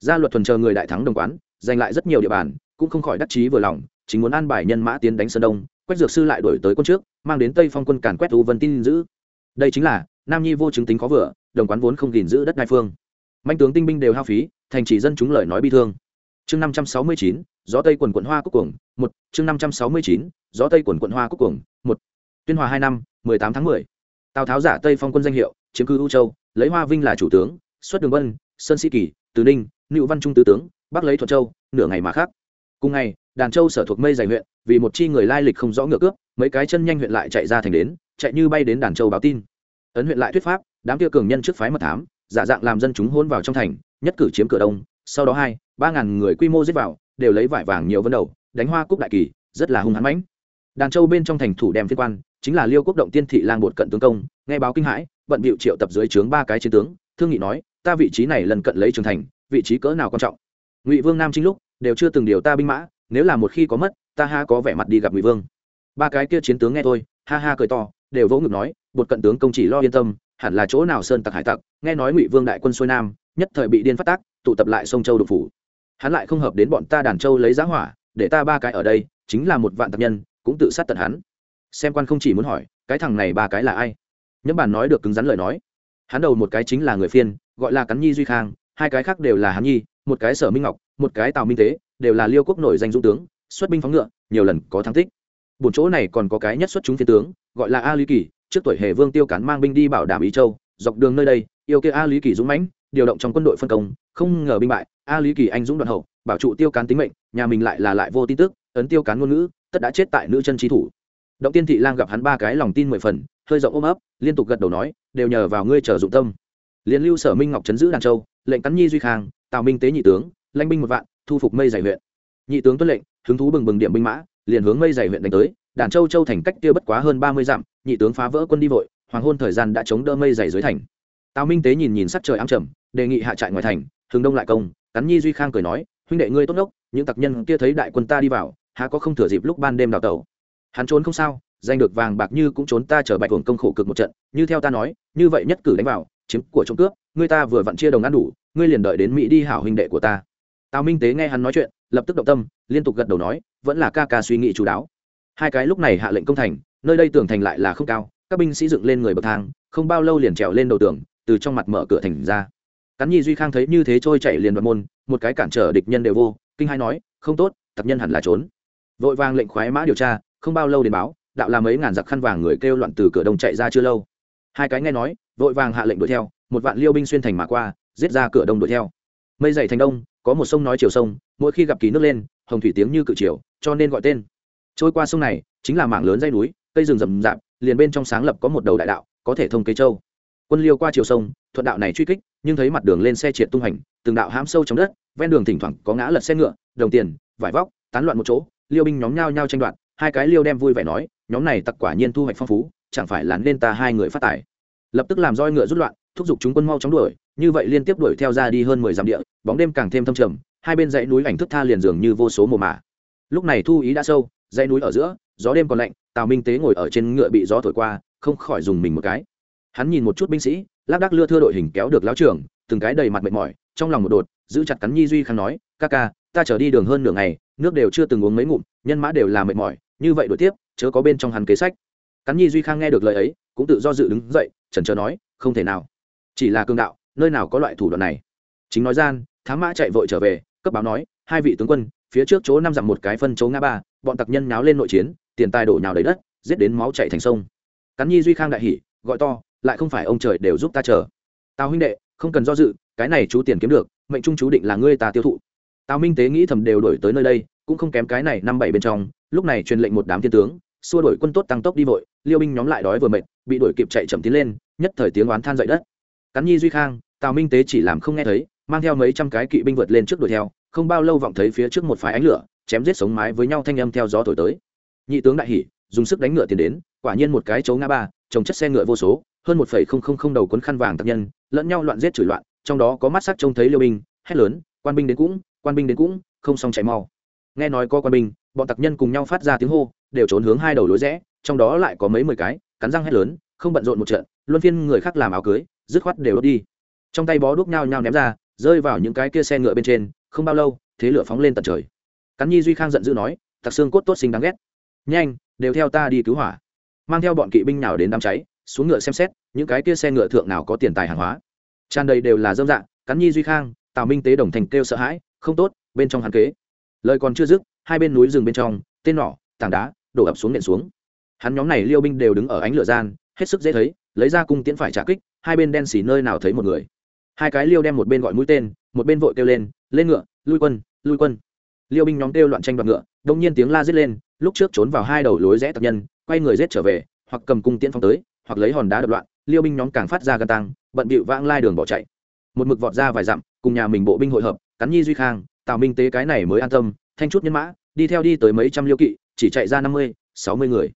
Gia luật thuần chờ người đại thắng đồng quán, giành lại rất nhiều địa bàn, cũng không khỏi đắc chí vừa lòng, chính muốn an bài nhân mã tiến đánh sơn đông quách dược sư lại đổi tới quân trước, mang đến tây phong quân càn quét u vân tin giữ. Đây chính là, nam nhi vô chứng tính khó vừa, đồng quán vốn không gìn giữ đất đai phương. Manh tướng tinh binh đều hao phí, thành chỉ dân chúng lời nói bi thương. Chương năm trăm sáu mươi chín, gió tây quần quận hoa cúc cuồng, một. Chương năm trăm sáu mươi chín, gió tây quần quận hoa cúc cuồng, một. Tuyên hòa hai năm, mười tám tháng mười. Tào tháo giả tây phong quân danh hiệu, chiếm cư u châu, lấy hoa vinh là chủ tướng, xuất đường vân sơn sĩ kỳ, từ ninh nữ văn trung tứ tướng, bắc lấy thuận châu, nửa ngày mà khác. Cùng ngày, đàn châu sở thuộc mây dày huyện vì một chi người lai lịch không rõ ngựa cướp, mấy cái chân nhanh huyện lại chạy ra thành đến, chạy như bay đến đàn châu báo tin. Ấn huyện lại thuyết pháp, đám kia cường nhân trước phái mật thám, giả dạng làm dân chúng hôn vào trong thành, nhất cử chiếm cửa đông, sau đó hai, ba ngàn người quy mô giết vào, đều lấy vải vàng nhiều vấn đầu, đánh hoa cúc đại kỳ, rất là hung hãn mãnh. Đàn châu bên trong thành thủ đem phiên quan, chính là liêu quốc động tiên thị lang bột cận tướng công, nghe báo kinh hãi bận bịu triệu tập dưới trướng ba cái chiến tướng, thương nghị nói, ta vị trí này lần cận lấy trường thành, vị trí cỡ nào quan trọng? Ngụy vương nam chính lúc, đều chưa từng điều ta binh mã, nếu là một khi có mất ta ha có vẻ mặt đi gặp ngụy vương. Ba cái kia chiến tướng nghe tôi ha ha cười to, đều vỗ ngực nói, bột cận tướng công chỉ lo yên tâm, hẳn là chỗ nào sơn tặc hải tặc, nghe nói ngụy vương đại quân xuôi nam, nhất thời bị điên phát tác, tụ tập lại sông châu đục phủ. Hắn lại không hợp đến bọn ta đàn châu lấy giá hỏa, để ta ba cái ở đây, chính là một vạn tặc nhân, cũng tự sát tận hắn. Xem quan không chỉ muốn hỏi, cái thằng này ba cái là ai? Nhấm bản nói được cứng rắn lời nói. Hắn đầu một cái chính là người phiên, gọi là cắn nhi duy khang, hai cái khác đều là hắn nhi, một cái sở minh ngọc, một cái tào minh tế, đều là liêu quốc nổi danh dũng tướng xuất binh phóng ngựa, nhiều lần có thắng tích. Bốn chỗ này còn có cái nhất xuất chúng phiên tướng, gọi là a lý kỳ, trước tuổi hề vương tiêu cán mang binh đi bảo đảm ý châu, dọc đường nơi đây, yêu kia a lý kỳ dũng mãnh, điều động trong quân đội phân công, không ngờ binh bại, a lý kỳ anh dũng đoạn hậu, bảo trụ tiêu cán tính mệnh, nhà mình lại là lại vô tin tức, ấn tiêu cán ngôn ngữ, tất đã chết tại nữ chân trí thủ. Động tiên thị lang gặp hắn ba cái lòng tin mười phần, hơi rộng ôm ấp, liên tục gật đầu nói, đều nhờ vào ngươi trở dụng tâm. Liên lưu sở minh ngọc trấn giữ đàn châu, lệnh cắn nhi duy khang, tào minh tế nhị tướng, lãnh binh một vạn, thu phục mây dày huyện. Nhị tướng tuân lệnh hứng thú bừng bừng điểm binh mã, liền hướng mây dày huyện đánh tới. Đàn châu châu thành cách kia bất quá hơn ba mươi dặm, nhị tướng phá vỡ quân đi vội, hoàng hôn thời gian đã chống đỡ mây dày dưới thành. Tào minh tế nhìn nhìn sắc trời ám trầm, đề nghị hạ trại ngoài thành, hướng đông lại công, cắn nhi duy khang cười nói, huynh đệ ngươi tốt đốc, những tặc nhân kia thấy đại quân ta đi vào, há có không thừa dịp lúc ban đêm đào tẩu? Hắn trốn không sao, giành được vàng bạc như cũng trốn ta trở bạch hưởng công khổ cực một trận, như theo ta nói, như vậy nhất cử đánh vào, chiếm của trộm cướp, ngươi ta vừa vặn chia đồng ăn đủ, ngươi liền đợi đến mỹ đi hảo huynh đệ của ta. Tào minh tế nghe hắn nói chuyện, lập tức động tâm liên tục gật đầu nói, vẫn là ca ca suy nghĩ chú đáo. Hai cái lúc này hạ lệnh công thành, nơi đây tường thành lại là không cao, các binh sĩ dựng lên người bậc thang, không bao lâu liền trèo lên đầu tường, từ trong mặt mở cửa thành ra. Cắn nhi duy khang thấy như thế trôi chạy liền đoạt môn, một cái cản trở địch nhân đều vô, kinh hai nói, không tốt, tập nhân hẳn là trốn. Vội vàng lệnh khoái mã điều tra, không bao lâu đến báo, đạo là mấy ngàn giặc khăn vàng người kêu loạn từ cửa đông chạy ra chưa lâu. Hai cái nghe nói, vội vàng hạ lệnh đuổi theo, một vạn liêu binh xuyên thành mà qua, giết ra cửa đông đuổi theo. Mây dày thành đông, có một sông nói chiều sông, mỗi khi gặp kỳ nước lên hồng thủy tiếng như cự chiều cho nên gọi tên. Trôi qua sông này, chính là mảng lớn dây núi, cây rừng rậm rạp, liền bên trong sáng lập có một đầu đại đạo, có thể thông cây châu. Quân liêu qua chiều sông, thuận đạo này truy kích, nhưng thấy mặt đường lên xe triệt tung hành, từng đạo hãm sâu trong đất, ven đường thỉnh thoảng có ngã lật xe ngựa, đồng tiền, vải vóc, tán loạn một chỗ, liêu binh nhóm nhau nhau tranh đoạt, hai cái liêu đem vui vẻ nói, nhóm này tặc quả nhiên thu hoạch phong phú, chẳng phải là nên ta hai người phát tài lập tức làm roi ngựa rút loạn, thúc giục chúng quân mau chóng đuổi, như vậy liên tiếp đuổi theo ra đi hơn mười dặm địa, bóng đêm càng thêm thâm trầm, hai bên dãy núi ảnh thức tha liền dường như vô số mồ mả. Lúc này thu ý đã sâu, dãy núi ở giữa, gió đêm còn lạnh, tào minh tế ngồi ở trên ngựa bị gió thổi qua, không khỏi dùng mình một cái. Hắn nhìn một chút binh sĩ, lác đác lưa thưa đội hình kéo được lão trưởng, từng cái đầy mặt mệt mỏi, trong lòng một đột, giữ chặt cắn nhi duy khang nói, ca ca, ta trở đi đường hơn nửa ngày, nước đều chưa từng uống mấy ngụm, nhân mã đều là mệt mỏi, như vậy đổi tiếp, chớ có bên trong hắn kế sách. Cắn nhi duy khang nghe được lời ấy, cũng tự do dự đứng dậy trần trờ nói, không thể nào. Chỉ là cương đạo, nơi nào có loại thủ đoạn này? Chính nói gian, thám mã chạy vội trở về, cấp báo nói, hai vị tướng quân, phía trước chỗ năm dặm một cái phân chỗ ngã ba, bọn tặc nhân nháo lên nội chiến, tiền tài đổ nhào đầy đất, giết đến máu chạy thành sông. Cắn nhi duy khang đại hỉ, gọi to, lại không phải ông trời đều giúp ta chờ. Tào huynh đệ, không cần do dự, cái này chú tiền kiếm được, mệnh trung chú định là ngươi ta tiêu thụ. Tào minh tế nghĩ thầm đều đổi tới nơi đây, cũng không kém cái này năm bảy bên trong, lúc này truyền lệnh một đám thiên tướng xua đuổi quân tốt tăng tốc đi vội, liêu binh nhóm lại đói vừa mệt, bị đuổi kịp chạy chậm tiến lên, nhất thời tiếng oán than dậy đất. Cắn nhi duy khang, tào minh tế chỉ làm không nghe thấy, mang theo mấy trăm cái kỵ binh vượt lên trước đuổi theo, không bao lâu vọng thấy phía trước một phái ánh lửa, chém giết sống mái với nhau thanh âm theo gió thổi tới. Nhị tướng đại hỉ, dùng sức đánh ngựa tiến đến, quả nhiên một cái chấu ngã ba, trồng chất xe ngựa vô số, hơn một phẩy không không không đầu cuốn khăn vàng tác nhân, lẫn nhau loạn giết chửi loạn, trong đó có mắt sắc trông thấy liêu binh, hét lớn, quan binh đến cũng, quan binh đến cũng, không xong chạy mau nghe nói có quan binh, bọn tặc nhân cùng nhau phát ra tiếng hô, đều trốn hướng hai đầu lối rẽ, trong đó lại có mấy mười cái, cắn răng hét lớn, không bận rộn một trận, luân phiên người khác làm áo cưới, dứt khoát đều đốt đi. Trong tay bó đuốc nhao nhao ném ra, rơi vào những cái kia xe ngựa bên trên, không bao lâu, thế lửa phóng lên tận trời. Cắn nhi duy khang giận dữ nói, tặc xương cốt tốt sinh đáng ghét. Nhanh, đều theo ta đi cứu hỏa. Mang theo bọn kỵ binh nào đến đám cháy, xuống ngựa xem xét, những cái kia xe ngựa thượng nào có tiền tài hàng hóa. Tràn đầy đều là dâm dạng cắn nhi duy khang, tào minh tế đồng thành kêu sợ hãi, không tốt, bên trong hàn kế lời còn chưa dứt, hai bên núi rừng bên trong, tên nỏ, tảng đá, đổ ập xuống nện xuống. Hắn nhóm này liêu binh đều đứng ở ánh lửa gian, hết sức dễ thấy, lấy ra cung tiễn phải trả kích, hai bên đen xỉ nơi nào thấy một người. Hai cái liêu đem một bên gọi mũi tên, một bên vội kêu lên lên ngựa, lui quân lui quân. Liêu binh nhóm kêu loạn tranh đoạt ngựa, đông nhiên tiếng la giết lên, lúc trước trốn vào hai đầu lối rẽ tập nhân, quay người giết trở về, hoặc cầm cung tiễn phong tới, hoặc lấy hòn đá đập loạn, liêu binh nhóm càng phát ra gân tăng, bận bịu vãng lai đường bỏ chạy. Một mực vọt ra vài dặm, cùng nhà mình bộ binh hội hợp, cắn nhi duy khang tào minh tế cái này mới an tâm, thanh chút nhân mã, đi theo đi tới mấy trăm liêu kỵ, chỉ chạy ra năm mươi, sáu mươi người.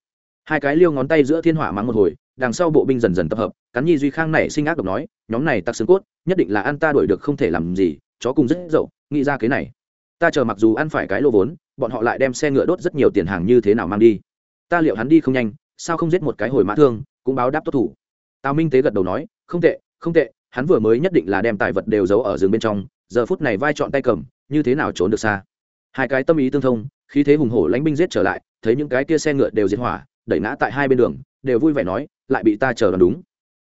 Hai cái liêu ngón tay giữa thiên hỏa mắng một hồi, đằng sau bộ binh dần dần tập hợp, cắn nhi duy khang này sinh ác độc nói, nhóm này tặc xương cốt, nhất định là ăn ta đuổi được không thể làm gì, chó cùng rất dậu, nghĩ ra cái này. Ta chờ mặc dù ăn phải cái lô vốn, bọn họ lại đem xe ngựa đốt rất nhiều tiền hàng như thế nào mang đi. Ta liệu hắn đi không nhanh, sao không giết một cái hồi mã thương, cũng báo đáp tốt thủ. Tào minh tế gật đầu nói, không tệ không tệ, hắn vừa mới nhất định là đem tài vật đều giấu ở rừng bên trong, giờ phút này vai chọn tay cầm như thế nào trốn được xa? Hai cái tâm ý tương thông khi thế hùng hổ lãnh binh giết trở lại, thấy những cái kia xe ngựa đều diệt hỏa, đẩy ngã tại hai bên đường, đều vui vẻ nói, lại bị ta chờ đón đúng.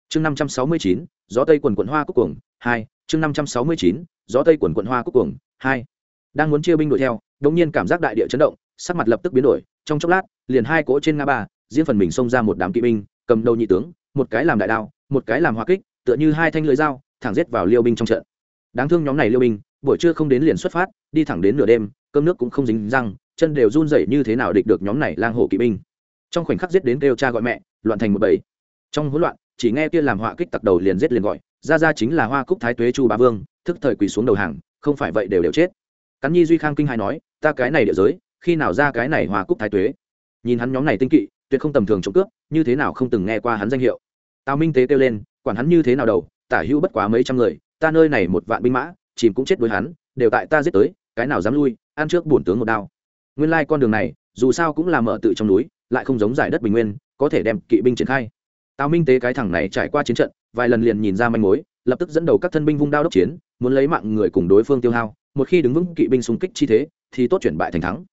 Chương năm trăm sáu mươi chín, gió tây quần quận hoa cúc cuồng, hai, chương năm trăm sáu mươi chín, gió tây quần quận hoa cúc cuồng, hai. Đang muốn chia binh đuổi theo, đột nhiên cảm giác đại địa chấn động, sắc mặt lập tức biến đổi, trong chốc lát, liền hai cỗ trên ngã ba, riêng phần mình xông ra một đám kỵ binh, cầm đầu nhị tướng, một cái làm đại đao, một cái làm hoa kích, tựa như hai thanh lưỡi dao, thẳng giết vào liêu binh trong trận. Đáng thương nhóm này liêu binh buổi trưa không đến liền xuất phát, đi thẳng đến nửa đêm, cơm nước cũng không dính răng, chân đều run rẩy như thế nào địch được nhóm này lang hổ kỵ binh. Trong khoảnh khắc giết đến kêu cha gọi mẹ, loạn thành một bầy. Trong hỗn loạn, chỉ nghe kia làm họa kích tặc đầu liền giết liền gọi, ra ra chính là hoa cúc thái tuế chu bá vương, thức thời quỳ xuống đầu hàng, không phải vậy đều đều chết. Cắn nhi duy khang kinh hai nói, ta cái này địa giới, khi nào ra cái này hoa cúc thái tuế? Nhìn hắn nhóm này tinh kỵ, tuyệt không tầm thường trộm cướp, như thế nào không từng nghe qua hắn danh hiệu. Tào minh tế kêu lên, quản hắn như thế nào đầu, tả hữu bất quá mấy trăm người, ta nơi này một vạn binh mã chìm cũng chết đối hắn, đều tại ta giết tới, cái nào dám lui, ăn trước bổn tướng một đao. Nguyên lai con đường này, dù sao cũng là mở tự trong núi, lại không giống giải đất bình nguyên, có thể đem kỵ binh triển khai. Tào minh tế cái thẳng này trải qua chiến trận, vài lần liền nhìn ra manh mối, lập tức dẫn đầu các thân binh vung đao đốc chiến, muốn lấy mạng người cùng đối phương tiêu hao, một khi đứng vững kỵ binh xung kích chi thế, thì tốt chuyển bại thành thắng.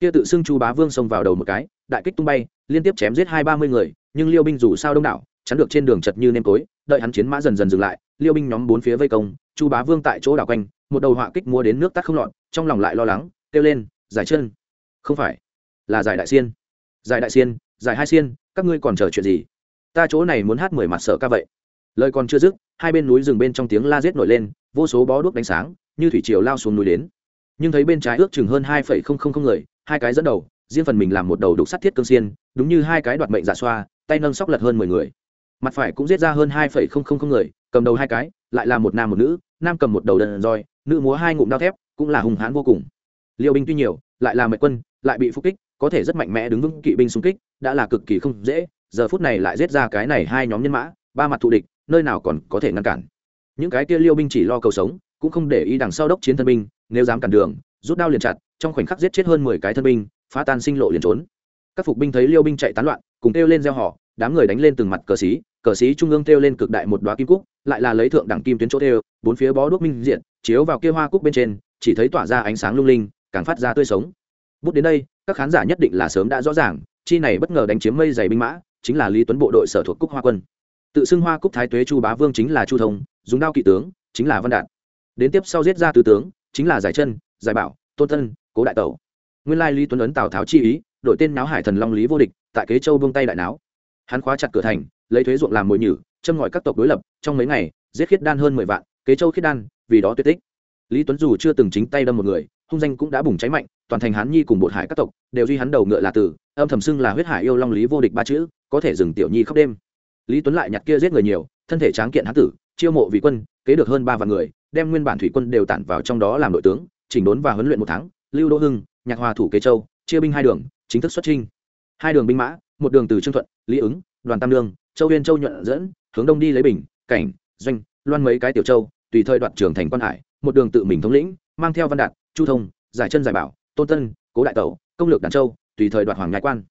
Kia tự xưng chu bá vương xông vào đầu một cái, đại kích tung bay, liên tiếp chém giết hai ba mươi người, nhưng liêu binh dù sao đông đảo, chắn được trên đường chật như nêm tối, đợi hắn chiến mã dần dần dừng lại, liêu binh nhóm bốn phía vây công chu bá vương tại chỗ đảo quanh, một đầu họa kích mua đến nước tắt không lọt, trong lòng lại lo lắng, kêu lên, giải chân. Không phải, là giải đại xiên. Giải đại xiên, giải hai xiên, các ngươi còn chờ chuyện gì? Ta chỗ này muốn hát mười mặt sợ ca vậy. Lời còn chưa dứt, hai bên núi rừng bên trong tiếng la rết nổi lên, vô số bó đuốc đánh sáng, như thủy triều lao xuống núi đến. Nhưng thấy bên trái ước chừng hơn hai phẩy không không không người, hai cái dẫn đầu, riêng phần mình làm một đầu đục sắt thiết cương xiên, đúng như hai cái đoạt mệnh giả xoa, tay nâng sóc lật hơn mười người. Mặt phải cũng giết ra hơn hai phẩy không không không người cầm đầu hai cái, lại là một nam một nữ, nam cầm một đầu đần roi, nữ múa hai ngụm đao thép, cũng là hùng hãn vô cùng. Liệu binh tuy nhiều, lại là mệnh quân, lại bị phục kích, có thể rất mạnh mẽ đứng vững kỵ binh xung kích, đã là cực kỳ không dễ, giờ phút này lại giết ra cái này hai nhóm nhân mã, ba mặt thù địch, nơi nào còn có thể ngăn cản. Những cái kia liêu binh chỉ lo cầu sống, cũng không để ý đằng sau đốc chiến thân binh, nếu dám cản đường, rút đao liền chặt, trong khoảnh khắc giết chết hơn mười cái thân binh, phá tan sinh lộ liền trốn. Các phục binh thấy liêu binh chạy tán loạn, cùng kêu lên gieo họ, đám người đánh lên từng mặt cờ xí cờ sĩ trung ương kêu lên cực đại một đoá kim cúc, lại là lấy thượng đẳng kim tuyến chỗ kêu, bốn phía bó đuốc minh diện chiếu vào kia hoa cúc bên trên, chỉ thấy tỏa ra ánh sáng lung linh, càng phát ra tươi sống. Bút đến đây, các khán giả nhất định là sớm đã rõ ràng, chi này bất ngờ đánh chiếm mây dày binh mã, chính là lý tuấn bộ đội sở thuộc cúc hoa quân. Tự xưng hoa cúc thái tuế chu bá vương chính là chu thông, dùng đao kỵ tướng, chính là văn đạt. Đến tiếp sau giết ra tứ tướng, chính là giải chân, giải bảo, tôn thân cố đại tẩu. Nguyên lai lý tuấn ấn tào tháo chi ý đội tên náo hải thần long lý vô địch, tại kế châu buông tay đại náo. Hắn khóa chặt cửa thành lấy thuế ruộng làm mồi nhử, châm ngòi các tộc đối lập, trong mấy ngày, giết khiết đan hơn mười vạn, kế châu khiết đan, vì đó tuyệt tích. Lý tuấn dù chưa từng chính tay đâm một người, hung danh cũng đã bùng cháy mạnh, toàn thành hán nhi cùng bột hải các tộc, đều duy hắn đầu ngựa là tử, âm thầm xưng là huyết hải yêu long lý vô địch ba chữ, có thể dừng tiểu nhi khóc đêm. Lý tuấn lại nhặt kia giết người nhiều, thân thể tráng kiện hán tử, chiêu mộ vị quân, kế được hơn ba vạn người, đem nguyên bản thủy quân đều tản vào trong đó làm đội tướng, chỉnh đốn và huấn luyện một tháng, lưu đỗ hưng, nhạc hòa thủ kế châu, chia binh hai đường, chính thức xuất trinh hai đường binh mã, một đường từ trương thuận, lý ứng, đoàn tam lương châu huyên châu nhuận dẫn, hướng đông đi lấy bình, cảnh, doanh, loan mấy cái tiểu châu, tùy thời đoạn trưởng thành quan hải, một đường tự mình thống lĩnh, mang theo văn đạt, chu thông, giải chân giải bảo, tôn tân, cố đại tẩu, công lược đàn châu, tùy thời đoạt hoàng nhai quan.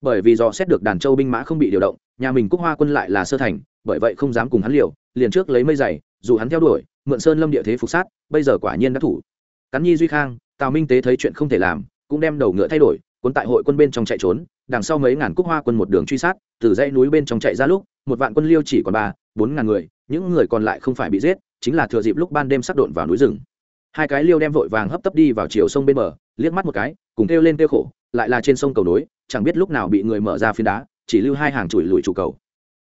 Bởi vì do xét được đàn châu binh mã không bị điều động, nhà mình cúc hoa quân lại là sơ thành, bởi vậy không dám cùng hắn liều, liền trước lấy mây dày dù hắn theo đuổi, mượn sơn lâm địa thế phục sát, bây giờ quả nhiên đã thủ. Cắn nhi duy khang, tào minh tế thấy chuyện không thể làm, cũng đem đầu ngựa thay đổi, cuốn tại hội quân bên trong chạy trốn, đằng sau mấy ngàn cúc hoa quân một đường truy sát từ dãy núi bên trong chạy ra lúc, một vạn quân liêu chỉ còn ba, bốn ngàn người, những người còn lại không phải bị giết, chính là thừa dịp lúc ban đêm sắc độn vào núi rừng. Hai cái liêu đem vội vàng hấp tấp đi vào chiều sông bên bờ, liếc mắt một cái, cùng kêu lên kêu khổ, lại là trên sông cầu nối, chẳng biết lúc nào bị người mở ra phiến đá, chỉ lưu hai hàng chùi lùi trụ cầu.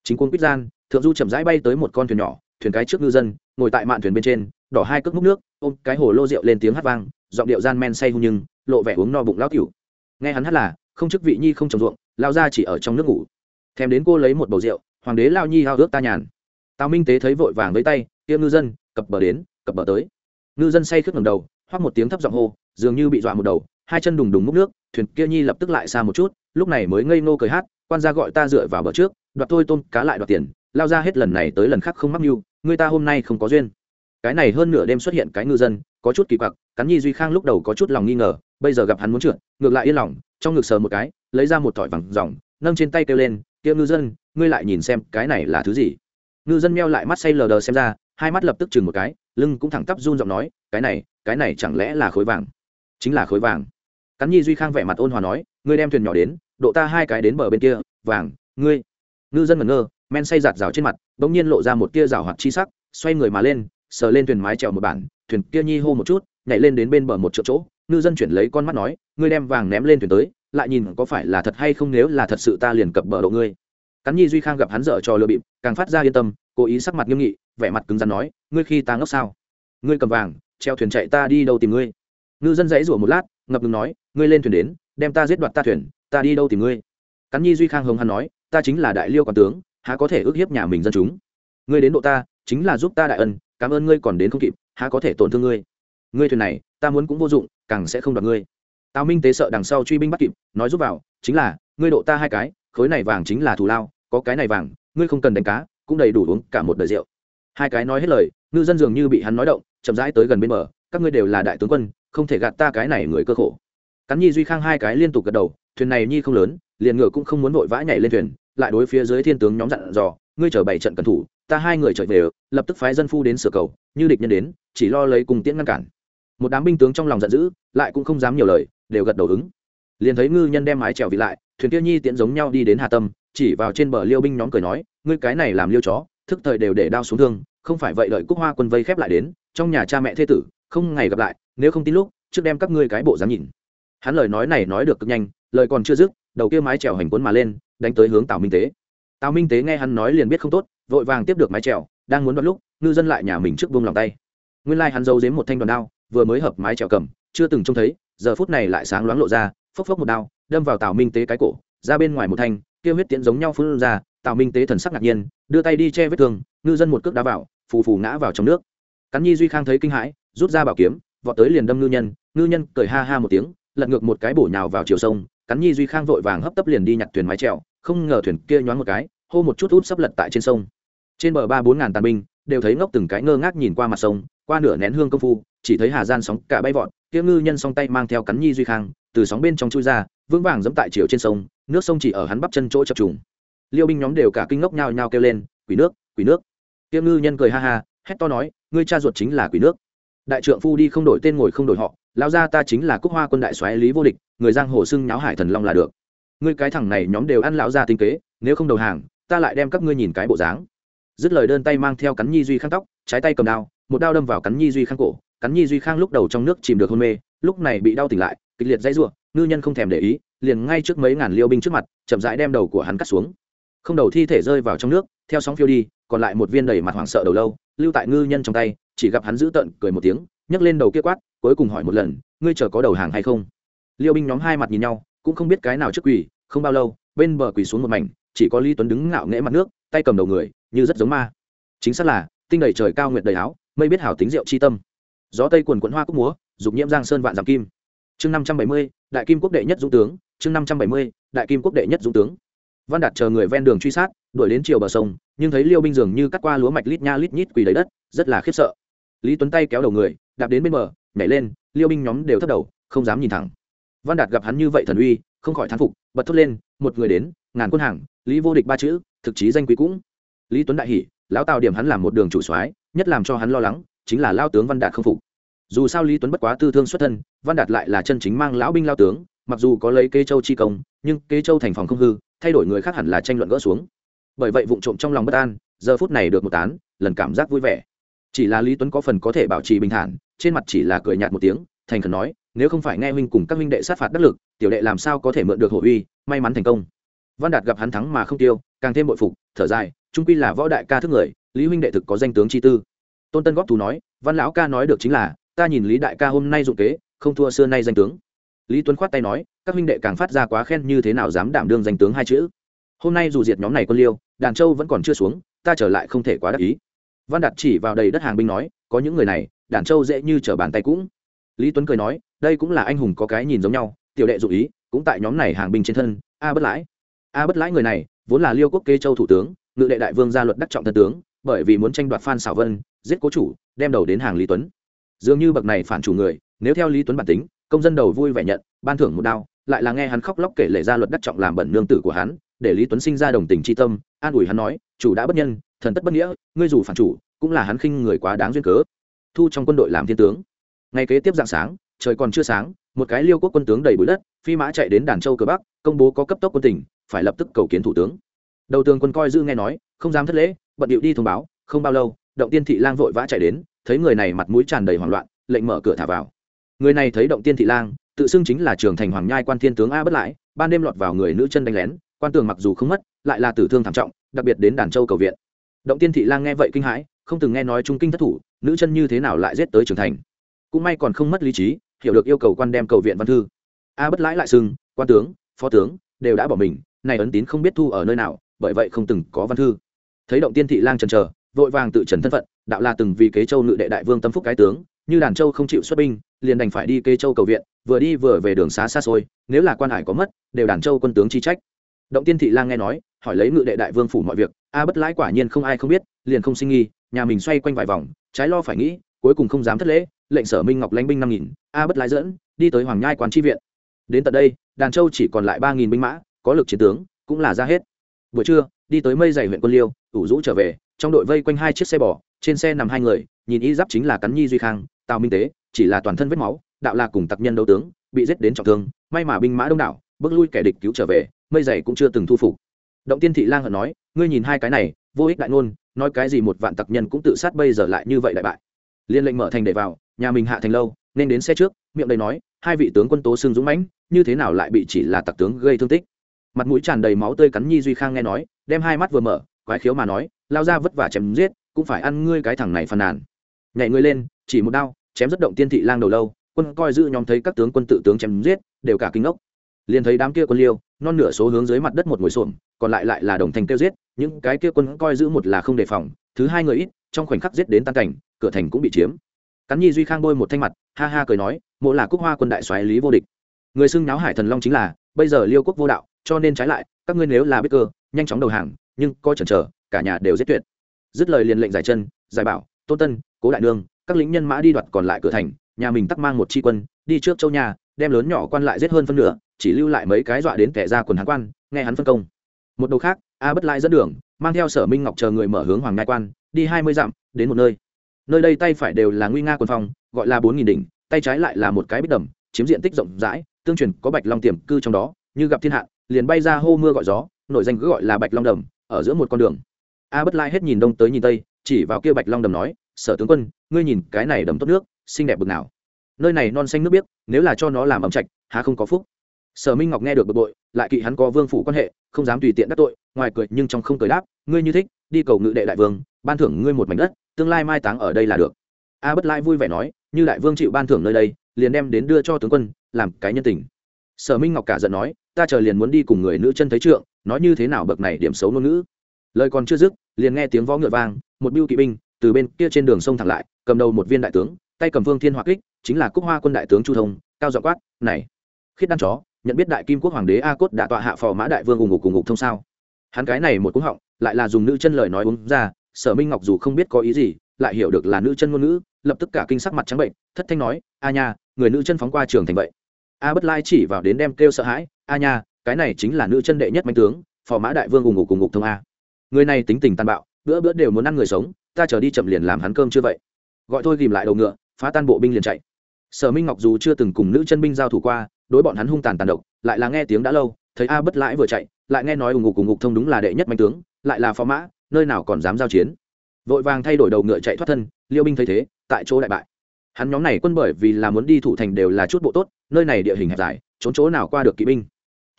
Chính quân quyết gian, thượng du chậm rãi bay tới một con thuyền nhỏ, thuyền cái trước ngư dân, ngồi tại mạn thuyền bên trên, đỏ hai cước múc nước, ôm cái hồ lô rượu lên tiếng hát vang, giọng điệu gian men say hung nhưng, lộ vẻ uống no bụng lão cửu. Nghe hắn hát là, không chức vị nhi không trồng ruộng lao ra chỉ ở trong nước ngủ thèm đến cô lấy một bầu rượu, hoàng đế lao nhi hao ước ta nhàn. Tào minh tế thấy vội vàng với tay, kia ngư dân, cập bờ đến, cập bờ tới. Ngư dân say khước ngầm đầu, hoắc một tiếng thấp giọng hô, dường như bị dọa một đầu, hai chân đùng đùng múc nước, thuyền kia nhi lập tức lại xa một chút, lúc này mới ngây ngô cười hát, quan gia gọi ta dựa vào bờ trước, đoạt tôi tôm, cá lại đoạt tiền, lao ra hết lần này tới lần khác không mắc mưu, người ta hôm nay không có duyên. Cái này hơn nửa đêm xuất hiện cái ngư dân, có chút kỳ quặc, cắn nhi duy khang lúc đầu có chút lòng nghi ngờ, bây giờ gặp hắn muốn trượt, ngược lại yên lòng, trong ngực sờ một cái, lấy ra một thỏi vàng dòng nâng trên tay kêu lên kia ngư dân, ngươi lại nhìn xem cái này là thứ gì? Ngư dân meo lại mắt say lờ đờ xem ra, hai mắt lập tức chừng một cái, lưng cũng thẳng tắp run giọng nói, cái này cái này chẳng lẽ là khối vàng? Chính là khối vàng. Cắn nhi duy khang vẻ mặt ôn hòa nói, ngươi đem thuyền nhỏ đến, độ ta hai cái đến bờ bên kia, vàng, ngươi. Ngư dân ngẩn ngơ, men say giạt rào trên mặt, bỗng nhiên lộ ra một tia rào hoạt chi sắc, xoay người mà lên, sờ lên thuyền mái trèo một bản, thuyền kia nhi hô một chút, nhảy lên đến bên bờ một chỗ chỗ. Ngư dân chuyển lấy con mắt nói, ngươi đem vàng ném lên thuyền tới lại nhìn có phải là thật hay không nếu là thật sự ta liền cập bờ độ ngươi. Cắn nhi duy khang gặp hắn dở cho lừa bịp, càng phát ra yên tâm, cố ý sắc mặt nghiêm nghị, vẻ mặt cứng rắn nói, ngươi khi ta ngốc sao? Ngươi cầm vàng, treo thuyền chạy ta đi đâu tìm ngươi? Ngư dân dãy rủa một lát, ngập ngừng nói, ngươi lên thuyền đến, đem ta giết đoạt ta thuyền, ta đi đâu tìm ngươi? Cắn nhi duy khang hồng hắn nói, ta chính là đại liêu quản tướng, há có thể ước hiếp nhà mình dân chúng? Ngươi đến độ ta, chính là giúp ta đại ân, cảm ơn ngươi còn đến không kịp, há có thể tổn thương ngươi? Ngươi thuyền này, ta muốn cũng vô dụng, càng sẽ không đoạt ngươi tào minh tế sợ đằng sau truy binh bắt kịp, nói giúp vào, chính là, ngươi độ ta hai cái, khối này vàng chính là thù lao, có cái này vàng, ngươi không cần đánh cá, cũng đầy đủ uống cả một đời rượu. Hai cái nói hết lời, ngư dân dường như bị hắn nói động, chậm rãi tới gần bên bờ, các ngươi đều là đại tướng quân, không thể gạt ta cái này người cơ khổ. Cắn nhi duy khang hai cái liên tục gật đầu, thuyền này nhi không lớn, liền ngựa cũng không muốn vội vã nhảy lên thuyền, lại đối phía dưới thiên tướng nhóm dặn dò, ngươi chở bảy trận cẩn thủ, ta hai người trở về, lập tức phái dân phu đến sửa cầu, như địch nhân đến, chỉ lo lấy cùng tiễn ngăn cản. Một đám binh tướng trong lòng giận dữ, lại cũng không dám nhiều lời đều gật đầu ứng. Liền thấy ngư nhân đem mái trèo vị lại, thuyền kia nhi tiễn giống nhau đi đến hà tâm, chỉ vào trên bờ liêu binh nhóm cười nói, ngươi cái này làm liêu chó, thức thời đều để đao xuống thương, không phải vậy đợi cúc hoa quân vây khép lại đến, trong nhà cha mẹ thê tử, không ngày gặp lại, nếu không tin lúc, trước đem các ngươi cái bộ dám nhìn. Hắn lời nói này nói được cực nhanh, lời còn chưa dứt, đầu kia mái trèo hành cuốn mà lên, đánh tới hướng tào minh tế. Tào minh tế nghe hắn nói liền biết không tốt, vội vàng tiếp được mái trèo đang muốn đoạt lúc, ngư dân lại nhà mình trước buông lòng tay. Nguyên lai hắn giấu giếm một thanh đoàn đao, vừa mới hợp mái trèo cầm, chưa từng trông thấy giờ phút này lại sáng loáng lộ ra, phốc phốc một đao, đâm vào tào minh tế cái cổ, ra bên ngoài một thanh, kia huyết tiễn giống nhau phun ra, tào minh tế thần sắc ngạc nhiên, đưa tay đi che vết thương, ngư dân một cước đá vào, phù phù ngã vào trong nước. Cắn nhi duy khang thấy kinh hãi, rút ra bảo kiếm, vọt tới liền đâm ngư nhân ngư nhân cười ha ha một tiếng, lật ngược một cái bổ nhào vào chiều sông, cắn nhi duy khang vội vàng hấp tấp liền đi nhặt thuyền mái trèo không ngờ thuyền kia nhoáng một cái, hô một chút út sắp lật tại trên sông. Trên bờ ba bốn ngàn tàn binh, đều thấy ngốc từng cái ngơ ngác nhìn qua mặt sông, qua nửa nén hương công phu, chỉ thấy hà gian sóng cả bay vọt kia ngư nhân song tay mang theo cắn nhi duy khang, từ sóng bên trong chui ra, vững vàng dẫm tại chiều trên sông, nước sông chỉ ở hắn bắp chân chỗ chập trùng. Liêu binh nhóm đều cả kinh ngốc nhao nhao kêu lên, quỷ nước quỷ nước. Tiêm ngư nhân cười ha ha, hét to nói, ngươi cha ruột chính là quỷ nước. Đại trượng phu đi không đổi tên ngồi không đổi họ lao ra ta chính là cúc hoa quân đại soái lý vô địch, người giang hồ xưng nháo hải thần long là được. Ngươi cái thằng này nhóm đều ăn lão ra tinh kế, nếu không đầu hàng, ta lại đem các ngươi nhìn cái bộ dáng. Dứt lời đơn tay mang theo cắn nhi duy khang tóc, trái tay cầm đao, một đao đâm vào cắn nhi duy khang cổ cắn nhi duy khang lúc đầu trong nước chìm được hôn mê, lúc này bị đau tỉnh lại, kịch liệt dãy ruộng ngư nhân không thèm để ý, liền ngay trước mấy ngàn liêu binh trước mặt, chậm rãi đem đầu của hắn cắt xuống. Không đầu thi thể rơi vào trong nước, theo sóng phiêu đi, còn lại một viên đầy mặt hoảng sợ đầu lâu, lưu tại ngư nhân trong tay, chỉ gặp hắn giữ tợn cười một tiếng, nhấc lên đầu kia quát, cuối cùng hỏi một lần, ngươi chờ có đầu hàng hay không? Liêu binh nhóm hai mặt nhìn nhau, cũng không biết cái nào trước quỳ, không bao lâu, bên bờ quỳ xuống một mảnh, chỉ có lý tuấn đứng ngạo nghễ mặt nước, tay cầm đầu người, như rất giống ma. Chính xác là, tinh đầy trời cao nguyệt đầy áo, mây biết hảo tính rượu chi tâm gió tây quần quận hoa cúc múa, dục nhiễm giang sơn vạn giảm kim. Chương năm trăm bảy mươi, đại kim quốc đệ nhất dũng tướng. Chương năm trăm bảy mươi, đại kim quốc đệ nhất dũng tướng. Văn đạt chờ người ven đường truy sát, đuổi đến chiều bờ sông, nhưng thấy liêu binh dường như cắt qua lúa mạch lít nha lít nhít quỳ đầy đất, rất là khiếp sợ. Lý tuấn tay kéo đầu người, đạp đến bên bờ, nhảy lên, liêu binh nhóm đều thất đầu, không dám nhìn thẳng. Văn đạt gặp hắn như vậy thần uy, không khỏi thán phục, bật thốt lên, một người đến, ngàn quân hàng, lý vô địch ba chữ, thực chí danh quý cũng. Lý tuấn đại hỉ, lão tào điểm hắn làm một đường chủ soái, nhất làm cho hắn lo lắng chính là lao tướng văn đạt không phục. Dù sao lý tuấn bất quá tư thương xuất thân, văn đạt lại là chân chính mang lão binh lao tướng, mặc dù có lấy kê châu chi công, nhưng kê châu thành phòng không hư, thay đổi người khác hẳn là tranh luận gỡ xuống. Bởi vậy vụ trộm trong lòng bất an, giờ phút này được một tán, lần cảm giác vui vẻ. Chỉ là lý tuấn có phần có thể bảo trì bình thản, trên mặt chỉ là cười nhạt một tiếng, thành khẩn nói, nếu không phải nghe huynh cùng các huynh đệ sát phạt đắc lực, tiểu đệ làm sao có thể mượn được hộ uy, may mắn thành công. Văn đạt gặp hắn thắng mà không tiêu, càng thêm bội phục, thở dài, trung quy là võ đại ca thức người, lý huynh đệ thực có danh tướng chi tư tôn tân góp thú nói, văn lão ca nói được chính là, ta nhìn lý đại ca hôm nay dụng kế, không thua xưa nay danh tướng. Lý tuấn khoát tay nói, các huynh đệ càng phát ra quá khen như thế nào dám đảm đương danh tướng hai chữ? Hôm nay dù diệt nhóm này quân liêu, đàn châu vẫn còn chưa xuống, ta trở lại không thể quá đắc ý. Văn đạt chỉ vào đầy đất hàng binh nói, có những người này, đàn châu dễ như trở bàn tay cũng. Lý tuấn cười nói, đây cũng là anh hùng có cái nhìn giống nhau, tiểu đệ dụ ý, cũng tại nhóm này hàng binh trên thân, a bất lãi. A bất lãi người này, vốn là liêu quốc kê châu thủ tướng, ngự đệ đại vương gia luật đắc trọng thân tướng, bởi vì muốn tranh đoạt phan xảo vân giết cố chủ, đem đầu đến hàng lý tuấn. Dường như bậc này phản chủ người, nếu theo lý tuấn bản tính, công dân đầu vui vẻ nhận, ban thưởng một đao, lại là nghe hắn khóc lóc kể lệ ra luật đắc trọng làm bẩn nương tử của hắn, để lý tuấn sinh ra đồng tình tri tâm, an ủi hắn nói, chủ đã bất nhân, thần tất bất nghĩa, ngươi dù phản chủ, cũng là hắn khinh người quá đáng duyên cớ. Thu trong quân đội làm thiên tướng. Ngày kế tiếp dạng sáng, trời còn chưa sáng, một cái liêu quốc quân tướng đầy bụi đất, phi mã chạy đến đàn châu cờ bắc, công bố có cấp tốc quân tỉnh phải lập tức cầu kiến thủ tướng. Đầu tường quân coi dư nghe nói, không dám thất lễ, bận điệu đi thông báo, không bao lâu động tiên thị lang vội vã chạy đến, thấy người này mặt mũi tràn đầy hoảng loạn, lệnh mở cửa thả vào. Người này thấy động tiên thị lang, tự xưng chính là trường thành hoàng nhai quan thiên tướng a bất lại, ban đêm lọt vào người nữ chân đánh lén, quan tường mặc dù không mất, lại là tử thương thảm trọng, đặc biệt đến đàn châu cầu viện. Động tiên thị lang nghe vậy kinh hãi, không từng nghe nói trung kinh thất thủ, nữ chân như thế nào lại giết tới trường thành. Cũng may còn không mất lý trí, hiểu được yêu cầu quan đem cầu viện văn thư. A bất lãi lại xưng, quan tướng, phó tướng, đều đã bỏ mình, này ấn tín không biết thu ở nơi nào, bởi vậy không từng có văn thư. Thấy động tiên thị lang trần trờ vội vàng tự trần thân phận, đạo là từng vì kế châu ngự đệ đại vương tâm phúc cái tướng, như đàn châu không chịu xuất binh, liền đành phải đi kế châu cầu viện, vừa đi vừa về đường xá xa xôi, nếu là quan hải có mất, đều đàn châu quân tướng chi trách. Động tiên thị lang nghe nói, hỏi lấy ngự đệ đại vương phủ mọi việc, a bất lãi quả nhiên không ai không biết, liền không sinh nghi, nhà mình xoay quanh vài vòng, trái lo phải nghĩ, cuối cùng không dám thất lễ, lệnh sở minh ngọc lãnh binh năm nghìn, a bất lãi dẫn, đi tới hoàng nhai quán tri viện. Đến tận đây, đàn châu chỉ còn lại ba nghìn binh mã, có lực chiến tướng, cũng là ra hết. Buổi trưa, đi tới mây dày huyện quân liêu, ủ rũ trở về trong đội vây quanh hai chiếc xe bò, trên xe nằm hai người, nhìn y giáp chính là cắn nhi duy khang, tào minh tế, chỉ là toàn thân vết máu, đạo là cùng tặc nhân đấu tướng, bị giết đến trọng thương, may mà binh mã đông đảo, bước lui kẻ địch cứu trở về, mây dày cũng chưa từng thu phục. Động tiên thị lang hận nói, ngươi nhìn hai cái này, vô ích đại ngôn, nói cái gì một vạn tặc nhân cũng tự sát bây giờ lại như vậy đại bại. Liên lệnh mở thành để vào, nhà mình hạ thành lâu, nên đến xe trước, miệng đầy nói, hai vị tướng quân tố xương dũng mãnh, như thế nào lại bị chỉ là tặc tướng gây thương tích? Mặt mũi tràn đầy máu tươi cắn nhi duy khang nghe nói, đem hai mắt vừa mở quái khiếu mà nói, lao ra vất vả chém giết, cũng phải ăn ngươi cái thằng này phàn nàn. Nhảy ngươi lên, chỉ một đao, chém rất động tiên thị lang đầu lâu, quân coi giữ nhóm thấy các tướng quân tự tướng chém giết, đều cả kinh ngốc. Liền thấy đám kia quân liêu, non nửa số hướng dưới mặt đất một ngồi xổm, còn lại lại là đồng thành kêu giết, những cái kia quân coi giữ một là không đề phòng, thứ hai người ít, trong khoảnh khắc giết đến tan cảnh, cửa thành cũng bị chiếm. Cắn nhi duy khang bôi một thanh mặt, ha ha cười nói, mộ là quốc hoa quân đại xoáy lý vô địch. Người xưng náo hải thần long chính là, bây giờ liêu quốc vô đạo, cho nên trái lại, các ngươi nếu là biết cơ, nhanh chóng đầu hàng nhưng coi chần chờ, cả nhà đều giết tuyệt. Dứt lời liền lệnh giải chân, giải bảo, tôn tân, cố đại nương, các lính nhân mã đi đoạt còn lại cửa thành, nhà mình tắc mang một tri quân, đi trước châu nhà, đem lớn nhỏ quan lại giết hơn phân nửa, chỉ lưu lại mấy cái dọa đến kẻ ra quần hán quan, nghe hắn phân công. Một đầu khác, a bất lai dẫn đường, mang theo sở minh ngọc chờ người mở hướng hoàng ngai quan, đi hai mươi dặm, đến một nơi. Nơi đây tay phải đều là nguy nga quần phong, gọi là bốn nghìn đỉnh, tay trái lại là một cái bích đầm, chiếm diện tích rộng rãi, tương truyền có bạch long tiềm cư trong đó, như gặp thiên hạ, liền bay ra hô mưa gọi gió, nổi danh cứ gọi là bạch long đầm ở giữa một con đường. A bất lai hết nhìn đông tới nhìn tây, chỉ vào kia bạch long đầm nói, sở tướng quân, ngươi nhìn cái này đầm tốt nước, xinh đẹp bực nào. Nơi này non xanh nước biếc, nếu là cho nó làm ẩm trạch, há không có phúc. Sở minh ngọc nghe được bực bội, lại kỵ hắn có vương phủ quan hệ, không dám tùy tiện đắc tội, ngoài cười nhưng trong không cười đáp, ngươi như thích, đi cầu ngự đệ đại vương, ban thưởng ngươi một mảnh đất, tương lai mai táng ở đây là được. A bất lai vui vẻ nói, như đại vương chịu ban thưởng nơi đây, liền đem đến đưa cho tướng quân, làm cái nhân tình. Sở minh ngọc cả giận nói ta chờ liền muốn đi cùng người nữ chân thấy trượng, nói như thế nào bậc này điểm xấu ngôn ngữ. Lời còn chưa dứt, liền nghe tiếng võ ngựa vang, một biêu kỵ binh từ bên kia trên đường sông thẳng lại, cầm đầu một viên đại tướng, tay cầm vương thiên hỏa kích, chính là cúc hoa quân đại tướng chu thông, cao dọ quát, này, khiết đan chó, nhận biết đại kim quốc hoàng đế a cốt đã tọa hạ phò mã đại vương ủng ngục cùng ngục thông sao? Hắn cái này một cúng họng, lại là dùng nữ chân lời nói uống ra, sở minh ngọc dù không biết có ý gì, lại hiểu được là nữ chân ngôn ngữ, lập tức cả kinh sắc mặt trắng bệnh, thất thanh nói, a nha, người nữ chân phóng qua trường thành vậy. A bất lai chỉ vào đến đem kêu sợ hãi a nha, cái này chính là nữ chân đệ nhất mạnh tướng, phò mã đại vương ủng ngục cùng ngục thông a. Người này tính tình tàn bạo, bữa bữa đều muốn ăn người sống, ta chờ đi chậm liền làm hắn cơm chưa vậy? Gọi thôi ghìm lại đầu ngựa, phá tan bộ binh liền chạy. Sở minh ngọc dù chưa từng cùng nữ chân binh giao thủ qua, đối bọn hắn hung tàn tàn độc, lại là nghe tiếng đã lâu, thấy a bất lãi vừa chạy, lại nghe nói ủng ngục cùng ngục thông đúng là đệ nhất mạnh tướng, lại là phó mã, nơi nào còn dám giao chiến. Vội vàng thay đổi đầu ngựa chạy thoát thân, liêu binh thấy thế, tại chỗ đại bại. Hắn nhóm này quân bởi vì là muốn đi thủ thành đều là chút bộ tốt, nơi này địa hình hẹp dài, trốn chỗ nào qua được kỵ binh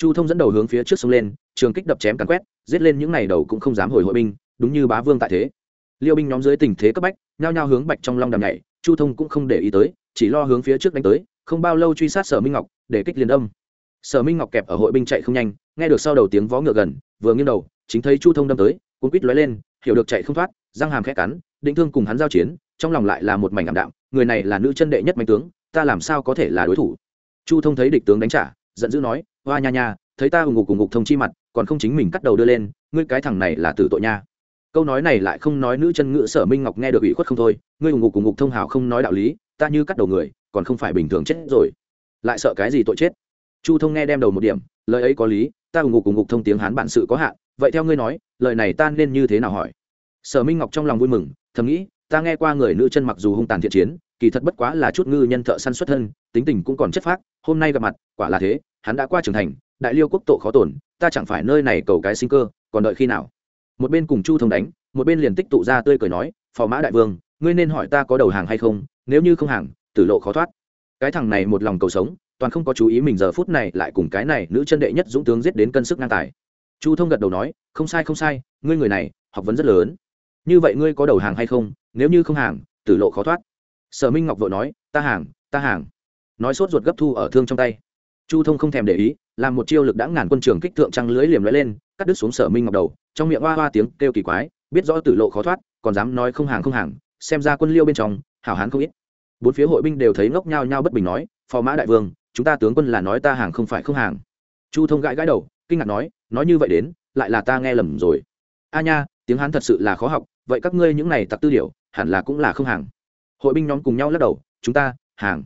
chu thông dẫn đầu hướng phía trước sông lên, trường kích đập chém càn quét, giết lên những này đầu cũng không dám hồi hội binh, đúng như bá vương tại thế. Liêu binh nhóm dưới tình thế cấp bách, nhao nhao hướng bạch trong long đàm nhảy, chu thông cũng không để ý tới, chỉ lo hướng phía trước đánh tới, không bao lâu truy sát sở minh ngọc, để kích liền âm. Sở minh ngọc kẹp ở hội binh chạy không nhanh, nghe được sau đầu tiếng vó ngựa gần, vừa nghiêng đầu, chính thấy chu thông đâm tới, cuốn quýt lóe lên, hiểu được chạy không thoát, răng hàm khẽ cắn, định thương cùng hắn giao chiến, trong lòng lại là một mảnh ảm đạm, người này là nữ chân đệ nhất mạnh tướng, ta làm sao có thể là đối thủ? Chu thông thấy địch tướng đánh trả, giận dữ nói hoa nha nha, thấy ta ủng ngục cùng ngục thông chi mặt, còn không chính mình cắt đầu đưa lên, ngươi cái thằng này là tử tội nha. Câu nói này lại không nói nữ chân ngữ sở minh ngọc nghe được ủy khuất không thôi, ngươi ủng ngục cùng ngục thông hào không nói đạo lý, ta như cắt đầu người, còn không phải bình thường chết rồi. Lại sợ cái gì tội chết? Chu thông nghe đem đầu một điểm, lời ấy có lý, ta ủng ngục cùng ngục thông tiếng hán bản sự có hạn, vậy theo ngươi nói, lời này ta nên như thế nào hỏi? Sở minh ngọc trong lòng vui mừng, thầm nghĩ, ta nghe qua người nữ chân mặc dù hung tàn thiện chiến, kỳ thật bất quá là chút ngư nhân thợ săn xuất thân, tính tình cũng còn chất phác, hôm nay gặp mặt, quả là thế hắn đã qua trưởng thành, đại liêu quốc tổ khó tổn, ta chẳng phải nơi này cầu cái sinh cơ, còn đợi khi nào? Một bên cùng chu thông đánh, một bên liền tích tụ ra tươi cười nói, phò mã đại vương, ngươi nên hỏi ta có đầu hàng hay không, nếu như không hàng, tử lộ khó thoát. Cái thằng này một lòng cầu sống, toàn không có chú ý mình giờ phút này lại cùng cái này nữ chân đệ nhất dũng tướng giết đến cân sức ngang tài. Chu thông gật đầu nói, không sai không sai, ngươi người này, học vấn rất lớn. Như vậy ngươi có đầu hàng hay không, nếu như không hàng, tử lộ khó thoát. Sở minh ngọc vội nói, ta hàng ta hàng. Nói sốt ruột gấp thu ở thương trong tay chu thông không thèm để ý, làm một chiêu lực đã ngàn quân trường kích thượng trăng lưới liềm lưỡi lên, cắt đứt xuống sở minh ngọc đầu, trong miệng hoa hoa tiếng kêu kỳ quái, biết rõ tử lộ khó thoát, còn dám nói không hàng không hàng, xem ra quân liêu bên trong, hảo hán không ít. Bốn phía hội binh đều thấy ngốc nhao nhao bất bình nói, phò mã đại vương, chúng ta tướng quân là nói ta hàng không phải không hàng. Chu thông gãi gãi đầu, kinh ngạc nói nói như vậy đến, lại là ta nghe lầm rồi. A nha, tiếng hán thật sự là khó học, vậy các ngươi những này tặc tư điều hẳn là cũng là không hàng. Hội binh nhóm cùng nhau lắc đầu, chúng ta, hàng.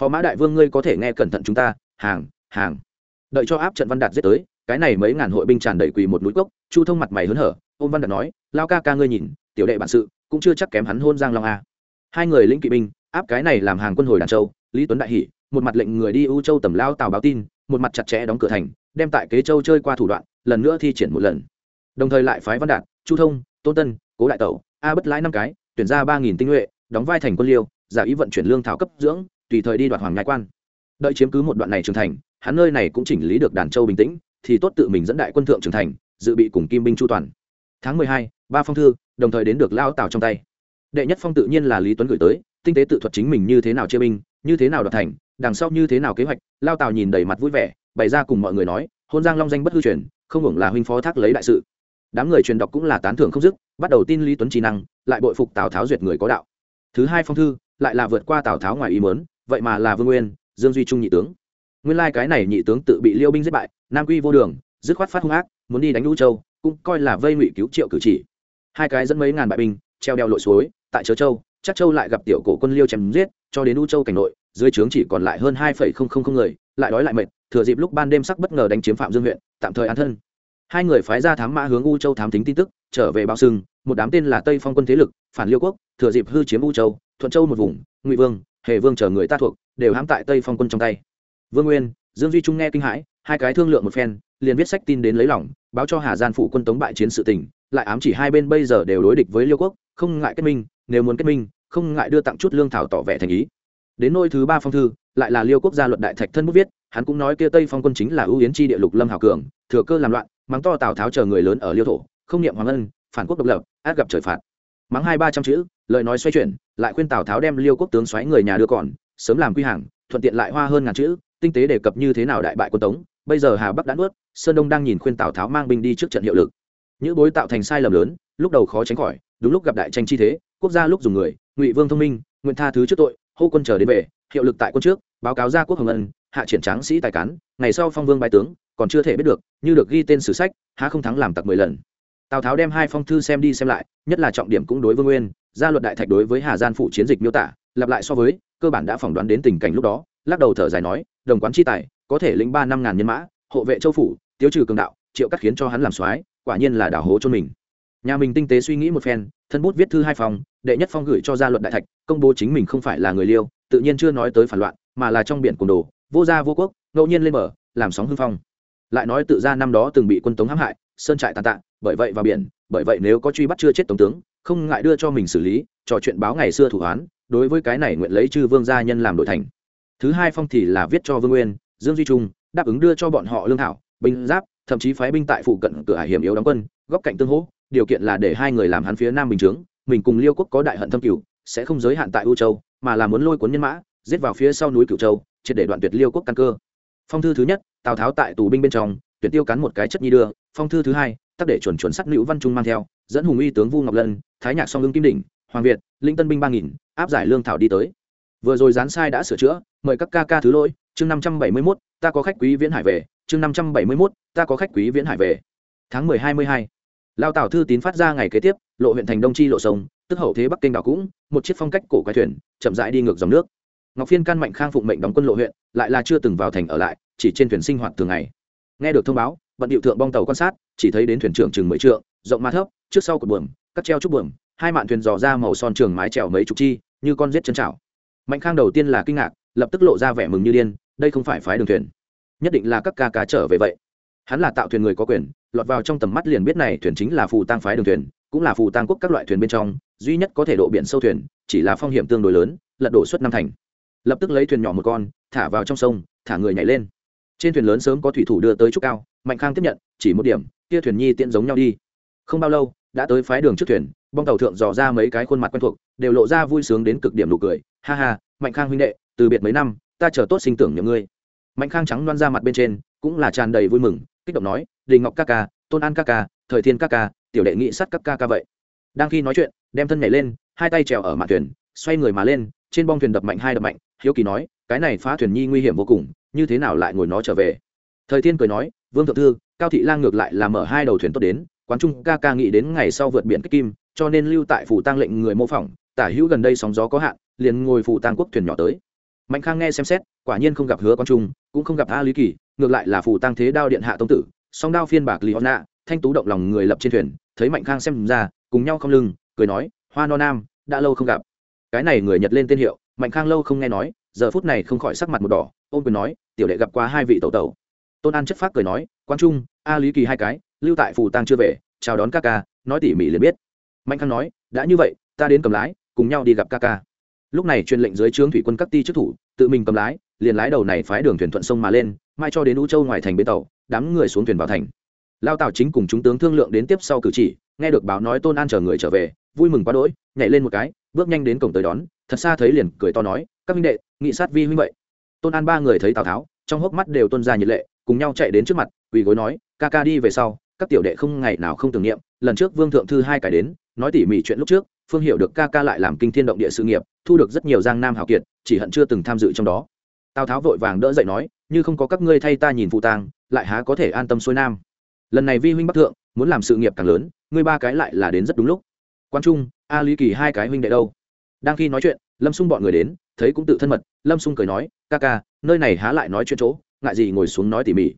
Phó mã đại vương, ngươi có thể nghe cẩn thận chúng ta hàng hàng. Đợi cho áp trận văn đạt giết tới, cái này mấy ngàn hội binh tràn đầy quỳ một núi cốc, chu thông mặt mày hớn hở, ôm văn đạt nói, lao ca ca ngươi nhìn, tiểu đệ bản sự, cũng chưa chắc kém hắn hôn giang long a. Hai người lĩnh kỵ binh, áp cái này làm hàng quân hồi đàn châu, lý tuấn đại hỷ, một mặt lệnh người đi u châu tầm lao tào báo tin, một mặt chặt chẽ đóng cửa thành, đem tại kế châu chơi qua thủ đoạn, lần nữa thi triển một lần. Đồng thời lại phái văn đạt, chu thông, tôn tân, cố đại tẩu, a bất lãi năm cái, tuyển ra ba nghìn tinh nhuệ, đóng vai thành quân liêu, giả ý vận chuyển lương thảo cấp dưỡng, tùy thời đi đoạt hoàng nhai quan đợi chiếm cứ một đoạn này trưởng thành, hắn nơi này cũng chỉnh lý được đàn châu bình tĩnh, thì tốt tự mình dẫn đại quân thượng trưởng thành, dự bị cùng kim binh chu toàn. Tháng mười hai, ba phong thư, đồng thời đến được lao tào trong tay. Đệ nhất phong tự nhiên là lý tuấn gửi tới, tinh tế tự thuật chính mình như thế nào chia binh, như thế nào đoạt thành, đằng sau như thế nào kế hoạch lao tào nhìn đầy mặt vui vẻ, bày ra cùng mọi người nói, hôn giang long danh bất hư truyền, không hưởng là huynh phó thác lấy đại sự. Đám người truyền đọc cũng là tán thưởng không dứt, bắt đầu tin lý tuấn trí năng, lại bội phục tào tháo duyệt người có đạo. Thứ hai phong thư, lại là vượt qua tào tháo ngoài ý mớn vậy mà là vương nguyên dương duy trung nhị tướng. Nguyên lai、like、cái này nhị tướng tự bị liêu binh giết bại, nam quy vô đường, dứt khoát phát hung ác, muốn đi đánh lũ châu, cũng coi là vây ngụy cứu triệu cử chỉ. Hai cái dẫn mấy ngàn bại binh, treo đeo lội suối, tại chớ châu, chắc châu lại gặp tiểu cổ quân liêu chém giết, cho đến U châu cảnh nội, dưới trướng chỉ còn lại hơn hai phẩy không không không người, lại đói lại mệt, thừa dịp lúc ban đêm sắc bất ngờ đánh chiếm phạm dương huyện, tạm thời an thân. Hai người phái ra thám mã hướng u châu thám tính tin tức, trở về báo sưng một đám tên là tây phong quân thế lực, phản liêu quốc, thừa dịp hư chiếm u châu, thuận châu một vùng, ngụy vương, hề vương chờ người ta thuộc đều hãm tại tây phong quân trong tay. Vương nguyên, dương duy trung nghe kinh hãi, hai cái thương lượng một phen, liền viết sách tin đến lấy lòng, báo cho hà gian phụ quân tống bại chiến sự tình, lại ám chỉ hai bên bây giờ đều đối địch với liêu quốc, không ngại kết minh, nếu muốn kết minh, không ngại đưa tặng chút lương thảo tỏ vẻ thành ý. Đến nôi thứ ba phong thư, lại là liêu quốc gia luật đại thạch thân bút viết, hắn cũng nói kia tây phong quân chính là ưu yến chi địa lục lâm hào cường, thừa cơ làm loạn, mắng to tào tháo chờ người lớn ở liêu thổ, không niệm hoàng ân, phản quốc độc lập, át gặp trời phạt. Mắng hai ba trăm chữ, lời nói xoay chuyển, lại khuyên tào tháo đem liêu quốc tướng xoáy người nhà đưa còn sớm làm quy hàng, thuận tiện lại hoa hơn ngàn chữ, tinh tế đề cập như thế nào đại bại quân tống. Bây giờ hà bắc đã nuốt, sơn đông đang nhìn khuyên tào tháo mang binh đi trước trận hiệu lực. Những bối tạo thành sai lầm lớn, lúc đầu khó tránh khỏi, đúng lúc gặp đại tranh chi thế, quốc gia lúc dùng người, ngụy vương thông minh, nguyện tha thứ trước tội, hô quân chờ đến về, hiệu lực tại quân trước, báo cáo ra quốc hồng ân, hạ triển tráng sĩ tài cán, ngày sau phong vương bài tướng, còn chưa thể biết được, như được ghi tên sử sách, há không thắng làm tặc mười lần. Tào tháo đem hai phong thư xem đi xem lại, nhất là trọng điểm cũng đối với nguyên, gia luật đại thạch đối với hà gian phụ chiến dịch miêu tả, lặp lại so với cơ bản đã phỏng đoán đến tình cảnh lúc đó, lắc đầu thở dài nói, đồng quán chi tài, có thể lĩnh ba năm ngàn nhân mã, hộ vệ châu phủ, tiêu trừ cường đạo, triệu cắt khiến cho hắn làm soái, quả nhiên là đảo hố cho mình. Nhà mình tinh tế suy nghĩ một phen, thân bút viết thư hai phòng, đệ nhất phong gửi cho gia luật đại thạch, công bố chính mình không phải là người liêu, tự nhiên chưa nói tới phản loạn, mà là trong biển cồn đồ, vô gia vô quốc, ngẫu nhiên lên bờ, làm sóng hưng phong. Lại nói tự ra năm đó từng bị quân tống hãm hại, sơn trại tàn tạ, bởi vậy vào biển, bởi vậy nếu có truy bắt chưa chết tổng tướng, không ngại đưa cho mình xử lý, trò chuyện báo ngày xưa thủ án đối với cái này nguyện lấy chư vương gia nhân làm đội thành. Thứ hai phong thì là viết cho vương nguyên, dương duy trung, đáp ứng đưa cho bọn họ lương thảo, binh giáp, thậm chí phái binh tại phụ cận cửa hải hiểm yếu đóng quân, góc cạnh tương hỗ, điều kiện là để hai người làm hắn phía nam bình chướng, mình cùng liêu quốc có đại hận thâm cửu, sẽ không giới hạn tại u châu, mà là muốn lôi cuốn nhân mã, giết vào phía sau núi cửu châu, triệt để đoạn tuyệt liêu quốc căn cơ. Phong thư thứ nhất, tào tháo tại tù binh bên trong, tuyển tiêu cắn một cái chất nhi đưa, phong thư thứ hai, tắc để chuẩn chuẩn sắc nữ văn trung mang theo, dẫn hùng uy tướng vu ngọc lân, thái nhạc song lương kim đỉnh, hoàng việt, linh tân binh ba nghìn áp giải lương thảo đi tới. Vừa rồi dán sai đã sửa chữa, mời các ca ca thứ lỗi, chương năm trăm bảy mươi mốt, ta có khách quý viễn hải về, chương năm trăm bảy mươi mốt, ta có khách quý viễn hải về. Tháng mười hai mươi hai, lao tảo thư tín phát ra ngày kế tiếp, lộ huyện thành đông chi lộ sông, tức hậu thế bắc kinh đảo cũng, một chiếc phong cách cổ quái thuyền, chậm rãi đi ngược dòng nước. Ngọc phiên can mạnh khang phụng mệnh đóng quân lộ huyện, lại là chưa từng vào thành ở lại, chỉ trên thuyền sinh hoạt thường ngày. Nghe được thông báo, bận điệu thượng bong tàu quan sát, chỉ thấy đến thuyền trưởng chừng mấy trượng, rộng mà thấp, trước sau cột buồm, cắt treo trúc buồm, hai mạn thuyền dò ra màu son trường mái trèo mấy chục chi như con rết chân chảo. Mạnh khang đầu tiên là kinh ngạc, lập tức lộ ra vẻ mừng như điên, đây không phải phái đường thuyền. Nhất định là các ca cá trở về vậy. Hắn là tạo thuyền người có quyền, lọt vào trong tầm mắt liền biết này thuyền chính là phù tăng phái đường thuyền, cũng là phù tăng quốc các loại thuyền bên trong, duy nhất có thể độ biển sâu thuyền, chỉ là phong hiểm tương đối lớn, lật đổ suất năm thành. Lập tức lấy thuyền nhỏ một con, thả vào trong sông, thả người nhảy lên. Trên thuyền lớn sớm có thủy thủ đưa tới trúc cao, mạnh khang tiếp nhận, chỉ một điểm, kia thuyền nhi tiện giống nhau đi. Không bao lâu, đã tới phái đường trước thuyền bong tàu thượng dò ra mấy cái khuôn mặt quen thuộc, đều lộ ra vui sướng đến cực điểm nụ cười. Ha ha, mạnh khang huynh đệ, từ biệt mấy năm, ta chờ tốt sinh tưởng nhớ ngươi. Mạnh khang trắng loan ra mặt bên trên, cũng là tràn đầy vui mừng, kích động nói, đình ngọc ca ca, tôn an ca ca, thời thiên ca ca, tiểu đệ nghị sắt các ca ca vậy. Đang khi nói chuyện, đem thân nhảy lên, hai tay trèo ở mạn thuyền, xoay người mà lên, trên bong thuyền đập mạnh hai đập mạnh, hiếu kỳ nói, cái này phá thuyền nhi nguy hiểm vô cùng, như thế nào lại ngồi nó trở về? Thời thiên cười nói, vương thượng thư, cao thị lang ngược lại là mở hai đầu thuyền tốt đến, quán trung ca ca nghĩ đến ngày sau vượt biển kích kim cho nên lưu tại phủ tăng lệnh người mô phỏng, tả hữu gần đây sóng gió có hạn, liền ngồi phủ tăng quốc thuyền nhỏ tới. Mạnh khang nghe xem xét, quả nhiên không gặp hứa quán trung, cũng không gặp a lý kỳ, ngược lại là phủ tăng thế đao điện hạ tông tử, song đao phiên bạc lý hòn nạ thanh tú động lòng người lập trên thuyền, thấy mạnh khang xem ra, cùng nhau không lưng, cười nói, hoa no nam, đã lâu không gặp. Cái này người nhật lên tên hiệu, mạnh khang lâu không nghe nói, giờ phút này không khỏi sắc mặt một đỏ ôm quyền nói, tiểu đệ gặp qua hai vị tẩu tẩu. Tôn an chất phác cười nói quan trung, a lý kỳ hai cái, lưu tại phủ tăng chưa về, chào đón ca ca, nói tỉ mỉ liền biết mạnh khang nói, đã như vậy, ta đến cầm lái, cùng nhau đi gặp ca ca. Lúc này truyền lệnh dưới trướng thủy quân các ti chức thủ, tự mình cầm lái, liền lái đầu này phái đường thuyền thuận sông mà lên, mai cho đến ú châu ngoài thành bến tàu, đám người xuống thuyền vào thành. Lao tào chính cùng chúng tướng thương lượng đến tiếp sau cử chỉ, nghe được báo nói tôn an chờ người trở về, vui mừng quá đỗi, nhảy lên một cái, bước nhanh đến cổng tới đón, thật xa thấy liền cười to nói, các minh đệ, nghị sát vi huynh vậy. Tôn an ba người thấy tào tháo, trong hốc mắt đều tuân ra nhiệt lệ, cùng nhau chạy đến trước mặt, quỳ gối nói, ca ca đi về sau, các tiểu đệ không ngày nào không tưởng niệm, lần trước vương thượng thư hai cải đến nói tỉ mỉ chuyện lúc trước, phương hiểu được ca ca lại làm kinh thiên động địa sự nghiệp, thu được rất nhiều giang nam hào kiệt, chỉ hận chưa từng tham dự trong đó. Tào tháo vội vàng đỡ dậy nói, như không có các ngươi thay ta nhìn phụ tang, lại há có thể an tâm xuôi nam? Lần này vi huynh bắc thượng, muốn làm sự nghiệp càng lớn, ngươi ba cái lại là đến rất đúng lúc. Quan trung, a lý kỳ hai cái huynh đệ đâu? Đang khi nói chuyện, lâm xung bọn người đến, thấy cũng tự thân mật, lâm xung cười nói, ca ca, nơi này há lại nói chuyện chỗ, ngại gì ngồi xuống nói tỉ mỉ.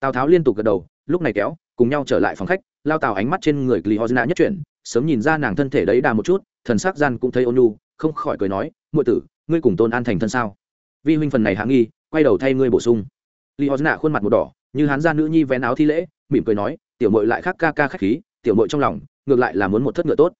Tào tháo liên tục gật đầu, lúc này kéo, cùng nhau trở lại phòng khách, lao tào ánh mắt trên người glihozna nhất chuyển sớm nhìn ra nàng thân thể đấy đà một chút thần sắc gian cũng thấy ôn nhu, không khỏi cười nói muội tử ngươi cùng tôn an thành thân sao? Vi huynh phần này hạ nghi quay đầu thay ngươi bổ sung. Li hosna khuôn mặt một đỏ như hắn ra nữ nhi vén áo thi lễ mỉm cười nói tiểu mội lại khác ca ca khách khí tiểu mội trong lòng ngược lại là muốn một thất ngựa tốt.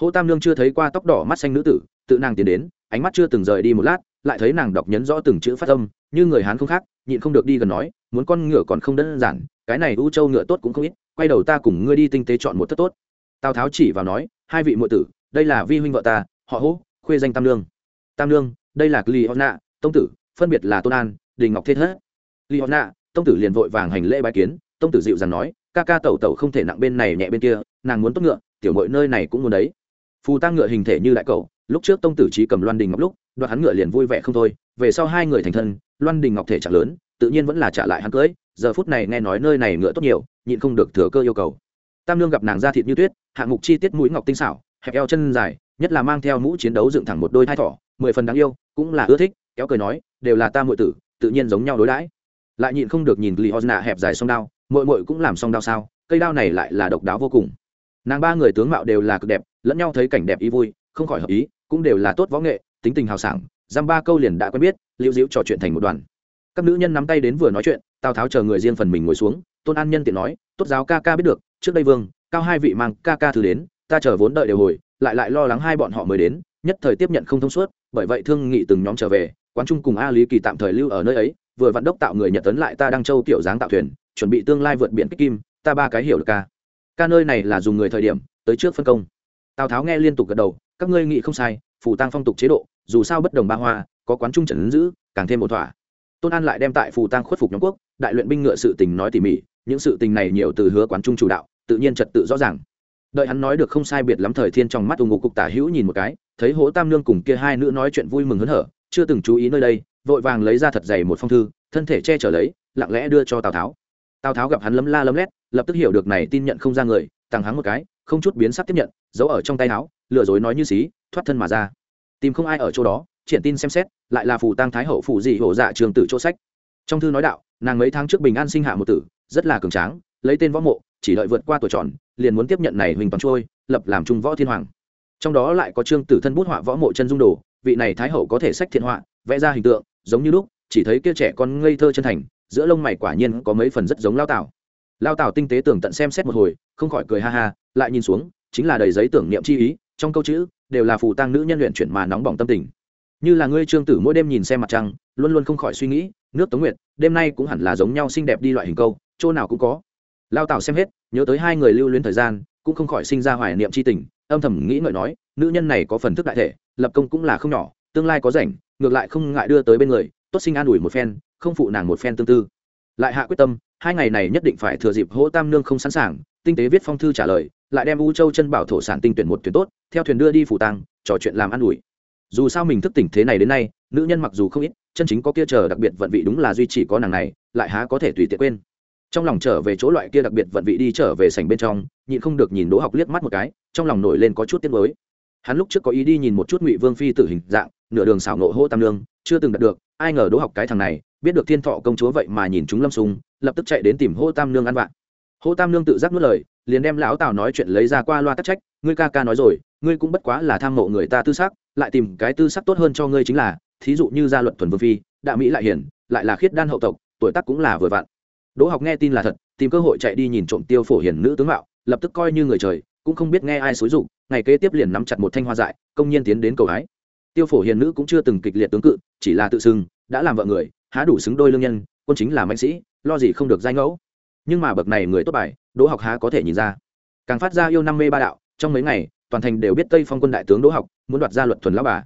Hô tam lương chưa thấy qua tóc đỏ mắt xanh nữ tử tự nàng tiến đến ánh mắt chưa từng rời đi một lát lại thấy nàng đọc nhấn rõ từng chữ phát âm như người hán không khác nhịn không được đi gần nói muốn con ngựa còn không đơn giản cái này u châu ngựa tốt cũng không ít quay đầu ta cùng ngươi đi tinh tế chọn một thất tốt tào tháo chỉ vào nói, hai vị muội tử, đây là vi huynh vợ ta, họ hỗ, khuê danh tam lương tam lương đây là cli nạ tông tử, phân biệt là tôn an, đình ngọc thế thất. Li nạ tông tử liền vội vàng hành lễ bái kiến. Tông tử dịu dàng nói, ca ca tẩu tẩu không thể nặng bên này nhẹ bên kia, nàng muốn tốt ngựa, tiểu mội nơi này cũng muốn đấy. Phù tăng ngựa hình thể như đại cầu lúc trước tông tử trí cầm loan đình ngọc lúc, đoạt hắn ngựa liền vui vẻ không thôi, về sau hai người thành thân, loan đình ngọc thể trả lớn, tự nhiên vẫn là trả lại hắn cưới, giờ phút này nghe nói nơi này ngựa tốt nhiều, nhịn không được thừa cơ yêu cầu tam lương gặp nàng da thịt như tuyết, hạng mục chi tiết mũi ngọc tinh xảo, hẹp eo chân dài, nhất là mang theo mũ chiến đấu dựng thẳng một đôi thai thỏ, mười phần đáng yêu, cũng là ưa thích, kéo cười nói, đều là ta muội tử, tự nhiên giống nhau đối đãi. Lại nhịn không được nhìn lì hosna hẹp dài song đao, muội muội cũng làm song đao sao, cây đao này lại là độc đáo vô cùng. Nàng ba người tướng mạo đều là cực đẹp, lẫn nhau thấy cảnh đẹp ý vui, không khỏi hợp ý, cũng đều là tốt võ nghệ, tính tình hào sảng dăm ba câu liền đã quen biết, liễu diễu trò chuyện thành một đoàn. Các nữ nhân nắm tay đến vừa nói chuyện, tào tháo chờ người riêng phần mình ngồi xuống, tôn an nhân tiện nói, tốt giáo ca ca biết được trước đây vương, cao hai vị mang ca ca thư đến, ta chờ vốn đợi đều hồi, lại lại lo lắng hai bọn họ mới đến, nhất thời tiếp nhận không thông suốt, bởi vậy thương nghị từng nhóm trở về, quán trung cùng a lý kỳ tạm thời lưu ở nơi ấy, vừa vận đốc tạo người nhật tấn lại ta đang châu tiểu dáng tạo thuyền, chuẩn bị tương lai vượt biển kích kim, ta ba cái hiểu được ca. Ca nơi này là dùng người thời điểm, tới trước phân công. Tào tháo nghe liên tục gật đầu, các ngươi nghĩ không sai, phủ tăng phong tục chế độ, dù sao bất đồng ba hoa, có quán trung trần giữ, càng thêm một thỏa tôn an lại đem tại phù tăng khuất phục nhóm quốc, đại luyện binh ngựa sự tình nói tỉ mỉ, những sự tình này nhiều từ hứa quán trung chủ đạo, tự nhiên trật tự rõ ràng. Đợi hắn nói được không sai biệt lắm thời thiên trong mắt ủng ngục cục tả hữu nhìn một cái, thấy hố tam nương cùng kia hai nữ nói chuyện vui mừng hớn hở, chưa từng chú ý nơi đây, vội vàng lấy ra thật dày một phong thư, thân thể che chở lấy, lặng lẽ đưa cho tào tháo. Tào tháo gặp hắn lấm la lấm lét, lập tức hiểu được này tin nhận không ra người tặng hắn một cái, không chút biến sắc tiếp nhận, giấu ở trong tay áo lừa dối nói như xí, thoát thân mà ra. Tìm không ai ở chỗ đó triển tin xem xét, lại là phù tăng thái hậu phù dị hổ dạ trường tử chỗ sách. Trong thư nói đạo, nàng mấy tháng trước bình an sinh hạ một tử, rất là cường tráng, lấy tên võ mộ, chỉ đợi vượt qua tuổi tròn, liền muốn tiếp nhận này huỳnh toàn trôi, lập làm trung võ thiên hoàng. Trong đó lại có trương tử thân bút họa võ mộ chân dung đồ, vị này thái hậu có thể sách thiện họa, vẽ ra hình tượng, giống như lúc, chỉ thấy kia trẻ con ngây thơ chân thành, giữa lông mày quả nhiên có mấy phần rất giống lao tảo lao tảo tinh tế tưởng tận xem xét một hồi, không khỏi cười ha ha, lại nhìn xuống, chính là đầy giấy tưởng niệm chi ý, trong câu chữ, đều là phù tăng nữ nhân luyện chuyển mà nóng bỏng tâm tình như là ngươi trương tử mỗi đêm nhìn xem mặt trăng, luôn luôn không khỏi suy nghĩ, nước tống nguyệt, đêm nay cũng hẳn là giống nhau xinh đẹp đi loại hình câu, chỗ nào cũng có. Lao tảo xem hết, nhớ tới hai người lưu luyến thời gian, cũng không khỏi sinh ra hoài niệm chi tình, âm thầm nghĩ ngợi nói, nữ nhân này có phần thức đại thể, lập công cũng là không nhỏ, tương lai có rảnh, ngược lại không ngại đưa tới bên người, tốt sinh an ủi một phen, không phụ nàng một phen tương tư. Lại hạ quyết tâm, hai ngày này nhất định phải thừa dịp hỗ tam nương không sẵn sàng, tinh tế viết phong thư trả lời, lại đem u châu chân bảo thổ sản tinh tuyển một tuyển tốt, theo thuyền đưa đi phủ tăng trò chuyện làm an ủi dù sao mình thức tỉnh thế này đến nay, nữ nhân mặc dù không ít, chân chính có kia chờ đặc biệt vận vị đúng là duy chỉ có nàng này, lại há có thể tùy tiện quên. Trong lòng trở về chỗ loại kia đặc biệt vận vị đi trở về sảnh bên trong, nhịn không được nhìn đỗ học liếc mắt một cái, trong lòng nổi lên có chút tiếc mới hắn lúc trước có ý đi nhìn một chút ngụy vương phi tử hình dạng, nửa đường xảo nộ hô tam lương chưa từng đạt được, ai ngờ đỗ học cái thằng này, biết được thiên thọ công chúa vậy mà nhìn chúng lâm sung lập tức chạy đến tìm hô tam nương ăn vạn hô tam nương tự giác nuốt lời, liền đem lão tào nói chuyện lấy ra qua loa tắc trách, ngươi ca ca nói rồi, ngươi cũng bất quá là tham mộ người ta tư sắc lại tìm cái tư sắc tốt hơn cho ngươi chính là, thí dụ như gia luận thuần vương phi, đạ mỹ lại hiển, lại là khiết đan hậu tộc, tuổi tác cũng là vừa vặn. Đỗ học nghe tin là thật, tìm cơ hội chạy đi nhìn trộm tiêu phổ hiển nữ tướng mạo, lập tức coi như người trời, cũng không biết nghe ai xối rụng ngày kế tiếp liền nắm chặt một thanh hoa dại, công nhiên tiến đến cầu hái. Tiêu phổ hiền nữ cũng chưa từng kịch liệt tướng cự, chỉ là tự xưng, đã làm vợ người, há đủ xứng đôi lương nhân, quân chính là mạnh sĩ, lo gì không được danh ngẫu. Nhưng mà bậc này người tốt bài, đỗ học há có thể nhìn ra. Càng phát ra yêu năm mê ba đạo, trong mấy ngày, toàn thành đều biết tây phong quân đại tướng đỗ học muốn đoạt ra luật thuần lão bà.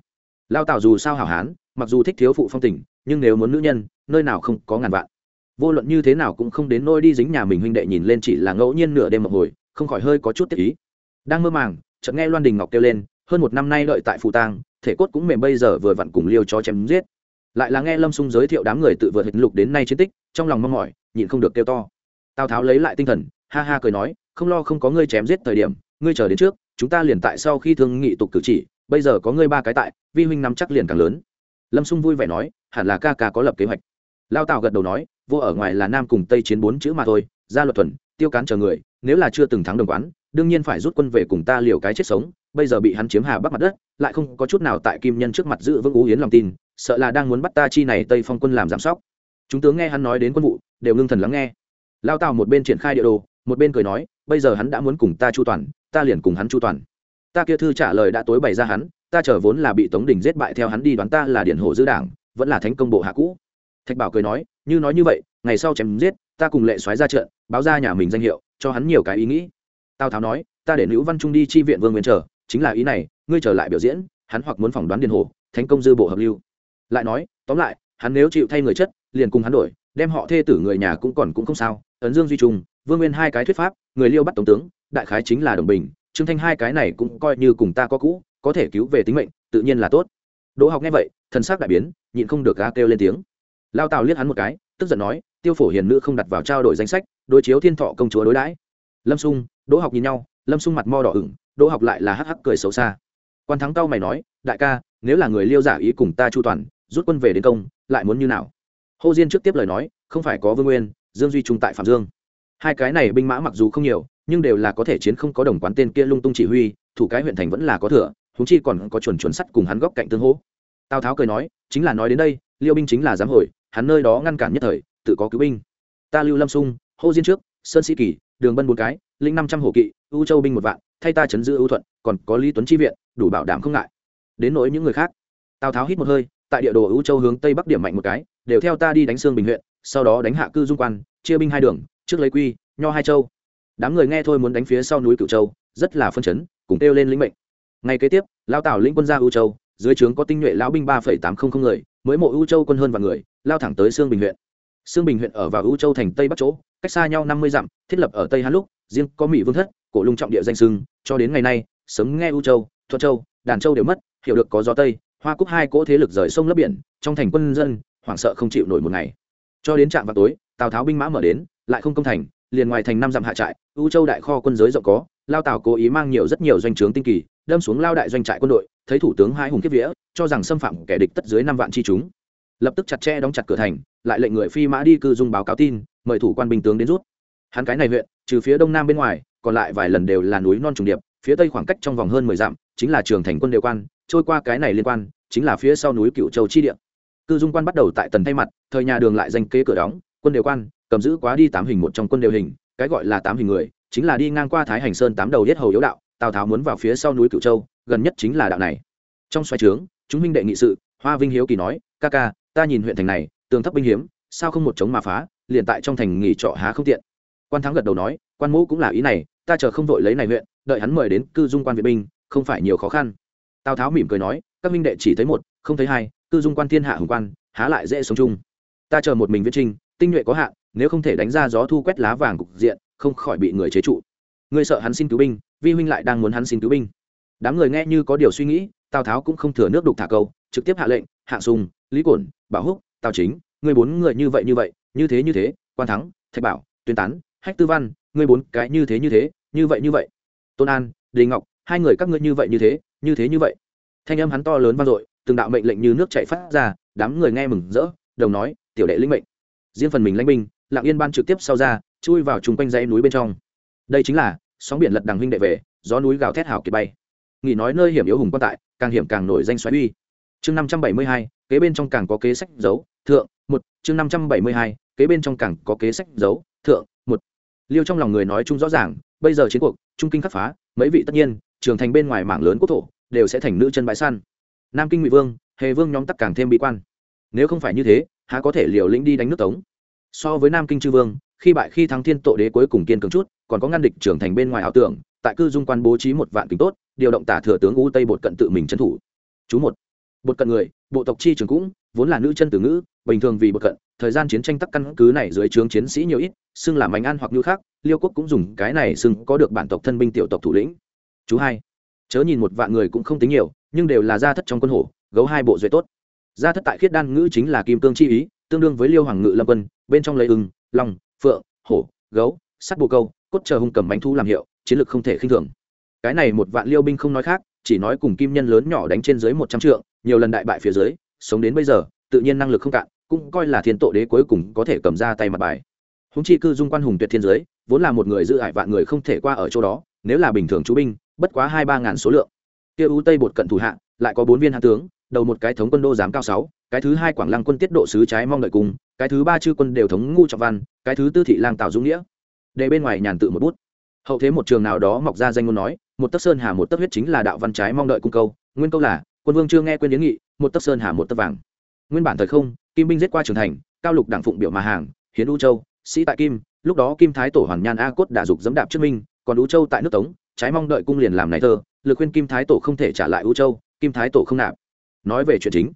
Lao tào dù sao hảo hán, mặc dù thích thiếu phụ phong tình, nhưng nếu muốn nữ nhân, nơi nào không có ngàn vạn. Vô luận như thế nào cũng không đến nôi đi dính nhà mình huynh đệ nhìn lên chỉ là ngẫu nhiên nửa đêm một hồi, không khỏi hơi có chút tiếc ý. Đang mơ màng, chợt nghe loan đình ngọc kêu lên, hơn một năm nay đợi tại phù tang thể cốt cũng mềm bây giờ vừa vặn cùng liêu cho chém giết. Lại là nghe lâm sung giới thiệu đám người tự vượt hình lục đến nay chiến tích, trong lòng mong mỏi, nhịn không được kêu to. Tào tháo lấy lại tinh thần, ha ha cười nói, không lo không có ngươi chém giết thời điểm, ngươi chờ đến trước, chúng ta liền tại sau khi thương nghị tục cử chỉ bây giờ có ngươi ba cái tại, vi huynh nắm chắc liền càng lớn. Lâm xung vui vẻ nói, hẳn là ca ca có lập kế hoạch. Lao tào gật đầu nói, vô ở ngoài là nam cùng tây chiến bốn chữ mà thôi gia luật thuần, tiêu cán chờ người, nếu là chưa từng thắng đồng quán, đương nhiên phải rút quân về cùng ta liều cái chết sống. Bây giờ bị hắn chiếm hà bắc mặt đất, lại không có chút nào tại kim nhân trước mặt giữ vững ú hiến lòng tin, sợ là đang muốn bắt ta chi này tây phong quân làm giám sóc. Chúng tướng nghe hắn nói đến quân vụ, đều ngưng thần lắng nghe. Lao tào một bên triển khai địa đồ, một bên cười nói, bây giờ hắn đã muốn cùng ta chu toàn, ta liền cùng hắn chu toàn ta kia thư trả lời đã tối bày ra hắn, ta chờ vốn là bị tống đình giết bại theo hắn đi đoán ta là điện hồ dư đảng, vẫn là thánh công bộ hạ cũ. Thạch bảo cười nói, như nói như vậy, ngày sau chém giết, ta cùng lệ xoáy ra trận, báo ra nhà mình danh hiệu, cho hắn nhiều cái ý nghĩ. Tào tháo nói, ta để nữ văn trung đi chi viện vương nguyên trở chính là ý này, ngươi trở lại biểu diễn, hắn hoặc muốn phỏng đoán điện hồ thánh công dư bộ hợp lưu. Lại nói, tóm lại, hắn nếu chịu thay người chất, liền cùng hắn đổi, đem họ thê tử người nhà cũng còn cũng không sao, ấn dương duy trung vương nguyên hai cái thuyết pháp, người liêu bắt tổng tướng, đại khái chính là đồng bình trương thanh hai cái này cũng coi như cùng ta có cũ, có thể cứu về tính mệnh, tự nhiên là tốt. Đỗ học nghe vậy, thần sắc đại biến, nhịn không được ga kêu lên tiếng. Lao tào liếc hắn một cái, tức giận nói, tiêu phổ hiền nữ không đặt vào trao đổi danh sách, đối chiếu thiên thọ công chúa đối đãi. Lâm sung, đỗ học nhìn nhau, lâm sung mặt mo đỏ ửng, đỗ học lại là hắc hắc cười xấu xa. Quan thắng cao mày nói, đại ca, nếu là người liêu giả ý cùng ta chu toàn, rút quân về đến công, lại muốn như nào? Hồ diên trước tiếp lời nói, không phải có vương nguyên, dương duy trung tại phạm dương. Hai cái này binh mã mặc dù không nhiều nhưng đều là có thể chiến không có đồng quán tên kia lung tung chỉ huy, thủ cái huyện thành vẫn là có thừa húng chi còn có chuẩn chuẩn sắt cùng hắn góc cạnh tương hỗ. Tào tháo cười nói, chính là nói đến đây, liêu binh chính là giám hồi hắn nơi đó ngăn cản nhất thời, tự có cứu binh. Ta lưu lâm sung, hô diên trước, sơn sĩ kỳ, đường bân bốn cái, linh năm trăm hồ kỵ, u châu binh một vạn, thay ta chấn giữ ưu thuận, còn có lý tuấn chi viện, đủ bảo đảm không ngại. Đến nỗi những người khác. Tào tháo hít một hơi, tại địa đồ ưu châu hướng tây bắc điểm mạnh một cái, đều theo ta đi đánh xương bình huyện, sau đó đánh hạ cư dung quan, chia binh hai đường, trước lấy quy, nho hai châu đám người nghe thôi muốn đánh phía sau núi cửu châu, rất là phân chấn, cùng kêu lên lĩnh mệnh. Ngày kế tiếp, lao tảo lĩnh quân ra ưu châu, dưới trướng có tinh nhuệ lão binh ba tám trăm linh người, mới mộ ưu châu quân hơn vạn người, lao thẳng tới sương bình huyện. Sương bình huyện ở vào ưu châu thành tây bắc chỗ, cách xa nhau năm mươi dặm, thiết lập ở tây hán lúc, riêng có mỹ vương thất, cổ lung trọng địa danh sưng, cho đến ngày nay, sớm nghe ưu châu, thuận châu, đàn châu đều mất, hiểu được có gió tây, hoa cúc hai cỗ thế lực rời sông lấp biển, trong thành quân dân, hoảng sợ không chịu nổi một ngày. Cho đến trạm vào tối, tào tháo binh mã mở đến, lại không công thành liền ngoài thành năm dặm hạ trại ưu châu đại kho quân giới rộng có, lao tào cố ý mang nhiều rất nhiều doanh trướng tinh kỳ, đâm xuống lao đại doanh trại quân đội, thấy thủ tướng hai hùng kiếp vía, cho rằng xâm phạm kẻ địch tất dưới năm vạn chi chúng. Lập tức chặt chẽ đóng chặt cửa thành, lại lệnh người phi mã đi cư dung báo cáo tin, mời thủ quan binh tướng đến rút. Hắn cái này huyện, trừ phía đông nam bên ngoài, còn lại vài lần đều là núi non trùng điệp, phía tây khoảng cách trong vòng hơn mười dặm, chính là trường thành quân đều quan, trôi qua cái này liên quan, chính là phía sau núi cựu châu chi địa. Cư dung quan bắt đầu tại tần thay mặt, thời nhà đường lại danh kế cửa đóng, quân đều quan cầm giữ quá đi tám hình một trong quân đều hình, cái gọi là tám hình người, chính là đi ngang qua thái hành sơn tám đầu yết hầu yếu đạo, tào tháo muốn vào phía sau núi cửu châu, gần nhất chính là đạo này. Trong xoay trướng, chúng minh đệ nghị sự, hoa vinh hiếu kỳ nói, ca ca, ta nhìn huyện thành này, tường thấp binh hiếm, sao không một chống mà phá, liền tại trong thành nghỉ trọ há không tiện. Quan thắng gật đầu nói, quan mũ cũng là ý này, ta chờ không vội lấy này huyện, đợi hắn mời đến cư dung quan viện binh, không phải nhiều khó khăn. Tào tháo mỉm cười nói, các minh đệ chỉ thấy một, không thấy hai, cư dung quan thiên hạ hùng quan, há lại dễ sống chung. Ta chờ một mình viết trinh tinh nhuệ có hạn nếu không thể đánh ra gió thu quét lá vàng cục diện, không khỏi bị người chế trụ. Ngươi sợ hắn xin cứu binh, vi huynh lại đang muốn hắn xin cứu binh. Đám người nghe như có điều suy nghĩ, tào tháo cũng không thừa nước đục thả câu, trực tiếp hạ lệnh, hạ sùng, lý cổn, bảo húc, tào chính người bốn người như vậy như vậy, như thế như thế, quan thắng, thạch bảo, tuyên tán, hách tư văn người bốn cái như thế như thế, như vậy như vậy. Tôn an đình ngọc, hai người các ngươi như vậy như thế như thế như vậy. Thanh âm hắn to lớn vang dội, từng đạo mệnh lệnh như nước chảy phát ra, đám người nghe mừng rỡ, đồng nói, tiểu đệ linh mệnh. Riêng phần mình lãnh binh lạng yên ban trực tiếp sau ra, chui vào chung quanh dãy núi bên trong. Đây chính là sóng biển lật đằng huynh đệ về, gió núi gào thét hảo kiệt bay. Nghỉ nói nơi hiểm yếu hùng quan tại, càng hiểm càng nổi danh xoáy uy. Chương năm trăm bảy mươi hai, kế bên trong càng có kế sách giấu, thượng, một. Chương năm trăm bảy mươi hai, kế bên trong càng có kế sách giấu, thượng, một. Liêu trong lòng người nói chung rõ ràng, bây giờ chiến cuộc, trung kinh khắc phá, mấy vị tất nhiên, trường thành bên ngoài mảng lớn quốc thổ, đều sẽ thành nữ chân bãi săn. Nam kinh ngụy vương, hề vương nhóm tắc càng thêm bị quan. Nếu không phải như thế, há có thể liều lĩnh đi đánh nước tống? So với nam kinh chư vương, khi bại khi thắng thiên tổ đế cuối cùng kiên cường chút, còn có ngăn địch trưởng thành bên ngoài ảo tưởng, tại cư dung quan bố trí một vạn kính tốt, điều động tả thừa tướng u tây bột cận tự mình trấn thủ. Chú một. Bột cận người, bộ tộc chi trường cũng, vốn là nữ chân từ ngữ, bình thường vì bột cận, thời gian chiến tranh tắc căn cứ này dưới trướng chiến sĩ nhiều ít, xưng là mạnh an hoặc như khác liêu quốc cũng dùng cái này xưng có được bản tộc thân binh tiểu tộc thủ lĩnh. Chú hai. Chớ nhìn một vạn người cũng không tính nhiều, nhưng đều là gia thất trong quân hổ, gấu hai bộ duệ tốt. Gia thất tại khiết đan ngữ chính là kim cương chi ý, tương đương với liêu hoàng ngự lâm quân bên trong lấy ưng, long, phượng, hổ, gấu, sắt bồ câu, cốt chờ hung cầm bánh thu làm hiệu, chiến lược không thể khinh thường. Cái này một vạn liêu binh không nói khác, chỉ nói cùng kim nhân lớn nhỏ đánh trên dưới một trăm trượng, nhiều lần đại bại phía dưới, sống đến bây giờ, tự nhiên năng lực không cạn, cũng coi là thiên tổ đế cuối cùng có thể cầm ra tay mặt bài. Húng chi cư dung quan hùng tuyệt thiên giới, vốn là một người giữ hại vạn người không thể qua ở chỗ đó, nếu là bình thường chú binh, bất quá hai ba ngàn số lượng. Kia ưu tây bột cận thủ hạ, lại có bốn viên hạ tướng đầu một cái thống quân đô giám cao sáu, cái thứ hai quảng lăng quân tiết độ sứ trái mong đợi cùng, cái thứ ba chư quân đều thống ngu trọng văn, cái thứ tư thị lang tào dũng nghĩa. Để bên ngoài nhàn tự một bút. Hậu thế một trường nào đó mọc ra danh ngôn nói, một tấc sơn hà một tấc huyết chính là đạo văn trái mong đợi cung câu, nguyên câu là, quân vương chưa nghe quên yến nghị, một tấc sơn hà một tấc vàng. Nguyên bản thời không, kim binh giết qua trường thành, cao lục đảng phụng biểu mà hàng, hiến u châu, sĩ tại kim, lúc đó kim thái tổ hoàn nhan a cốt đả dục dẫm đạp trước minh, còn u châu tại nước tống, trái mong đợi cung liền làm này thơ, lực khuyên kim thái tổ không thể trả lại u châu, kim thái tổ không nạp nói về chuyện chính.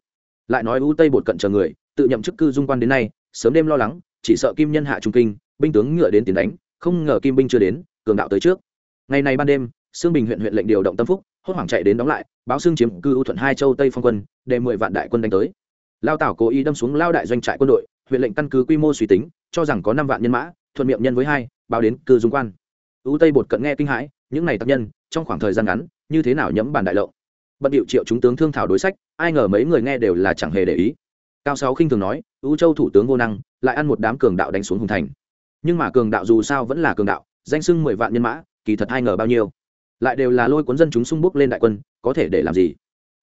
Lại nói u tây bột cận chờ người, tự nhậm chức cư dung quan đến nay, sớm đêm lo lắng, chỉ sợ kim nhân hạ trung kinh, binh tướng ngựa đến tiến đánh, không ngờ kim binh chưa đến, cường đạo tới trước. Ngày này ban đêm, sương bình huyện huyện lệnh điều động tâm phúc, hốt hoảng chạy đến đóng lại, báo Sương chiếm cư ưu thuận hai châu tây phong quân, để mười vạn đại quân đánh tới. Lao tảo cố ý đâm xuống lao đại doanh trại quân đội, huyện lệnh căn cứ quy mô suy tính, cho rằng có năm vạn nhân mã, thuận miệng nhân với hai, báo đến cư dung quan. U tây bột cận nghe kinh hãi, những này tác nhân, trong khoảng thời gian ngắn, như thế nào nhẫm bàn đại lộ? Bận điệu triệu chúng tướng thương thảo đối sách, ai ngờ mấy người nghe đều là chẳng hề để ý. Cao sáu khinh thường nói ưu châu thủ tướng vô năng, lại ăn một đám cường đạo đánh xuống hùng thành. Nhưng mà cường đạo dù sao vẫn là cường đạo, danh sưng mười vạn nhân mã, kỳ thật ai ngờ bao nhiêu. Lại đều là lôi cuốn dân chúng sung bốc lên đại quân, có thể để làm gì?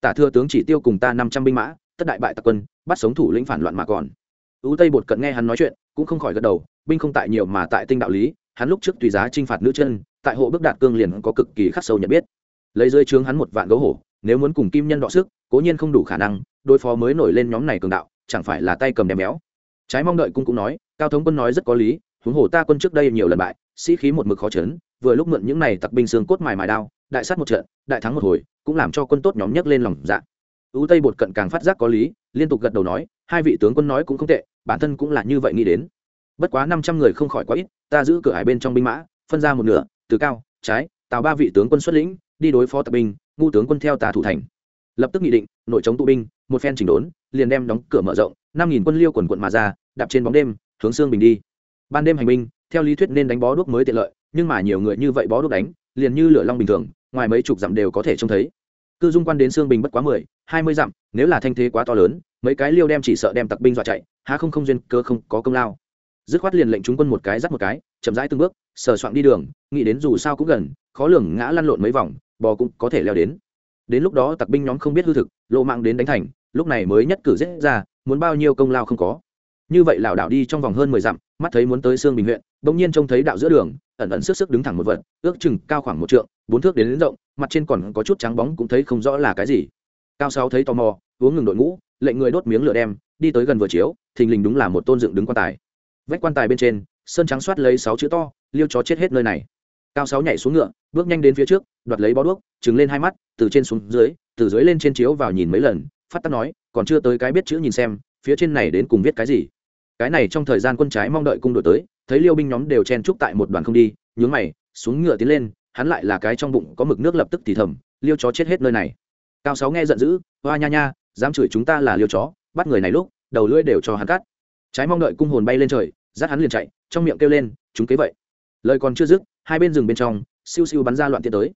Tả thừa tướng chỉ tiêu cùng ta năm trăm binh mã, tất đại bại tặc quân, bắt sống thủ lĩnh phản loạn mà còn. Ú tây bột cận nghe hắn nói chuyện, cũng không khỏi gật đầu, binh không tại nhiều mà tại tinh đạo lý, hắn lúc trước tùy giá t r i n h phạt nữ chân, tại hộ bước đạt cương liền có cực kỳ khắc sâu nhận biết. Lấy rơi trướng hắn một vạn gấu hổ nếu muốn cùng kim nhân đọ sức, cố nhiên không đủ khả năng, đối phó mới nổi lên nhóm này cường đạo, chẳng phải là tay cầm đem béo. Trái mong đợi cung cũng nói, cao thống quân nói rất có lý, huống hồ ta quân trước đây nhiều lần bại, sĩ khí một mực khó chấn, vừa lúc mượn những này tặc binh xương cốt mài mài đao, đại sát một trận, đại thắng một hồi, cũng làm cho quân tốt nhóm nhấc lên lòng dạ. Ưu tây bột cận càng phát giác có lý, liên tục gật đầu nói, hai vị tướng quân nói cũng không tệ, bản thân cũng là như vậy nghĩ đến. Bất quá năm trăm người không khỏi quá ít, ta giữ cửa hải bên trong binh mã, phân ra một nửa, từ cao, trái, tào ba vị tướng quân xuất lĩnh, đi đối phó tập binh ngu tướng quân theo tà thủ thành. Lập tức nghị định, nội chống tụ binh, một phen chỉnh đốn, liền đem đóng cửa mở rộng, năm nghìn quân liêu quần quận mà ra, đạp trên bóng đêm, hướng sương bình đi. Ban đêm hành binh, theo lý thuyết nên đánh bó đuốc mới tiện lợi, nhưng mà nhiều người như vậy bó đuốc đánh, liền như lửa long bình thường, ngoài mấy chục dặm đều có thể trông thấy. Cư dung quan đến xương bình bất quá mười, hai mươi dặm, nếu là thanh thế quá to lớn, mấy cái liêu đem chỉ sợ đem tặc binh dọa chạy, há không không duyên, cơ không có công lao. Dứt khoát liền lệnh chúng quân một cái dắt một cái, chậm rãi từng bước, sờ soạn đi đường, nghĩ đến dù sao cũng gần, khó lường ngã lăn lộn mấy vòng bò cũng có thể leo đến. Đến lúc đó tặc binh nhóm không biết hư thực lộ mạng đến đánh thành lúc này mới nhất cử giết ra muốn bao nhiêu công lao không có. Như vậy lảo đảo đi trong vòng hơn mười dặm mắt thấy muốn tới sương bình huyện bỗng nhiên trông thấy đạo giữa đường ẩn ẩn sức sức đứng thẳng một vật ước chừng cao khoảng một trượng bốn thước đến, đến rộng mặt trên còn có chút trắng bóng cũng thấy không rõ là cái gì. Cao sáu thấy tò mò uống ngừng đội ngũ lệnh người đốt miếng lửa đem đi tới gần vừa chiếu thình lình đúng là một tôn dựng đứng quan tài. Vách quan tài bên trên sơn trắng soát lấy sáu chữ to liêu chó chết hết nơi này. Cao sáu nhảy xuống ngựa bước nhanh đến phía trước, đoạt lấy bó đuốc trứng lên hai mắt, từ trên xuống dưới, từ dưới lên trên chiếu vào nhìn mấy lần, phát tắc nói, còn chưa tới cái biết chữ nhìn xem, phía trên này đến cùng viết cái gì. Cái này trong thời gian quân trái mong đợi cung đổi tới, thấy liêu binh nhóm đều chen trúc tại một đoàn không đi, nhướng mày, xuống ngựa tiến lên, hắn lại là cái trong bụng có mực nước lập tức thì thầm, liêu chó chết hết nơi này. Cao sáu nghe giận dữ hoa nha nha, dám chửi chúng ta là liêu chó, bắt người này lúc, đầu lưỡi đều cho hắn cắt. Trái mong đợi cung hồn bay lên trời, dắt hắn liền chạy, trong miệng kêu lên, chúng kế vậy. Lời còn chưa dứt, hai bên rừng bên trong siêu siêu bắn ra loạn tiến tới.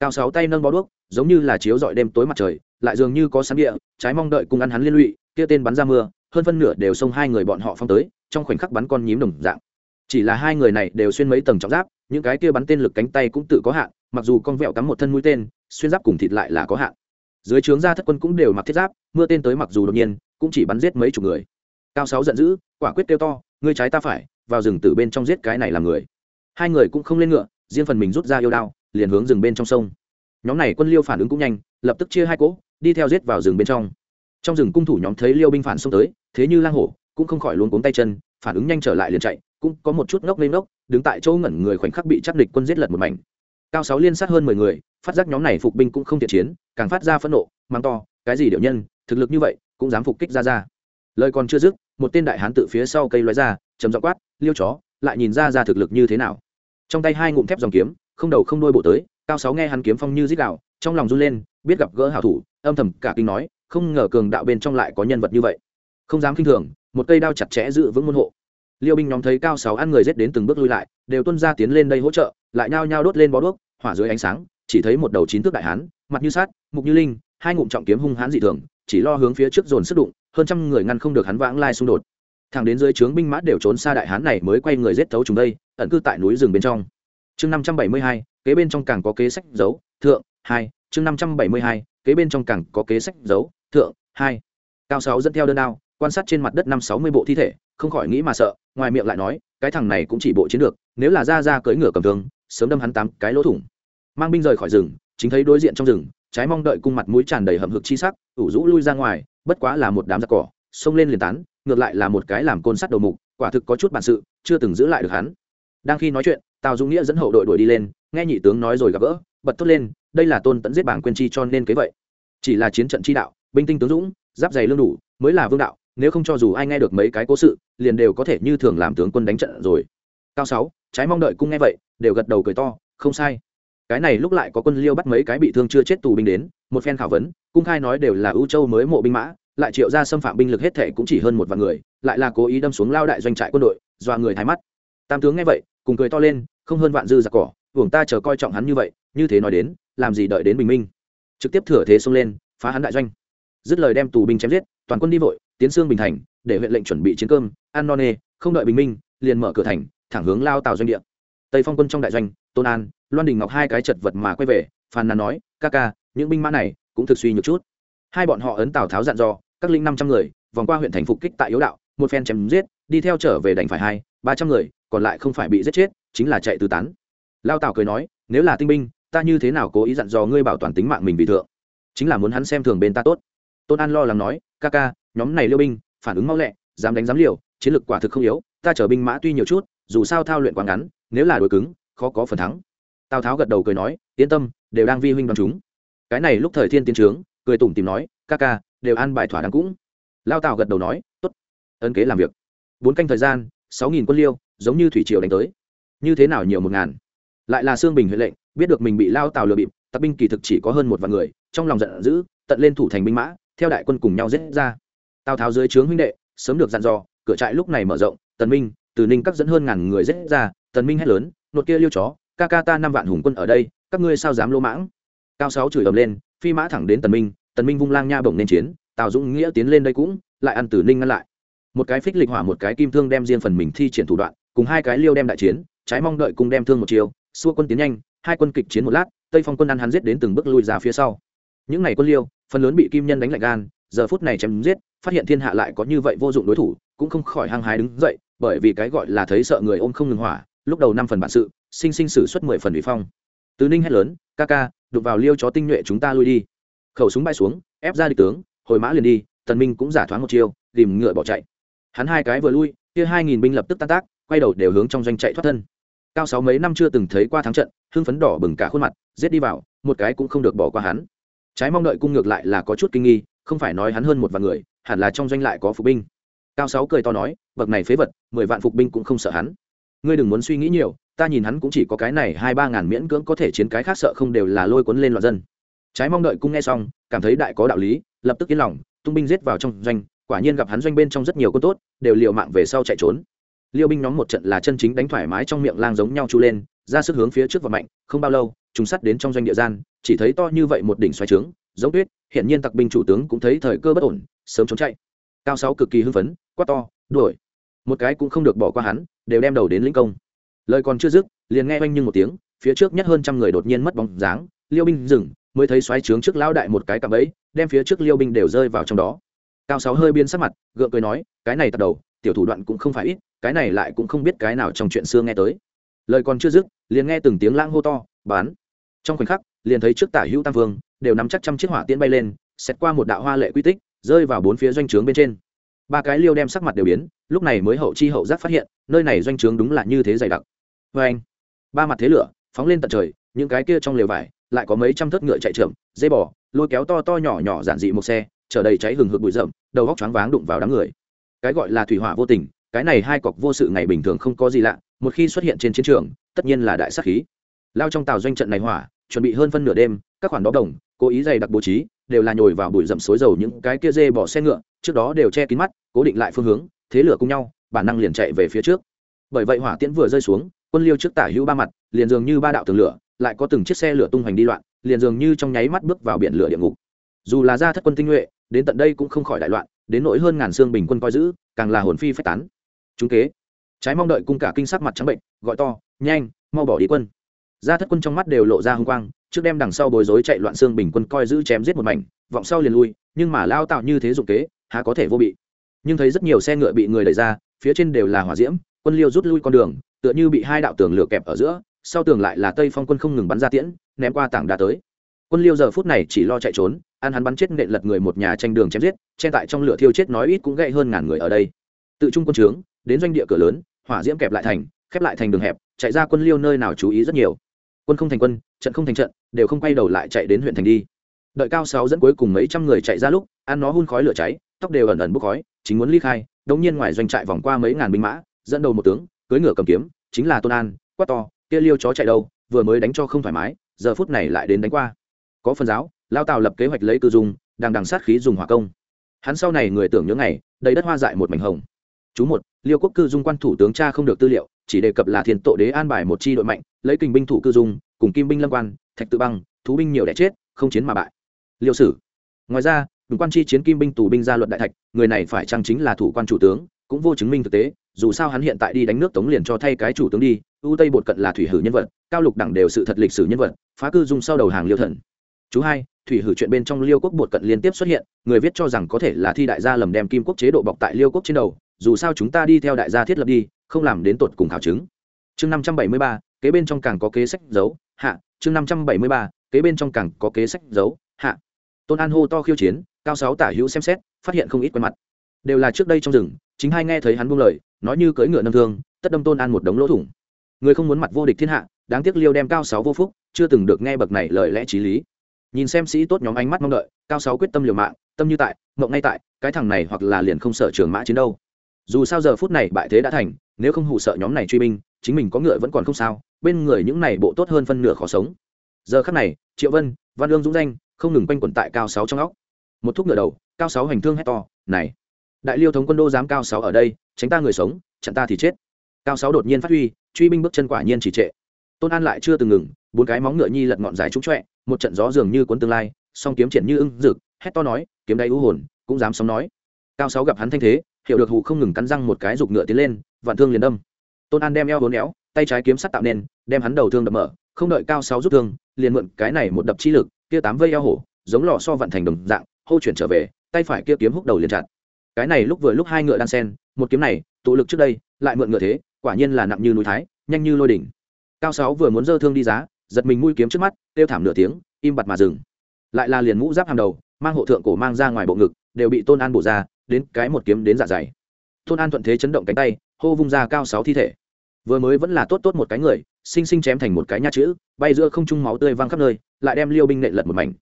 Cao sáu tay nâng bó đuốc, giống như là chiếu dọi đêm tối mặt trời, lại dường như có sấm địa, trái mong đợi cùng ăn hắn liên lụy, kia tên bắn ra mưa, hơn phân nửa đều xông hai người bọn họ phong tới, trong khoảnh khắc bắn con nhím đồng dạng. Chỉ là hai người này đều xuyên mấy tầng trọng giáp, những cái kia bắn tên lực cánh tay cũng tự có hạn, mặc dù con vẹo cắm một thân mũi tên, xuyên giáp cùng thịt lại là có hạn. Dưới trướng gia thất quân cũng đều mặc thiết giáp, mưa tên tới mặc dù đột nhiên, cũng chỉ bắn giết mấy chục người. Cao sáu giận dữ, quả quyết kêu to, ngươi trái ta phải, vào rừng từ bên trong giết cái này làm người. Hai người cũng không lên ngựa riêng phần mình rút ra yêu đao, liền hướng rừng bên trong sông. Nhóm này quân liêu phản ứng cũng nhanh, lập tức chia hai cỗ, đi theo giết vào rừng bên trong. Trong rừng cung thủ nhóm thấy liêu binh phản xông tới, thế như lang hổ, cũng không khỏi luống cuống tay chân, phản ứng nhanh trở lại liền chạy, cũng có một chút ngốc lên ngốc, đứng tại chỗ ngẩn người khoảnh khắc bị chắc địch quân giết lật một mảnh. Cao sáu liên sát hơn mười người, phát giác nhóm này phục binh cũng không thiện chiến, càng phát ra phẫn nộ mang to, cái gì điệu nhân, thực lực như vậy, cũng dám phục kích ra ra. Lời còn chưa dứt, một tên đại hán tự phía sau cây lóe ra chấm dọ quát, liêu chó, lại nhìn ra ra thực lực như thế nào? Trong tay hai ngụm thép dòng kiếm, không đầu không đôi bộ tới, cao sáu nghe hắn kiếm phong như dít đạo trong lòng run lên, biết gặp gỡ hảo thủ, âm thầm cả kinh nói, không ngờ cường đạo bên trong lại có nhân vật như vậy. Không dám kinh thường, một cây đao chặt chẽ giữ vững môn hộ. Liêu binh nhóm thấy cao sáu ăn người rết đến từng bước lui lại, đều tuân ra tiến lên đây hỗ trợ, lại nhao nhao đốt lên bó đuốc, hỏa dưới ánh sáng, chỉ thấy một đầu chín thước đại hán, mặt như sát mục như linh, hai ngụm trọng kiếm hung hãn dị thường, chỉ lo hướng phía trước dồn sức đụng, hơn trăm người ngăn không được hắn vãng lai xung đột thằng đến dưới trướng binh mã đều trốn xa đại hán này mới quay người giết thấu chúng đây, ẩn cư tại núi rừng bên trong. Chương năm trăm bảy mươi hai, kế bên trong càng có kế sách giấu, thượng, hai. Chương năm trăm bảy mươi hai, kế bên trong càng có kế sách giấu, thượng, hai. Cao sáu dẫn theo đơn đao, quan sát trên mặt đất năm sáu mươi bộ thi thể, không khỏi nghĩ mà sợ, ngoài miệng lại nói, cái thằng này cũng chỉ bộ chiến được, nếu là ra ra cưỡi ngựa cầm thương, sớm đâm hắn tám cái lỗ thủng. Mang binh rời khỏi rừng, chính thấy đối diện trong rừng, trái mong đợi cung mặt mũi tràn đầy hầm hực chi sắc, ủ rũ lui ra ngoài, bất quá là một đám giặc cỏ, xông lên liền tán ngược lại là một cái làm côn sắt đầu mục, quả thực có chút bản sự, chưa từng giữ lại được hắn. Đang khi nói chuyện, tào dũng nghĩa dẫn hậu đội đuổi đi lên, nghe nhị tướng nói rồi gặp gỡ, bật tốt lên, đây là tôn tẫn giết bảng quên chi cho nên kế vậy. Chỉ là chiến trận chi đạo, binh tinh tướng dũng, giáp dày lương đủ, mới là vương đạo, nếu không cho dù ai nghe được mấy cái cố sự, liền đều có thể như thường làm tướng quân đánh trận rồi. Cao sáu, trái mong đợi cung nghe vậy, đều gật đầu cười to, không sai. Cái này lúc lại có quân liêu bắt mấy cái bị thương chưa chết tù binh đến, một phen khảo vấn, cung khai nói đều là ưu châu mới mộ binh mã lại triệu ra xâm phạm binh lực hết thể cũng chỉ hơn một vạn người, lại là cố ý đâm xuống lao đại doanh trại quân đội, dọa người thái mắt. Tam tướng nghe vậy, cùng cười to lên, không hơn vạn dư giặc cỏ, hưởng ta chờ coi trọng hắn như vậy, như thế nói đến, làm gì đợi đến bình minh. Trực tiếp thừa thế xông lên, phá hắn đại doanh. Dứt lời đem tù binh chém giết, toàn quân đi vội, tiến xương bình thành, để huyện lệnh chuẩn bị chiến cơm, ăn no nê, không đợi bình minh, liền mở cửa thành, thẳng hướng lao tàu doanh địa. Tây phong quân trong đại doanh, tôn an, loan đình ngọc hai cái chật vật mà quay về, phàn nàn nói, ca ca, những binh mã này cũng thực suy nhược chút hai bọn họ ấn tào tháo dặn dò, các linh năm trăm người, vòng qua huyện thành phục kích tại yếu đạo, một phen chém giết, đi theo trở về đành phải hai, ba trăm người, còn lại không phải bị giết chết, chính là chạy tứ tán. Lao tào cười nói, nếu là tinh binh, ta như thế nào cố ý dặn dò ngươi bảo toàn tính mạng mình vì thượng? Chính là muốn hắn xem thường bên ta tốt. Tôn an lo lắng nói, ca ca, nhóm này liêu binh, phản ứng mau lẹ, dám đánh dám liều, chiến lược quả thực không yếu, ta chở binh mã tuy nhiều chút, dù sao thao luyện quá ngắn, nếu là đối cứng, khó có phần thắng. Tào tháo gật đầu cười nói, yên tâm, đều đang vi huynh đoàn chúng. Cái này lúc thời thiên tiến trướng cười tủm tìm nói, ca ca, đều ăn bài thỏa đáng cũng. Lao tào gật đầu nói t ố t ấn kế làm việc. Bốn canh thời gian, sáu nghìn quân liêu, giống như thủy triều đánh tới. Như thế nào nhiều một ngàn? Lại là sương bình huệ lệnh, biết được mình bị lao tào lừa bịp tặc binh kỳ thực chỉ có hơn một vạn người, trong lòng giận dữ, tận lên thủ thành binh mã, theo đại quân cùng nhau giết ra. Tào tháo dưới trướng huynh đệ, sớm được dặn dò, cửa trại lúc này mở rộng, tần minh, từ ninh các dẫn hơn ngàn người giết ra, tần minh hét lớn, nột kia liêu chó, ca ca ta năm vạn hùng quân ở đây, các ngươi sao dám lô mãng? Cao sáu chửi ầm lên, phi mã thẳng đến tần minh tần minh vung lang nha bổng nên chiến, tào dũng nghĩa tiến lên đây cũng, lại ăn tử ninh ngăn lại. Một cái phích lịch hỏa một cái kim thương đem riêng phần mình thi triển thủ đoạn, cùng hai cái liêu đem đại chiến, trái mong đợi cùng đem thương một chiều, xua quân tiến nhanh, hai quân kịch chiến một lát, tây phong quân ăn hắn giết đến từng bước lui ra phía sau. Những ngày quân liêu, phần lớn bị kim nhân đánh lạnh gan, giờ phút này chém giết, phát hiện thiên hạ lại có như vậy vô dụng đối thủ, cũng không khỏi hăng hái đứng dậy, bởi vì cái gọi là thấy sợ người ôm không ngừng hỏa, lúc đầu năm phần bản sự, sinh sinh sử xuất mười phần ủy phong. Tứ ninh hét lớn, ca ca, đụng vào liêu chó tinh nhuệ chúng ta lui đi khẩu súng bay xuống, ép ra địch tướng, hồi mã liền đi, tần minh cũng giả thoáng một chiêu, tìm ngựa bỏ chạy. Hắn hai cái vừa lui, kia hai nghìn binh lập tức tan tác, quay đầu đều hướng trong doanh chạy thoát thân. Cao sáu mấy năm chưa từng thấy qua thắng trận, hưng phấn đỏ bừng cả khuôn mặt, giết đi vào, một cái cũng không được bỏ qua hắn. Trái mong đợi cung ngược lại là có chút kinh nghi, không phải nói hắn hơn một vạn người, hẳn là trong doanh lại có phục binh. Cao sáu cười to nói, bậc này phế vật, mười vạn phục binh cũng không sợ hắn. Ngươi đừng muốn suy nghĩ nhiều, ta nhìn hắn cũng chỉ có cái này hai ba ngàn miễn cưỡng có thể chiến cái khác sợ không đều là lôi cuốn lên loạn dân trái mong đợi cung nghe xong, cảm thấy đại có đạo lý, lập tức yên lòng, tung binh giết vào trong doanh, quả nhiên gặp hắn doanh bên trong rất nhiều quân tốt, đều liều mạng về sau chạy trốn. Liêu binh nhóm một trận là chân chính đánh thoải mái trong miệng lang giống nhau chu lên, ra sức hướng phía trước và mạnh, không bao lâu chúng sắt đến trong doanh địa gian, chỉ thấy to như vậy một đỉnh xoáy trướng, giống tuyết, hiện nhiên tặc binh chủ tướng cũng thấy thời cơ bất ổn, sớm trốn chạy. Cao sáu cực kỳ hưng phấn, quát to, đuổi! Một cái cũng không được bỏ qua hắn, đều đem đầu đến lĩnh công. Lời còn chưa dứt, liền nghe oanh nhưng một tiếng, phía trước nhất hơn trăm người đột nhiên mất bóng dáng, liêu binh dừng mới thấy xoáy trướng trước lão đại một cái cạm ấy đem phía trước liêu binh đều rơi vào trong đó. Cao sáu hơi biên sắc mặt, gượng cười nói, cái này tạt đầu, tiểu thủ đoạn cũng không phải ít, cái này lại cũng không biết cái nào trong chuyện xưa nghe tới. Lời còn chưa dứt, liền nghe từng tiếng lãng hô to, bán. Trong khoảnh khắc, liền thấy trước tả hữu tam vương, đều nắm chắc trăm chiếc hỏa tiễn bay lên xét qua một đạo hoa lệ quy tích, rơi vào bốn phía doanh trướng bên trên. Ba cái liêu đem sắc mặt đều biến, lúc này mới hậu chi hậu giác phát hiện, nơi này doanh trướng đúng là như thế dày đặc. Vê anh ba mặt thế lửa, phóng lên tận trời, những cái kia trong lều vải lại có mấy trăm thớt ngựa chạy trượm dây bò, lôi kéo to to nhỏ nhỏ giản dị một xe, chở đầy cháy hừng hực bụi rậm, đầu góc choáng váng đụng vào đám người. Cái gọi là thủy hỏa vô tình, cái này hai cọc vô sự ngày bình thường không có gì lạ, một khi xuất hiện trên chiến trường, tất nhiên là đại sắc khí. Lao trong tàu doanh trận này hỏa, chuẩn bị hơn phân nửa đêm, các khoản đó đồng, cố ý dày đặc bố trí, đều là nhồi vào bụi rậm xối dầu những cái kia dê bỏ xe ngựa, trước đó đều che kín mắt, cố định lại phương hướng, thế lửa cùng nhau, bản năng liền chạy về phía trước. Bởi vậy hỏa tiễn vừa rơi xuống, quân liêu trước tả hữu ba mặt, liền dường như ba đạo tường lửa lại có từng chiếc xe lửa tung hoành đi loạn, liền dường như trong nháy mắt bước vào biển lửa địa ngục. Dù là ra thất quân tinh nhuệ, đến tận đây cũng không khỏi đại loạn, đến nỗi hơn ngàn xương bình quân coi giữ, càng là hồn phi phách tán. Chúng kế, trái mong đợi cung cả kinh sắc mặt trắng bệnh, gọi to, nhanh, mau bỏ đi quân. Gia thất quân trong mắt đều lộ ra hung quang, trước đem đằng sau bối rối chạy loạn xương bình quân coi giữ chém giết một mảnh, vọng sau liền lui, nhưng mà lao tạo như thế dụng kế, há có thể vô bị. Nhưng thấy rất nhiều xe ngựa bị người đẩy ra, phía trên đều là hỏa diễm, quân liêu rút lui con đường, tựa như bị hai đạo tường lửa kẹp ở giữa sau tường lại là tây phong quân không ngừng bắn ra tiễn ném qua tảng đá tới quân liêu giờ phút này chỉ lo chạy trốn ăn hắn bắn chết nện lật người một nhà tranh đường chém giết che tại trong lửa thiêu chết nói ít cũng gậy hơn ngàn người ở đây tự trung quân trướng đến doanh địa cửa lớn hỏa diễm kẹp lại thành khép lại thành đường hẹp chạy ra quân liêu nơi nào chú ý rất nhiều quân không thành quân trận không thành trận đều không quay đầu lại chạy đến huyện thành đi đợi cao sáu dẫn cuối cùng mấy trăm người chạy ra lúc ăn nó hun khói lửa cháy tóc đều ẩn ẩn bốc khói chính muốn ly khai đống nhiên ngoài doanh trại vòng qua mấy ngàn binh mã dẫn đầu một tướng cưỡi ngựa cầm kiếm chính là tôn an quát to kia liêu chó chạy đâu, vừa mới đánh cho không thoải mái, giờ phút này lại đến đánh qua. Có phần giáo, lao tào lập kế hoạch lấy cư dung, đang đằng sát khí dùng hỏa công. Hắn sau này người tưởng nhớ ngày, đầy đất hoa dại một mảnh hồng. Chú một, liêu quốc cư dung quan thủ tướng cha không được tư liệu, chỉ đề cập là thiền tổ đế an bài một chi đội mạnh, lấy kình binh thủ cư dung, cùng kim binh lâm quan, thạch tự băng, thú binh nhiều đẻ chết, không chiến mà bại. Liêu sử. Ngoài ra đúng quan chi chiến kim binh tù binh ra luận đại thạch, người này phải chăng chính là thủ quan chủ tướng, cũng vô chứng minh thực tế dù sao hắn hiện tại đi đánh nước tống liền cho thay cái chủ tướng đi, ưu tây bột cận là thủy hử nhân vật, cao lục đẳng đều sự thật lịch sử nhân vật, phá cư dung sau đầu hàng liêu thần. Chú hai, thủy hử chuyện bên trong liêu quốc bột cận liên tiếp xuất hiện, người viết cho rằng có thể là thi đại gia lầm đem kim quốc chế độ bọc tại liêu quốc trên đầu, dù sao chúng ta đi theo đại gia thiết lập đi, không làm đến tột cùng khảo chứng. Chương năm trăm bảy mươi ba, kế bên trong càng có kế sách giấu, hạ, chương năm trăm bảy mươi ba, kế bên trong càng có kế sách giấu, hạ. Tôn an hô to khiêu chiến, cao sáu tả hữu xem xét, phát hiện không ít quen mặt. Đều là trước đây trong rừng, chính hai nghe thấy hắn buông lời nói như cưỡi ngựa nâm thương, tất đâm tôn an một đống lỗ thủng. Người không muốn mặt vô địch thiên hạ, đáng tiếc liêu đem cao sáu vô phúc, chưa từng được nghe bậc này lời lẽ t r í lý. Nhìn xem sĩ tốt nhóm ánh mắt mong đợi, cao sáu quyết tâm liều mạng, tâm như tại, mộng ngay tại, cái thằng này hoặc là liền không sợ trường mã chiến đâu. Dù sao giờ phút này bại thế đã thành, nếu không hụ sợ nhóm này truy binh, chính mình có ngựa vẫn còn không sao, bên người những này bộ tốt hơn phân nửa khó sống. Giờ khắc này, triệu vân, văn lương dũng danh, không ngừng quanh quẩn tại cao sáu trong óc. Một thúc ngựa đầu, cao sáu hành thương hét to, này! Đại liêu thống quân đô giám cao sáu ở đây, tránh ta người sống, chặn ta thì chết. Cao sáu đột nhiên phát huy, truy binh bước chân quả nhiên chỉ trệ. Tôn an lại chưa từng ngừng, bốn cái móng ngựa nhi lật ngọn dài trúng trọe, một trận gió dường như cuốn tương lai, song kiếm triển như ưng rực hét to nói, kiếm đầy u hồn, cũng dám sống nói. Cao sáu gặp hắn thanh thế, hiểu được hụ không ngừng cắn răng một cái giục ngựa tiến lên, vạn thương liền đâm. Tôn an đem eo hốn éo, tay trái kiếm sắt tạo nên, đem hắn đầu thương đập mở, không đợi cao sáu rút thương, liền mượn cái này một đập chi lực, kia tám vây eo hổ, giống lò so vạn thành đồng dạng, hô chuyển trở về, tay phải kia kiếm húc đầu liền chặt cái này lúc vừa lúc hai ngựa đan sen, một kiếm này, tụ lực trước đây, lại mượn ngựa thế, quả nhiên là nặng như núi thái, nhanh như lôi đỉnh. Cao sáu vừa muốn dơ thương đi giá, giật mình mũi kiếm trước mắt, kêu thảm nửa tiếng, im bặt mà dừng. Lại là liền mũ giáp hàng đầu, mang hộ thượng cổ mang ra ngoài bộ ngực, đều bị tôn an bổ ra, đến cái một kiếm đến dạ dày. Tôn an thuận thế chấn động cánh tay, hô vung ra cao sáu thi thể. Vừa mới vẫn là tốt tốt một cái người sinh sinh chém thành một cái nha chữ, bay giữa không trung máu tươi văng khắp nơi, lại đem liêu binh nệ lật một mảnh.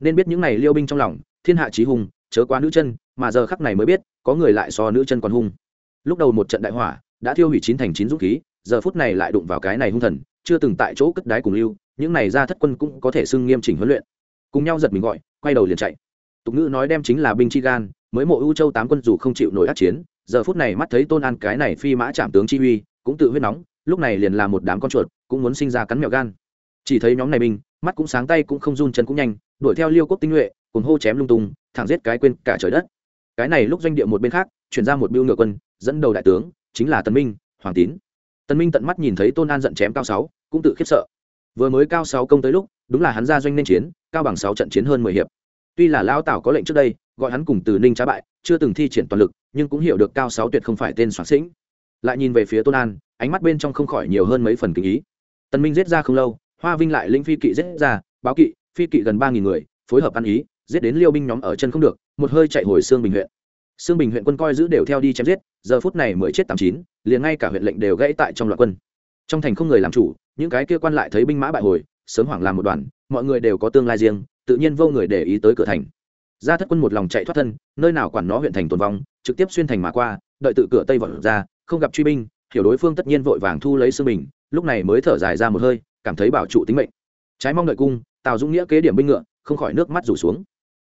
Nên biết những này liêu binh trong lòng, thiên hạ trí hùng, chớ quá nữ chân mà giờ khắc này mới biết, có người lại so nữ chân còn hung. Lúc đầu một trận đại hỏa, đã thiêu hủy chín thành chín dũng khí, giờ phút này lại đụng vào cái này hung thần, chưa từng tại chỗ cất đái cùng lưu, những này ra thất quân cũng có thể xưng nghiêm chỉnh huấn luyện. Cùng nhau giật mình gọi, quay đầu liền chạy. Tục ngữ nói đem chính là binh chi gan, mới mộ ưu châu tám quân dù không chịu nổi át chiến, giờ phút này mắt thấy tôn an cái này phi mã chạm tướng chi uy, cũng tự huyết nóng, lúc này liền là một đám con chuột, cũng muốn sinh ra cắn mèo gan. Chỉ thấy nhóm này binh, mắt cũng sáng tay cũng không run chân cũng nhanh, đuổi theo liêu quốc tinh nhuệ, cùng hô chém lung tung, thẳng giết cái quên cả trời đất cái này lúc doanh địa một bên khác, chuyển ra một biêu ngựa quân, dẫn đầu đại tướng, chính là tân minh, hoàng tín. Tân minh tận mắt nhìn thấy tôn an giận chém cao sáu, cũng tự khiếp sợ. Vừa mới cao sáu công tới lúc, đúng là hắn ra doanh nên chiến, cao bằng sáu trận chiến hơn mười hiệp. Tuy là lão tảo có lệnh trước đây, gọi hắn cùng từ ninh trá bại, chưa từng thi triển toàn lực, nhưng cũng hiểu được cao sáu tuyệt không phải tên soạn sĩnh. Lại nhìn về phía tôn an, ánh mắt bên trong không khỏi nhiều hơn mấy phần kinh ý. Tân minh giết ra không lâu, hoa vinh lại linh phi kỵ giết ra, báo kỵ, phi kỵ gần ba nghìn người, phối hợp ăn ý, giết đến liêu binh nhóm ở chân không được một hơi chạy hồi xương bình huyện. Xương bình huyện quân coi giữ đều theo đi chém giết, giờ phút này mới chết tám chín, liền ngay cả huyện lệnh đều gãy tại trong loạt quân. Trong thành không người làm chủ, những cái kia quan lại thấy binh mã bại hồi, sớm hoảng làm một đoàn, mọi người đều có tương lai riêng, tự nhiên vô người để ý tới cửa thành. Ra thất quân một lòng chạy thoát thân, nơi nào quản nó huyện thành tồn vong, trực tiếp xuyên thành mà qua, đợi tự cửa tây vọt ra, không gặp truy binh, hiểu đối phương tất nhiên vội vàng thu lấy xương bình, lúc này mới thở dài ra một hơi, cảm thấy bảo trụ tính mệnh. Trái mong đợi cung, tào dũng nghĩa kế điểm binh ngựa, không khỏi nước mắt rủ xuống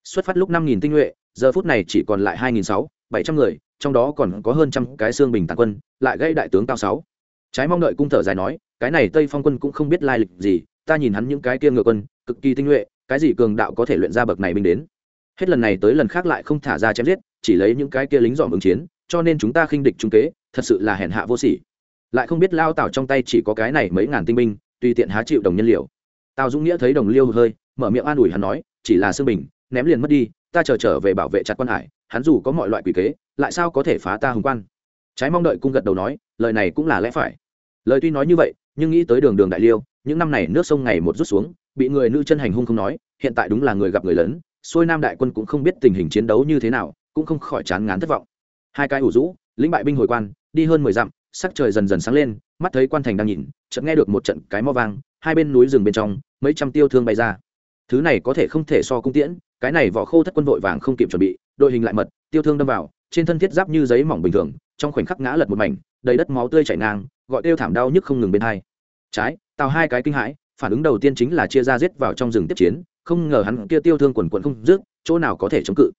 xuất phát lúc năm nghìn tinh nhuệ, giờ phút này chỉ còn lại hai nghìn sáu, bảy trăm người, trong đó còn có hơn trăm cái xương bình tàn quân, lại gây đại tướng cao sáu. Trái mong đợi cung thở dài nói, cái này tây phong quân cũng không biết lai lịch gì, ta nhìn hắn những cái kia ngựa quân, cực kỳ tinh nhuệ, cái gì cường đạo có thể luyện ra bậc này binh đến. Hết lần này tới lần khác lại không thả ra chém giết, chỉ lấy những cái kia lính dòm ứng chiến, cho nên chúng ta khinh địch trung kế, thật sự là hèn hạ vô sỉ. Lại không biết lao tảo trong tay chỉ có cái này mấy ngàn tinh binh, tùy tiện há chịu đồng nhân liệu. Tào dũng nghĩa thấy đồng liêu hơi, mở miệng an ủi hắn nói, chỉ là xương bình ném liền mất đi ta chờ trở, về bảo vệ chặt quan hải hắn dù có mọi loại quỷ kế lại sao có thể phá ta hùng quan? Trái mong đợi cung gật đầu nói lời này cũng là lẽ phải. Lời tuy nói như vậy nhưng nghĩ tới đường đường đại liêu những năm này nước sông ngày một rút xuống bị người nữ chân hành hung không nói hiện tại đúng là người gặp người lớn xuôi nam đại quân cũng không biết tình hình chiến đấu như thế nào cũng không khỏi chán ngán thất vọng. Hai cái ủ rũ lĩnh bại binh hồi quan đi hơn mười dặm sắc trời dần dần sáng lên mắt thấy quan thành đang nhìn chợt nghe được một trận cái mo vang hai bên núi rừng bên trong mấy trăm tiêu thương bay ra thứ này có thể không thể so cung tiễn, cái này vỏ khô thất quân vội vàng không kịp chuẩn bị, đội hình lại mật, tiêu thương đâm vào, trên thân thiết giáp như giấy mỏng bình thường, trong khoảnh khắc ngã lật một mảnh, đầy đất máu tươi chảy ngang, gọi tiêu thảm đau nhức không ngừng bên hai. Trái, tào hai cái kinh hãi, phản ứng đầu tiên chính là chia ra giết vào trong rừng tiếp chiến, không ngờ hắn kia tiêu thương quần quần không dứt, chỗ nào có thể chống cự.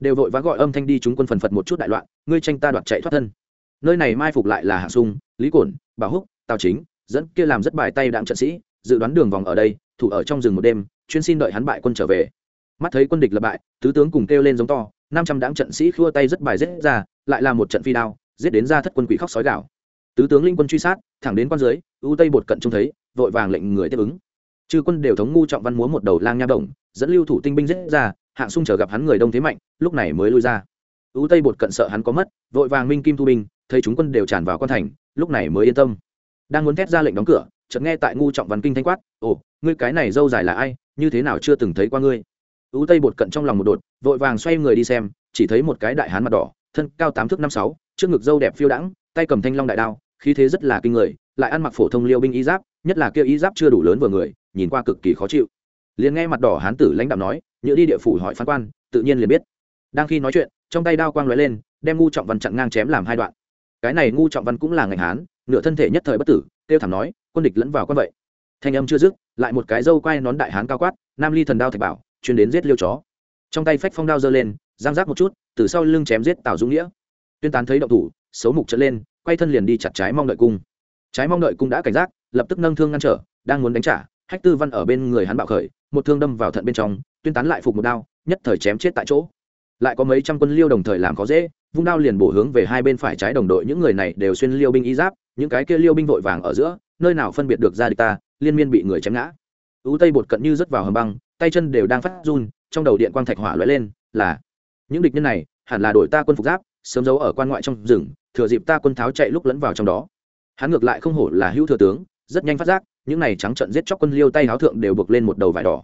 Đều vội vã gọi âm thanh đi chúng quân phần phật một chút đại loạn, ngươi tranh ta đoạt chạy thoát thân. Nơi này mai phục lại là hạ sung, lý cổn, bảo húc, tào chính, dẫn kia làm rất bài tay đạm trận sĩ, dự đoán đường vòng ở đây, thủ ở trong rừng một đêm chuyên xin đợi hắn bại quân trở về. Mắt thấy quân địch lập bại, tứ tướng cùng kêu lên giống to, năm trăm đáng trận sĩ khua tay rất bài rất ra, lại là một trận phi đao, giết đến ra thất quân quỷ khóc sói gạo tứ tướng linh quân truy sát, thẳng đến quan dưới, ưu tây bột cận trông thấy, vội vàng lệnh người tiếp ứng. Chư quân đều thống ngu trọng văn múa một đầu lang nha động dẫn lưu thủ tinh binh giết ra, hạng sung chờ gặp hắn người đông thế mạnh, lúc này mới lui ra. Ưu tây bột cận sợ hắn có mất, vội vàng minh kim thu binh, thấy chúng quân đều tràn vào quan thành, lúc này mới yên tâm. Đang muốn thét ra lệnh đóng cửa, chợt nghe tại ngu trọng văn kinh thanh quát, ồ, ngươi cái này dâu dài là ai? Như thế nào chưa từng thấy qua ngươi. Ú tây bột cận trong lòng một đột, vội vàng xoay người đi xem, chỉ thấy một cái đại hán mặt đỏ, thân cao tám thước năm sáu, trước ngực dâu đẹp phiêu đãng, tay cầm thanh long đại đao, khí thế rất là kinh người, lại ăn mặc phổ thông liêu binh y giáp, nhất là kia y giáp chưa đủ lớn vừa người, nhìn qua cực kỳ khó chịu. Liền nghe mặt đỏ hán tử lãnh đạo nói, nhựa đi địa phủ hỏi phán quan, tự nhiên liền biết. Đang khi nói chuyện, trong tay đao quang lóe lên, đem ngu trọng văn chặn ngang chém làm hai đoạn. Cái này ngu trọng văn cũng là ngành hán, nửa thân thể nhất thời bất tử tiêu thảm nói, quân địch lẫn vào quân vậy thanh âm chưa dứt, lại một cái dâu quai nón đại hán cao quát, nam ly thần đao thạch bảo, chuyên đến giết liêu chó. Trong tay phách phong đao giơ lên, giang giác một chút, từ sau lưng chém giết tào dũng nghĩa. Tuyên tán thấy động thủ, xấu mục trở lên, quay thân liền đi chặt trái mong đợi cung. Trái mong đợi cung đã cảnh giác, lập tức nâng thương ngăn trở, đang muốn đánh trả, hách tư văn ở bên người hắn bạo khởi, một thương đâm vào thận bên trong, tuyên tán lại phục một đao, nhất thời chém chết tại chỗ. Lại có mấy trăm quân liêu đồng thời làm khó dễ, vung đao liền bổ hướng về hai bên phải trái đồng đội, những người này đều xuyên liêu binh y giáp, những cái kia liêu binh vội vàng ở giữa, nơi nào phân biệt được ra địch ta liên miên bị người chém ngã. Ưu tây bột cận như rớt vào hầm băng, tay chân đều đang phát run, trong đầu điện quang thạch hỏa lóe lên, là, những địch nhân này, hẳn là đổi ta quân phục giáp, sớm giấu ở quan ngoại trong rừng, thừa dịp ta quân tháo chạy lúc lẫn vào trong đó. Hắn ngược lại không hổ là hữu thừa tướng, rất nhanh phát giác, những này trắng trận giết chóc quân liêu tay háo thượng đều buộc lên một đầu vải đỏ.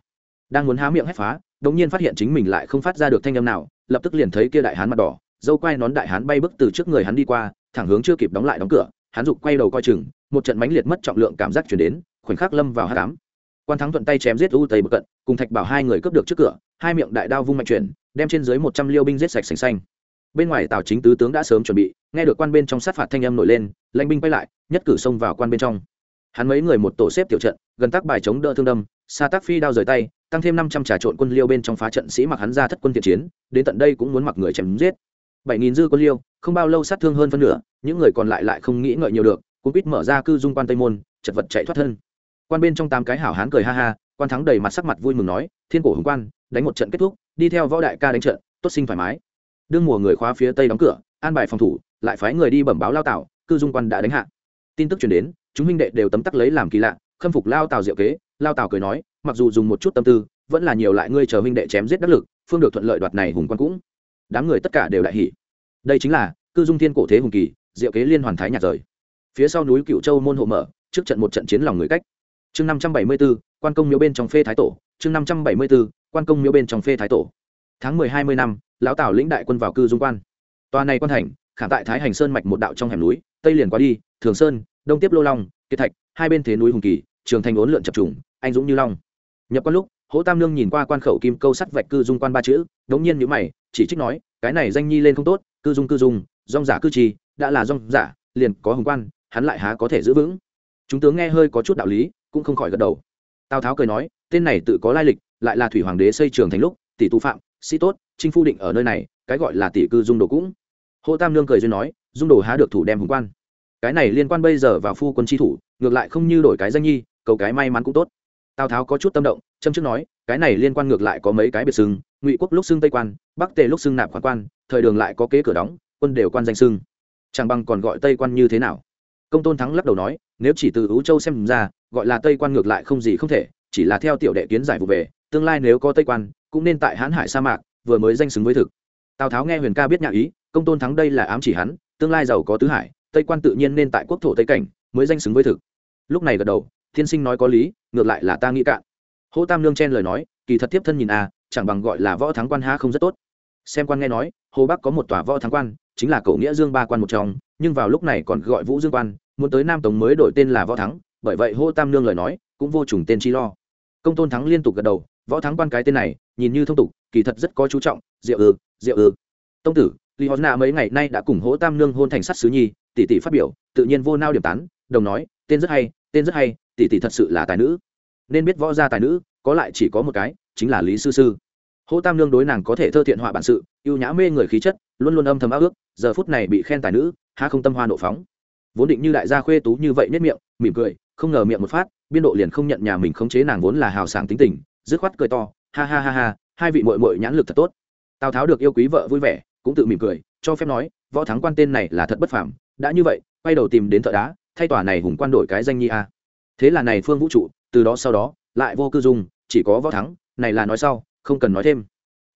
Đang muốn há miệng hét phá đống nhiên phát hiện chính mình lại không phát ra được thanh âm nào, lập tức liền thấy kia đại hán mặt đỏ, dâu quai nón đại hán bay bước từ trước người hắn đi qua, thẳng hướng chưa kịp đóng lại đóng cửa, hắn dục quay đầu coi chừng, một trận mãnh liệt mất trọng lượng cảm giác chuyển đến khoảnh khắc lâm vào hát cám. Quan thắng thuận tay chém giết u tây bực cận, cùng thạch bảo hai người cướp được trước cửa, hai miệng đại đao vung mạnh chuyển, đem trên dưới một trăm liêu binh giết sạch sành xanh. Bên ngoài tào chính tứ tướng đã sớm chuẩn bị, nghe được quan bên trong sát phạt thanh âm nổi lên, lãnh binh quay lại, nhất cử xông vào quan bên trong. Hắn mấy người một tổ xếp tiểu trận, gần tác bài chống đỡ thương đâm xa tác phi đao rời tay, tăng thêm năm trăm trà trộn quân liêu bên trong phá trận sĩ mặc hắn ra thất quân thiện chiến, đến tận đây cũng muốn mặc người chém giết. Bảy nghìn dư quân liêu, không bao lâu sát thương hơn phân nửa, những người còn lại lại không nghĩ ngợi nhiều được cũng biết mở ra cư dung quan tây môn, chật vật chạy thoát thân quan bên trong tám cái hảo hán cười ha ha, quan thắng đầy mặt sắc mặt vui mừng nói, thiên cổ hùng quan, đánh một trận kết thúc, đi theo võ đại ca đánh trận, tốt sinh thoải mái. Đương mùa người khóa phía tây đóng cửa, an bài phòng thủ, lại phái người đi bẩm báo lao tảo cư dung quan đã đánh hạ. Tin tức chuyển đến, chúng minh đệ đều tấm tắc lấy làm kỳ lạ, khâm phục lao tào diệu kế, lao tào cười nói, mặc dù dùng một chút tâm tư, vẫn là nhiều lại ngươi chờ minh đệ chém giết đắc lực, phương được thuận lợi đoạt này hùng quan cũng. Đám người tất cả đều đại hỉ. Đây chính là, cư dung thiên cổ thế hùng kỳ, diệu kế liên hoàn thái nhạt rời. Phía sau núi cựu châu môn hộ mở, trước trận một trận chiến lòng người cách chương năm trăm bảy mươi b ố quan công miếu bên trong phê thái tổ, chương năm trăm bảy mươi b ố quan công miếu bên trong phê thái tổ. Tháng mười hai mươi năm, lão tào lĩnh đại quân vào cư dung quan. Tòa này quan thành khả tại thái hành sơn mạch một đạo trong hẻm núi, tây liền qua đi, thường sơn, đông tiếp lô long, kiệt thạch, hai bên thế núi hùng kỳ, trường thành ốn lượn chập trùng, anh dũng như long. Nhập quan lúc, hỗ tam lương nhìn qua quan khẩu kim câu sắt vạch cư dung quan ba chữ, đống nhiên nhữ mày, chỉ trích nói, cái này danh nhi lên không tốt, cư dung cư dung dong giả cư trì, đã là dong giả, liền có hùng quan, hắn lại há có thể giữ vững? Chúng tướng nghe hơi có chút đạo lý cũng không khỏi gật đầu. Tào tháo cười nói tên này tự có lai lịch lại là thủy hoàng đế xây trường thành lúc tỷ tu phạm sĩ tốt trinh phu định ở nơi này cái gọi là tỷ cư dung đồ cũng. Hồ tam lương cười duyên nói dung đồ há được thủ đem hùng quan. Cái này liên quan bây giờ vào phu quân tri thủ ngược lại không như đổi cái danh nhi cầu cái may mắn cũng tốt. Tào tháo có chút tâm động châm trước nói cái này liên quan ngược lại có mấy cái biệt xưng, ngụy quốc lúc xưng tây quan bắc tề lúc xưng nạp khoản quan thời đường lại có kế cửa đóng quân đều quan danh xưng. Chẳng bằng còn gọi tây quan như thế nào. Công tôn thắng lắc đầu nói nếu chỉ từ ứ châu xem ra gọi là tây quan ngược lại không gì không thể, chỉ là theo tiểu đệ kiến giải vụ về, tương lai nếu có tây quan, cũng nên tại hãn hải sa mạc, vừa mới danh xứng với thực. Tào tháo nghe huyền ca biết nhà ý, công tôn thắng đây là ám chỉ hắn, tương lai giàu có tứ hải, tây quan tự nhiên nên tại quốc thổ tây cảnh, mới danh xứng với thực. Lúc này gật đầu, thiên sinh nói có lý, ngược lại là ta nghĩ cạn. Hô tam lương chen lời nói, kỳ thật tiếp thân nhìn a chẳng bằng gọi là võ thắng quan ha không rất tốt. Xem quan nghe nói, hồ bắc có một tòa võ thắng quan, chính là cậu nghĩa dương ba quan một trong, nhưng vào lúc này còn gọi vũ dương quan, muốn tới nam tống mới đổi tên là võ thắng bởi vậy hô tam nương lời nói cũng vô trùng tên chi lo. Công tôn thắng liên tục gật đầu, võ thắng quan cái tên này, nhìn như thông tục, kỳ thật rất có chú trọng, diệu ư diệu ư. Tông tử, lý hòn nạ mấy ngày nay đã cùng hỗ tam nương hôn thành sắt sứ nhi, tỷ tỷ phát biểu, tự nhiên vô nao điểm tán, đồng nói, tên rất hay, tên rất hay, tỷ tỷ thật sự là tài nữ. Nên biết võ gia tài nữ, có lại chỉ có một cái, chính là lý sư sư. Hỗ tam nương đối nàng có thể thơ thiện họa bản sự, ưu nhã mê người khí chất, luôn luôn âm thầm áo ước, giờ phút này bị khen tài nữ, há không tâm hoa nộ phóng. Vốn định như đại gia khuê tú như vậy nhất miệng, mỉm cười không ngờ miệng một phát, biên độ liền không nhận nhà mình khống chế nàng vốn là hào sảng tính tình, dứt khoát cười to, ha ha ha ha, hai vị mội mội nhãn lực thật tốt. Tào tháo được yêu quý vợ vui vẻ, cũng tự mỉm cười, cho phép nói, võ thắng quan tên này là thật bất phàm, đã như vậy, quay đầu tìm đến thợ đá, thay tòa này hùng quan đổi cái danh nhi a. Thế là này phương vũ trụ, từ đó sau đó, lại vô cư dung, chỉ có võ thắng, này là nói sau, không cần nói thêm.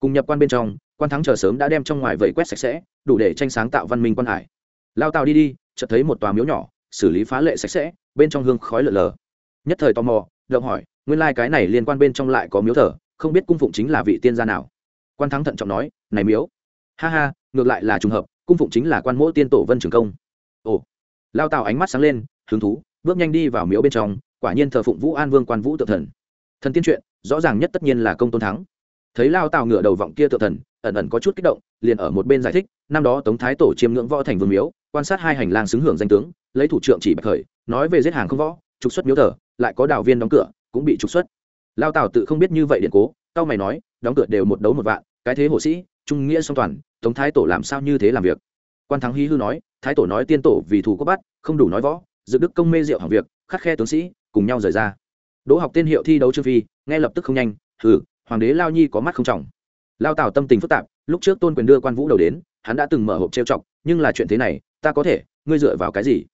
Cùng nhập quan bên trong, quan thắng chờ sớm đã đem trong ngoài vẩy quét sạch sẽ, đủ để tranh sáng tạo văn minh quan hải. Lao tàu đi đi, chợt thấy một tòa miếu nhỏ, xử lý phá lệ sạch sẽ bên trong hương khói lở lờ. Nhất thời tò mò, động hỏi, nguyên lai cái này liên quan bên trong lại có miếu thờ, không biết cung phụng chính là vị tiên gia nào. Quan thắng thận trọng nói, này miếu. Ha ha, ngược lại là trùng hợp, cung phụng chính là quan mỗ tiên tổ vân trường công. Ồ. Lao tào ánh mắt sáng lên, hứng thú, bước nhanh đi vào miếu bên trong, quả nhiên thờ phụng vũ an vương quan vũ tự thần. Thần tiên chuyện rõ ràng nhất tất nhiên là công tôn thắng. Thấy lao tào ngửa đầu vọng kia tự thần, ẩn ẩn có chút kích động, liền ở một bên giải thích, năm đó tống thái tổ chiêm ngưỡng võ thành vương miếu, quan sát hai hành lang xứng hưởng danh tướng, lấy thủ trưởng chỉ bạch khởi nói về giết hàng không võ, trục xuất miếu thờ, lại có đào viên đóng cửa, cũng bị trục xuất. Lao tào tự không biết như vậy điện cố tao mày nói, đóng cửa đều một đấu một vạn, cái thế hộ sĩ, trung nghĩa song toàn, tống thái tổ làm sao như thế làm việc? Quan thắng hí hư nói, thái tổ nói tiên tổ vì thủ quốc bắt, không đủ nói võ, dự đức công mê diệu hàng việc khắc khe tướng sĩ, cùng nhau rời ra. Đỗ học tên hiệu thi đấu trương phi, nghe lập tức không nhanh, hừ, hoàng đế lao nhi có mắt không trọng. Lao tào tâm tình phức tạp, lúc trước tôn quyền đưa quan vũ đầu đến, hắn đã từng mở hộp trêu chọc, nhưng là chuyện thế này, ta có thể, ngươi dựa vào cái gì?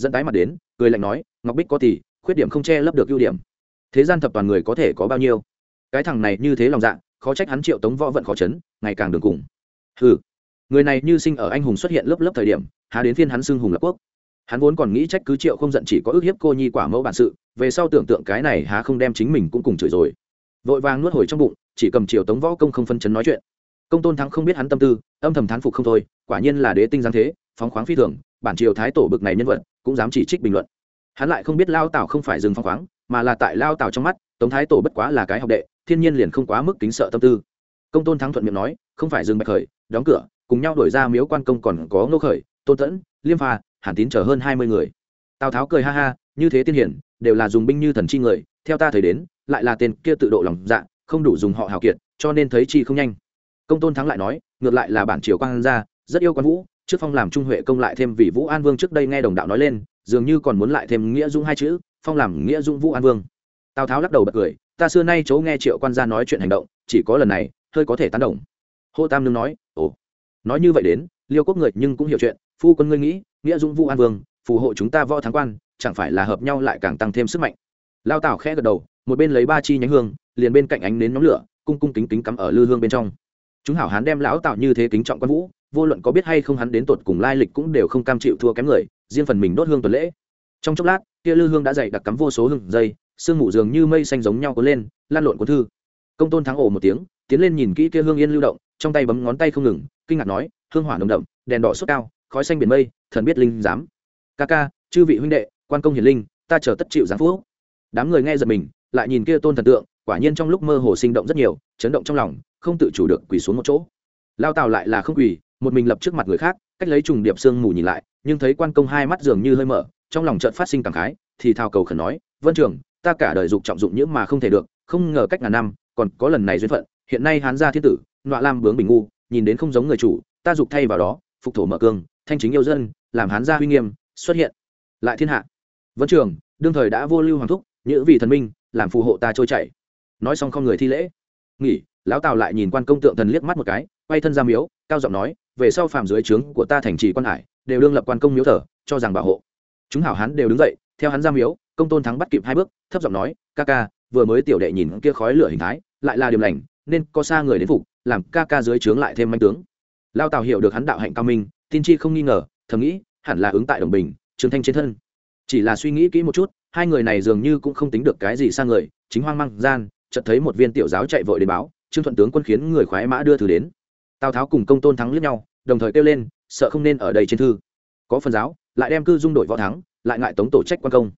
Dẫn tái mặt đến, cười lạnh nói, ngọc bích có tỷ khuyết điểm không che lấp được ưu điểm. Thế gian thập toàn người có thể có bao nhiêu? Cái thằng này như thế lòng dạ khó trách hắn triệu tống võ vận khó chấn, ngày càng đường cùng. Ừ người này như sinh ở anh hùng xuất hiện lớp lớp thời điểm, há đến phiên hắn xưng hùng lập quốc. Hắn vốn còn nghĩ trách cứ triệu không giận chỉ có ước hiếp cô nhi quả mẫu bản sự, về sau tưởng tượng cái này há không đem chính mình cũng cùng chửi rồi. Vội vàng nuốt hồi trong bụng, chỉ cầm triệu tống võ công không phân chấn nói chuyện. Công tôn thắng không biết hắn tâm tư, âm thầm thán phục không thôi, quả nhiên là đế tinh giáng thế, phóng khoáng phi thường bản triều thái tổ bực này nhân vật, cũng dám chỉ trích bình luận. Hắn lại không biết lao tào không phải dừng phong khoáng, mà là tại lao tào trong mắt, tống thái tổ bất quá là cái học đệ, thiên nhiên liền không quá mức kính sợ tâm tư. Công tôn thắng thuận miệng nói, không phải dừng bạch khởi, đóng cửa, cùng nhau đổi ra miếu quan công còn có ngô khởi, tôn tẫn liêm pha hàn tín chở hơn hai mươi người. Tào tháo cười ha ha, như thế tiên hiển, đều là dùng binh như thần chi người, theo ta thời đến, lại là tên kia tự độ lòng dạ không đủ dùng họ hào kiệt, cho nên thấy chi không nhanh. Công tôn thắng lại nói, ngược lại là bản triều quan gia, rất yêu quan vũ trước phong làm trung huệ công lại thêm vì vũ an vương trước đây nghe đồng đạo nói lên, dường như còn muốn lại thêm nghĩa dung hai chữ, phong làm nghĩa dung vũ an vương. Tào tháo lắc đầu bật cười, ta xưa nay chỗ nghe triệu quan gia nói chuyện hành động, chỉ có lần này, hơi có thể tán đồng. Hô tam nương nói, ồ. Nói như vậy đến, liêu quốc người nhưng cũng hiểu chuyện, phu quân ngươi nghĩ, nghĩa dung vũ an vương, phù hộ chúng ta võ thắng quan, chẳng phải là hợp nhau lại càng tăng thêm sức mạnh? Lao tảo khẽ gật đầu, một bên lấy ba chi nhánh hương, liền bên cạnh ánh nến nhóm lửa, cung cung kính kính cắm ở lư hương bên trong. Chúng hảo hán đem lão tạo như thế kính trọng quan vũ vô luận có biết hay không hắn đến tột cùng lai lịch cũng đều không cam chịu thua kém người, riêng phần mình đốt hương tuần lễ. Trong chốc lát, kia lư hương đã dày đặc cắm vô số hương dây, sương mù dường như mây xanh giống nhau cuốn lên, lan lộn cuốn thư. Công tôn thắng ồ một tiếng, tiến lên nhìn kỹ kia hương yên lưu động, trong tay bấm ngón tay không ngừng, kinh ngạc nói, hương hỏa nồng đậm, đèn đỏ sốt cao, khói xanh biển mây, thần biết linh dám ca ca, chư vị huynh đệ, quan công hiền linh, ta chờ tất chịu giáng phú đám người nghe giật mình, lại nhìn kia tôn thần tượng, quả nhiên trong lúc mơ hồ sinh động rất nhiều, chấn động trong lòng, không tự chủ được quỳ xuống một chỗ. Lao tào lại là không quỳ một mình lập trước mặt người khác, cách lấy trùng điệp sương mù nhìn lại, nhưng thấy quan công hai mắt dường như hơi mở, trong lòng trợn phát sinh cảm khái, thì thao cầu khẩn nói, vân trường ta cả đời dục trọng dụng những mà không thể được, không ngờ cách ngàn năm, còn có lần này duyên phận, hiện nay hán gia thiên tử, nọa lam bướng bình ngu, nhìn đến không giống người chủ, ta dục thay vào đó, phục thổ mở cương, thanh chính yêu dân, làm hán gia huy nghiêm, xuất hiện, lại thiên hạ. Vân trường đương thời đã vô lưu hoàng thúc, nhữ vị thần minh, làm phù hộ ta trôi chảy. Nói xong không người thi lễ. Nghỉ, lão tào lại nhìn quan công tượng thần liếc mắt một cái quay thân ra miếu, cao giọng nói, về sau phàm dưới trướng của ta thành trì quan hải, đều đương lập quan công miếu thờ, cho rằng bảo hộ. Chúng hảo hán đều đứng dậy, theo hắn ra miếu, công tôn thắng bắt kịp hai bước, thấp giọng nói, ca ca, vừa mới tiểu đệ nhìn kia khói lửa hình thái, lại là điểm lành, nên có xa người đến phục, làm ca ca dưới trướng lại thêm manh tướng. Lao tào hiểu được hắn đạo hạnh cao minh, tin chi không nghi ngờ, thầm nghĩ, hẳn là ứng tại đồng bình trương thanh trên thân. Chỉ là suy nghĩ kỹ một chút, hai người này dường như cũng không tính được cái gì xa người, chính hoang mang gian, chợt thấy một viên tiểu giáo chạy vội đến báo, trương thuận tướng quân khiến người khoái mã đưa thư đến tào tháo cùng công tôn thắng lướt nhau, đồng thời kêu lên, sợ không nên ở đây trên thư. Có phần giáo, lại đem cư dung đội võ thắng, lại ngại tống tổ trách quan công.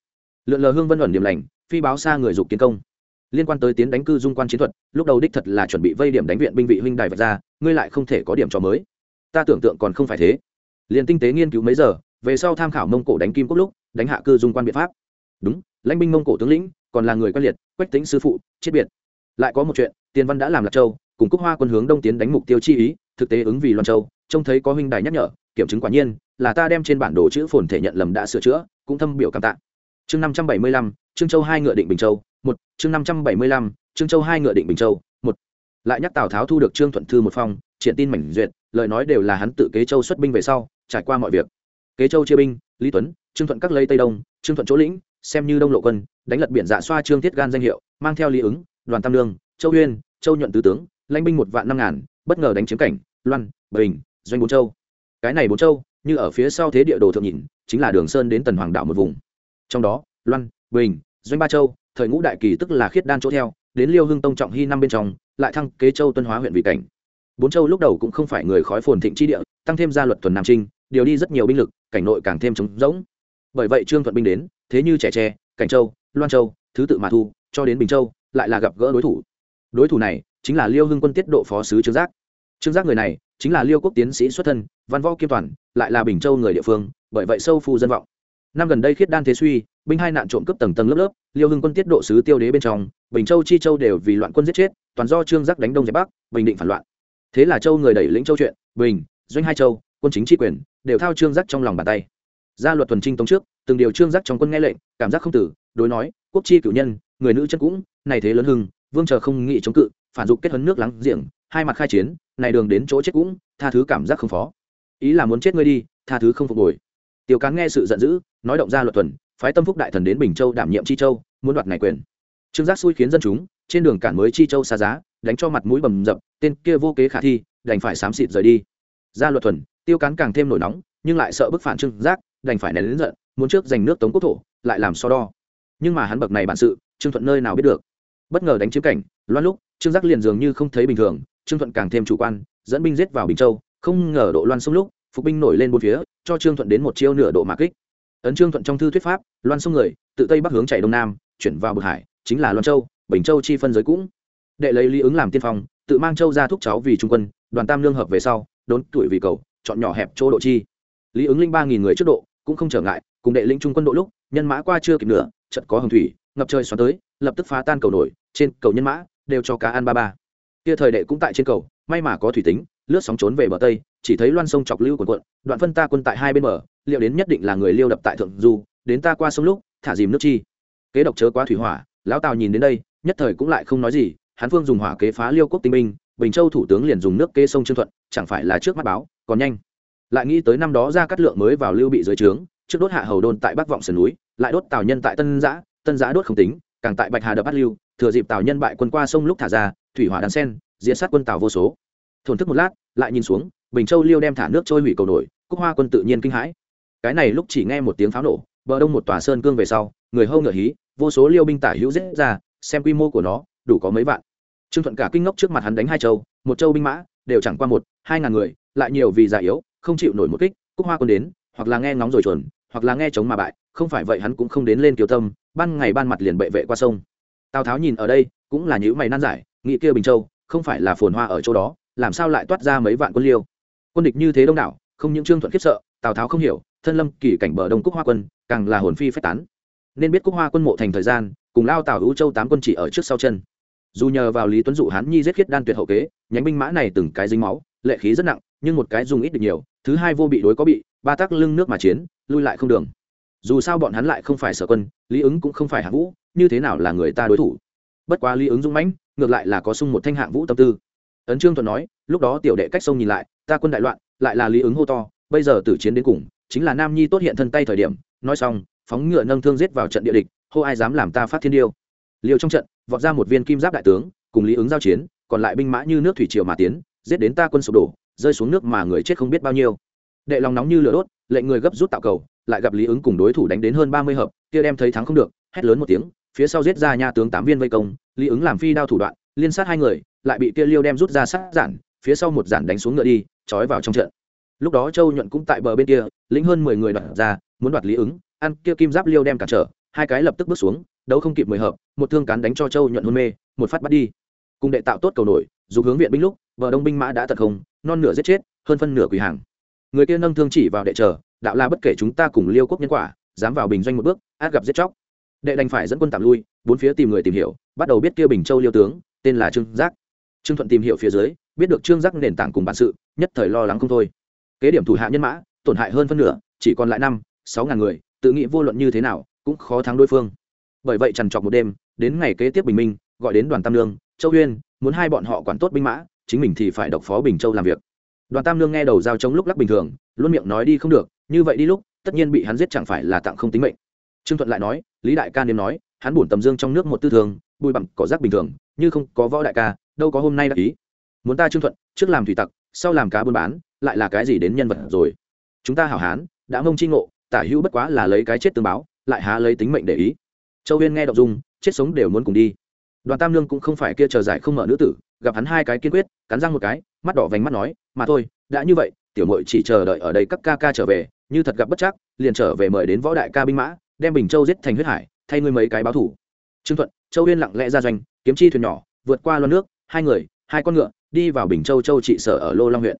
Lượn lờ hương vân ẩn điểm lành, phi báo xa người dục kiến công. Liên quan tới tiến đánh cư dung quan chiến thuật, lúc đầu đích thật là chuẩn bị vây điểm đánh viện binh vị huynh đài vật ra, ngươi lại không thể có điểm cho mới. Ta tưởng tượng còn không phải thế. Liền tinh tế nghiên cứu mấy giờ, về sau tham khảo mông cổ đánh kim quốc lúc, đánh hạ cư dung quan biện pháp. Đúng, lãnh binh mông cổ tướng lĩnh, còn là người quen liệt, quách tính sư phụ, chết biệt lại có một chuyện, tiền văn đã làm lạc châu, cùng cúc hoa quân hướng đông tiến đánh mục tiêu chi ý, thực tế ứng vì loan châu, trông thấy có huynh đài nhắc nhở, kiểm chứng quả nhiên, là ta đem trên bản đồ chữ phồn thể nhận lầm đã sửa chữa, cũng thâm biểu cảm tạ. Chương năm trăm bảy mươi lăm, trương châu hai ngựa định bình châu, một, chương năm trăm bảy mươi lăm, trương châu hai ngựa định bình châu, một. Lại nhắc tào tháo thu được trương thuận thư một phong, triển tin mảnh duyệt, lời nói đều là hắn tự kế châu xuất binh về sau, trải qua mọi việc. Kế châu chia binh, lý tuấn, trương thuận các lấy tây đông, trương thuận chỗ lĩnh, xem như đông lộ quân, đánh lật biển dạ xoa trương thiết gan danh hiệu, mang theo lý ứng đoàn tam lương châu uyên châu nhuận tứ tướng, lãnh binh một vạn năm ngàn, bất ngờ đánh chiếm cảnh, loan, bình, doanh bốn châu. Cái này bốn châu, như ở phía sau thế địa đồ thượng nhìn, chính là đường sơn đến tần hoàng đạo một vùng. Trong đó, loan, bình, doanh ba châu, thời ngũ đại kỳ tức là khiết đan chỗ theo, đến liêu hưng tông trọng hy năm bên trong, lại thăng kế châu tuân hóa huyện vị cảnh. Bốn châu lúc đầu cũng không phải người khói phồn thịnh chi địa, tăng thêm gia luật tuần nam trinh, điều đi rất nhiều binh lực, cảnh nội càng thêm trống rỗng. Bởi vậy trương thuận binh đến, thế như trẻ tre, cảnh châu, loan châu, thứ tự mà thu, cho đến bình châu lại là gặp gỡ đối thủ. Đối thủ này chính là liêu hưng quân tiết độ phó sứ trương giác. Trương giác người này chính là liêu quốc tiến sĩ xuất thân, văn võ kiêm toàn, lại là bình châu người địa phương, bởi vậy sâu phu dân vọng. Năm gần đây khiết đan thế suy, binh hai nạn trộm cướp tầng tầng lớp lớp, liêu hưng quân tiết độ sứ tiêu đế bên trong, bình châu chi châu đều vì loạn quân giết chết, toàn do trương giác đánh đông giải bắc, bình định phản loạn. Thế là châu người đẩy lĩnh châu chuyện, bình, doanh hai châu, quân chính tri quyền, đều thao trương giác trong lòng bàn tay. Gia luật tuần trinh tống trước, từng điều trương giác trong quân nghe lệnh, cảm giác không tử, đối nói, quốc chi cử nhân người nữ chân cũng, này thế lớn hưng, vương chờ không nghị chống cự, phản dục kết hấn nước lắng giềng, hai mặt khai chiến, này đường đến chỗ chết cũng, tha thứ cảm giác không phó. Ý là muốn chết ngươi đi, tha thứ không phục hồi. Tiểu cán nghe sự giận dữ, nói động ra luật tuần phái tâm phúc đại thần đến bình châu đảm nhiệm chi châu, muốn đoạt này quyền. Trương giác xui khiến dân chúng, trên đường cản mới chi châu xa giá, đánh cho mặt mũi bầm dập, tên kia vô kế khả thi, đành phải xám xịt rời đi. Ra luật thuần, tiêu cán càng thêm nổi nóng, nhưng lại sợ bức phản trương giác, đành phải nén lớn giận, muốn trước giành nước tống quốc thổ, lại làm so đo. Nhưng mà hắn bậc này bản sự trương thuận nơi nào biết được. Bất ngờ đánh chiếm cảnh, loan lúc, trương giác liền dường như không thấy bình thường, trương thuận càng thêm chủ quan, dẫn binh giết vào bình châu, không ngờ độ loan sông lúc, phục binh nổi lên bốn phía, cho trương thuận đến một chiêu nửa độ mạc kích. Ấn trương thuận trong thư thuyết pháp, loan sông người, tự tây bắc hướng chạy đông nam, chuyển vào bực hải, chính là loan châu, bình châu chi phân giới cũng. Đệ lấy lý ứng làm tiên phong, tự mang châu ra thúc cháu vì trung quân, đoàn tam lương hợp về sau, đốn tuổi vì cầu, chọn nhỏ hẹp chỗ độ chi. Lý ứng linh ba nghìn người trước độ, cũng không trở ngại, cùng đệ linh trung quân độ lúc, nhân mã qua chưa kịp nữa trận có hồng thủy ngập trời xoắn tới, lập tức phá tan cầu nổi, trên cầu nhân mã đều cho cá ăn ba ba. Kia thời đệ cũng tại trên cầu, may mà có thủy tính, lướt sóng trốn về bờ tây, chỉ thấy loan sông chọc lưu quần quận đoạn phân ta quân tại hai bên bờ, liệu đến nhất định là người liêu đập tại thượng du, đến ta qua sông lúc, thả dìm nước chi. Kế độc chớ quá thủy hỏa, lão tào nhìn đến đây, nhất thời cũng lại không nói gì hán phương dùng hỏa kế phá liêu quốc tinh binh, bình châu thủ tướng liền dùng nước kê sông trương thuận, chẳng phải là trước mắt báo, còn nhanh. Lại nghĩ tới năm đó ra cắt lượng mới vào lưu bị dưới trướng, trước đốt hạ hầu đôn tại bắc vọng sườn núi, lại đốt tào nhân tại tân giã tân giã đốt không tính, càng tại bạch hà đập bắt lưu, thừa dịp tào nhân bại quân qua sông lúc thả ra, thủy hỏa đan sen diễn sát quân tào vô số. Thổn thức một lát, lại nhìn xuống, bình châu liêu đem thả nước trôi hủy cầu nổi, cúc hoa quân tự nhiên kinh hãi. Cái này lúc chỉ nghe một tiếng pháo nổ, bờ đông một tòa sơn cương về sau, người hâu ngựa hí, vô số liêu binh tả hữu dễ ra, xem quy mô của nó, đủ có mấy vạn. Trương thuận cả kinh ngốc trước mặt hắn đánh hai châu, một châu binh mã, đều chẳng qua một, hai ngàn người, lại nhiều vì già yếu, không chịu nổi một kích, cúc hoa quân đến, hoặc là nghe ngóng rồi chuẩn, hoặc là nghe chống mà bại, không phải vậy hắn cũng không đến lên kiều tâm ban ngày ban mặt liền bệ vệ qua sông. Tào tháo nhìn ở đây, cũng là những mày nan giải, nghĩ kia bình châu, không phải là phồn hoa ở chỗ đó, làm sao lại toát ra mấy vạn quân liêu? Quân địch như thế đông đảo, không những trương thuận khiếp sợ, tào tháo không hiểu, thân lâm kỳ cảnh bờ đông cúc hoa quân, càng là hồn phi phách tán. Nên biết cúc hoa quân mộ thành thời gian, cùng lao tào hữu châu tám quân chỉ ở trước sau chân. Dù nhờ vào lý tuấn dụ hán nhi giết khiết đan tuyệt hậu kế, nhánh binh mã này từng cái dính máu, lệ khí rất nặng, nhưng một cái dùng ít được nhiều, thứ hai vô bị đối có bị, ba tác lưng nước mà chiến, lui lại không đường dù sao bọn hắn lại không phải sở quân, lý ứng cũng không phải hạng vũ, như thế nào là người ta đối thủ? Bất quá lý ứng dũng mãnh, ngược lại là có sung một thanh hạng vũ tâm tư. Ấn trương thuận nói, lúc đó tiểu đệ cách sông nhìn lại, ta quân đại loạn, lại là lý ứng hô to, bây giờ tử chiến đến cùng, chính là nam nhi tốt hiện thân tay thời điểm, nói xong, phóng ngựa nâng thương giết vào trận địa địch, hô ai dám làm ta phát thiên điêu. Liều trong trận, vọt ra một viên kim giáp đại tướng, cùng lý ứng giao chiến, còn lại binh mã như nước thủy triều mà tiến, giết đến ta quân sụp đổ, rơi xuống nước mà người chết không biết bao nhiêu đệ lòng nóng như lửa đốt, lệnh người gấp rút tạo cầu, lại gặp lý ứng cùng đối thủ đánh đến hơn ba mươi hợp, kia đem thấy thắng không được, hét lớn một tiếng, phía sau giết ra nha tướng tám viên vây công, lý ứng làm phi đao thủ đoạn, liên sát hai người, lại bị kia liêu đem rút ra sát giản, phía sau một giản đánh xuống ngựa đi, trói vào trong trận. Lúc đó châu nhuận cũng tại bờ bên kia, lĩnh hơn mười người đoạt ra, muốn đoạt lý ứng, ăn kia kim giáp liêu đem cản trở, hai cái lập tức bước xuống, đấu không kịp mười hợp, một thương cán đánh cho châu nhuận hôn mê, một phát bắt đi. Cùng đệ tạo tốt cầu nổi, dù hướng viện binh lúc vợ đông binh mã đã tật không non nửa giết chết, hơn phân nửa quỳ hàng người kia nâng thương chỉ vào đệ chờ, đạo la bất kể chúng ta cùng liêu quốc nhân quả, dám vào bình doanh một bước, át gặp giết chóc. Đệ đành phải dẫn quân tạm lui, bốn phía tìm người tìm hiểu, bắt đầu biết kia bình châu liêu tướng, tên là trương giác. Trương thuận tìm hiểu phía dưới, biết được trương giác nền tảng cùng bản sự, nhất thời lo lắng không thôi. Kế điểm thủ hạ nhân mã, tổn hại hơn phân nửa, chỉ còn lại năm, sáu ngàn người, tự nghĩ vô luận như thế nào, cũng khó thắng đối phương. Bởi vậy trằn trọc một đêm, đến ngày kế tiếp bình minh, gọi đến đoàn tam lương châu uyên muốn hai bọn họ quản tốt binh mã, chính mình thì phải độc phó bình châu làm việc đoàn tam lương nghe đầu giao chống lúc lắc bình thường, luôn miệng nói đi không được, như vậy đi lúc, tất nhiên bị hắn giết chẳng phải là tặng không tính mệnh. Trương thuận lại nói, lý đại ca nên nói, hắn bổn tầm dương trong nước một tư thường, bùi bặm, cỏ rác bình thường, như không có võ đại ca, đâu có hôm nay đã ý. Muốn ta trương thuận, trước làm thủy tặc, sau làm cá buôn bán, lại là cái gì đến nhân vật rồi? Chúng ta hảo hán, đã mông chi ngộ, tả hữu bất quá là lấy cái chết tương báo, lại há lấy tính mệnh để ý. Châu huyên nghe đọc dung, chết sống đều muốn cùng đi. Đoàn tam lương cũng không phải kia chờ giải không mở nữ tử gặp hắn hai cái kiên quyết cắn răng một cái mắt đỏ vành mắt nói mà thôi đã như vậy tiểu mội chỉ chờ đợi ở đây các ca ca trở về như thật gặp bất chắc liền trở về mời đến võ đại ca binh mã đem bình châu giết thành huyết hải thay ngươi mấy cái báo thủ. Trương thuận châu huyên lặng lẽ ra doanh kiếm chi thuyền nhỏ vượt qua loan nước hai người hai con ngựa đi vào bình châu châu trị sở ở lô long huyện.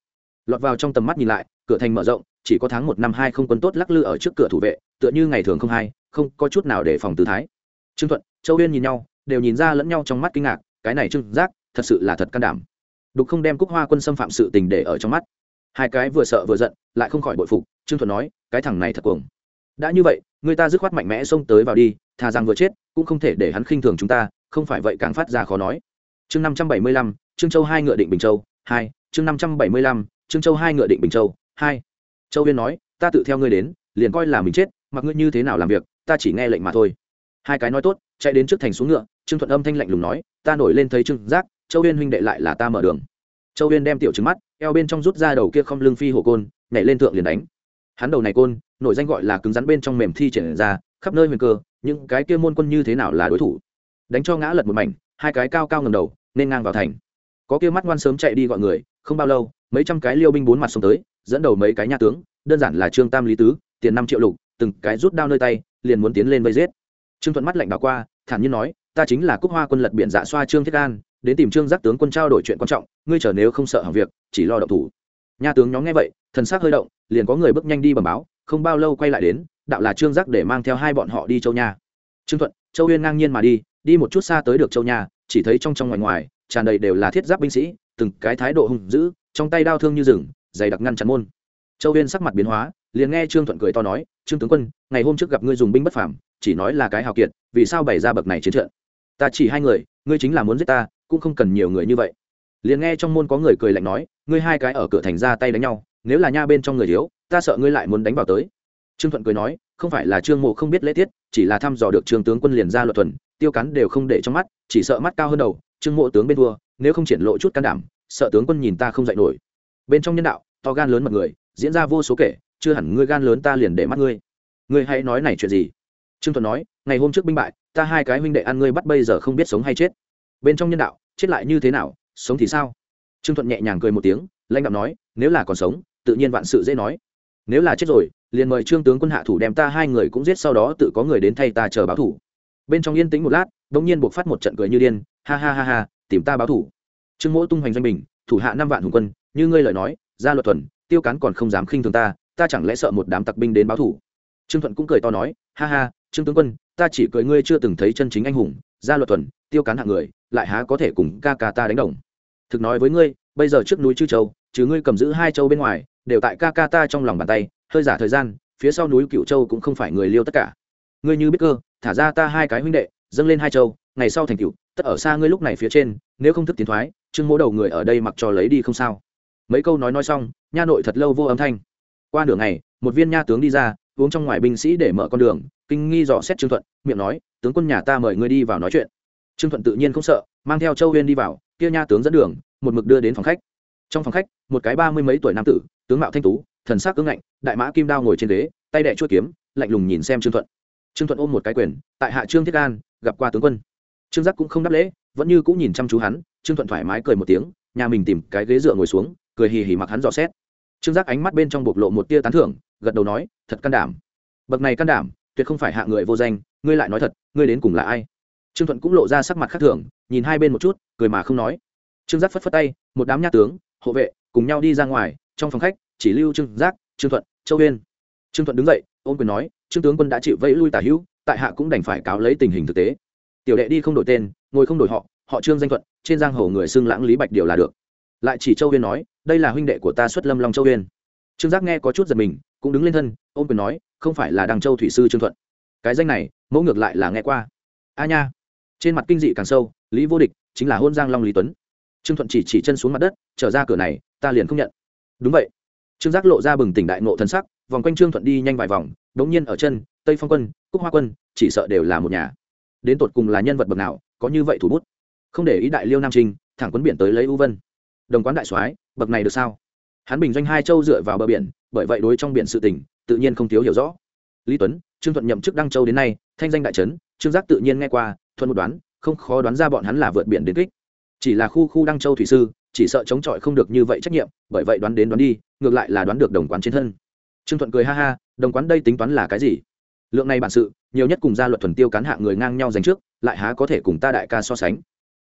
Lọt vào trong tầm mắt nhìn lại cửa thành mở rộng chỉ có tháng một năm hai không quân tốt lắc lư ở trước cửa thủ vệ tựa như ngày thường không hay, không có chút nào để phòng tư thái. Trương thuận châu huyên nhìn nhau đều nhìn ra lẫn nhau trong mắt kinh ngạc cái này trương giác thật sự là thật can đảm. Đục không đem cúc hoa quân xâm phạm sự tình để ở trong mắt. Hai cái vừa sợ vừa giận, lại không khỏi bội phục, trương thuận nói, cái thằng này thật cuồng. Đã như vậy, người ta dứt khoát mạnh mẽ xông tới vào đi, thà rằng vừa chết, cũng không thể để hắn khinh thường chúng ta, không phải vậy càng phát ra khó nói. Chương năm trăm bảy mươi lăm, trương châu hai ngựa định bình châu, hai, chương năm trăm bảy mươi lăm, trương châu hai ngựa định bình châu, hai. Châu viên nói, ta tự theo ngươi đến, liền coi là mình chết, mặc ngươi như thế nào làm việc, ta chỉ nghe lệnh mà thôi. Hai cái nói tốt, chạy đến trước thành xuống ngựa, trương thuận âm thanh lạnh lùng nói, ta nổi lên thấy trương giác châu viên huynh đệ lại là ta mở đường. Châu viên đem tiểu trứng mắt, eo bên trong rút ra đầu kia không lưng phi hổ côn, nhảy lên thượng liền đánh. Hắn đầu này côn, nổi danh gọi là cứng rắn bên trong mềm thi triển ra, khắp nơi huyền cơ, những cái kia môn quân như thế nào là đối thủ? Đánh cho ngã lật một mảnh, hai cái cao cao ngầm đầu, nên ngang vào thành. Có kia mắt ngoan sớm chạy đi gọi người, không bao lâu, mấy trăm cái liêu binh bốn mặt xông tới, dẫn đầu mấy cái nhà tướng, đơn giản là trương tam lý tứ, tiền năm triệu lục, từng cái rút đao nơi tay, liền muốn tiến lên vây giết. Trương thuận mắt lạnh bà qua, thản nhiên nói, ta chính là cúc hoa quân lật biển dạ xoa trương thiết an đến tìm trương giác tướng quân trao đổi chuyện quan trọng, ngươi chờ nếu không sợ hỏng việc, chỉ lo động thủ. Nha tướng nhóm nghe vậy, thần sắc hơi động, liền có người bước nhanh đi bẩm báo, không bao lâu quay lại đến, đạo là trương giác để mang theo hai bọn họ đi châu nha. Trương thuận, châu uyên ngang nhiên mà đi đi một chút xa tới được châu nha, chỉ thấy trong trong ngoài ngoài, tràn đầy đều là thiết giáp binh sĩ, từng cái thái độ hung dữ, trong tay đao thương như rừng, dày đặc ngăn chắn môn. Châu uyên sắc mặt biến hóa, liền nghe trương thuận cười to nói, trương tướng quân, ngày hôm trước gặp ngươi dùng binh bất phàm, chỉ nói là cái hào kiệt, vì sao bày ra bậc này chiến trận? Ta chỉ hai người, ngươi chính là muốn giết ta cũng không cần nhiều người như vậy. Liền nghe trong môn có người cười lạnh nói, ngươi hai cái ở cửa thành ra tay đánh nhau, nếu là nha bên trong người thiếu ta sợ ngươi lại muốn đánh vào tới. Trương thuận cười nói, không phải là trương mộ không biết lễ tiết, chỉ là thăm dò được trương tướng quân liền ra luật thuần, tiêu cắn đều không để trong mắt, chỉ sợ mắt cao hơn đầu, trương mộ tướng bên thua, nếu không triển lộ chút can đảm, sợ tướng quân nhìn ta không dạy nổi. Bên trong nhân đạo, to gan lớn mật người, diễn ra vô số kể, chưa hẳn ngươi gan lớn ta liền để mắt ngươi. Ngươi hãy nói này chuyện gì? Trương thuận nói, ngày hôm trước binh bại, ta hai cái huynh đệ ăn ngươi bắt bây giờ không biết sống hay chết. Bên trong nhân đạo chết lại như thế nào, sống thì sao? Trương thuận nhẹ nhàng cười một tiếng, lãnh đạo nói, nếu là còn sống, tự nhiên vạn sự dễ nói. Nếu là chết rồi, liền mời trương tướng quân hạ thủ đem ta hai người cũng giết sau đó tự có người đến thay ta chờ báo thủ. Bên trong yên tĩnh một lát đ ỗ n g nhiên buộc phát một trận cười như điên, ha ha ha ha, tìm ta báo thủ. Trương mỗ tung hoành doanh bình, thủ hạ năm vạn hùng quân, như ngươi lời nói, ra luật thuần, tiêu cán còn không dám khinh thường ta ta chẳng lẽ sợ một đám tặc binh đến báo thủ? Trương thuận cũng cười to nói, ha ha, trương tướng quân, ta chỉ cười ngươi chưa từng thấy chân chính anh hùng, ra luật thuần, tiêu cán hạng người lại há có thể cùng ca ca ta đánh đồng. Thực nói với ngươi, bây giờ trước núi chư châu chứ ngươi cầm giữ hai châu bên ngoài, đều tại ca ca ta trong lòng bàn tay, hơi giả thời gian, phía sau núi cựu châu cũng không phải người liêu tất cả. Ngươi như biết cơ, thả ra ta hai cái huynh đệ, dâng lên hai châu, ngày sau thành cựu tất ở xa ngươi lúc này phía trên, nếu không thức tiến thoái, trương mỗ đầu người ở đây mặc cho lấy đi không sao. Mấy câu nói nói xong, nha nội thật lâu vô âm thanh. Qua nửa ngày, một viên nha tướng đi ra, uống trong ngoài binh sĩ để mở con đường, kinh nghi dò xét trương thuận, miệng nói, tướng quân nhà ta mời ngươi đi vào nói chuyện trương thuận tự nhiên không sợ, mang theo châu huyên đi vào, kia nha tướng dẫn đường, một mực đưa đến phòng khách. Trong phòng khách, một cái ba mươi mấy tuổi nam tử, tướng mạo thanh tú, thần sắc cứng ngạnh, đại mã kim đao ngồi trên ghế, tay đẻ chuỗi kiếm, lạnh lùng nhìn xem trương thuận. Trương thuận ôm một cái quyền, tại hạ trương thiết an, gặp qua tướng quân. Trương giác cũng không đáp lễ, vẫn như cũng nhìn chăm chú hắn, trương thuận thoải mái cười một tiếng, nhà mình tìm cái ghế dựa ngồi xuống, cười hì hì mặc hắn dò xét. Trương giác ánh mắt bên trong bộc lộ một tia tán thưởng, gật đầu nói, thật can đảm. Bậc này can đảm, tuyệt không phải hạ người vô danh, ngươi lại nói thật, ngươi đến cùng là ai? Trương thuận cũng lộ ra sắc mặt khác thường, nhìn hai bên một chút, cười mà không nói. Trương giác phất phất tay, một đám nhát tướng, hộ vệ, cùng nhau đi ra ngoài, trong phòng khách, chỉ lưu trương giác, trương thuận, châu huyên trương thuận đứng dậy, ôm quyền nói, trương tướng quân đã chịu vẫy lui tả hữu, tại hạ cũng đành phải cáo lấy tình hình thực tế. Tiểu đệ đi không đổi tên, ngồi không đổi họ họ trương danh thuận, trên giang hồ người xưng lãng lý bạch điều là được. Lại chỉ châu huyên nói, đây là huynh đệ của ta xuất lâm long châu huyên trương giác nghe có chút giật mình, cũng đứng lên thân, ôm quyền nói, không phải là đằng châu thủy sư trương thuận. Cái danh này, mẫu ngược lại là nghe qua. A nha trên mặt kinh dị càng sâu, lý vô địch chính là hôn giang long lý tuấn. Trương thuận chỉ chỉ chân xuống mặt đất, trở ra cửa này, ta liền không nhận. Đúng vậy. Trương giác lộ ra bừng tỉnh đại nộ thân sắc, vòng quanh trương thuận đi nhanh vài vòng, đống nhiên ở chân, tây phong quân, cúc hoa quân, chỉ sợ đều là một nhà. Đến tột cùng là nhân vật bậc nào, có như vậy thủ bút? Không để ý đại liêu nam trinh, thẳng quấn biển tới lấy u vân. Đồng quán đại soái, bậc này được sao? Hắn bình doanh hai châu dựa vào bờ biển, bởi vậy đối trong biển sự tình, tự nhiên không thiếu hiểu rõ. Lý tuấn, trương thuận nhậm chức đăng châu đến nay, thanh danh đại trấn, trương giác tự nhiên nghe qua thuận một đoán, không khó đoán ra bọn hắn là vượt biển đến kích. Chỉ là khu khu đăng châu thủy sư, chỉ sợ chống chọi không được như vậy trách nhiệm, bởi vậy đoán đến đoán đi, ngược lại là đoán được đồng quán trên thân. Trương thuận cười ha ha, đồng quán đây tính toán là cái gì? Lượng này bản sự, nhiều nhất cùng gia luật thuần tiêu cán hạ người ngang nhau dành trước, lại há có thể cùng ta đại ca so sánh?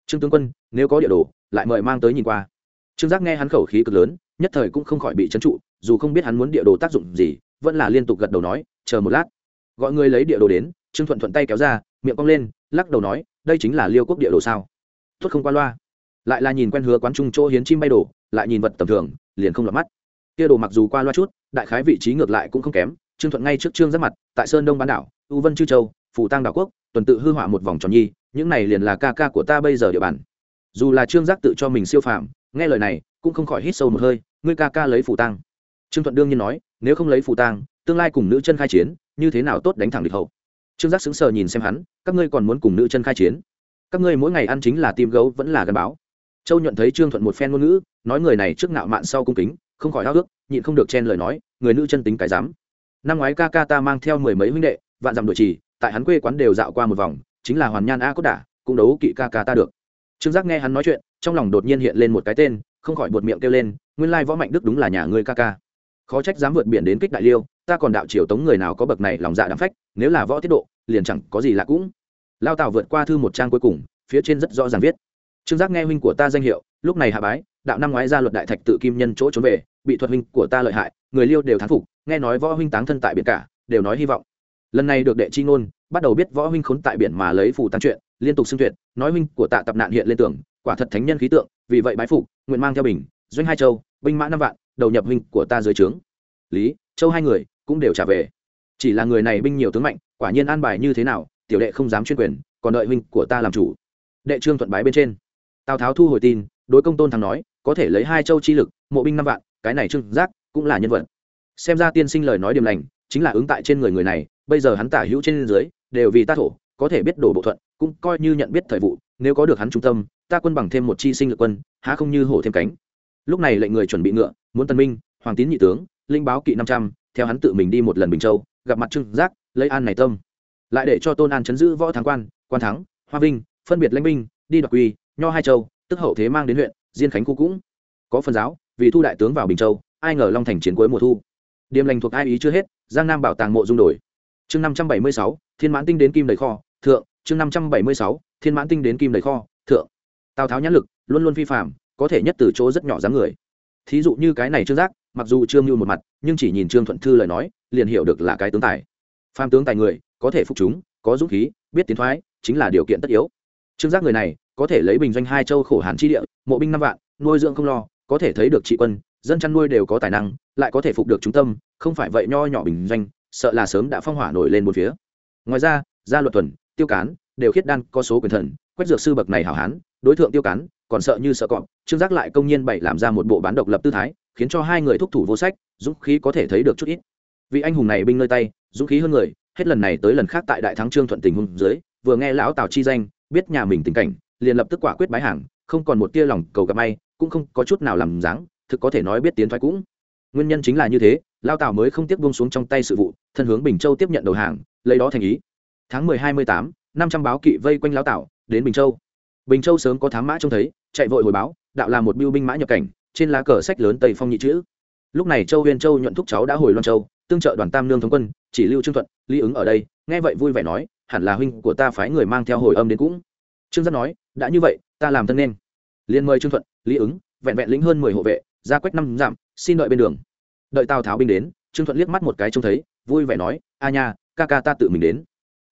Trương tướng quân, nếu có địa đồ, lại mời mang tới nhìn qua. Trương giác nghe hắn khẩu khí cực lớn, nhất thời cũng không khỏi bị trấn trụ, dù không biết hắn muốn địa đồ tác dụng gì, vẫn là liên tục gật đầu nói, chờ một lát. Gọi người lấy địa đồ đến, trương thuận thuận tay kéo ra, miệng cong lên lắc đầu nói, đây chính là liêu quốc địa đồ sao? Tuất không qua loa. Lại là nhìn quen hứa quán trung chỗ hiến chim bay đồ lại nhìn vật tầm thường, liền không lọt mắt. Kia đồ mặc dù qua loa chút, đại khái vị trí ngược lại cũng không kém, trương thuận ngay trước trương rất mặt, tại sơn đông bán đảo, u vân chư châu phủ tăng đảo quốc, tuần tự hư họa một vòng tròn nhi, những này liền là ca ca của ta bây giờ địa bàn. Dù là trương giác tự cho mình siêu phàm, nghe lời này, cũng không khỏi hít sâu một hơi, ngươi ca ca lấy phủ tăng trương thuận đương nhiên nói, nếu không lấy phủ tăng tương lai cùng nữ chân khai chiến, như thế nào tốt đánh thẳng địch hậu? Trương giác sững sờ nhìn xem hắn, các ngươi còn muốn cùng nữ chân khai chiến? Các ngươi mỗi ngày ăn chính là tim gấu vẫn là gắn báo. Châu nhuận thấy trương thuận một phen ngôn ngữ, nói người này trước ngạo mạn sau cung kính, không khỏi háo ước nhịn không được chen lời nói, người nữ chân tính cái dám. Năm ngoái ca ca ta mang theo mười mấy huynh đệ, vạn dặm đội trì, tại hắn quê quán đều dạo qua một vòng, chính là hoàn nhan a cốt đả, cũng đấu kỵ ca ca ta được. Trương giác nghe hắn nói chuyện, trong lòng đột nhiên hiện lên một cái tên, không khỏi buột miệng kêu lên, nguyên lai võ mạnh đức đúng là nhà ngươi ca ca khó trách dám vượt biển đến kích đại liêu, ta còn đạo triều tống người nào có bậc này lòng dạ đáng phách, nếu là võ tiết độ, liền chẳng có gì lạ cũng. Lao tào vượt qua thư một trang cuối cùng, phía trên rất rõ ràng viết. Trương giác nghe huynh của ta danh hiệu, lúc này hạ bái, đạo năm ngoái ra luật đại thạch tự kim nhân chỗ trốn về, bị thuật huynh của ta lợi hại, người liêu đều thán phục, nghe nói võ huynh táng thân tại biển cả, đều nói hy vọng. Lần này được đệ chi ngôn, bắt đầu biết võ huynh khốn tại biển mà lấy phù tán chuyện, liên tục xưng tuyệt, nói huynh của tạ tập nạn hiện lên tưởng quả thật thánh nhân khí tượng, vì vậy bái phục, nguyện mang theo bình, doanh hai châu, binh mã năm vạn đầu nhập huynh của ta dưới trướng. Lý, châu hai người cũng đều trả về. Chỉ là người này binh nhiều tướng mạnh, quả nhiên an bài như thế nào, tiểu đệ không dám chuyên quyền, còn đợi huynh của ta làm chủ. Đệ trương thuận bái bên trên. Tào tháo thu hồi tin, đối công tôn thắng nói, có thể lấy hai châu chi lực, mộ binh năm vạn, cái này trương giác cũng là nhân vật. Xem ra tiên sinh lời nói điểm lành, chính là ứng tại trên người người này, bây giờ hắn tả hữu trên dưới, đều vì ta thổ, có thể biết đổ bộ thuận, cũng coi như nhận biết thời vụ, nếu có được hắn trung tâm, ta quân bằng thêm một chi sinh lực quân, há không như hổ thêm cánh lúc này lệnh người chuẩn bị ngựa, muốn tân minh, hoàng tín nhị tướng, linh báo kỵ năm trăm, theo hắn tự mình đi một lần bình châu, gặp mặt trương giác, lấy an này tâm. Lại để cho tôn an chấn giữ võ thắng quan quan thắng, hoa vinh, phân biệt lãnh binh, đi đoạt quy, nho hai châu, tức hậu thế mang đến huyện, diên khánh khu cũng. Có phần giáo, vì thu đại tướng vào bình châu, ai ngờ long thành chiến cuối mùa thu. Điềm lành thuộc ai ý chưa hết, giang nam bảo tàng mộ dung đổi. Chương năm trăm bảy mươi sáu, thiên mãn tinh đến kim đầy kho, thượng. Chương năm trăm bảy mươi sáu, thiên mãn tinh đến kim đầy kho, thượng. Tào tháo nhãn lực, luôn luôn vi phạm có thể nhất từ chỗ rất nhỏ dáng người. Thí dụ như cái này trương giác, mặc dù trương mưu một mặt, nhưng chỉ nhìn trương thuận thư lời nói, liền hiểu được là cái tướng tài. Phàm tướng tài người, có thể phục chúng, có dũng khí, biết tiến thoái, chính là điều kiện tất yếu. Trương giác người này, có thể lấy bình doanh hai châu khổ hàn chi địa, mộ binh năm vạn, nuôi dưỡng không lo, có thể thấy được trị quân, dân chăn nuôi đều có tài năng, lại có thể phục được trung tâm, không phải vậy nho nhỏ bình doanh, sợ là sớm đã phong hỏa nổi lên một phía. Ngoài ra, gia luật tuần, tiêu cán, đều khiết đan, có số quyền thần, quách dược sư bậc này hảo hán, đối tượng tiêu cán còn sợ như sợ cọp, trương giác lại công nhiên bày làm ra một bộ bán độc lập tư thái, khiến cho hai người thúc thủ vô sách, dũng khí có thể thấy được chút ít. Vị anh hùng này binh nơi tay, dũng khí hơn người, hết lần này tới lần khác tại đại thắng trương thuận tình hùng dưới, vừa nghe lão tào chi danh, biết nhà mình tình cảnh, liền lập tức quả quyết bái hàng, không còn một tia lòng cầu gặp may, cũng không có chút nào làm dáng, thực có thể nói biết tiến thoái cũng. Nguyên nhân chính là như thế lao tào mới không tiếp buông xuống trong tay sự vụ, thân hướng bình châu tiếp nhận đầu hàng, lấy đó thành ý. Tháng mười hai mươi tám, năm trăm báo kỵ vây quanh lao tào, đến bình châu bình châu sớm có thám mã trông thấy, chạy vội hồi báo, đạo là một biêu binh mã nhập cảnh, trên lá cờ sách lớn tây phong nhị chữ. Lúc này châu huyên châu nhuận thúc cháu đã hồi loan châu, tương trợ đoàn tam nương thống quân, chỉ lưu trương thuận, lý ứng ở đây, nghe vậy vui vẻ nói, hẳn là huynh của ta phái người mang theo hồi âm đến cũng. Trương giác nói, đã như vậy, ta làm thân nên. Liền mời trương thuận, lý ứng, vẹn vẹn lĩnh hơn mười hộ vệ, ra quách năm dặm, xin đợi bên đường. Đợi tào tháo binh đến, trương thuận liếc mắt một cái trông thấy, vui vẻ nói, a nha, ca ca ta tự mình đến.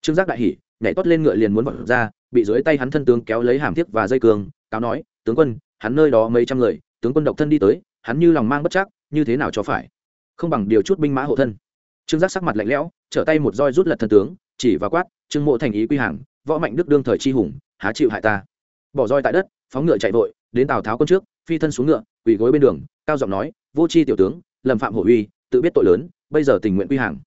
Trương giác đại hỉ nhảy tót lên ngựa liền muốn vọt ra, bị dưới tay hắn thân tướng kéo lấy hàm thiếp và dây cường, cáo nói, tướng quân, hắn nơi đó mấy trăm người, tướng quân độc thân đi tới, hắn như lòng mang bất chắc, như thế nào cho phải? Không bằng điều chút binh mã hộ thân. Trương giác sắc mặt lạnh lẽo, trở tay một roi rút lật thân tướng, chỉ và quát, trương mộ thành ý quy hàng, võ mạnh đức đương thời chi hùng, há chịu hại ta? Bỏ roi tại đất, phóng ngựa chạy vội, đến tào tháo quân trước, phi thân xuống ngựa, quỳ gối bên đường, cao giọng nói, vô c tiểu tướng, lầm phạm hổ uy, tự biết tội lớn, bây giờ tình nguyện quy hàng.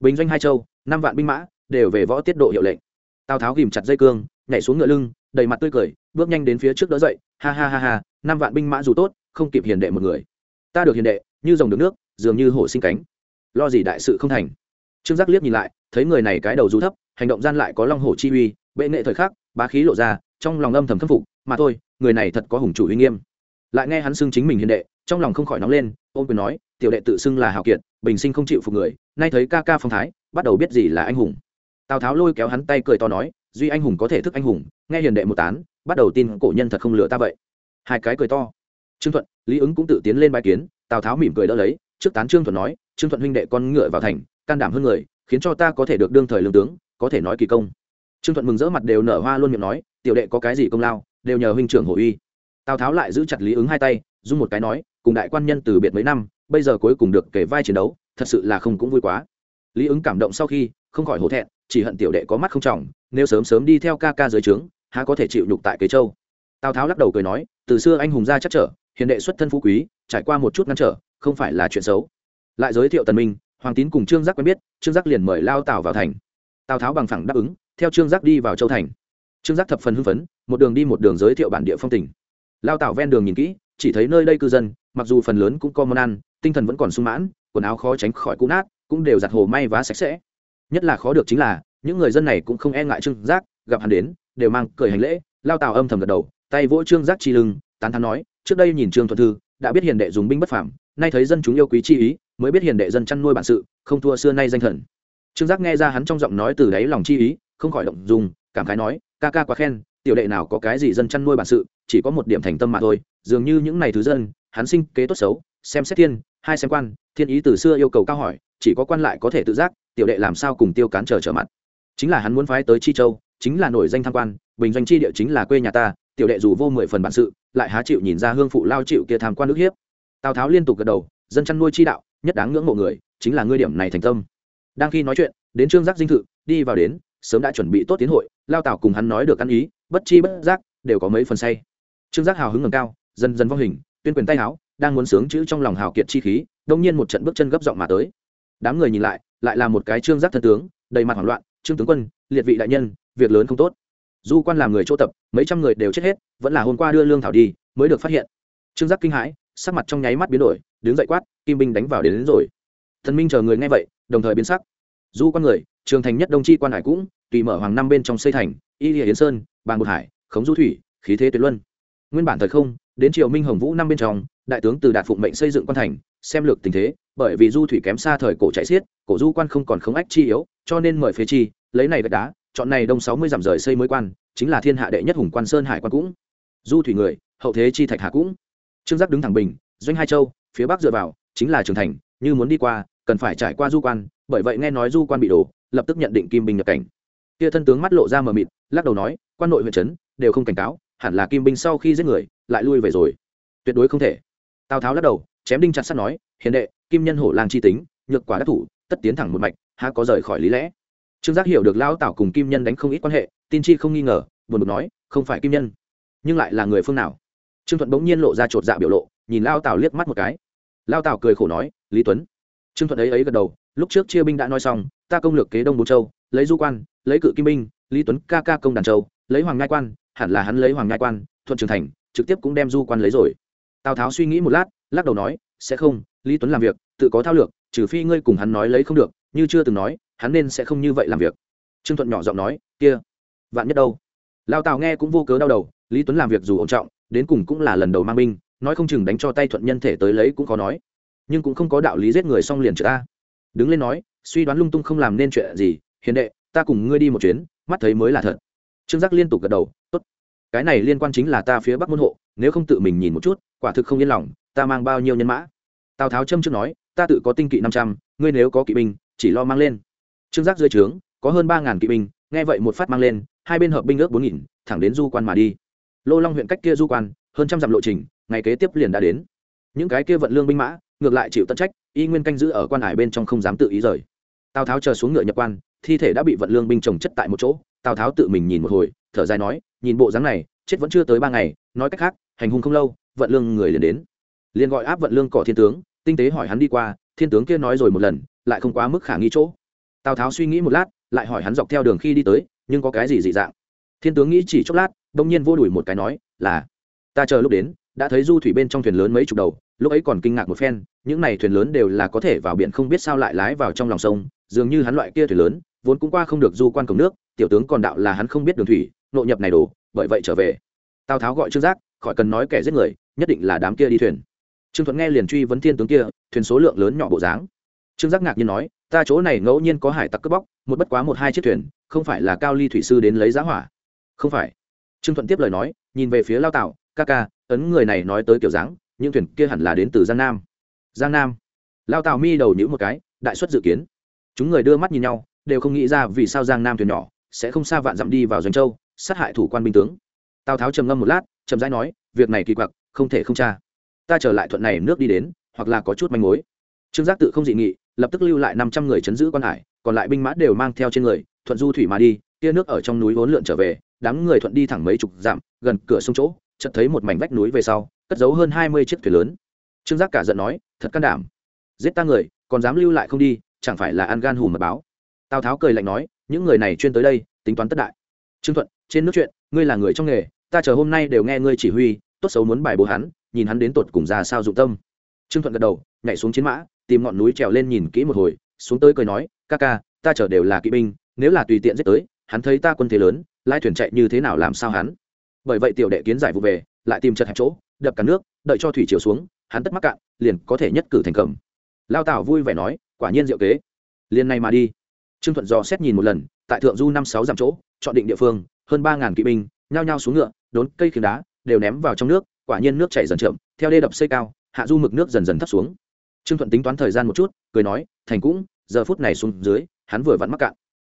Bình doanh hai châu, năm vạn binh mã, đều về võ tiết độ hiệu lệnh tào tháo ghìm chặt dây cương, nhảy xuống ngựa lưng, đầy mặt tươi cười, bước nhanh đến phía trước đỡ dậy, ha ha ha ha, năm vạn binh mã dù tốt, không kịp hiền đệ một người. Ta được hiền đệ, như dòng được nước, dường như hổ sinh cánh. Lo gì đại sự không thành. Trương giác liếc nhìn lại, thấy người này cái đầu dù thấp, hành động gian lại có long hổ chi uy, bệ nghệ thời khắc, bá khí lộ ra, trong lòng âm thầm khâm phục, mà thôi, người này thật có hùng chủ uy nghiêm. Lại nghe hắn xưng chính mình hiền đệ, trong lòng không khỏi nóng lên ôm quyền nói, tiểu đệ tự xưng là hào kiệt, bình sinh không chịu phục người, nay thấy ca ca phong thái, bắt đầu biết gì là anh hùng tào tháo lôi kéo hắn tay cười to nói, duy anh hùng có thể thức anh hùng, nghe hiền đệ một tán, bắt đầu tin cổ nhân thật không lừa ta vậy. Hai cái cười to. Trương thuận, lý ứng cũng tự tiến lên bài kiến, tào tháo mỉm cười đỡ lấy, trước tán trương thuận nói, trương thuận huynh đệ con ngựa vào thành, can đảm hơn người, khiến cho ta có thể được đương thời lương tướng, có thể nói kỳ công. Trương thuận mừng rỡ mặt đều nở hoa luôn miệng nói, tiểu đệ có cái gì công lao, đều nhờ huynh trưởng hổ uy. Tào tháo lại giữ chặt lý ứng hai tay dung một cái nói, cùng đại quan nhân từ biệt mấy năm, bây giờ cuối cùng được kể vai chiến đấu, thật sự là không cũng vui quá. Lý ứng cảm động sau khi, không khỏi hổ thẹn chỉ hận tiểu đệ có mắt không trọng, nếu sớm sớm đi theo ca ca dưới trướng, há có thể chịu nhục tại kế châu. Tào tháo lắc đầu cười nói, từ xưa anh hùng gia chắc trở, hiền đệ xuất thân phú quý, trải qua một chút ngăn trở, không phải là chuyện xấu. Lại giới thiệu tần minh, hoàng tín cùng trương giác quen biết, trương giác liền mời lao tào vào thành. Tào tháo bằng phẳng đáp ứng, theo trương giác đi vào châu thành. Trương giác thập phần hưng phấn, một đường đi một đường giới thiệu bản địa phong tình. Lao tào ven đường nhìn kỹ, chỉ thấy nơi đây cư dân, mặc dù phần lớn cũng có món ăn, tinh thần vẫn còn sung mãn, quần áo khó tránh khỏi cũ nát, cũng đều giặt hồ may vá sạch sẽ nhất là khó được chính là, những người dân này cũng không e ngại trương giác, gặp hắn đến, đều mang cười hành lễ, lao tào âm thầm gật đầu, tay vỗ trương giác chi lưng, tán thán nói, trước đây nhìn trương thuận thư, đã biết hiền đệ dùng binh bất phảm nay thấy dân chúng yêu quý chi ý, mới biết hiền đệ dân chăn nuôi bản sự, không thua xưa nay danh thần. Trương giác nghe ra hắn trong giọng nói từ đáy lòng chi ý, không khỏi động dùng cảm khái nói, ca ca quá khen, tiểu đệ nào có cái gì dân chăn nuôi bản sự, chỉ có một điểm thành tâm mà thôi, dường như những này thứ dân, hắn sinh kế tốt xấu, xem xét thiên, hai xem quan, thiên ý từ xưa yêu cầu cao hỏi, chỉ có quan lại có thể tự giác tiểu đệ làm sao cùng tiêu cán trở trở mặt? Chính là hắn muốn phái tới chi châu, chính là nổi danh tham quan, bình doanh chi địa chính là quê nhà ta, tiểu đệ dù vô mười phần bản sự, lại há chịu nhìn ra hương phụ lao chịu kia tham quan nước hiếp. Tào tháo liên tục gật đầu, dân chăn nuôi chi đạo, nhất đáng ngưỡng mộ người, chính là ngươi điểm này thành tâm. Đang khi nói chuyện, đến trương giác dinh thự, đi vào đến, sớm đã chuẩn bị tốt tiến hội, lao tào cùng hắn nói được ăn ý, bất chi bất giác, đều có mấy phần say. Trương giác hào hứng ngầm cao, dần dần vong hình, tuyên quyền tay áo đang muốn sướng chữ trong lòng hào kiệt chi khí, đông nhiên một trận bước chân gấp giọng mà tới đám người nhìn lại lại là một cái trương giác thân tướng đầy mặt hoảng loạn trương tướng quân liệt vị đại nhân việc lớn không tốt. Du quan làm người chỗ tập mấy trăm người đều chết hết vẫn là hôm qua đưa lương thảo đi mới được phát hiện. Trương giác kinh hãi sắc mặt trong nháy mắt biến đổi đứng dậy quát kim binh đánh vào đến, đến rồi. Thần minh chờ người nghe vậy đồng thời biến sắc. Du quan người trường thành nhất đông chi quan hải cũng tùy mở hoàng năm bên trong xây thành y lìa yến sơn bàn bột hải khống du thủy khí thế tuyệt luân. Nguyên bản thời không đến triều minh hồng vũ năm bên trong đại tướng từ đạt phụng mệnh xây dựng quan thành xem lược tình thế, bởi vì du thủy kém xa thời cổ chạy xiết, cổ du quan không còn khống ách chi yếu, cho nên mời phế chi, lấy này gạch đá, chọn này đông sáu mươi dặm rời xây mới quan, chính là thiên hạ đệ nhất hùng quan sơn hải quan cũng. Du thủy người, hậu thế chi thạch hạ cũng. Trương giác đứng thẳng bình, doanh hai châu, phía bắc dựa vào, chính là trường thành, như muốn đi qua, cần phải trải qua du quan, bởi vậy nghe nói du quan bị đổ, lập tức nhận định kim binh nhập cảnh. Kia thân tướng mắt lộ ra mờ mịt, lắc đầu nói, quan nội huyện trấn, đều không cảnh cáo, hẳn là kim binh sau khi giết người, lại lui về rồi. Tuyệt đối không thể. Tào tháo lắc đầu chém đinh chặt sắt nói, hiền đệ, kim nhân hổ lang chi tính, nhược quả đắc thủ, tất tiến thẳng một mạch, há có rời khỏi lý lẽ? Trương giác hiểu được lão tảo cùng kim nhân đánh không ít quan hệ, tin chi không nghi ngờ, buồn bực nói, không phải kim nhân, nhưng lại là người phương nào? Trương thuận bỗng nhiên lộ ra chột dạ biểu lộ, nhìn lao tào liếc mắt một cái. Lao tào cười khổ nói, lý tuấn. Trương thuận ấy ấy gật đầu, lúc trước chia binh đã nói xong, ta công lược kế đông bố châu, lấy du quan, lấy cự kim binh, lý tuấn ca ca công đàn châu, lấy hoàng ngai quan, hẳn là hắn lấy hoàng ngai quan, thuận trường thành, trực tiếp cũng đem du quan lấy rồi. Tào tháo suy nghĩ một lát lắc đầu nói, sẽ không, lý tuấn làm việc, tự có thao lược, trừ phi ngươi cùng hắn nói lấy không được, như chưa từng nói, hắn nên sẽ không như vậy làm việc. Trương thuận nhỏ giọng nói, kia, vạn nhất đâu? Lao tào nghe cũng vô cớ đau đầu, lý tuấn làm việc dù ổn trọng, đến cùng cũng là lần đầu mang binh, nói không chừng đánh cho tay thuận nhân thể tới lấy cũng khó nói. Nhưng cũng không có đạo lý giết người xong liền trừ ta. Đứng lên nói, suy đoán lung tung không làm nên chuyện gì, hiền đệ, ta cùng ngươi đi một chuyến, mắt thấy mới là thật. Trương giác liên tục gật đầu, tốt. Cái này liên quan chính là ta phía bắc môn hộ, nếu không tự mình nhìn một chút, quả thực không yên lòng ta mang bao nhiêu nhân mã? Tào tháo châm trước nói, ta tự có tinh kỵ năm trăm, ngươi nếu có kỵ binh, chỉ lo mang lên. Trương giác dưới trướng, có hơn ba ngàn kỵ binh, nghe vậy một phát mang lên, hai bên hợp binh ước bốn nghìn, thẳng đến du quan mà đi. Lô long huyện cách kia du quan, hơn trăm dặm lộ trình, ngày kế tiếp liền đã đến. Những cái kia vận lương binh mã, ngược lại chịu tận trách, y nguyên canh giữ ở quan hải bên trong không dám tự ý rời. Tào tháo chờ xuống ngựa nhập quan, thi thể đã bị vận lương binh trồng chất tại một chỗ. Tào tháo tự mình nhìn một hồi, thở dài nói, nhìn bộ dáng này, chết vẫn chưa tới ba ngày, nói cách khác, hành hung không lâu, vận lương người liền đến liền gọi áp vận lương cỏ thiên tướng, tinh tế hỏi hắn đi qua, thiên tướng kia nói rồi một lần, lại không quá mức khả nghi chỗ. Tào tháo suy nghĩ một lát, lại hỏi hắn dọc theo đường khi đi tới, nhưng có cái gì dị dạng? Thiên tướng nghĩ chỉ chốc lát, bỗng nhiên vô đuổi một cái nói, là, ta chờ lúc đến, đã thấy du thủy bên trong thuyền lớn mấy chục đầu, lúc ấy còn kinh ngạc một phen, những này thuyền lớn đều là có thể vào biển không biết sao lại lái vào trong lòng sông, dường như hắn loại kia thuyền lớn, vốn cũng qua không được du quan cổng nước, tiểu tướng còn đạo là hắn không biết đường thủy nội nhập này đồ bởi vậy trở về. Tào tháo gọi trương giác, khỏi cần nói kẻ giết người, nhất định là đám kia đi thuyền trương thuận nghe liền truy vấn thiên tướng kia, thuyền số lượng lớn nhỏ bộ dáng. Trương giác ngạc nhiên nói, ta chỗ này ngẫu nhiên có hải tặc cướp bóc, một bất quá một hai chiếc thuyền, không phải là cao ly thủy sư đến lấy giá hỏa. Không phải. Trương thuận tiếp lời nói, nhìn về phía lao tạo ca ca, ấn người này nói tới kiểu dáng, những thuyền kia hẳn là đến từ giang nam. Giang nam? Lao tạo mi đầu nhữ một cái, đại xuất dự kiến. Chúng người đưa mắt nhìn nhau, đều không nghĩ ra vì sao giang nam thuyền nhỏ sẽ không xa vạn dặm đi vào doanh châu, sát hại thủ quan binh tướng. Tào tháo trầm ngâm một lát, chậm rãi nói, việc này kỳ quặc, không thể không tra ta trở lại thuận này nước đi đến, hoặc là có chút manh mối. Trương giác tự không dị nghị, lập tức lưu lại năm trăm người chấn giữ quan hải, còn lại binh mã đều mang theo trên người, thuận du thủy mà đi, tia nước ở trong núi vốn lượn trở về, đám người thuận đi thẳng mấy chục dặm, gần cửa sông chỗ, chợt thấy một mảnh vách núi về sau, cất giấu hơn hai mươi chiếc thuyền lớn. Trương giác cả giận nói, thật can đảm. Giết ta người, còn dám lưu lại không đi, chẳng phải là ăn gan hùm mật báo. Tào tháo cười lạnh nói, những người này chuyên tới đây, tính toán tất đại. Trương thuận, trên nước chuyện, ngươi là người trong nghề, ta chờ hôm nay đều nghe ngươi chỉ huy, tốt xấu muốn bài bố hắn nhìn hắn đến tột cùng ra sao dụng tâm. Trương thuận gật đầu, nhảy xuống chiến mã, tìm ngọn núi trèo lên nhìn kỹ một hồi, xuống tới cười nói, ca ca, ta chờ đều là kỵ binh, nếu là tùy tiện giết tới, hắn thấy ta quân thế lớn, lai thuyền chạy như thế nào làm sao hắn? Bởi vậy tiểu đệ kiến giải vụ về, lại tìm chật hẹp chỗ, đập cả nước, đợi cho thủy chiều xuống, hắn tất mắc cạn, liền có thể nhất cử thành cầm. Lao tảo vui vẻ nói, quả nhiên diệu kế. Liền này mà đi. Trương thuận dò xét nhìn một lần, tại thượng du năm sáu dặm chỗ, chọn định địa phương, hơn ba ngàn kỵ binh, nhao nhao xuống ngựa, đốn cây khiếng đá, đều ném vào trong nước quả nhiên nước chảy dần chậm, theo đê đập xây cao, hạ du mực nước dần dần thấp xuống. Trương thuận tính toán thời gian một chút, cười nói, thành cũng, giờ phút này xuống dưới, hắn vừa vặn mắc cạn.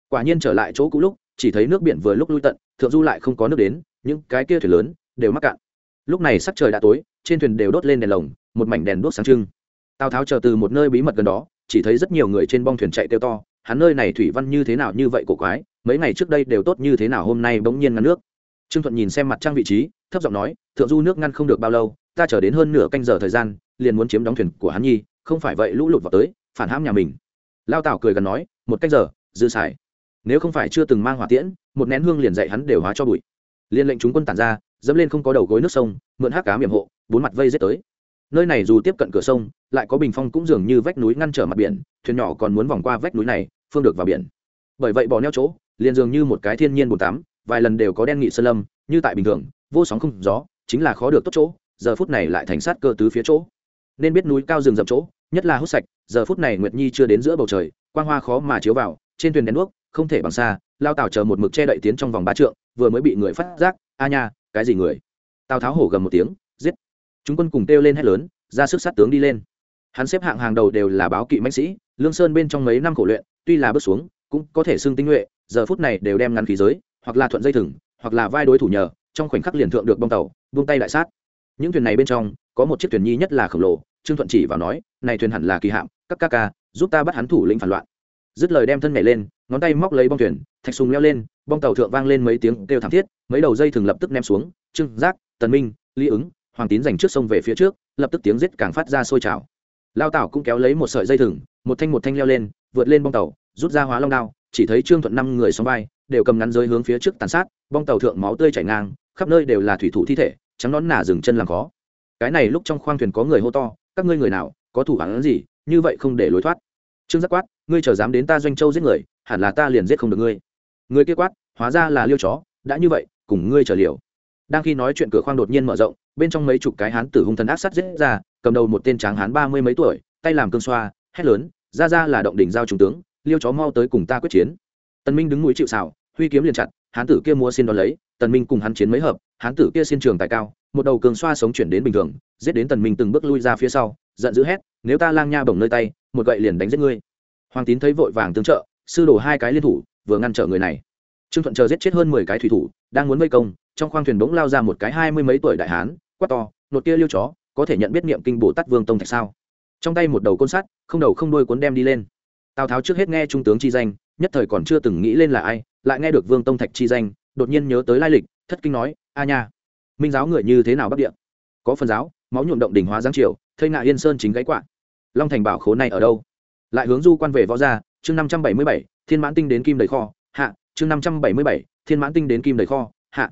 Quả nhiên trở lại chỗ cũ lúc, chỉ thấy nước biển vừa lúc lui tận, thượng du lại không có nước đến, những cái kia thuyền lớn đều mắc cạn. Lúc này sắc trời đã tối, trên thuyền đều đốt lên đèn lồng, một mảnh đèn đuốc sáng trưng. Tào tháo chờ từ một nơi bí mật gần đó, chỉ thấy rất nhiều người trên bong thuyền chạy tiêu to, hắn nơi này thủy văn như thế nào như vậy cổ quái, mấy ngày trước đây đều tốt như thế nào, hôm nay bỗng nhiên ngăn nước. Trương thuận nhìn xem mặt trăng vị trí thấp giọng nói, thượng du nước ngăn không được bao lâu, ta chờ đến hơn nửa canh giờ thời gian, liền muốn chiếm đóng thuyền của hắn nhi, không phải vậy lũ lụt vào tới, phản hãm nhà mình. Lao tảo cười gần nói, một canh giờ, dư xài. Nếu không phải chưa từng mang hỏa tiễn, một nén hương liền dạy hắn đều hóa cho bụi. Liên lệnh chúng quân tản ra, dẫm lên không có đầu gối nước sông, mượn hát cá miệng hộ, bốn mặt vây giết tới. Nơi này dù tiếp cận cửa sông, lại có bình phong cũng dường như vách núi ngăn trở mặt biển, thuyền nhỏ còn muốn vòng qua vách núi này, phương được vào biển. Bởi vậy bỏ neo chỗ, liền dường như một cái thiên nhiên bùn tắm, vài lần đều có đen nghị sơn lâm, như tại bình thường vô sóng không gió, chính là khó được tốt chỗ, giờ phút này lại thành sát cơ tứ phía chỗ. Nên biết núi cao rừng rậm chỗ, nhất là hút sạch, giờ phút này nguyệt nhi chưa đến giữa bầu trời, quang hoa khó mà chiếu vào, trên thuyền đèn đuốc, không thể bằng xa, lao tào chờ một mực che đậy tiến trong vòng ba trượng, vừa mới bị người phát giác, a nha, cái gì người? Tào tháo hổ gầm một tiếng, giết. Chúng quân cùng kêu lên hét lớn, ra sức sát tướng đi lên. Hắn xếp hạng hàng đầu đều là báo kỵ mãnh sĩ, lương sơn bên trong mấy năm khổ luyện, tuy là bước xuống, cũng có thể xưng tinh nhuệ, giờ phút này đều đem ngắn khí giới, hoặc là thuận dây thừng, hoặc là vai đối thủ nhờ trong khoảnh khắc liền thượng được bong tàu buông tay đại sát. Những thuyền này bên trong có một chiếc thuyền nhi nhất là khổng lồ trương thuận chỉ vào nói này thuyền hẳn là kỳ hạm các ca ca giúp ta bắt hắn thủ lĩnh phản loạn. Dứt lời đem thân nhảy lên ngón tay móc lấy bong thuyền thạch sùng leo lên bong tàu thượng vang lên mấy tiếng kêu thảm thiết mấy đầu dây thường lập tức ném xuống trương, giác tần minh lý ứng hoàng tín giành trước sông về phía trước lập tức tiếng giết càng phát ra sôi trào. Lao tảo cũng kéo lấy một sợi dây thừng một thanh một thanh leo lên vượt lên bong tàu rút ra hóa long đao chỉ thấy trương thuận năm người xóm vai đều cầm ngắn giới hướng phía trước tàn sát bong tàu thượng máu tươi chảy ngang, khắp nơi đều là thủy thủ thi thể, trắng nón nả dừng chân làm khó. Cái này lúc trong khoang thuyền có người hô to, các ngươi người nào, có thủ hắn gì, như vậy không để lối thoát. Trương giác quát, ngươi chờ dám đến ta doanh châu giết người, hẳn là ta liền giết không được ngươi. Người kia quát, hóa ra là liêu chó, đã như vậy, cùng ngươi chờ liều. Đang khi nói chuyện cửa khoang đột nhiên mở rộng, bên trong mấy chục cái hán tử hung thần ác sát giết ra, cầm đầu một tên tráng hán ba mươi mấy tuổi, tay làm cương xoa, hét lớn, ra ra là động đỉnh giao trung tướng, liêu chó mau tới cùng ta quyết chiến. Tân minh đứng mũi chịu xào huy kiếm liền chặt hán tử kia mua xin đón lấy, tần minh cùng hắn chiến mấy hợp, hán tử kia xin trường tài cao, một đầu cường xoa sống chuyển đến bình thường, giết đến tần minh từng bước lui ra phía sau, giận dữ hét, nếu ta lang nha bổng nơi tay, một gậy liền đánh giết ngươi. Hoàng tín thấy vội vàng tương trợ, sư đổ hai cái liên thủ, vừa ngăn trở người này. Trương thuận chờ giết chết hơn mười cái thủy thủ, đang muốn vây công, trong khoang thuyền bỗng lao ra một cái hai mươi mấy tuổi đại hán, quát to, nột kia liêu chó, có thể nhận biết niệm kinh bồ tát vương tông thạch sao? Trong tay một đầu côn sắt, không đầu không đuôi cuốn đem đi lên. Tào tháo trước hết nghe trung tướng chi danh, nhất thời còn chưa từng nghĩ lên là ai lại nghe được vương tông thạch chi danh, đột nhiên nhớ tới lai lịch, thất kinh nói, a nha, minh giáo người như thế nào bắc địa? Có phần giáo, máu nhuộm động đỉnh hóa giáng triều, thây ngạ yên sơn chính gáy quạ. Long thành bảo khố này ở đâu? Lại hướng du quan về võ gia, chương năm trăm bảy mươi bảy, thiên mãn tinh đến kim đầy kho, hạ, chương năm trăm bảy mươi bảy, thiên mãn tinh đến kim đầy kho, hạ.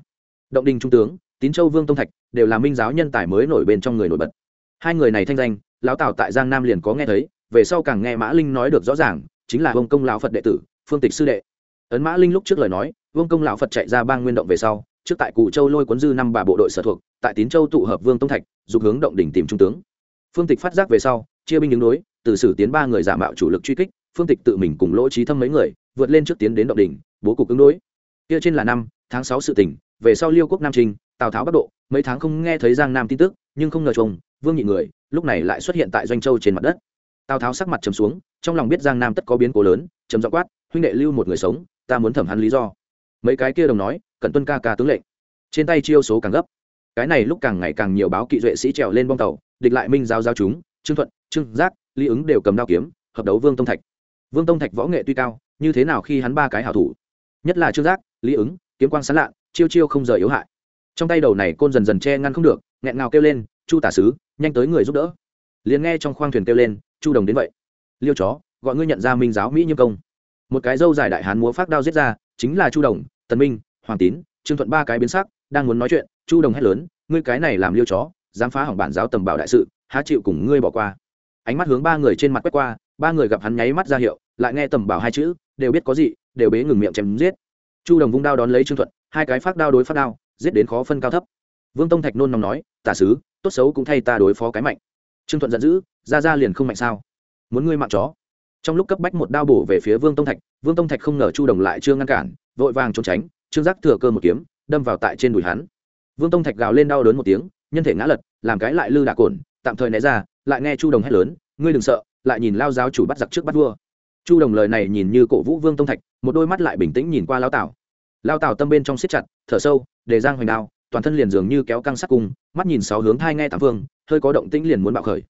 Động đình trung tướng, tín châu vương tông thạch, đều là minh giáo nhân tài mới nổi bên trong người nổi bật. Hai người này thanh danh, lão tào tại giang nam liền có nghe thấy, về sau càng nghe mã linh nói được rõ ràng, chính là hồng công lão phật đệ tử, phương tịch sư đệ ấn mã linh lúc trước lời nói, vương công lão phật chạy ra bang nguyên động về sau, trước tại cụ châu lôi cuốn dư năm bà bộ đội sở thuộc, tại tín châu tụ hợp vương tông thạch, dục hướng động đỉnh tìm trung tướng. Phương tịch phát giác về sau, chia binh đứng đối, từ sử tiến ba người giả mạo chủ lực truy kích, phương tịch tự mình cùng lỗ trí thâm mấy người, vượt lên trước tiến đến động đỉnh, bố cục ứng đối. Kia trên là năm, tháng sáu sự tỉnh về sau liêu quốc nam trinh tào tháo bắc độ, mấy tháng không nghe thấy giang nam tin tức, nhưng không ngờ chồng vương nhị người, lúc này lại xuất hiện tại doanh châu trên mặt đất. Tào tháo sắc mặt trầm xuống, trong lòng biết giang nam tất có biến cố lớn, trầm dọ quát huynh đệ lưu một người sống, ta muốn thẩm hắn lý do. Mấy cái kia đồng nói cần tuân ca ca tướng lệnh. Trên tay chiêu số càng gấp. Cái này lúc càng ngày càng nhiều báo kỵ duệ sĩ trèo lên bong tàu, địch lại minh giao giao chúng, trương thuận, trương giác, lý ứng đều cầm đao kiếm, hợp đấu vương tông thạch. Vương tông thạch võ nghệ tuy cao, như thế nào khi hắn ba cái hảo thủ? Nhất là trương giác, lý ứng, kiếm quang sán lạ, chiêu chiêu không rời yếu hại. Trong tay đầu này côn dần dần che ngăn không được, nghẹn ngào kêu lên, chu tả sứ, nhanh tới người giúp đỡ. Liền nghe trong khoang thuyền kêu lên, chu đồng đến vậy. Liêu chó, gọi ngươi nhận ra minh giáo mỹ nhiêm công một cái dâu dài đại hán múa phát đao giết ra, chính là chu đồng, tần minh, hoàng tín, trương thuận ba cái biến sắc, đang muốn nói chuyện, chu đồng hét lớn, ngươi cái này làm liêu chó, dám phá hỏng bản giáo tầm bảo đại sự, há chịu cùng ngươi bỏ qua. Ánh mắt hướng ba người trên mặt quét qua, ba người gặp hắn nháy mắt ra hiệu, lại nghe tầm bảo hai chữ, đều biết có gì, đều bế ngừng miệng chém giết. Chu đồng vung đao đón lấy trương thuận, hai cái phát đao đối phát đao, giết đến khó phân cao thấp. Vương tông thạch nôn nóng nói, tả sứ, tốt xấu cũng thay ta đối phó cái mạnh. Trương thuận giận dữ, ra ra liền không mạnh sao? Muốn ngươi mạng chó trong lúc cấp bách một đao bổ về phía vương tông thạch, vương tông thạch không ngờ chu đồng lại chưa ngăn cản, vội vàng trốn tránh, trương giác thừa cơ một kiếm, đâm vào tại trên đùi hắn. Vương tông thạch gào lên đau đớn một tiếng, nhân thể ngã lật, làm cái lại lư đạ cồn tạm thời né ra, lại nghe chu đồng hét lớn, ngươi đừng sợ, lại nhìn lao giáo chủ bắt giặc trước bắt vua. Chu đồng lời này nhìn như cổ vũ vương tông thạch, một đôi mắt lại bình tĩnh nhìn qua lao tảo. Lao tảo tâm bên trong siết chặt, thở sâu đề giang hoành đao, toàn thân liền dường như kéo căng sắt cung, mắt nhìn sáu hướng thai nghe tám vương hơi có động tĩnh liền muốn bạo khởi.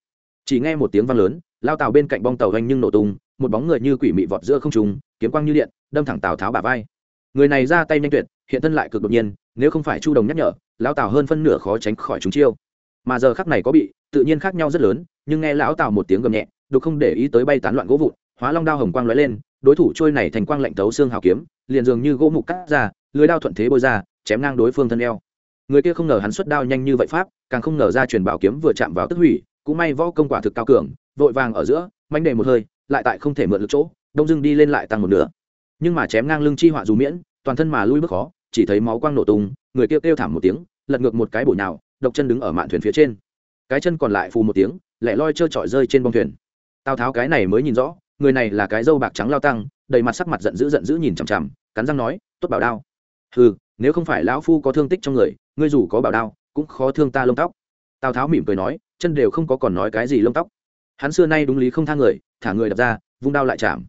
Chỉ nghe một tiếng vang lớn lao tàu bên cạnh bong tàu hành nhưng nổ tung, một bóng người như quỷ mị vọt giữa không trung, kiếm quang như điện, đâm thẳng tào tháo bả vai. Người này ra tay nhanh tuyệt, hiện thân lại cực đột nhiên, nếu không phải chu đồng nhắc nhở lão tào hơn phân nửa khó tránh khỏi chúng chiêu. Mà giờ khắc này có bị, tự nhiên khác nhau rất lớn, nhưng nghe lão tào một tiếng gầm nhẹ, đục không để ý tới bay tán loạn gỗ vụn, hóa long đao hồng quang lóe lên, đối thủ trôi này thành quang lạnh tấu xương hào kiếm, liền dường như gỗ mục cắt ra, lưới đao thuận thế bôi ra, chém ngang đối phương thân eo. Người kia không ngờ hắn xuất đao nhanh như vậy pháp, càng không ngờ ra truyền bảo kiếm vừa chạm vào tức hủy, cũng may võ công quả thực cao cường vội vàng ở giữa, manh đề một hơi, lại tại không thể mượn lực chỗ, đông dưng đi lên lại tăng một nửa. Nhưng mà chém ngang lưng chi họa dù miễn, toàn thân mà lui bước khó, chỉ thấy máu quang nổ tung, người kia kêu thảm một tiếng, lật ngược một cái bổ nào độc chân đứng ở mạn thuyền phía trên. Cái chân còn lại phù một tiếng, lẻ loi trơ trọi rơi trên bông thuyền. Tào tháo cái này mới nhìn rõ, người này là cái dâu bạc trắng lao tăng, đầy mặt sắc mặt giận dữ giận dữ nhìn chằm chằm, cắn răng nói, tốt bảo đao. Ừ nếu không phải lão phu có thương tích trong người, ngươi dù có bảo đao, cũng khó thương ta lông tóc. Tào tháo mỉm cười nói, chân đều không có còn nói cái gì lông tóc hắn xưa nay đúng lý không tha người, thả người đập ra, vung đao lại chạm.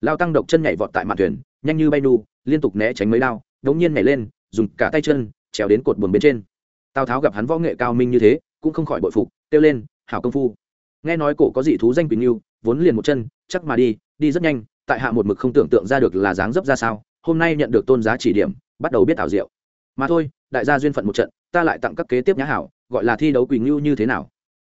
Lao tăng độc chân nhảy vọt tại mặt thuyền, nhanh như bay nu liên tục né tránh mấy đao, đống nhiên nhảy lên, dùng cả tay chân, trèo đến cột buồn bên trên. Tào tháo gặp hắn võ nghệ cao minh như thế, cũng không khỏi bội phục, kêu lên, hảo công phu. Nghe nói cổ có dị thú danh quỳnh yêu vốn liền một chân, chắc mà đi đi rất nhanh, tại hạ một mực không tưởng tượng ra được là dáng dấp ra sao, hôm nay nhận được tôn giá chỉ điểm, bắt đầu biết ảo diệu. Mà thôi, đại gia duyên phận một trận, ta lại tặng các kế tiếp nhã hảo, gọi là thi đấu quỳnh ngưu như thế nào?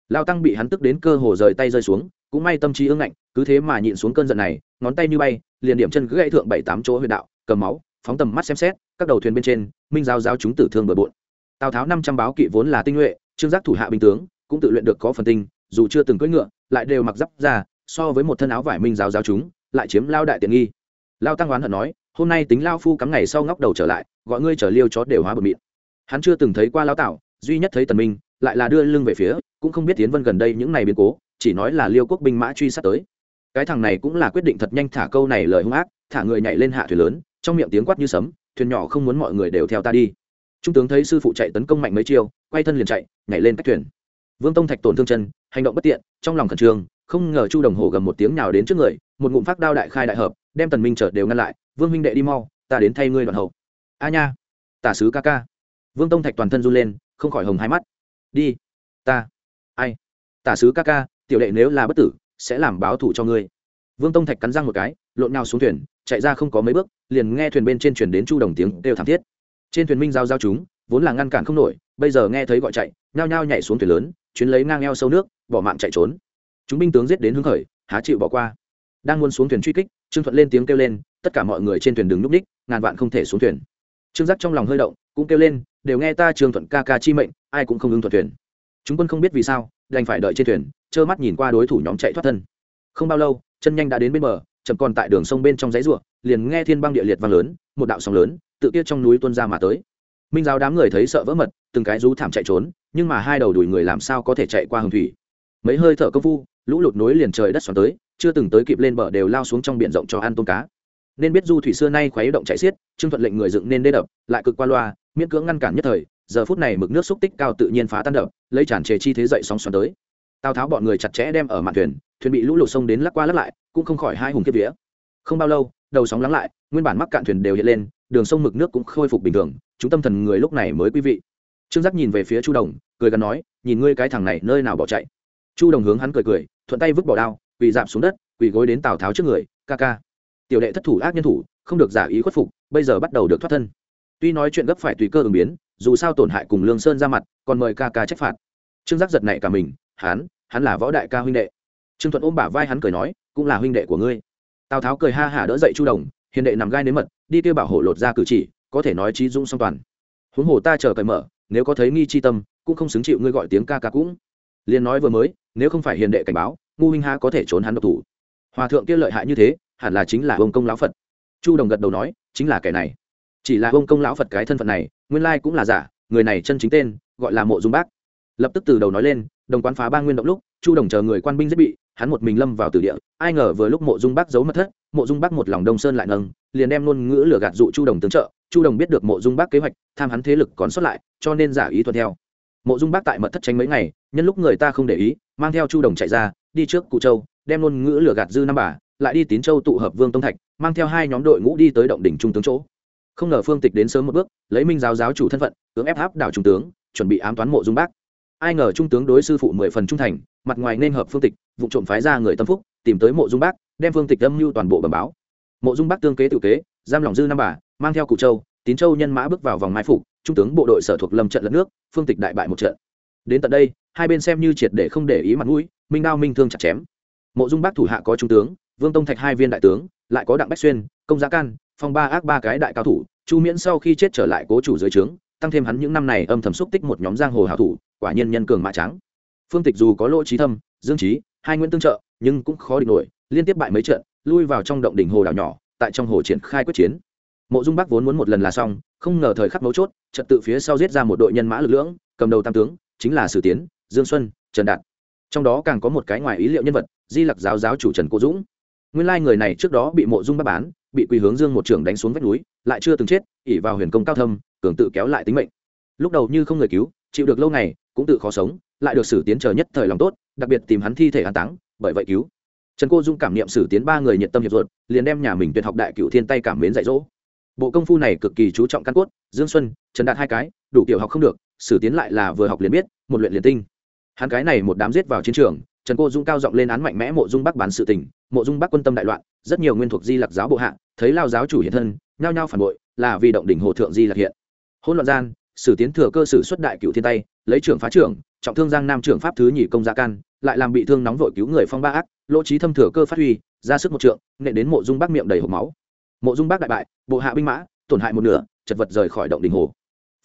Lao tăng bị hắn tức đến cơ hồ rời tay rơi xuống, cũng may tâm trí ưng ngạnh, cứ thế mà nhịn xuống cơn giận này, ngón tay như bay, liền điểm chân cứ gãy thượng bảy tám chỗ huyệt đạo, cầm máu, phóng tầm mắt xem xét, các đầu thuyền bên trên, minh giao giao chúng tử thương bừa bộn. Tào tháo năm trăm báo kỵ vốn là tinh nhuệ, trương giác thủ hạ binh tướng, cũng tự luyện được có phần tinh, dù chưa từng cưỡi ngựa, lại đều mặc giáp ra so với một thân áo vải minh giáo giáo chúng, lại chiếm lao đại tiện nghi. Lao tăng oán hận nói, hôm nay tính lao phu cắm ngày sau ngóc đầu trở lại, gọi ngươi trở liêu chó đều hóa bờ mịn. Hắn chưa từng thấy qua lao tạo duy nhất thấy tần minh lại là đưa lưng về phía, cũng không biết tiến vân gần đây những ngày biến cố, chỉ nói là liêu quốc binh mã truy sát tới. Cái thằng này cũng là quyết định thật nhanh thả câu này lời hung ác, thả người nhảy lên hạ thuyền lớn, trong miệng tiếng quát như sấm, thuyền nhỏ không muốn mọi người đều theo ta đi. Trung tướng thấy sư phụ chạy tấn công mạnh mấy chiêu, quay thân liền chạy, nhảy lên cách thuyền. Vương tông thạch tổn thương chân, hành động bất tiện, trong lòng khẩn trương, không ngờ chu đồng hồ gầm một tiếng nào đến trước người, một ngụm phát đao đại khai đại hợp, đem tần minh chợt đều ngăn lại, vương minh đệ đi mau, ta đến thay ngươi đoạn hậu. A nha, tả sứ ca ca. Vương tông thạch toàn thân run lên, không khỏi hồng hai mắt đi. Ta. Ai? Tả sứ ca ca, tiểu đệ nếu là bất tử, sẽ làm báo thủ cho ngươi. Vương tông thạch cắn răng một cái, lộn nhau xuống thuyền, chạy ra không có mấy bước, liền nghe thuyền bên trên chuyển đến chu đồng tiếng kêu thảm thiết. Trên thuyền minh giao giao chúng, vốn là ngăn cản không nổi, bây giờ nghe thấy gọi chạy, nhao nhao nhảy xuống thuyền lớn, chuyến lấy ngang eo sâu nước, bỏ mạng chạy trốn. Chúng binh tướng giết đến hứng khởi, há chịu bỏ qua. Đang muốn xuống thuyền truy kích, trương thuận lên tiếng kêu lên, tất cả mọi người trên thuyền đừng núp ních ngàn vạn không thể xuống thuyền. Trương giác trong lòng hơi động cũng kêu lên, đều nghe ta trương thuận ca ca chi mệnh, ai cũng không ứng thuận thuyền. Chúng quân không biết vì sao, đành phải đợi trên thuyền, trơ mắt nhìn qua đối thủ nhóm chạy thoát thân. Không bao lâu, chân nhanh đã đến bên bờ, chậm còn tại đường sông bên trong giấy ruộng liền nghe thiên băng địa liệt vang lớn, một đạo sóng lớn, tự kia trong núi tuôn ra mà tới. Minh giáo đám người thấy sợ vỡ mật, từng cái rú thảm chạy trốn, nhưng mà hai đầu đuổi người làm sao có thể chạy qua hồng thủy. Mấy hơi thở công phu, lũ lụt nối liền trời đất xoắn tới, chưa từng tới kịp lên bờ đều lao xuống trong biển rộng cho ăn tôm cá nên biết du thủy xưa nay khuấy động chạy xiết, trương thuận lệnh người dựng nên đê đập, lại cực qua loa, miễn cưỡng ngăn cản nhất thời, giờ phút này mực nước xúc tích cao tự nhiên phá tan đập, lấy tràn trề chi thế dậy sóng xoắn tới. Tào tháo bọn người chặt chẽ đem ở mạn thuyền thuyền bị lũ lụt sông đến lắc qua lắc lại, cũng không khỏi hai hùng kiếp vía. Không bao lâu, đầu sóng lắng lại, nguyên bản mắc cạn thuyền đều hiện lên, đường sông mực nước cũng khôi phục bình thường, chúng tâm thần người lúc này mới quý vị. Trương giác nhìn về phía chu đồng, cười gần nói, nhìn ngươi cái thằng này nơi nào bỏ chạy. Chu đồng hướng hắn cười cười, thuận tay vứt bỏ đao, quỳ dạp xuống đất, quỳ gối đến tào tháo trước người, ca ca tiểu đệ thất thủ ác nhân thủ, không được giả ý khuất phục, bây giờ bắt đầu được thoát thân. Tuy nói chuyện gấp phải tùy cơ ứng biến, dù sao tổn hại cùng lương sơn ra mặt, còn mời ca ca trách phạt. Trương giác giật này cả mình hắn hắn là võ đại ca huynh đệ. Trương thuận ôm bả vai hắn cười nói, cũng là huynh đệ của ngươi. Tào tháo cười ha hả đỡ dậy chu đồng, hiền đệ nằm gai nếm mật, đi tiêu bảo hộ lột ra cử chỉ, có thể nói trí dũng song toàn. Huống hồ ta chờ cởi mở, nếu có thấy nghi chi tâm, cũng không xứng chịu ngươi gọi tiếng ca ca cũng. Liền nói vừa mới, nếu không phải hiền đệ cảnh báo, ngu huynh ha có thể trốn hắn độc thủ? Hòa thượng kia lợi hại như thế hẳn là chính là ông công lão phật. Chu đồng gật đầu nói, chính là kẻ này. Chỉ là ông công lão phật cái thân phận này, nguyên lai cũng là giả, người này chân chính tên, gọi là mộ dung bác. Lập tức từ đầu nói lên, đồng quán phá ba nguyên động lúc, chu đồng chờ người quan binh giết bị, hắn một mình lâm vào tử địa, ai ngờ vừa lúc mộ dung bác giấu mật thất, mộ dung bác một lòng đông sơn lại nâng, liền đem ngôn ngữ lừa gạt dụ chu đồng tướng trợ. Chu đồng biết được mộ dung bác kế hoạch, tham hắn thế lực còn sót lại, cho nên giả ý thuận theo. Mộ dung bác tại mật thất tránh mấy ngày, nhân lúc người ta không để ý, mang theo chu đồng chạy ra, đi trước cụ châu, đem ngôn ngữ lừa gạt dư năm bà lại đi tín châu tụ hợp vương tông thạch, mang theo hai nhóm đội ngũ đi tới động đỉnh trung tướng chỗ. Không ngờ phương tịch đến sớm một bước, lấy minh giáo giáo chủ thân phận, cưỡng ép áp đảo trung tướng, chuẩn bị ám toán mộ dung bác. Ai ngờ trung tướng đối sư phụ mười phần trung thành, mặt ngoài nên hợp phương tịch, vụ trộm phái ra người tâm phúc, tìm tới mộ dung bác, đem phương tịch âm mưu toàn bộ bẩm báo. Mộ dung bác tương kế tự kế, giam lòng dư năm bà, mang theo cụ châu, tín châu nhân mã bước vào vòng mai phục, trung tướng bộ đội sở thuộc lâm trận lẫn nước, phương tịch đại bại một trận. Đến tận đây, hai bên xem như triệt để không để ý mặt mũi, minh đao minh thương chặt chém. Mộ dung bác thủ hạ có trung tướng vương tông thạch hai viên đại tướng, lại có đặng bách xuyên, công giá can, phong ba ác ba cái đại cao thủ, chu miễn sau khi chết trở lại cố chủ dưới trướng, tăng thêm hắn những năm này âm thầm xúc tích một nhóm giang hồ hảo thủ, quả nhiên nhân cường mã trắng phương tịch dù có lỗ trí thâm, dương trí, hai nguyễn tương trợ, nhưng cũng khó địch nổi, liên tiếp bại mấy trận, lui vào trong động đỉnh hồ đảo nhỏ, tại trong hồ triển khai quyết chiến. Mộ dung bắc vốn muốn một lần là xong, không ngờ thời khắc mấu chốt, trật tự phía sau giết ra một đội nhân mã lực lưỡng, cầm đầu tam tướng, chính là sử tiến, dương xuân, trần đạt. Trong đó càng có một cái ngoài ý liệu nhân vật, di lặc giáo giáo chủ trần cô dũng nguyên lai người này trước đó bị mộ dung bắt bán, bị quỳ hướng dương một trưởng đánh xuống vách núi, lại chưa từng chết ỉ vào huyền công cao thâm, cường tự kéo lại tính mệnh. Lúc đầu như không người cứu, chịu được lâu ngày, cũng tự khó sống, lại được sử tiến chờ nhất thời lòng tốt, đặc biệt tìm hắn thi thể an táng, bởi vậy cứu. Trần cô dung cảm niệm sử tiến ba người nhiệt tâm hiệp ruột, liền đem nhà mình tuyệt học đại cựu thiên tay cảm mến dạy dỗ. Bộ công phu này cực kỳ chú trọng căn cốt, dương xuân, trần đạt hai cái, đủ kiểu học không được, sử tiến lại là vừa học liền biết, một luyện liền tinh. Hắn cái này một đám giết vào chiến trường trần cô dung cao giọng lên án mạnh mẽ mộ dung bắc bán sự tình. Mộ dung bắc quân tâm đại loạn, rất nhiều nguyên thuộc di lặc giáo bộ hạ, thấy lao giáo chủ hiện thân, nhao nhao phản bội, là vì động đỉnh hồ thượng di Lặc hiện. Hỗn loạn gian, sử tiến thừa cơ sử xuất đại cựu thiên tay, lấy trưởng phá trưởng, trọng thương giang nam trưởng pháp thứ nhị công gia can, lại làm bị thương nóng vội cứu người phong ba ác, lỗ trí thâm thừa cơ phát huy, ra sức một trượng nệ đến mộ dung Bắc miệng đầy hộp máu. Mộ dung Bắc đại bại, bộ hạ binh mã, tổn hại một nửa, chật vật rời khỏi động đình hồ.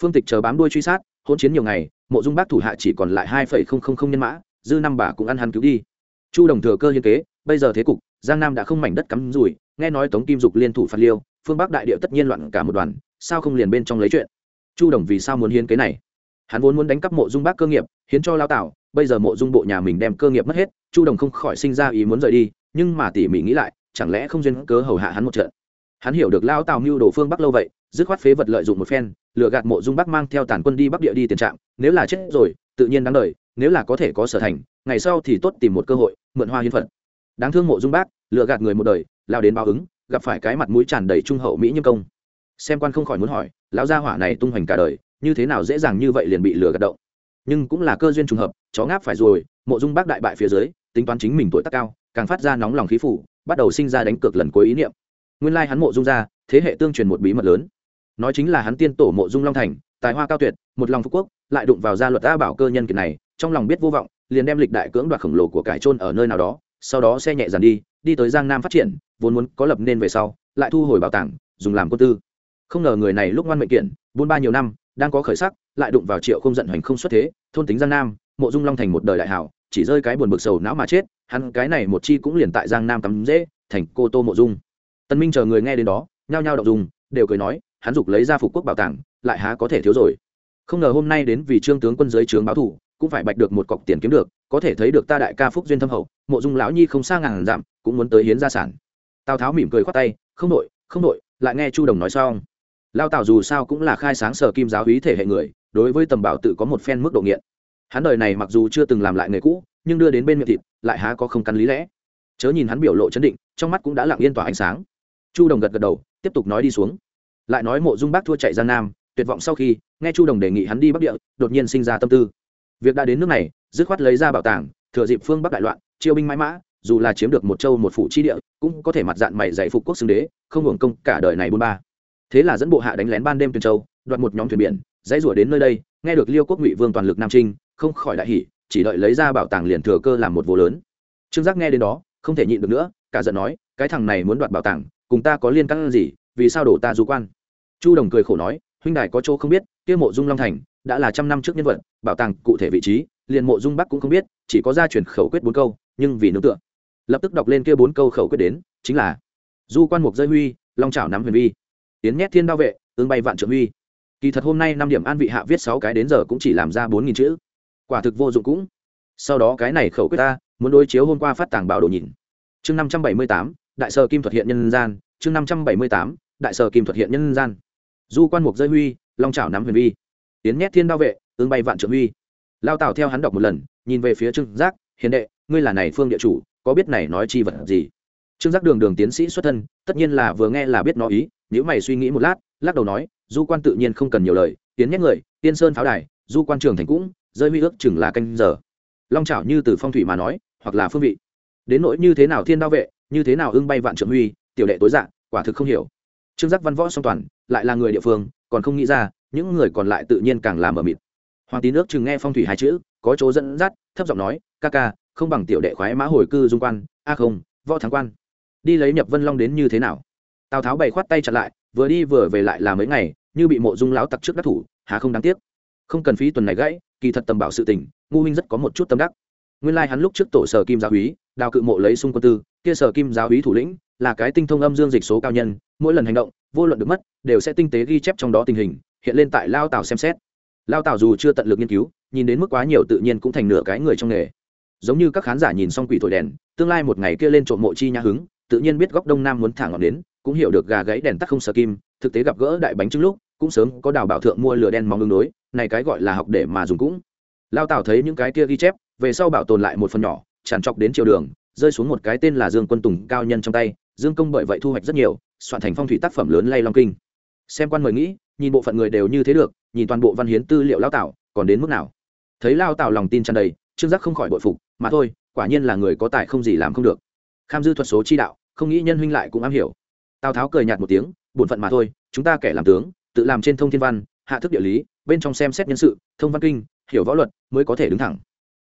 Phương tịch chờ bám đuôi truy sát, hỗn chiến nhiều ngày, mộ dung Bắc thủ hạ chỉ còn lại hai phẩy không không không nhân mã dư năm bà cũng ăn hắn cứu đi. Chu đồng thừa cơ hiên kế, bây giờ thế cục, giang nam đã không mảnh đất cắm rủi, nghe nói tống kim dục liên thủ phạt liêu, phương bắc đại địa tất nhiên loạn cả một đoàn, sao không liền bên trong lấy chuyện? Chu đồng vì sao muốn hiến kế này? Hắn vốn muốn đánh cắp mộ dung bác cơ nghiệp, hiến cho lao tạo bây giờ mộ dung bộ nhà mình đem cơ nghiệp mất hết, chu đồng không khỏi sinh ra ý muốn rời đi, nhưng mà tỉ mỉ nghĩ lại, chẳng lẽ không duyên cớ hầu hạ hắn một trận? Hắn hiểu được lao tào mưu đồ phương bắc lâu vậy, dứt khoát phế vật lợi dụng một phen lựa gạt mộ dung bắc mang theo tàn quân đi bắc địa đi tiền trạm nếu là chết rồi, tự nhiên đáng đời nếu là có thể có sở thành, ngày sau thì tốt tìm một cơ hội, mượn hoa hiến phật. Đáng thương mộ dung bác lựa gạt người một đời, lao đến báo ứng, gặp phải cái mặt mũi tràn đầy trung hậu mỹ nhân công. Xem quan không khỏi muốn hỏi, lão gia hỏa này tung hoành cả đời, như thế nào dễ dàng như vậy liền bị lừa gạt động? Nhưng cũng là cơ duyên trùng hợp, chó ngáp phải rồi, mộ dung bác đại bại phía dưới, tính toán chính mình tuổi tác cao, càng phát ra nóng lòng khí phủ, bắt đầu sinh ra đánh cược lần cuối ý niệm. Nguyên lai hắn mộ dung ra, thế hệ tương truyền một bí mật lớn. Nói chính là hắn tiên tổ mộ dung long thành, tài hoa cao tuyệt, một lòng phú quốc, lại đụng vào gia luật a bảo cơ nhân kiệt này trong lòng biết vô vọng, liền đem lịch đại cưỡng đoạt khổng lồ của cải trôn ở nơi nào đó, sau đó xe nhẹ dàn đi đi tới giang nam phát triển, vốn muốn có lập nên về sau, lại thu hồi bảo tàng, dùng làm quân tư. Không ngờ người này lúc ngoan mệnh kiện, buôn ba nhiều năm, đang có khởi sắc, lại đụng vào triệu không giận hoành không xuất thế, thôn tính giang nam, mộ dung long thành một đời đại hảo, chỉ rơi cái buồn bực sầu não mà chết, hắn cái này một chi cũng liền tại giang nam tắm dễ thành cô tô mộ dung. Tân minh chờ người nghe đến đó, nhao nhao động dùng đều cười nói, hắn dục lấy ra phục quốc bảo tàng, lại há có thể thiếu rồi. Không ngờ hôm nay đến vì trương tướng quân giới trướng báo thủ cũng phải bạch được một cọc tiền kiếm được, có thể thấy được ta đại ca phúc duyên thâm hậu, mộ dung lão nhi không xa ngàn dặm, cũng muốn tới hiến gia sản. Tào tháo mỉm cười khoát tay, không nội không nội lại nghe chu đồng nói xong. Lao tào dù sao cũng là khai sáng sở kim giáo hí thể hệ người, đối với tầm bảo tự có một phen mức độ nghiện. Hắn đời này mặc dù chưa từng làm lại nghề cũ, nhưng đưa đến bên miệng thịt, lại há có không căn lý lẽ. Chớ nhìn hắn biểu lộ chấn định, trong mắt cũng đã lặng yên tỏa ánh sáng. Chu đồng gật gật đầu, tiếp tục nói đi xuống. Lại nói mộ dung bác thua chạy ra nam, tuyệt vọng sau khi, nghe chu đồng đề nghị hắn đi bắc địa, đột nhiên sinh ra tâm tư việc đã đến nước này, dứt khoát lấy ra bảo tàng, thừa dịp phương bắc đại loạn, chiêu binh mãi mã, dù là chiếm được một châu một phủ chi địa, cũng có thể mặt dạng mày dạy phục quốc xưng đế, không hưởng công cả đời này bôn ba. Thế là dẫn bộ hạ đánh lén ban đêm tuyền châu, đoạt một nhóm thuyền biển, dãy rủa đến nơi đây, nghe được liêu quốc ngụy vương toàn lực nam trinh, không khỏi đại hỉ, chỉ đợi lấy ra bảo tàng liền thừa cơ làm một vô lớn. Trương giác nghe đến đó, không thể nhịn được nữa, cả giận nói, cái thằng này muốn đoạt bảo tàng, cùng ta có liên căn gì, vì sao đổ ta du quan? Chu đồng cười khổ nói, huynh đài có chỗ không biết, kia mộ dung long thành đã là trăm năm trước nhân vật, bảo tàng cụ thể vị trí, liền mộ dung bắc cũng không biết, chỉ có gia truyền khẩu quyết bốn câu, nhưng vì nương tựa. Lập tức đọc lên kia bốn câu khẩu quyết đến, chính là, du quan mục rơi huy, long trào nắm huyền vi. Tiến nhét thiên đao vệ ứng bay vạn trượng huy. Kỳ thật hôm nay năm điểm an vị hạ viết sáu cái đến giờ cũng chỉ làm ra bốn nghìn chữ. Quả thực vô dụng cũng. Sau đó cái này khẩu quyết ta, muốn đối chiếu hôm qua phát tàng bảo đồ nhìn. Chương năm trăm bảy mươi tám, đại sở kim thuật hiện nhân gian, chương năm trăm bảy mươi tám, đại sở kim thuật hiện nhân gian. Du quan mục rơi huy, long trào nắm huyền vi tiến nhét thiên đao vệ ương bay vạn trượng huy. Lao tào theo hắn đọc một lần, nhìn về phía trương giác, hiền đệ, ngươi là này phương địa chủ, có biết này nói chi vật gì? Trương giác đường đường tiến sĩ xuất thân, tất nhiên là vừa nghe là biết nó ý nếu mày suy nghĩ một lát, lắc đầu nói, du quan tự nhiên không cần nhiều lời tiến nhét người tiên sơn pháo đài, du quan trường thành cũng, rơi huy ước chừng là canh giờ. Long trảo như từ phong thủy mà nói, hoặc là phương vị. Đến nỗi như thế nào thiên đao vệ, như thế nào ưng bay vạn trượng huy, tiểu đệ tối dạng quả thực không hiểu. Trương giác văn võ song toàn, lại là người địa phương, còn không nghĩ ra những người còn lại tự nhiên càng làm ở mịt. Hoàng tín ước chừng nghe phong thủy hai chữ, có chỗ dẫn dắt, thấp giọng nói, ca ca, không bằng tiểu đệ khoái mã hồi cư dung quan, a không, võ thắng quan. Đi lấy nhập vân long đến như thế nào? Tào tháo bày khoát tay chặt lại, vừa đi vừa về lại là mấy ngày, như bị mộ dung láo tặc trước đắc thủ hà không đáng tiếc. Không cần phí tuần này gãy, kỳ thật tầm bảo sự tình, ngu huynh rất có một chút tâm đắc. Nguyên lai hắn lúc trước tổ sở kim giáo úy, đào cự mộ lấy xung quân tư, kia sở kim giáo úy thủ lĩnh, là cái tinh thông âm dương dịch số cao nhân, mỗi lần hành động, vô luận được mất, đều sẽ tinh tế ghi chép trong đó tình hình hiện lên tại lao tào xem xét. Lao tào dù chưa tận lực nghiên cứu, nhìn đến mức quá nhiều tự nhiên cũng thành nửa cái người trong nghề. Giống như các khán giả nhìn xong quỷ thổi đèn, tương lai một ngày kia lên trộm mộ chi nhã hứng, tự nhiên biết góc đông nam muốn thả ngọn đến, cũng hiểu được gà gáy đèn tắt không sợ kim, thực tế gặp gỡ đại bánh trứng lúc, cũng sớm có đào bảo thượng mua lửa đen mong ứng đối, này cái gọi là học để mà dùng cũng. Lao tào thấy những cái kia ghi chép, về sau bảo tồn lại một phần nhỏ, tràn trọc đến chiều đường, rơi xuống một cái tên là dương quân tùng cao nhân trong tay, dương công bởi vậy thu hoạch rất nhiều, soạn thành phong thủy tác phẩm lớn lay long kinh. Xem quan mời nghĩ nhìn bộ phận người đều như thế được, nhìn toàn bộ văn hiến tư liệu lao tạo còn đến mức nào? Thấy lao tạo lòng tin tràn đầy, trương giác không khỏi bội phục, mà thôi, quả nhiên là người có tài không gì làm không được. Kham dư thuật số chi đạo, không nghĩ nhân huynh lại cũng am hiểu. Tào tháo cười nhạt một tiếng, bổn phận mà thôi, chúng ta kẻ làm tướng, tự làm trên thông thiên văn, hạ thức địa lý, bên trong xem xét nhân sự, thông văn kinh, hiểu võ luật, mới có thể đứng thẳng.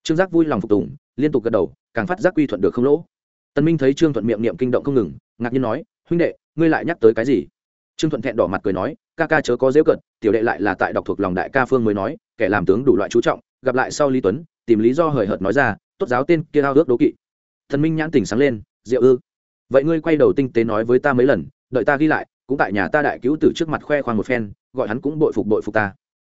Trương giác vui lòng phục tùng, liên tục gật đầu, càng phát giác quy thuận được không lỗ. Tân minh thấy trương thuận miệng niệm kinh động không ngừng, ngạc nhiên nói, huynh đệ, ngươi lại nhắc tới cái gì? Trương thuận thẹn đỏ mặt cười nói ca ca chớ có dễ cận, tiểu đệ lại là tại đọc thuộc lòng đại ca phương mới nói, kẻ làm tướng đủ loại chú trọng, gặp lại sau lý tuấn, tìm lý do hời hợt nói ra, tốt giáo tên kia ao ước đố kỵ. Thần minh nhãn tỉnh sáng lên, diệu ư? Vậy ngươi quay đầu tinh tế nói với ta mấy lần, đợi ta ghi lại, cũng tại nhà ta đại cứu tử trước mặt khoe khoang một phen, gọi hắn cũng bội phục bội phục ta.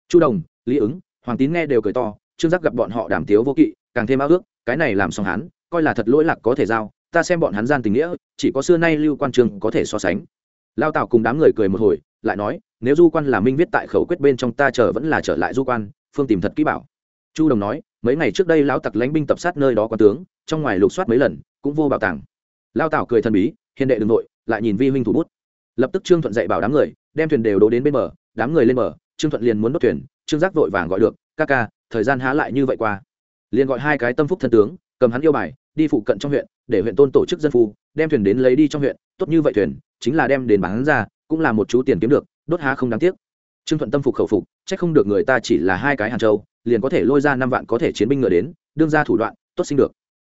Chu đồng, lý ứng, hoàng tín nghe đều cười to, trương giác gặp bọn họ đàm tiếu vô kỵ, càng thêm ao ước, cái này làm xong hắn, coi là thật lỗi lạc có thể giao, ta xem bọn hắn gian tình nghĩa, chỉ có xưa nay lưu quan trường có thể so sánh. Lao tào cùng đám người cười một hồi lại nói, nếu du quan là minh viết tại khẩu quyết bên trong ta chờ vẫn là trở lại du quan, phương tìm thật kỹ bảo. Chu đồng nói, mấy ngày trước đây lão tặc lánh binh tập sát nơi đó quan tướng, trong ngoài lục soát mấy lần, cũng vô bảo tàng. Lao tảo cười thần bí, hiền đệ đ ư n g nội lại nhìn vi huynh thủ bút. Lập tức trương thuận dạy bảo đám người, đem thuyền đều đổ đến bên bờ, đám người lên bờ, trương thuận liền muốn đốt thuyền, trương giác vội vàng gọi được, ca ca, thời gian há lại như vậy qua? Liền gọi hai cái tâm phúc thân tướng, cầm hắn yêu bài, đi phụ cận trong huyện, để huyện tôn tổ chức dân phu, đem thuyền đến lấy đi trong huyện, tốt như vậy thuyền, chính là đem đến bán ra cũng là một chú tiền kiếm được, đốt há không đáng tiếc. Trương thuận tâm phục khẩu phục c h ắ c không được người ta chỉ là hai cái hàn châu, liền có thể lôi ra năm vạn có thể chiến binh ngựa đến, đương ra thủ đoạn, tốt sinh được.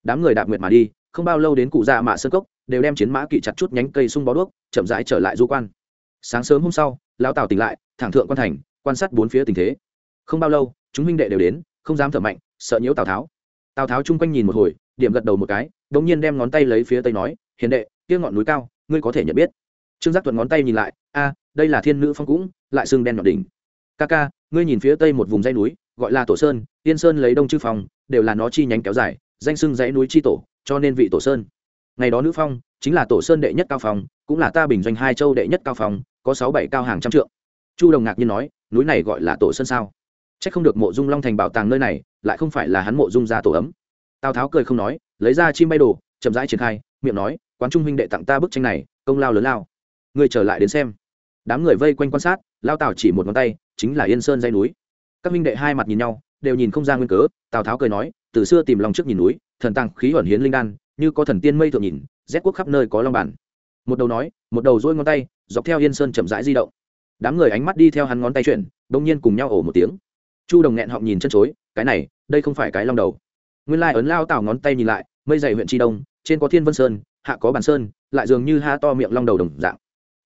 Đám người đạp nguyệt mà đi, không bao lâu đến cụ già mạ sơn cốc, đều đem chiến mã kỵ chặt chút nhánh cây sung bó đuốc, chậm rãi trở lại du quan. Sáng sớm hôm sau lao tào tỉnh lại, thẳng thượng quan thành, quan sát bốn phía tình thế. Không bao lâu, chúng huynh đệ đều đến, không dám thở mạnh, sợ nhiễu tào tháo. Tào tháo chung quanh nhìn một hồi, điểm gật đầu một cái đ ỗ n g nhiên đem ngón tay lấy phía tây nói, hiền đệ, kia ngọn núi cao, ngươi có thể nhận biết trương giác thuận ngón tay nhìn lại, a, đây là thiên nữ phong cũng, lại xương đen nhọn đỉnh. Ca ca, ngươi nhìn phía tây một vùng dãy núi, gọi là tổ sơn tiên sơn lấy đông chư phòng đều là nó chi nhánh kéo dài, danh xưng dãy núi chi tổ, cho nên vị tổ sơn. Ngày đó nữ phong, chính là tổ sơn đệ nhất cao phong, cũng là ta bình doanh hai châu đệ nhất cao phong, có sáu bảy cao hàng trăm trượng. Chu đồng ngạc nhiên nói, núi này gọi là tổ sơn sao? C h ắ c không được mộ dung long thành bảo tàng nơi này, lại không phải là hắn mộ dung ra tổ ấm. Tào tháo cười không nói, lấy ra chim bay đồ, chậm rãi triển khai, miệng nói, quán trung huynh đệ tặng ta bức tranh này, công lao lớn lao người trở lại đến xem. Đám người vây quanh quan sát, lao tào chỉ một ngón tay, chính là yên sơn dây núi. Các minh đệ hai mặt nhìn nhau, đều nhìn không ra nguyên cớ, tào tháo cười nói, từ xưa tìm lòng trước nhìn núi, thần tăng khí ẩn hiến linh đan, như có thần tiên mây thượng nhìn, rét quốc khắp nơi có long bản. Một đầu nói, một đầu dỗi ngón tay, dọc theo yên sơn chậm rãi di động. Đám người ánh mắt đi theo hắn ngón tay chuyển đông nhiên cùng nhau ổ một tiếng. Chu đồng nghẹn họng nhìn chân chối, cái này, đây không phải cái long đầu. Nguyên lai ấn lao tào ngón tay nhìn lại, mây dày huyện tri đông, trên có thiên vân sơn, hạ có bàn sơn, lại dường như ha to miệng long đầu đồng dạng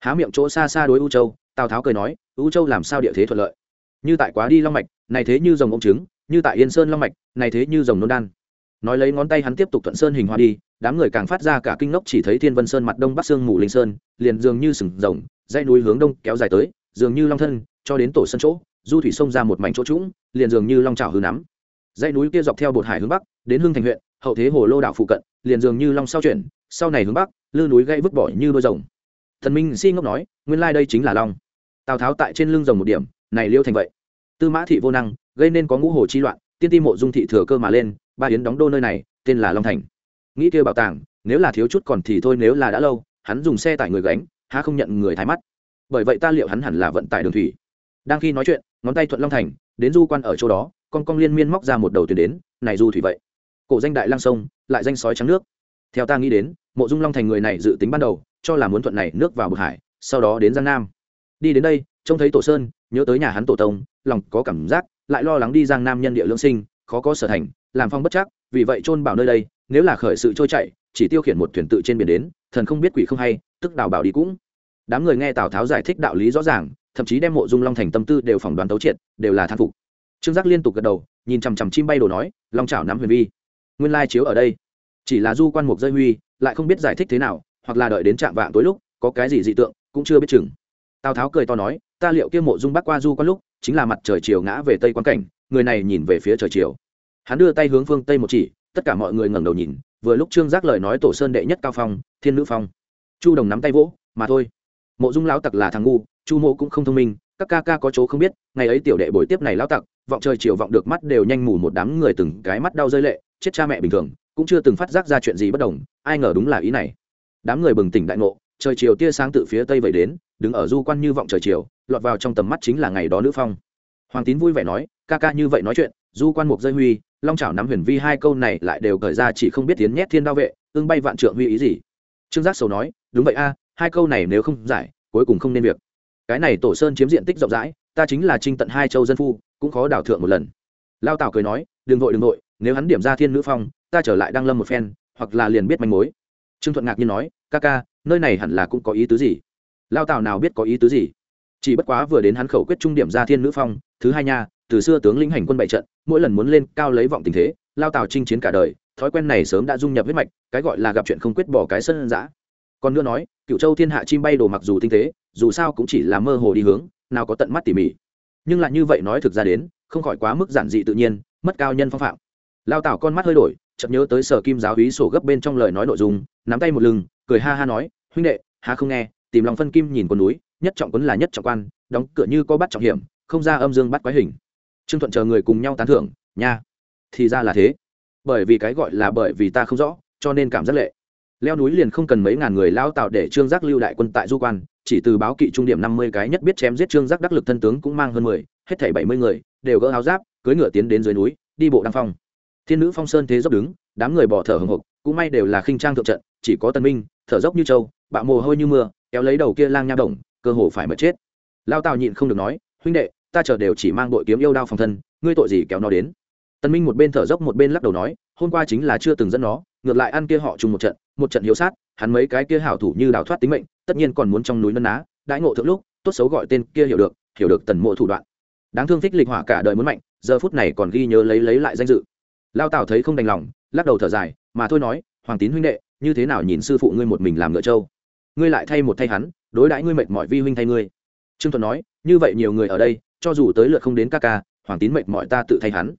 há miệng chỗ xa xa đối u châu, tào tháo cười nói, u châu làm sao địa thế thuận lợi? Như tại quá đi long mạch, này thế như dòng ông trứng, như tại yên sơn long mạch, này thế như dòng nôn đan. Nói lấy ngón tay hắn tiếp tục thuận sơn hình hoa đi, đám người càng phát ra cả kinh ngốc chỉ thấy thiên vân sơn mặt đông bắc sương mù linh sơn, liền dường như sừng rồng, dãy núi hướng đông kéo dài tới, dường như long thân, cho đến tổ sân chỗ, du thủy sông ra một mảnh chỗ trũng, liền dường như long trào hư nắm. Dãy núi kia dọc theo bột hải hướng bắc, đến hương thành huyện, hậu thế hồ lô đảo phụ cận, liền dường như long sau chuyển, sau này hướng bắc, lư núi gây vứt bỏ như đôi rồng thần minh si ngốc nói, nguyên lai đây chính là long. Tào tháo tại trên lưng rồng một điểm, này liêu thành vậy. Tư mã thị vô năng, gây nên có ngũ hồ chi loạn, tiên ti mộ dung thị thừa cơ mà lên, ba yến đóng đô nơi này, tên là long thành. Nghĩ kia bảo tàng, nếu là thiếu chút còn thì thôi nếu là đã lâu, hắn dùng xe tải người gánh, há không nhận người thái mắt. Bởi vậy ta liệu hắn hẳn là vận tải đường thủy. Đang khi nói chuyện, ngón tay thuận long thành, đến du quan ở chỗ đó, con cong liên miên móc ra một đầu thuyền đến, này du thủy vậy. Cổ danh đại lang sông, lại danh sói trắng nước. Theo ta nghĩ đến mộ dung long thành người này dự tính ban đầu, cho là muốn thuận này nước vào bực hải, sau đó đến giang nam. Đi đến đây, trông thấy tổ sơn, nhớ tới nhà hắn tổ tông, lòng có cảm giác, lại lo lắng đi giang nam nhân địa lương sinh, khó có sở thành, làm phong bất chắc, vì vậy trôn bảo nơi đây, nếu là khởi sự trôi chạy chỉ tiêu khiển một thuyền tự trên biển đến, thần không biết quỷ không hay, tức đào bảo đi cũng. Đám người nghe tào tháo giải thích đạo lý rõ ràng, thậm chí đem mộ dung long thành tâm tư đều phỏng đoán tấu triệt, đều là thang phục. Trương giác liên tục gật đầu, nhìn chằm chằm chim bay đồ nói, long chảo nắm huyền vi. Nguyên lai chiếu ở đây chỉ là du quan mục rơi huy, lại không biết giải thích thế nào, hoặc là đợi đến trạm vạng tối lúc, có cái gì dị tượng, cũng chưa biết chừng. Tào tháo cười to nói, ta liệu kia mộ dung bắc qua du quan lúc, chính là mặt trời chiều ngã về tây quan cảnh, người này nhìn về phía trời chiều. Hắn đưa tay hướng phương tây một chỉ, tất cả mọi người ngẩng đầu nhìn, vừa lúc trương giác lời nói tổ sơn đệ nhất cao phong, thiên nữ phong. Chu đồng nắm tay vỗ, mà thôi. Mộ dung lão tặc là thằng ngu, chu mộ cũng không thông minh, các ca ca có chỗ không biết, ngày ấy tiểu đệ buổi tiếp này lão tặc, vọng trời chiều vọng được mắt đều nhanh mù một đám người từng cái mắt đau rơi lệ, chết cha mẹ bình thường cũng chưa từng phát giác ra chuyện gì bất đồng, ai ngờ đúng là ý này. Đám người bừng tỉnh đại ngộ, trời chiều tia sáng từ phía tây vậy đến, đứng ở du quan như vọng trời chiều, lọt vào trong tầm mắt chính là ngày đó nữ phong. Hoàng tín vui vẻ nói, ca ca như vậy nói chuyện, du quan mục dây huy, long chảo nắm huyền vi hai câu này lại đều cởi ra chỉ không biết tiến nhét thiên đao vệ ương bay vạn trượng huy ý gì. Trương giác sầu nói, đúng vậy a, hai câu này nếu không giải, cuối cùng không nên việc. Cái này tổ sơn chiếm diện tích rộng rãi, ta chính là trinh tận hai châu dân phu, cũng khó đảo thượng một lần. Lao tào cười nói, đừng vội đừng vội, nếu hắn điểm ra thiên nữ phong ta trở lại đăng lâm một phen, hoặc là liền biết manh mối. Trương thuận ngạc nhiên nói, ca ca, nơi này hẳn là cũng có ý tứ gì? Lao tào nào biết có ý tứ gì? Chỉ bất quá vừa đến hắn khẩu quyết trung điểm ra thiên nữ phong, thứ hai nha, từ xưa tướng lĩnh hành quân bại trận, mỗi lần muốn lên cao lấy vọng tình thế lao tào chinh chiến cả đời, thói quen này sớm đã dung nhập huyết mạch, cái gọi là gặp chuyện không quyết bỏ cái sân giã. Còn nữa nói cựu châu thiên hạ chim bay đồ mặc dù tinh tế, dù sao cũng chỉ là mơ hồ đi hướng, nào có tận mắt tỉ mỉ. Nhưng lại như vậy nói thực ra đến, không khỏi quá mức giản dị tự nhiên, mất cao nhân phong phạm. Lao tảo con mắt hơi đổi chợt nhớ tới sở kim giáo hí sổ gấp bên trong lời nói nội dung, nắm tay một lưng, cười ha ha nói, huynh đệ ha không nghe, tìm lòng phân kim nhìn con núi, nhất trọng quấn là nhất trọng quan, đóng cửa như có bắt trọng hiểm, không ra âm dương bắt quái hình. Trương thuận chờ người cùng nhau tán thưởng, nha, thì ra là thế. Bởi vì cái gọi là bởi vì ta không rõ, cho nên cảm giác lệ. Leo núi liền không cần mấy ngàn người lao tạo để trương giác lưu đại quân tại du quan, chỉ từ báo kỵ trung điểm năm mươi cái nhất biết chém giết trương giác đắc lực thân tướng cũng mang hơn mười, hết thảy bảy mươi người, đều gỡ áo giáp, cưỡi ngựa tiến đến dưới núi, đi bộ đăng phong thiên nữ phong sơn thế dốc đứng, đám người bỏ thở hồng hộc cũng may đều là khinh trang thượng trận, chỉ có tân minh, thở dốc như trâu bạo mồ hôi như mưa, kéo lấy đầu kia lang nha đồng, cơ hồ phải mất chết. Lao tào nhịn không được nói, huynh đệ, ta chờ đều chỉ mang đội kiếm yêu đao phòng thân, ngươi tội gì kéo nó đến? Tân minh một bên thở dốc một bên lắc đầu nói, hôm qua chính là chưa từng dẫn nó, ngược lại ăn kia họ chung một trận một trận hiếu sát, hắn mấy cái kia hảo thủ như đào thoát tính mệnh, tất nhiên còn muốn trong núi nân ná, đãi ngộ thượng lúc, tốt xấu gọi tên kia hiểu được hiểu được tần mộ thủ đoạn. Đáng thương thích lịch hỏa cả đời muốn mạnh, giờ phút này còn ghi nhớ lấy lấy lại danh dự lao tào thấy không đành lòng, lắc đầu thở dài, mà thôi nói, hoàng tín huynh đệ, như thế nào nhìn sư phụ ngươi một mình làm ngựa trâu? Ngươi lại thay một thay hắn, đối đãi ngươi mệt mỏi vi huynh thay ngươi. Trương thuận nói, như vậy nhiều người ở đây, cho dù tới lượt không đến ca ca, hoàng tín mệt mỏi ta tự thay hắn.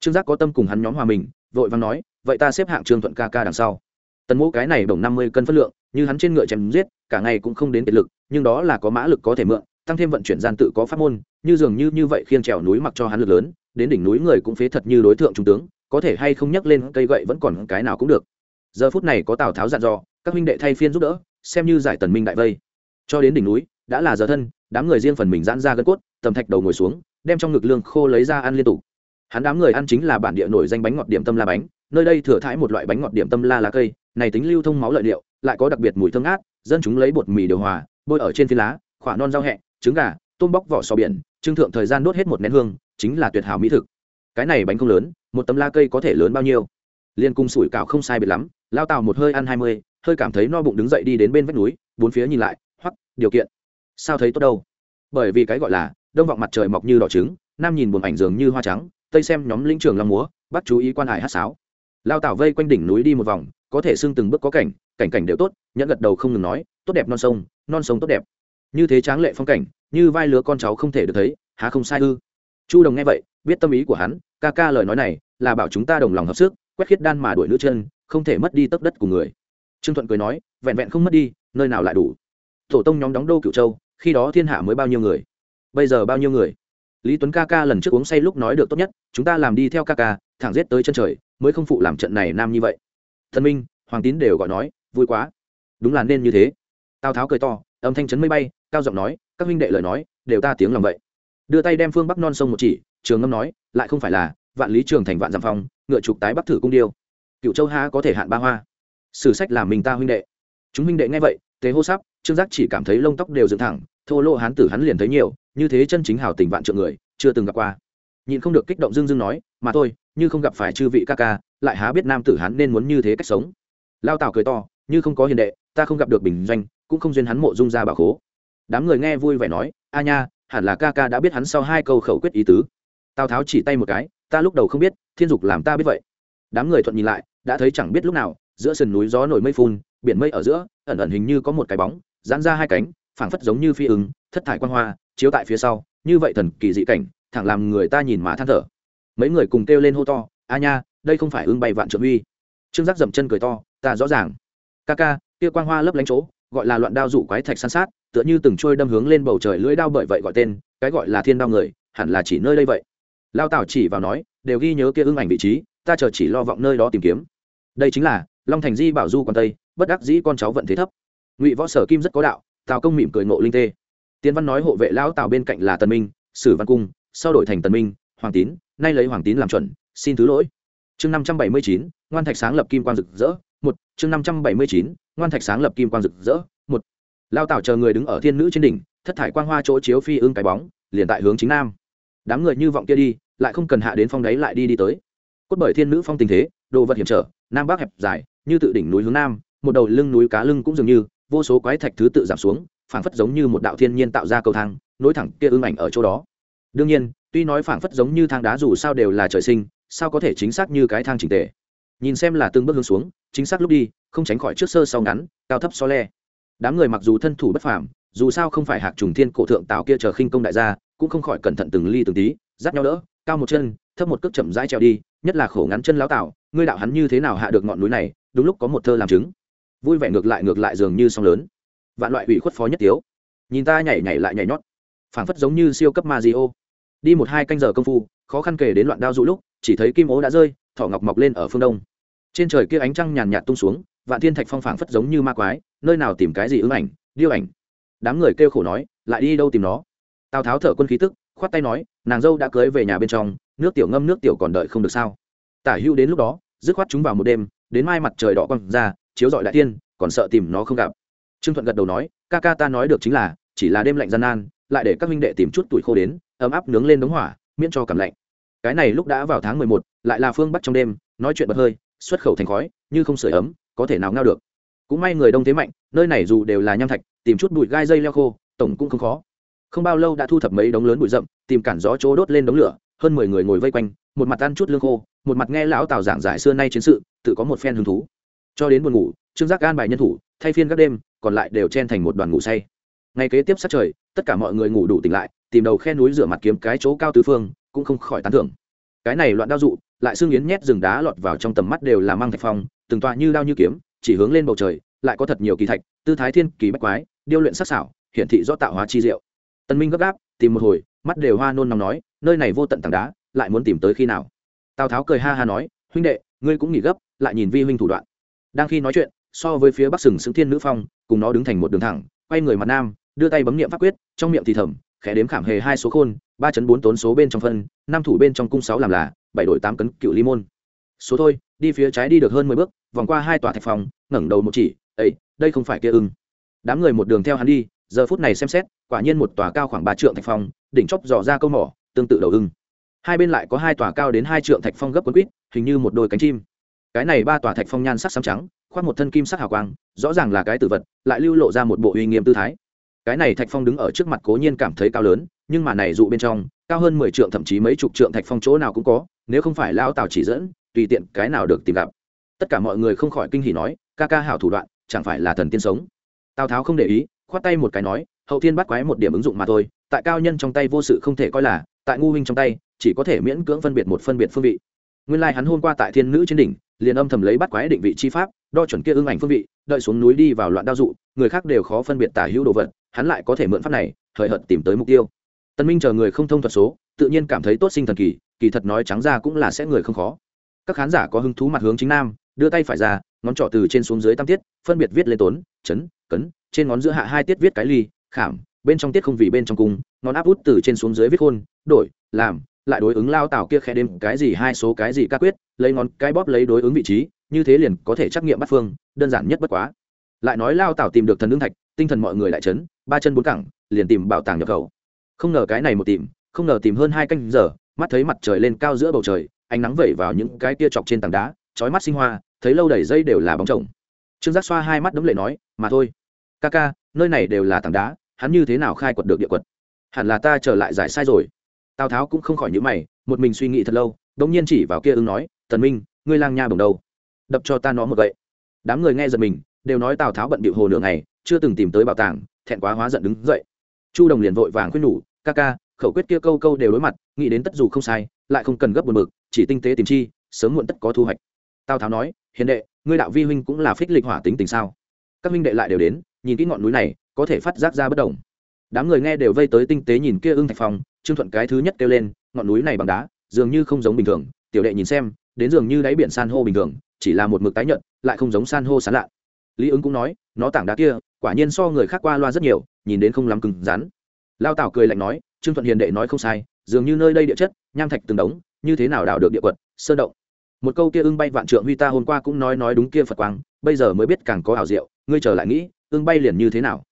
Trương giác có tâm cùng hắn nhóm hòa mình, vội vàng nói, vậy ta xếp hạng trương thuận ca ca đằng sau. Tần mỗ cái này đồng năm mươi cân phất lượng, như hắn trên ngựa chém giết, cả ngày cũng không đến kiệt lực, nhưng đó là có mã lực có thể mượn, tăng thêm vận chuyển gian tự có pháp môn, như dường như như vậy khiêng trèo núi mặc cho hắn lực lớn, đến đỉnh núi người cũng phế thật như đối tượng trung tướng có thể hay không nhắc lên cây gậy vẫn còn cái nào cũng được. Giờ phút này có tào tháo dặn dò, các huynh đệ thay phiên giúp đỡ, xem như giải tần minh đại vây. Cho đến đỉnh núi, đã là giờ thân, đám người riêng phần mình giãn ra gân cốt, tầm thạch đầu ngồi xuống, đem trong ngực lương khô lấy ra ăn liên tục. Hắn đám người ăn chính là bản địa nổi danh bánh ngọt điểm tâm la bánh, nơi đây thừa thãi một loại bánh ngọt điểm tâm la lá cây, này tính lưu thông máu lợi liệu, lại có đặc biệt mùi thơm ngát, dân chúng lấy bột mì điều hòa, bôi ở trên phi lá khỏa non rau hẹ, trứng gà, tôm bóc vỏ sò biển, trưng thượng thời gian đốt hết một nén hương, chính là tuyệt hảo mỹ thực cái này bánh không lớn, một tấm la cây có thể lớn bao nhiêu? Liên cung sủi cảo không sai biệt lắm, lao tàu một hơi ăn hai mươi, hơi cảm thấy no bụng đứng dậy đi đến bên vách núi, bốn phía nhìn lại hoặc điều kiện. Sao thấy tốt đâu? Bởi vì cái gọi là, đông vọng mặt trời mọc như đỏ trứng, nam nhìn buồn ảnh dường như hoa trắng, tây xem nhóm linh trường long múa, bắt chú ý quan hải hát sáo. Lao tảo vây quanh đỉnh núi đi một vòng, có thể xưng từng bước có cảnh cảnh cảnh đều tốt, nhẫn gật đầu không ngừng nói, tốt đẹp non sông non sông tốt đẹp. Như thế tráng lệ phong cảnh, như vai lứa con cháu không thể được thấy, há không sai ư? Chu đồng nghe vậy, biết tâm ý của hắn, ca ca lời nói này là bảo chúng ta đồng lòng hợp sức, quét khiết đan mà đuổi nữ chân, không thể mất đi tấc đất của người. Trương thuận cười nói, vẹn vẹn không mất đi, nơi nào lại đủ. Tổ tông nhóm đóng đô Cửu châu, khi đó thiên hạ mới bao nhiêu người? Bây giờ bao nhiêu người? Lý tuấn ca ca lần trước uống say lúc nói được tốt nhất, chúng ta làm đi theo ca ca, thẳng giết tới chân trời, mới không phụ làm trận này nam như vậy. Thần minh, hoàng tín đều gọi nói, vui quá. Đúng là nên như thế. Tào tháo cười to, âm thanh chấn mây bay, cao giọng nói, các huynh đệ lời nói, đều ta tiếng lòng vậy đưa tay đem phương bắc non sông một chỉ, trường ngâm nói, lại không phải là, vạn lý trường thành vạn giảm phong, ngựa trục tái bắc thử cung điêu. Cựu châu ha có thể hạn ba hoa. Sử sách làm mình ta huynh đệ. Chúng huynh đệ nghe vậy, tế hô sắp, trương giác chỉ cảm thấy lông tóc đều dựng thẳng, thô lỗ hán tử hắn liền thấy nhiều, như thế chân chính hảo tình vạn trượng người, chưa từng gặp qua. Nhìn không được kích động dương dương nói, mà thôi, như không gặp phải chư vị ca ca, lại há biết nam tử hắn nên muốn như thế cách sống. Lao tào cười to, như không có hiền đệ, ta không gặp được bình doanh, cũng không duyên hắn mộ dung ra bảo khố. Đám người nghe vui vẻ nói, a nha hẳn là ca ca đã biết hắn sau hai câu khẩu quyết ý tứ. Tào tháo chỉ tay một cái, ta lúc đầu không biết, thiên dục làm ta biết vậy. Đám người thuận nhìn lại, đã thấy chẳng biết lúc nào, giữa sườn núi gió nổi mây phun, biển mây ở giữa, ẩn ẩn hình như có một cái bóng, giãn ra hai cánh, phảng phất giống như phi ứng, thất thải quan hoa, chiếu tại phía sau. Như vậy thần kỳ dị cảnh, thẳng làm người ta nhìn mà than thở. Mấy người cùng kêu lên hô to, a nha, đây không phải ưng bay vạn trượng uy. Trương giác dậm chân cười to, ta rõ ràng. Ca ca, kia quang hoa lấp lánh chỗ gọi là loạn đao dụ quái thạch san sát, tựa như từng trôi đâm hướng lên bầu trời lưỡi đao bởi vậy gọi tên, cái gọi là thiên đao người, hẳn là chỉ nơi đây vậy. Lao tảo chỉ vào nói, đều ghi nhớ kia ưng ảnh vị trí, ta chờ chỉ lo vọng nơi đó tìm kiếm. Đây chính là, long thành di bảo du quan tây, bất đắc dĩ con cháu vận thế thấp. Ngụy võ sở kim rất có đạo, tào công mỉm cười ngộ linh tê. Tiên văn nói hộ vệ lão tào bên cạnh là tần minh, sử văn cung, sau đổi thành tần minh, hoàng tín, nay lấy hoàng tín làm chuẩn, xin thứ lỗi. Chương năm trăm bảy mươi chín, ngoan thạch sáng lập kim quang rực rỡ một, chương năm trăm bảy mươi chín, ngoan thạch sáng lập kim quang rực rỡ, một. Lao tảo chờ người đứng ở thiên nữ trên đỉnh, thất thải quang hoa chỗ chiếu phi ưng cái bóng, liền tại hướng chính nam. Đám người như vọng kia đi, lại không cần hạ đến phong đáy lại đi đi tới. Cốt bởi thiên nữ phong tình thế, đồ vật hiểm trở, nam bắc hẹp dài, như tự đỉnh núi hướng nam, một đầu lưng núi cá lưng cũng dường như, vô số quái thạch thứ tự giảm xuống, phảng phất giống như một đạo thiên nhiên tạo ra cầu thang, nối thẳng kia ưng ảnh ở chỗ đó. Đương nhiên, tuy nói phảng phất giống như thang đá dù sao đều là trời sinh, sao có thể chính xác như cái thang trình tề nhìn xem là từng bước hướng xuống, chính xác lúc đi, không tránh khỏi trước sơ sau ngắn, cao thấp so le. Đám người mặc dù thân thủ bất phàm, dù sao không phải hạc trùng thiên cổ thượng tạo kia chờ khinh công đại gia, cũng không khỏi cẩn thận từng ly từng tí, dắt nhau đỡ, cao một chân, thấp một cước chậm rãi trèo đi, nhất là khổ ngắn chân lão tạo, ngươi đạo hắn như thế nào hạ được ngọn núi này, đúng lúc có một thơ làm chứng. Vui vẻ ngược lại ngược lại dường như song lớn. Vạn loại ủy khuất phó nhất tiếu. Nhìn ta nhảy nhảy lại nhảy nhót. Phảng phất giống như siêu cấp ma di đi một hai canh giờ công phu, khó khăn kể đến loạn đao dụ lúc chỉ thấy kim ố đã rơi, thỏ ngọc mọc lên ở phương đông. Trên trời kia ánh trăng nhàn nhạt tung xuống, vạn thiên thạch phong phảng phất giống như ma quái, nơi nào tìm cái gì ứng ảnh, điêu ảnh. Đám người kêu khổ nói, lại đi đâu tìm nó? Tào tháo thở quân khí tức, khoát tay nói, nàng dâu đã cưới về nhà bên trong, nước tiểu ngâm nước tiểu còn đợi không được sao? Tả hữu đến lúc đó, dứt khoát chúng vào một đêm, đến mai mặt trời đỏ quăng ra, chiếu dọi đại tiên còn sợ tìm nó không gặp. Trương thuận gật đầu nói, ca ca ta nói được chính là, chỉ là đêm lạnh gian nan, lại để các minh đệ tìm chút tuổi khô đến, ấm áp nướng lên đống hỏa, miễn cho cảm lạnh cái này lúc đã vào tháng mười một, lại là phương bắc trong đêm, nói chuyện bật hơi, xuất khẩu thành khói, như không sưởi ấm, có thể nào ngao được. Cũng may người đông thế mạnh, nơi này dù đều là nham thạch, tìm chút bụi gai dây leo khô, tổng cũng không khó. Không bao lâu đã thu thập mấy đống lớn bụi rậm, tìm cản gió chỗ đốt lên đống lửa, hơn mười người ngồi vây quanh, một mặt ăn chút lương khô, một mặt nghe lão tào giảng giải xưa nay chiến sự, tự có một phen hứng thú. Cho đến buồn ngủ, trương giác gan bài nhân thủ, thay phiên các đêm, còn lại đều chen thành một đoàn ngủ say. Ngày kế tiếp sát trời, tất cả mọi người ngủ đủ tỉnh lại, tìm đầu khe núi rửa mặt kiếm cái chỗ cao tứ phương cũng không khỏi tán thưởng. Cái này loạn đao dụ, lại xương yến nhét rừng đá lọt vào trong tầm mắt đều là mang thạch phong, từng tọa như đao như kiếm, chỉ hướng lên bầu trời, lại có thật nhiều kỳ thạch, tư thái thiên kỳ bách quái, điêu luyện sắc xảo hiển thị rõ tạo hóa chi diệu. Tân minh gấp gáp, tìm một hồi, mắt đều hoa nôn nóng nói, nơi này vô tận tảng đá, lại muốn tìm tới khi nào? Tào tháo cười ha ha nói, huynh đệ, ngươi cũng nghỉ gấp, lại nhìn vi huynh thủ đoạn. Đang khi nói chuyện, so với phía bắc sừng sững thiên nữ phong, cùng nó đứng thành một đường thẳng, quay người mặt nam, đưa tay bấm niệm pháp quyết, trong miệng thì thầm khẽ đếm khảm hề hai số khôn, ba chấn bốn tốn số bên trong phân, năm thủ bên trong cung sáu làm là, bảy đội tám cấn cựu ly môn. Số thôi, đi phía trái đi được hơn mười bước, vòng qua hai tòa thạch phòng, ngẩng đầu một chỉ ấy đây không phải kia ưng. Đám người một đường theo hắn đi, giờ phút này xem xét, quả nhiên một tòa cao khoảng ba trượng thạch phong đỉnh chóp dò ra câu mỏ, tương tự đầu ưng. Hai bên lại có hai tòa cao đến hai trượng thạch phong gấp quấn quýt, hình như một đôi cánh chim. Cái này ba tòa thạch phong nhan sắc xám trắng, khoác một thân kim sắc hào quang, rõ ràng là cái tử vật, lại lưu lộ ra một bộ uy nghiêm tư thái cái này thạch phong đứng ở trước mặt cố nhiên cảm thấy cao lớn, nhưng mà này dụ bên trong, cao hơn mười trượng thậm chí mấy chục trượng thạch phong chỗ nào cũng có, nếu không phải lao tào chỉ dẫn, tùy tiện cái nào được tìm gặp. Tất cả mọi người không khỏi kinh hỉ nói, ca ca hảo thủ đoạn, chẳng phải là thần tiên sống. Tào tháo không để ý, khoát tay một cái nói, hậu thiên bắt quái một điểm ứng dụng mà thôi, tại cao nhân trong tay vô sự không thể coi là, tại ngu huynh trong tay, chỉ có thể miễn cưỡng phân biệt một phân biệt phương vị. Nguyên lai hắn hôm qua tại thiên nữ trên đỉnh, liền âm thầm lấy bắt quái định vị chi pháp, đo chuẩn kia ưng ảnh phương vị, đợi xuống núi đi vào loạn đao dụ, người khác đều khó phân biệt tả hữu đồ vật hắn lại có thể mượn pháp này thời hợt tìm tới mục tiêu. Tân minh chờ người không thông thuật số, tự nhiên cảm thấy tốt sinh thần kỳ kỳ thật nói trắng ra cũng là sẽ người không khó. Các khán giả có hứng thú mặt hướng chính nam, đưa tay phải ra, ngón trỏ từ trên xuống dưới tam tiết, phân biệt viết lên tốn, chấn, cấn, trên ngón giữa hạ hai tiết viết cái ly, khảm, bên trong tiết không vì bên trong cung, ngón áp út từ trên xuống dưới viết khôn, đổi, làm, lại đối ứng lao tảo kia khẽ đêm cái gì hai số cái gì ca quyết, lấy ngón cái bóp lấy đối ứng vị trí, như thế liền có thể trắc nghiệm bắt phương, đơn giản nhất bất quá. Lại nói lao tảo tìm được thần lương thạch, tinh thần mọi người lại chấn ba chân bốn cẳng, liền tìm bảo tàng nhập khẩu. Không ngờ cái này một tìm, không ngờ tìm hơn hai canh giờ, mắt thấy mặt trời lên cao giữa bầu trời, ánh nắng vẩy vào những cái tia chọc trên tảng đá trói mắt sinh hoa, thấy lâu đầy dây đều là bóng chồng. Trương giác xoa hai mắt đấm lệ nói, mà thôi, ca ca, nơi này đều là tảng đá, hắn như thế nào khai quật được địa quật? Hẳn là ta trở lại giải sai rồi. Tào tháo cũng không khỏi nhữ mày, một mình suy nghĩ thật lâu đ ỗ n g nhiên chỉ vào kia ứng nói, tần minh, ngươi lang nha bồng đâu? Đập cho ta nó một gậy. Đám người nghe giật mình, đều nói tào tháo bận bịu hồ nửa ngày, chưa từng tìm tới bảo tàng thẹn quá hóa giận đứng dậy. Chu đồng liền vội vàng khuyên nhủ, ca ca, khẩu quyết kia câu câu đều đối mặt, nghĩ đến tất dù không sai, lại không cần gấp buồn mực chỉ tinh tế tìm chi, sớm muộn tất có thu hoạch. Tào tháo nói, hiền đệ, ngươi đạo vi huynh cũng là phích lịch hỏa tính tình sao? Các huynh đệ lại đều đến, nhìn kỹ ngọn núi này, có thể phát giác ra bất đồng. Đám người nghe đều vây tới tinh tế nhìn kia ưng thạch phong trương thuận cái thứ nhất kêu lên, ngọn núi này bằng đá, dường như không giống bình thường, tiểu đệ nhìn xem, đến dường như đáy biển san hô bình thường, chỉ là một mực tái nhợt, lại không giống san hô sán lạ lý ứng cũng nói, nó tảng đá kia, quả nhiên so người khác qua loa rất nhiều, nhìn đến không lắm cứng rắn. Lao tảo cười lạnh nói, trương thuận hiền đệ nói không sai, dường như nơi đây địa chất, nham thạch từng đống, như thế nào đào được địa quật, sơ động. Một câu kia ưng bay vạn trượng huy ta hôm qua cũng nói nói đúng kia phật quang, bây giờ mới biết càng có ảo diệu, ngươi trở lại nghĩ, ưng bay liền như thế nào?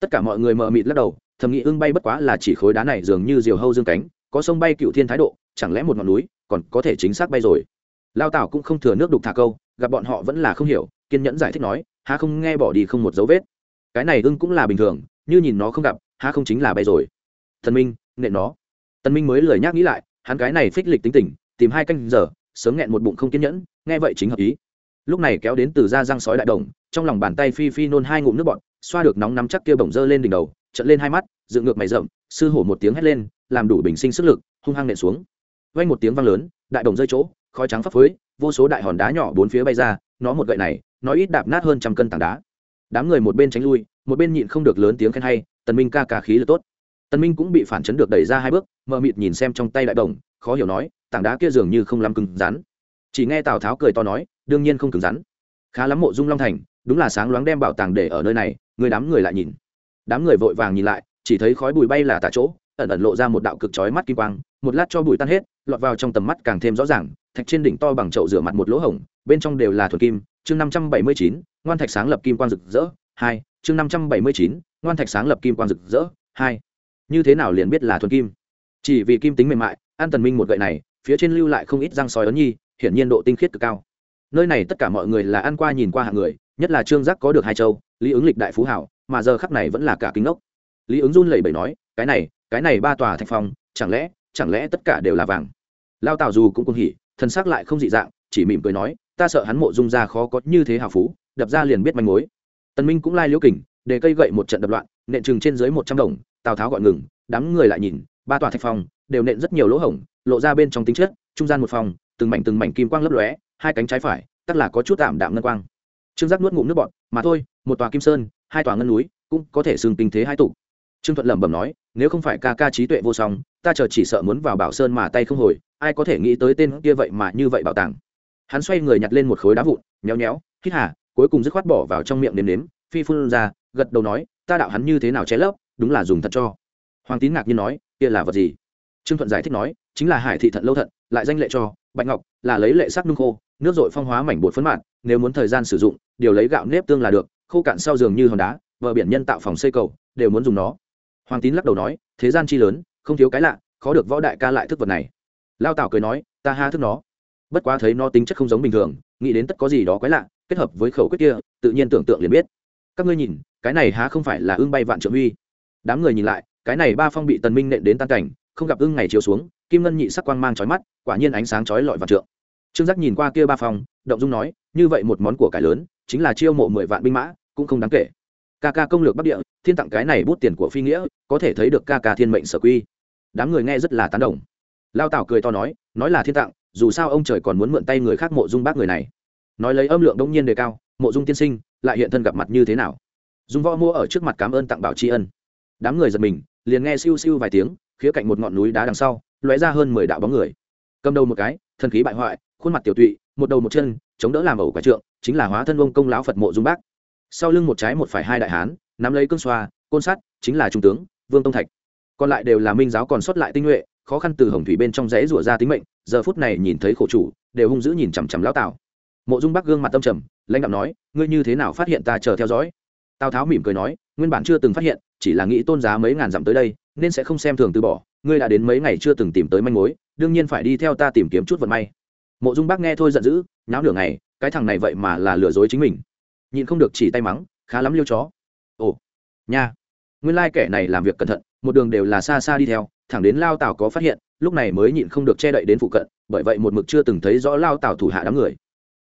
Tất cả mọi người mờ mịt lắc đầu, thầm nghĩ ưng bay bất quá là chỉ khối đá này dường như diều hâu dương cánh, có sông bay cựu thiên thái độ, chẳng lẽ một ngọn núi còn có thể chính xác bay rồi? Lao tảo cũng không thừa nước đục thả câu, gặp bọn họ vẫn là không hiểu kiên nhẫn giải thích nói, há không nghe bỏ đi không một dấu vết. Cái này ưng cũng là bình thường, như nhìn nó không gặp, há không chính là bay rồi. Thần minh, nện nó. Tần minh mới lười nhác nghĩ lại, hắn cái này phích lịch tính tình, tìm hai canh giờ, sớm nghẹn một bụng không kiên nhẫn, nghe vậy chính hợp ý. Lúc này kéo đến từ da răng sói đại đồng, trong lòng bàn tay phi phi nôn hai ngụm nước bọt, xoa được nóng nắm chắc kia bổng dơ lên đỉnh đầu trận lên hai mắt, dựng ngược mày rậm, sư hổ một tiếng hét lên, làm đủ bình sinh sức lực, hung hăng nện xuống. Vang một tiếng vang lớn, đại đồng rơi chỗ, khói trắng phấp phới, vô số đại hòn đá nhỏ bốn phía bay ra nó một gậy này nói ít đạp nát hơn trăm cân tảng đá. Đám người một bên tránh lui, một bên nhịn không được lớn tiếng khen hay, tần minh ca ca khí là tốt. Tần minh cũng bị phản chấn được đẩy ra hai bước, mờ mịt nhìn xem trong tay đại đồng khó hiểu nói, tảng đá kia dường như không lắm cứng rắn. Chỉ nghe tào tháo cười to nói, đương nhiên không cứng rắn. Khá lắm mộ dung long thành, đúng là sáng loáng đem bảo tàng để ở nơi này, người đám người lại nhìn. Đám người vội vàng nhìn lại, chỉ thấy khói bụi bay là tại chỗ, ẩn ẩn lộ ra một đạo cực chói mắt kim quang, một lát cho bụi tan hết, lọt vào trong tầm mắt càng thêm rõ ràng, thạch trên đỉnh to bằng chậu rửa mặt một lỗ hổng bên trong đều là thuần kim, chương năm trăm bảy mươi chín, ngoan thạch sáng lập kim quang rực rỡ, hai, chương năm trăm bảy mươi chín, ngoan thạch sáng lập kim quang rực rỡ, hai. Như thế nào liền biết là thuần kim? Chỉ vì kim tính mềm mại, an tần minh một gậy này, phía trên lưu lại không ít răng sói ấn nhi, hiển nhiên độ tinh khiết cực cao. Nơi này tất cả mọi người là ăn qua nhìn qua hạng người, nhất là trương giác có được hai châu, lý ứng lịch đại phú hảo, mà giờ khắp này vẫn là cả kính ốc lý ứng run lẩy bẩy nói, cái này cái này ba tòa thạch phong chẳng lẽ chẳng lẽ tất cả đều là vàng? Lao tào dù cũng cùng hỉ thân xác lại không dị dạng, chỉ mỉm cười nói ta sợ hắn mộ dung ra khó có như thế hào phú, đập ra liền biết manh mối. Tần minh cũng lai liễu kình, để cây gậy một trận đập loạn, nện chừng trên dưới một trăm đồng, tào tháo gọi ngừng, đám người lại nhìn, ba tòa thạch phòng, đều nện rất nhiều lỗ hổng, lộ ra bên trong tính chất, trung gian một phòng, từng mảnh từng mảnh kim quang lấp lóe, hai cánh trái phải tất là có chút tạm đạm ngân quang. Trương giác nuốt ngụm nước bọt, mà thôi, một tòa kim sơn, hai tòa ngân núi, cũng có thể xưng tình thế hai tụ. Trương thuận lẩm bẩm nói, nếu không phải ca ca trí tuệ vô song, ta chờ chỉ sợ muốn vào bảo sơn mà tay không hồi, ai có thể nghĩ tới tên kia vậy mà như vậy bảo tàng hắn xoay người nhặt lên một khối đá vụn nhéo nhéo hít hà, cuối cùng dứt khoát bỏ vào trong miệng nếm nếm. Phi phun ra, gật đầu nói, ta đạo hắn như thế nào che lấp, đúng là dùng thật cho. Hoàng tín ngạc nhiên nói, kia là vật gì? Trương thuận giải thích nói, chính là hải thị thận lâu thận, lại danh lệ cho, bạch ngọc, là lấy lệ sắc nung khô, nước dội phong hóa mảnh bột phấn mạn nếu muốn thời gian sử dụng, điều lấy gạo nếp tương là được, khô cạn sau giường như hòn đá vợ biển nhân tạo phòng xây cầu, đều muốn dùng nó. Hoàng tín lắc đầu nói, thế gian chi lớn, không thiếu cái lạ, khó được võ đại ca lại thức vật này. Lao tảo cười nói, ta ha thức nó bất quá thấy nó tính chất không giống bình thường, nghĩ đến tất có gì đó quái lạ, kết hợp với khẩu quyết kia, tự nhiên tưởng tượng liền biết. Các ngươi nhìn, cái này há không phải là ương bay vạn trợ huy. Đám người nhìn lại, cái này ba phong bị tần minh nện đến tan cảnh, không gặp ưng ngày chiếu xuống, kim ngân nhị sắc quang mang chói mắt, quả nhiên ánh sáng chói lọi vạn trượng. Trương giác nhìn qua kia ba phong, động dung nói, như vậy một món của cải lớn, chính là chiêu mộ mười vạn binh mã, cũng không đáng kể. Ca ca công lược bắc địa, thiên tặng cái này bút tiền của phi nghĩa, có thể thấy được ca ca thiên mệnh sở quy. Đám người nghe rất là tán đồng. Lao tảo cười to nói nói là thiên tặng dù sao ông trời còn muốn mượn tay người khác mộ dung bác người này. Nói lấy âm lượng đông nhiên đề cao, mộ dung tiên sinh, lại hiện thân gặp mặt như thế nào? Dung võ mua ở trước mặt cảm ơn tặng bảo tri ân. Đám người giật mình, liền nghe siêu siêu vài tiếng, khía cạnh một ngọn núi đá đằng sau, lóe ra hơn mười đạo bóng người. Cầm đầu một cái, thần khí bại hoại, khuôn mặt tiểu tụy, một đầu một chân, chống đỡ làm ẩu quả trượng, chính là hóa thân ông công lão phật mộ dung bác. Sau lưng một trái một phải hai đại hán, nắm lấy cương xoa, côn sắt, chính là trung tướng, vương tông thạch. Còn lại đều là minh giáo còn sót lại tinh nhuệ khó khăn từ hồng thủy bên trong rẽ rủa ra tính mệnh, giờ phút này nhìn thấy khổ chủ, đều hung dữ nhìn chằm chằm lão tào. Mộ dung bắc gương mặt tâm trầm, lãnh đạo nói, ngươi như thế nào phát hiện ta chờ theo dõi? Tào tháo mỉm cười nói, nguyên bản chưa từng phát hiện, chỉ là nghĩ tôn giá mấy ngàn dặm tới đây, nên sẽ không xem thường từ bỏ, ngươi đã đến mấy ngày chưa từng tìm tới manh mối, đương nhiên phải đi theo ta tìm kiếm chút vận may. Mộ dung Bắc nghe thôi giận dữ, nháo nửa ngày, cái thằng này vậy mà là lừa dối chính mình. Nhìn không được chỉ tay mắng, khá lắm liêu chó. Ồ, nha, nguyên lai、like、kẻ này làm việc cẩn thận, một đường đều là xa xa đi theo thẳng đến lao tào có phát hiện, lúc này mới nhịn không được che đậy đến phụ cận, bởi vậy một mực chưa từng thấy rõ lao tào thủ hạ đám người.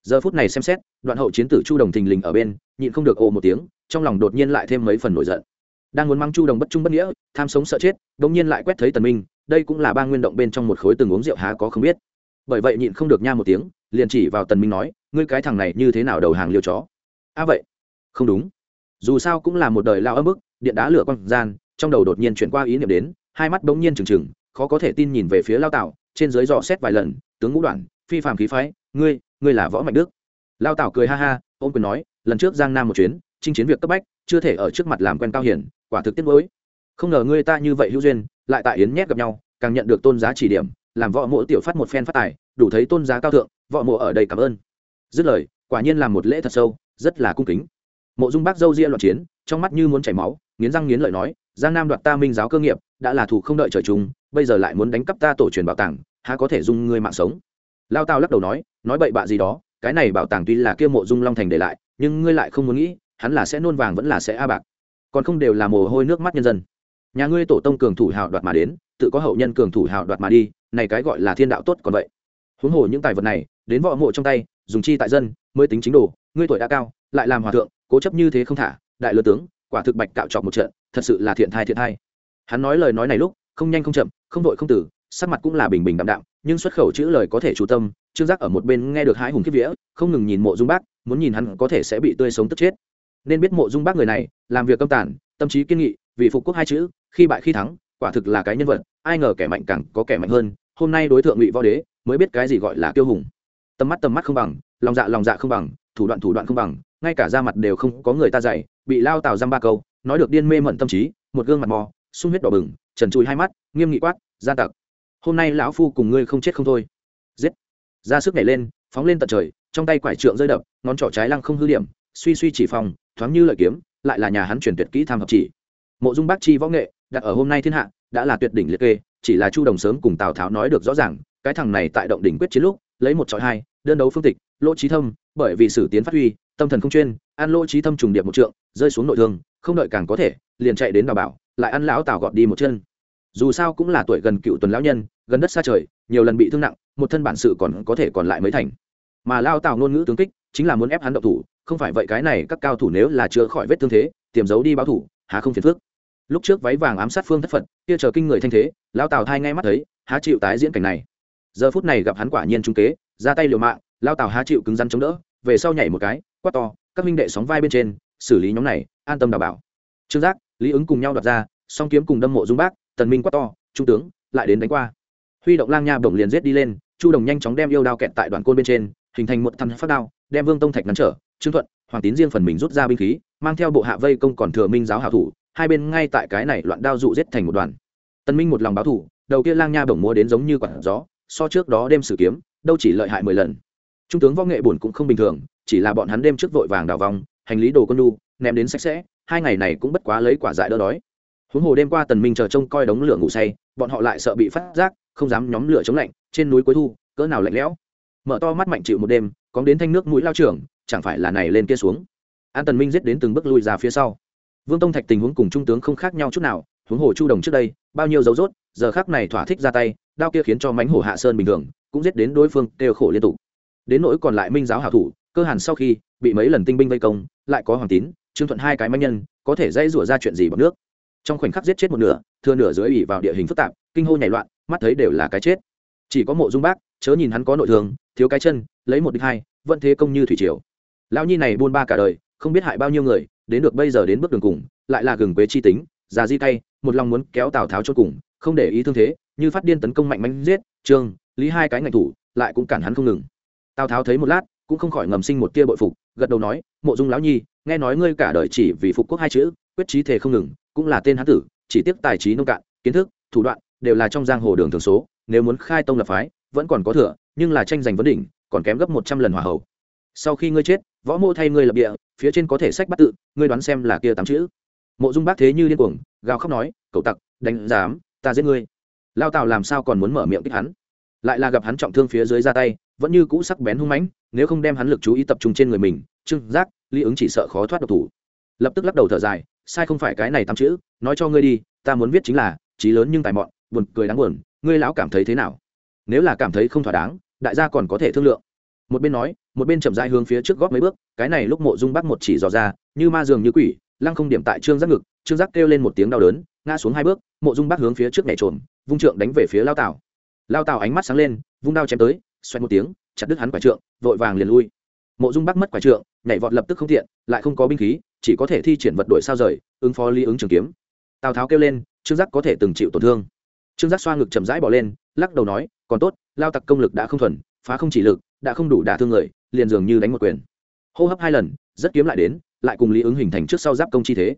Giờ phút này xem xét, đoạn hậu chiến tử chu đồng thình lình ở bên, nhịn không được ồ một tiếng, trong lòng đột nhiên lại thêm mấy phần nổi giận. Đang muốn mang chu đồng bất trung bất nghĩa, tham sống sợ chết đ ỗ n g nhiên lại quét thấy tần minh, đây cũng là ba nguyên động bên trong một khối từng uống rượu há có không biết. Bởi vậy nhịn không được nha một tiếng, liền chỉ vào tần minh nói, ngươi cái thằng này như thế nào đầu hàng liêu chó? À vậy, không đúng. Dù sao cũng là một đời lao ấm bức điện đá lửa quan gian, trong đầu đột nhiên chuyển qua ý niệm đến hai mắt bỗng nhiên trừng trừng, khó có thể tin nhìn về phía lao tảo, trên dưới dò xét vài lần, tướng ngũ đoạn, phi phàm khí phái, ngươi ngươi là võ mạnh đức. Lao tảo cười ha ha, ôm quyền nói, lần trước giang nam một chuyến, chinh chiến việc cấp bách, chưa thể ở trước mặt làm quen cao hiển, quả thực tiết mới không ngờ ngươi ta như vậy hữu duyên, lại tại yến nhét gặp nhau, càng nhận được tôn giá chỉ điểm, làm võ mộ tiểu phát một phen phát tài, đủ thấy tôn giá cao thượng, võ mộ ở đây cảm ơn. Dứt lời, quả nhiên làm một lễ thật sâu, rất là cung kính. Mộ dung bác dâu ria loạn chiến, trong mắt như muốn chảy máu, nghiến răng nghiến lợi nói giang nam đoạt ta minh giáo cơ nghiệp, đã là thủ không đợi trời chúng bây giờ lại muốn đánh cắp ta tổ truyền bảo tàng, há có thể dung ngươi mạng sống? Lao tao lắc đầu nói nói bậy bạ gì đó, cái này bảo tàng tuy là kia mộ dung long thành để lại, nhưng ngươi lại không muốn nghĩ, hắn là sẽ nôn vàng vẫn là sẽ a bạc. Còn không đều là mồ hôi nước mắt nhân dân. Nhà ngươi tổ tông cường thủ hào đoạt mà đến, tự có hậu nhân cường thủ hào đoạt mà đi, này cái gọi là thiên đạo tốt còn vậy. Huống hồ những tài vật này, đến võ mộ trong tay, dùng chi tại dân, mới tính chính đồ, ngươi tuổi đã cao, lại làm hòa thượng, cố chấp như thế không thả, đại lừa tướng, quả thực bạch cạo trọc một trận thật sự là thiện thai thiện thai. Hắn nói lời nói này lúc, không nhanh không chậm, không vội không tử sắc mặt cũng là bình bình đạm đạm, nhưng xuất khẩu chữ lời có thể chú tâm, trương giác ở một bên nghe được hai hùng kiếp vía, không ngừng nhìn mộ dung bác, muốn nhìn hắn có thể sẽ bị tươi sống tức chết. Nên biết mộ dung bác người này, làm việc công tản tâm trí kiên nghị, vì phục quốc hai chữ, khi bại khi thắng, quả thực là cái nhân vật, ai ngờ kẻ mạnh càng có kẻ mạnh hơn, hôm nay đối tượng ngụy võ đế, mới biết cái gì gọi là kiêu hùng. Tầm mắt tầm mắt không bằng, lòng dạ lòng dạ không bằng, thủ đoạn thủ đoạn không bằng, ngay cả da mặt đều không có người ta dạy, bị lao tào giam ba câu nói được điên mê mẩn tâm trí, một gương mặt mò, sung huyết đỏ bừng, trần trụi hai mắt, nghiêm nghị quát, gia tặc, hôm nay lão phu cùng ngươi không chết không thôi. Giết. Ra sức nhảy lên, phóng lên tận trời, trong tay quải trượng rơi đập, ngón trỏ trái lăng không hư điểm, suy suy chỉ phòng, thoáng như lợi kiếm, lại là nhà hắn truyền tuyệt kỹ tham hợp chỉ. Mộ dung bác chi võ nghệ, đặt ở hôm nay thiên hạ, đã là tuyệt đỉnh liệt kê, chỉ là chu đồng sớm cùng tào tháo nói được rõ ràng, cái thằng này tại động đỉnh quyết chiến lúc, lấy một trọi hai, đơn đấu phương tịch, lỗ trí thâm, bởi vì sử tiến phát huy, tâm thần không chuyên an lỗ trí thâm trùng điệp một trượng, rơi xuống nội thương không đợi càng có thể, liền chạy đến đào bảo, lại ăn lão tào gọt đi một chân. Dù sao cũng là tuổi gần cựu tuần lão nhân, gần đất xa trời, nhiều lần bị thương nặng, một thân bản sự còn có thể còn lại mới thành. Mà lao tào ngôn ngữ tướng kích, chính là muốn ép hắn động thủ, không phải vậy cái này các cao thủ nếu là chữa khỏi vết thương thế, tiềm giấu đi báo thủ, há không phiền phước lúc trước váy vàng ám sát phương thất phật, kia chờ kinh người thanh thế lao tào thai ngay mắt thấy, há chịu tái diễn cảnh này. Giờ phút này gặp hắn quả nhiên trung kế, ra tay liều mạng lao tào há chịu cứng rắn chống đỡ, về sau nhảy một cái, quát to, các minh đệ sóng vai bên trên xử lý nhóm này, an tâm đảm bảo. Trương giác, lý ứng cùng nhau đoạt ra, song kiếm cùng đâm mộ dung bác, tần minh quát to, trung tướng, lại đến đánh qua. Huy động lang nha bổng liền giết đi lên, chu đồng nhanh chóng đem yêu đao kẹt tại đoạn côn bên trên, hình thành một thằng phát đao, đem vương tông thạch ngăn trở, trương thuận, hoàng tín riêng phần mình rút ra binh khí, mang theo bộ hạ vây công còn thừa minh giáo hảo thủ, hai bên ngay tại cái này loạn đao dụ giết thành một đoàn. Tân minh một lòng báo thủ, đầu kia lang nha bổng múa đến giống như quả gió, so trước đó đem sử kiếm, đâu chỉ lợi hại mười lần. Trung tướng võ nghệ bổn cũng không bình thường, chỉ là bọn hắn đêm trước vội vàng đào vòng hành lý đồ con đu ném đến sạch sẽ, hai ngày này cũng bất quá lấy quả dại đỡ đói. Huống hồ đêm qua tần minh chờ trông coi đống lửa ngủ say, bọn họ lại sợ bị phát giác, không dám nhóm lửa chống lạnh, trên núi cuối thu, cỡ nào lạnh lẽo. Mở to mắt mạnh chịu một đêm, có đến thanh nước mũi lao trưởng, chẳng phải là này lên kia xuống. An tần minh giết đến từng bước lui ra phía sau. Vương tông thạch tình huống cùng trung tướng không khác nhau chút nào, huống hồ chu đồng trước đây, bao nhiêu dấu rốt, giờ khác này thỏa thích ra tay, đao kia khiến cho mánh hổ hạ sơn bình thường, cũng giết đến đối phương đều khổ liên tục. Đến nỗi còn lại minh giáo hảo thủ, cơ hàn sau khi bị mấy lần tinh binh vây công, lại có hoàng tín, trương thuận hai cái manh nhân, có thể dây rủa ra chuyện gì bằng nước. Trong khoảnh khắc giết chết một nửa, thừa nửa dưới ủy vào địa hình phức tạp, kinh hô nhảy loạn, mắt thấy đều là cái chết. Chỉ có mộ dung bác, chớ nhìn hắn có nội thương, thiếu cái chân, lấy một đích hai, vẫn thế công như thủy triều. Lão nhi này buôn ba cả đời, không biết hại bao nhiêu người, đến được bây giờ đến bước đường cùng, lại là gừng quế chi tính, già di tay một lòng muốn kéo tào tháo cho cùng, không để ý thương thế, như phát điên tấn công mạnh mẽ giết, trương, lý hai cái ngành thủ, lại cũng cản hắn không ngừng. Tào tháo thấy một lát, cũng không khỏi ngầm sinh một tia bội phục gật đầu nói, mộ dung lão nhi, nghe nói ngươi cả đời chỉ vì phục quốc hai chữ, quyết trí thể không ngừng, cũng là tên hán tử, chỉ tiếc tài trí nông cạn, kiến thức, thủ đoạn đều là trong giang hồ đường thường số, nếu muốn khai tông lập phái, vẫn còn có thừa, nhưng là tranh giành vấn đỉnh, còn kém gấp một trăm lần hòa hậu. Sau khi ngươi chết, võ mô thay ngươi lập địa, phía trên có thể sách bắt tự, ngươi đoán xem là kia tám chữ. Mộ dung bác thế như điên cuồng, gào khóc nói, cậu tặc, đánh giám, ta giết ngươi. Lao tào làm sao còn muốn mở miệng kích hắn? Lại là gặp hắn trọng thương phía dưới ra tay vẫn như cũ sắc bén hung mãnh nếu không đem hắn lực chú ý tập trung trên người mình trương giác lý ứng chỉ sợ khó thoát độc thủ. Lập tức lắc đầu thở dài sai không phải cái này tám chữ nói cho ngươi đi ta muốn viết chính là trí lớn nhưng tài mọn buồn cười đáng buồn ngươi lão cảm thấy thế nào? Nếu là cảm thấy không thỏa đáng đại gia còn có thể thương lượng. Một bên nói một bên chậm rãi hướng phía trước góp mấy bước cái này lúc mộ dung bắc một chỉ dò ra như ma dường như quỷ lăng không điểm tại trương giác ngực trương giác kêu lên một tiếng đau đớn ngã xuống hai bước mộ dung bắc hướng phía trước nhảy trồn, vung trượng đánh về phía lao tảo. Lao tảo ánh mắt sáng lên vung đao chém tới xoay một tiếng, chặt đứt hắn quả trượng, vội vàng liền lui. Mộ dung bắc mất quả trượng, nhảy vọt lập tức không thiện lại không có binh khí, chỉ có thể thi triển vật đổi sao rời, ứng phó ly ứng trường kiếm. Tào tháo kêu lên, trương giác có thể từng chịu tổn thương. Trương giác xoa ngực chậm rãi bỏ lên, lắc đầu nói, còn tốt, lao tặc công lực đã không thuần, phá không chỉ lực, đã không đủ đả thương người, liền dường như đánh một quyền. Hô hấp hai lần, rất kiếm lại đến, lại cùng lý ứng hình thành trước sau giáp công chi thế.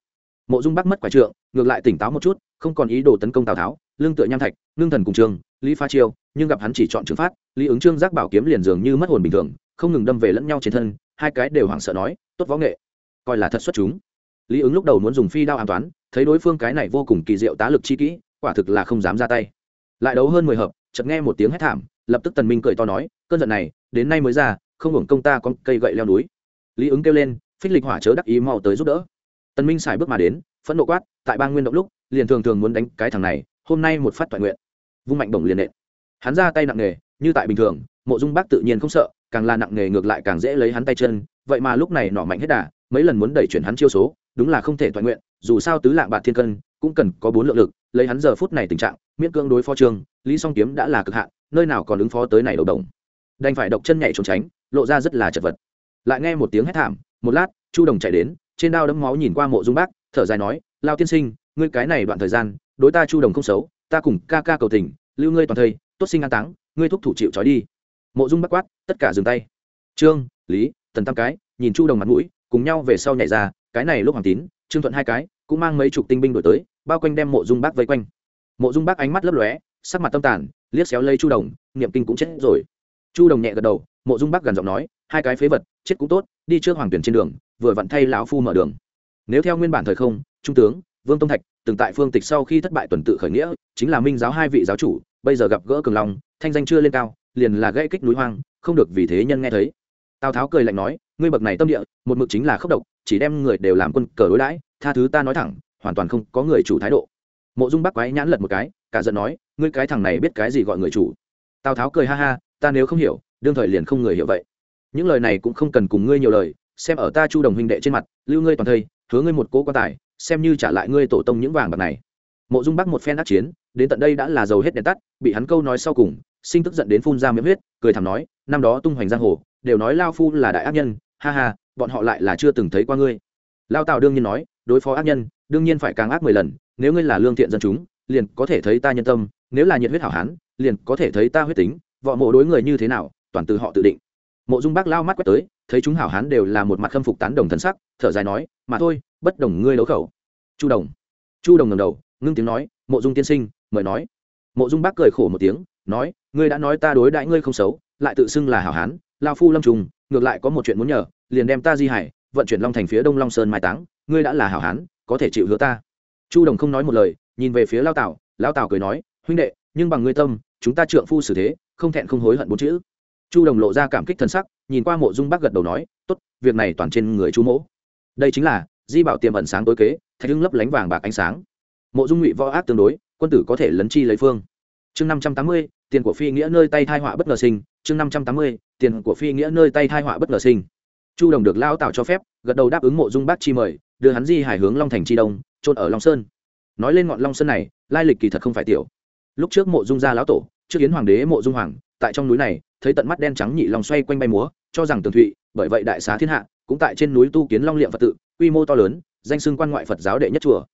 Mộ dung bắc mất quả trượng, ngược lại tỉnh táo một chút, không còn ý đồ tấn công tào tháo lương tựa nham thạch lương thần cùng trường lý pha chiêu, nhưng gặp hắn chỉ chọn trừng phát, lý ứng trương giác bảo kiếm liền dường như mất hồn bình thường, không ngừng đâm về lẫn nhau trên thân, hai cái đều hoảng sợ nói, tốt võ nghệ, coi là thật xuất chúng. Lý ứng lúc đầu muốn dùng phi đao an toán, thấy đối phương cái này vô cùng kỳ diệu tá lực chi kỹ, quả thực là không dám ra tay. Lại đấu hơn mười hợp, chợt nghe một tiếng hét thảm, lập tức tần minh cười to nói, cơn giận này, đến nay mới ra, không hưởng công ta con cây gậy leo núi. Lý ứng kêu lên, phích lịch hỏa chớ đắc ý mau tới giúp đỡ. Tần minh xài bước mà đến, phẫn nộ quát, tại bang nguyên động lúc, liền thường thường muốn đánh cái thằng này, hôm nay một phát toàn nguyện vung mạnh đồng liền nện. Hắn ra tay nặng nề, như tại bình thường, mộ dung bác tự nhiên không sợ, càng là nặng nề ngược lại càng dễ lấy hắn tay chân, vậy mà lúc này nọ mạnh hết đà, mấy lần muốn đẩy chuyển hắn chiêu số, đúng là không thể toàn nguyện, dù sao tứ lạng bạc thiên cân, cũng cần có bốn lượng lực, lấy hắn giờ phút này tình trạng, miễn cưỡng đối phó trường, lý song kiếm đã là cực hạn, nơi nào còn ứng phó tới này đầu đồng. Đành phải độc chân nhảy trốn tránh, lộ ra rất là chật vật. Lại nghe một tiếng hét thảm, một lát, chu đồng chạy đến, trên đao đấm máu nhìn qua mộ dung bác, thở dài nói, lao tiên sinh, ngươi cái này đoạn thời gian, đối ta chu đồng không xấu ta cùng ca ca cầu tình, lưu ngươi toàn thây, tốt sinh an táng, ngươi thúc thủ chịu trói đi. Mộ dung bắt quát, tất cả dừng tay. Trương, lý, tần tam cái, nhìn chu đồng mặt mũi, cùng nhau về sau nhảy ra, cái này lúc hoàng tín, trương thuận hai cái, cũng mang mấy chục tinh binh đổi tới, bao quanh đem mộ dung bác vây quanh. Mộ dung bác ánh mắt lấp lóe, sắc mặt tâm tàn, liếc xéo lây chu đồng, niệm kinh cũng chết rồi. Chu đồng nhẹ gật đầu, mộ dung bác gần giọng nói, hai cái phế vật, chết cũng tốt, đi trước hoàng tuyển trên đường, vừa vặn thay lão phu mở đường. Nếu theo nguyên bản thời không, trung tướng vương tông thạch, từng tại phương tịch sau khi thất bại tuần tự khởi nghĩa, chính là minh giáo hai vị giáo chủ, bây giờ gặp gỡ cường long, thanh danh chưa lên cao, liền là gãy kích núi hoang, không được vì thế nhân nghe thấy. Tào tháo cười lạnh nói, ngươi bậc này tâm địa, một mực chính là khốc độc, chỉ đem người đều làm quân cờ đối đãi, tha thứ ta nói thẳng, hoàn toàn không có người chủ thái độ. Mộ dung bắc quái nhãn lật một cái, cả giận nói, ngươi cái thằng này biết cái gì gọi người chủ? Tào tháo cười ha ha, ta nếu không hiểu, đương thời liền không người hiểu vậy. Những lời này cũng không cần cùng ngươi nhiều lời, xem ở ta chu đồng huynh đệ trên mặt, lưu ngươi toàn thây, hứa ngươi một cố quan tài xem như trả lại ngươi tổ tông những vàng bạc này. Mộ dung bắc một phen đắc chiến, đến tận đây đã là dầu hết đèn tắt, bị hắn câu nói sau cùng, sinh tức giận đến phun ra miệng huyết, cười thảm nói, năm đó tung hoành giang hồ, đều nói lao phu là đại ác nhân, ha ha, bọn họ lại là chưa từng thấy qua ngươi. Lao tào đương nhiên nói, đối phó ác nhân, đương nhiên phải càng ác mười lần, nếu ngươi là lương thiện dân chúng, liền có thể thấy ta nhân tâm, nếu là nhiệt huyết hảo hán, liền có thể thấy ta huyết tính vọ mộ đối người như thế nào, toàn từ họ tự định. Mộ dung bác lao mắt quét tới, thấy chúng hảo hán đều là một mặt khâm phục tán đồng thần sắc, thở dài nói, mà thôi, bất đồng ngươi đấu khẩu chu đồng. Chu đồng ngầm đầu, ngưng tiếng nói, mộ dung tiên sinh, mời nói. Mộ dung bác cười khổ một tiếng, nói, ngươi đã nói ta đối đãi ngươi không xấu, lại tự xưng là hảo hán, lao phu lâm trùng, ngược lại có một chuyện muốn nhờ, liền đem ta di hải, vận chuyển long thành phía đông long sơn mai táng, ngươi đã là hảo hán, có thể chịu hứa ta. Chu đồng không nói một lời, nhìn về phía lao tảo lao tảo cười nói, huynh đệ, nhưng bằng ngươi tâm, chúng ta trượng phu xử thế, không thẹn không hối hận bốn chữ. Chu đồng lộ ra cảm kích thân sắc, nhìn qua mộ dung bác gật đầu nói, tốt, việc này toàn trên người chu mỗ. Đây chính là di bảo tiềm ẩn sáng tối kế, thạch hưng lấp lánh vàng bạc ánh sáng. Mộ dung ngụy võ ác tương đối, quân tử có thể lấn chi lấy phương. Chương năm trăm tám mươi, tiền của phi nghĩa nơi tay thai họa bất ngờ sinh. Chương năm trăm tám mươi, tiền của phi nghĩa nơi tay thai họa bất ngờ sinh. Chu đồng được lao tạo cho phép, gật đầu đáp ứng mộ dung bác chi mời, đưa hắn di hải hướng long thành chi đông trôn ở long sơn. Nói lên ngọn long sơn này, lai lịch kỳ thật không phải tiểu. Lúc trước mộ dung gia lão tổ, trước kiến hoàng đế mộ dung hoàng, tại trong núi này, thấy tận mắt đen trắng nhị lòng xoay quanh bay múa, cho rằng tường thụy, bởi vậy đại xá thiên hạ, cũng tại trên núi tu kiến long liệm phật tự quy mô to lớn, danh xưng quan ngoại phật giáo đệ nhất chùa.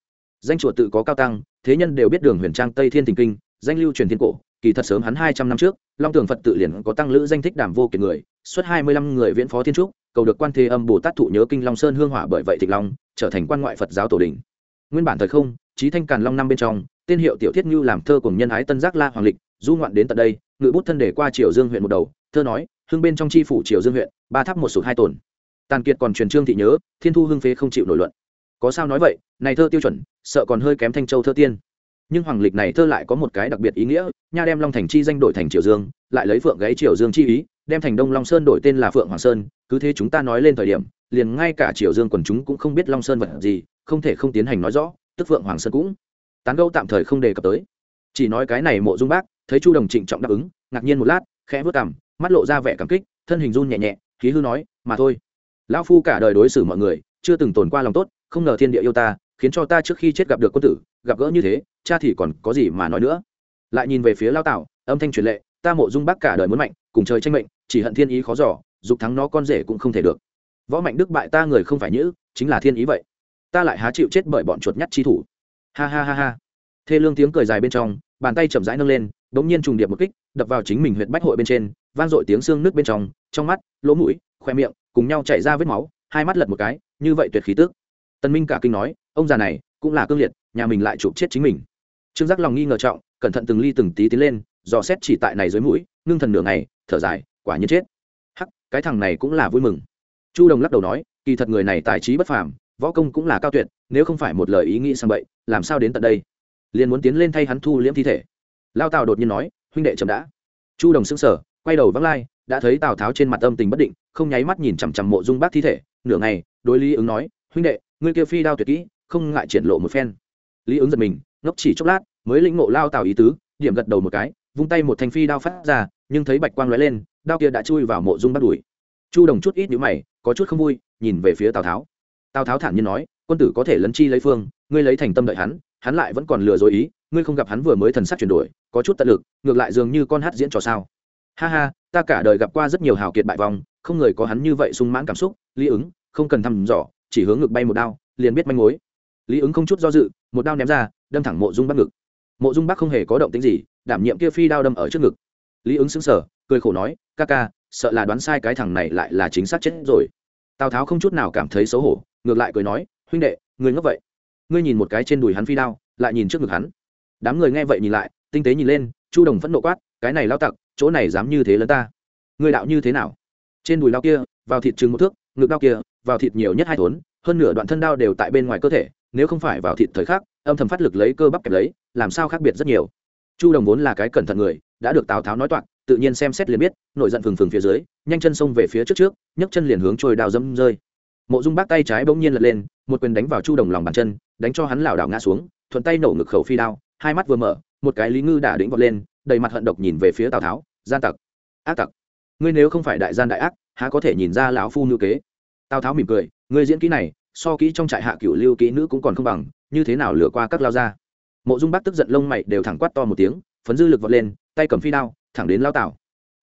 Danh chùa tự có cao tăng, thế nhân đều biết đường huyền trang tây thiên thình kinh, danh lưu truyền thiên cổ, kỳ thật sớm hắn hai trăm năm trước, long tường phật tự liền có tăng lữ danh thích đàm vô kiệt người, xuất hai mươi lăm người viễn phó thiên trúc, cầu được quan thế âm bồ tát thụ nhớ kinh long sơn hương hỏa bởi vậy thịnh long, trở thành quan ngoại phật giáo tổ đình. Nguyên bản thời không trí thanh càn long năm bên trong, tên hiệu tiểu thiết như làm thơ cùng nhân ái tân giác la hoàng lịch, du ngoạn đến tận đây, ngự bút thân để qua triều dương huyện một đầu, thơ nói, hương bên trong tri phủ triều dương huyện, ba tháp một sụt hai tồn tàn kiệt còn truyền trương thị nhớ, thiên thu hương phế không chịu nổi luận. Có sao nói vậy, này thơ tiêu chuẩn, sợ còn hơi kém thanh châu thơ tiên. Nhưng hoàng lịch này thơ lại có một cái đặc biệt ý nghĩa, nha đem long thành chi danh đổi thành triều dương, lại lấy phượng gáy triều dương chi ý, đem thành đông long sơn đổi tên là phượng hoàng sơn, cứ thế chúng ta nói lên thời điểm, liền ngay cả triều dương quần chúng cũng không biết long sơn vật gì, không thể không tiến hành nói rõ, tức phượng hoàng sơn cũng. Tán gẫu tạm thời không đề cập tới. Chỉ nói cái này mộ dung bác, thấy chu đồng trịnh trọng đáp ứng, ngạc nhiên một lát, khẽ vớt cằm, mắt lộ ra vẻ cảm kích, thân hình run nhẹ nhẹ, khí hư nói, mà thôi lão phu cả đời đối xử mọi người, chưa từng tồn qua lòng tốt, không ngờ thiên địa yêu ta, khiến cho ta trước khi chết gặp được quân tử, gặp gỡ như thế, cha thì còn có gì mà nói nữa. Lại nhìn về phía lao tảo, âm thanh truyền lệ, ta mộ dung bác cả đời muốn mạnh, cùng trời tranh mệnh, chỉ hận thiên ý khó giỏ dục thắng nó con rể cũng không thể được. Võ mạnh đức bại ta người không phải nhữ, chính là thiên ý vậy. Ta lại há chịu chết bởi bọn chuột nhắt chi thủ. Ha ha ha ha. Thê lương tiếng cười dài bên trong, bàn tay chậm rãi nâng lên đ ỗ n g nhiên trùng điệp một kích, đập vào chính mình huyện bách hội bên trên, vang dội tiếng xương nước bên trong trong mắt, lỗ mũi khoe miệng, cùng nhau chạy ra vết máu, hai mắt lật một cái, như vậy tuyệt khí tước tân minh cả kinh nói, ông già này cũng là cương liệt, nhà mình lại chụp chết chính mình. Trương giác lòng nghi ngờ trọng, cẩn thận từng ly từng tí tiến lên, dò xét chỉ tại này dưới mũi, ngưng thần nửa ngày, thở dài, quả nhiên chết. Hắc, cái thằng này cũng là vui mừng. Chu đồng lắc đầu nói, kỳ thật người này tài trí bất phàm, võ công cũng là cao tuyệt, nếu không phải một lời ý nghĩ sang bậy, làm sao đến tận đây? Liền muốn tiến lên thay hắn thu liễm thi thể. Lao tào đột nhiên nói, huynh đệ chậm đã. Chu đồng sững sở quay đầu vắng lai đã thấy tào tháo trên mặt âm tình bất định, không nháy mắt nhìn chằm chằm mộ dung bác thi thể, nửa ngày, đối lý ứng nói, huynh đệ, ngươi kia phi đao tuyệt kỹ, không ngại triển lộ một phen. Lý ứng giật mình, ngốc chỉ chốc lát, mới lĩnh ngộ lao tào ý tứ, điểm gật đầu một cái, vung tay một thanh phi đao phát ra, nhưng thấy bạch quang lóe lên, đao kia đã chui vào mộ dung bắt đuổi chu đồng chút ít nhíu mày, có chút không vui, nhìn về phía tào tháo. Tào tháo thản nhiên nói, quân tử có thể lấn chi lấy phương, ngươi lấy thành tâm đợi hắn hắn lại vẫn còn lừa dối ý, ngươi không gặp hắn vừa mới thần sắc chuyển đổi, có chút tận lực, ngược lại dường như con hát diễn trò sao ha ha ta cả đời gặp qua rất nhiều hào kiệt bại vòng, không người có hắn như vậy sung mãn cảm xúc lý ứng không cần thăm dò chỉ hướng ngực bay một đao liền biết manh mối. Lý ứng không chút do dự một đao ném ra đâm thẳng mộ dung bắc ngực. Mộ dung bắc không hề có động tính gì đảm nhiệm kia phi đao đâm ở trước ngực. Lý ứng xứng sở cười khổ nói ca ca sợ là đoán sai cái thằng này lại là chính xác chết rồi. Tào tháo không chút nào cảm thấy xấu hổ ngược lại cười nói huynh đệ người ngốc vậy. Ngươi nhìn một cái trên đùi hắn phi đao lại nhìn trước ngực hắn. Đám người nghe vậy nhìn lại tinh tế nhìn lên chu đồng phẫn nộ quát cái này lao tặc, chỗ này dám như thế lớn ta. Người đạo như thế nào? Trên đùi lao kia, vào thịt chừng một thước, ngực đao kia, vào thịt nhiều nhất hai thốn, hơn nửa đoạn thân đao đều tại bên ngoài cơ thể, nếu không phải vào thịt thời khắc, âm thầm phát lực lấy cơ bắp kẹp lấy, làm sao khác biệt rất nhiều. Chu đồng vốn là cái cẩn thận người, đã được tào tháo nói toạc, tự nhiên xem xét liền biết, nổi giận phừng phừng phía dưới, nhanh chân xông về phía trước trước, nhấc chân liền hướng trôi đao dâm rơi. Mộ dung bác tay trái bỗng nhiên lật lên, một quyền đánh vào chu đồng lòng bàn chân, đánh cho hắn lảo đảo ngã xuống, thuận tay nổ ngực khẩu phi đao, hai mắt vừa mở, một cái lý ngư đả đĩnh vọt lên đầy mặt hận độc nhìn về phía tào tháo gian tặc ác tặc ngươi nếu không phải đại gian đại ác há có thể nhìn ra lão phu ngữ kế tào tháo mỉm cười ngươi diễn kỹ này so kỹ trong trại hạ cửu lưu kỹ nữ cũng còn không bằng như thế nào lừa qua các lao ra mộ dung bác tức giận lông mày đều thẳng quát to một tiếng phấn dư lực vọt lên tay cầm phi đao thẳng đến lao tào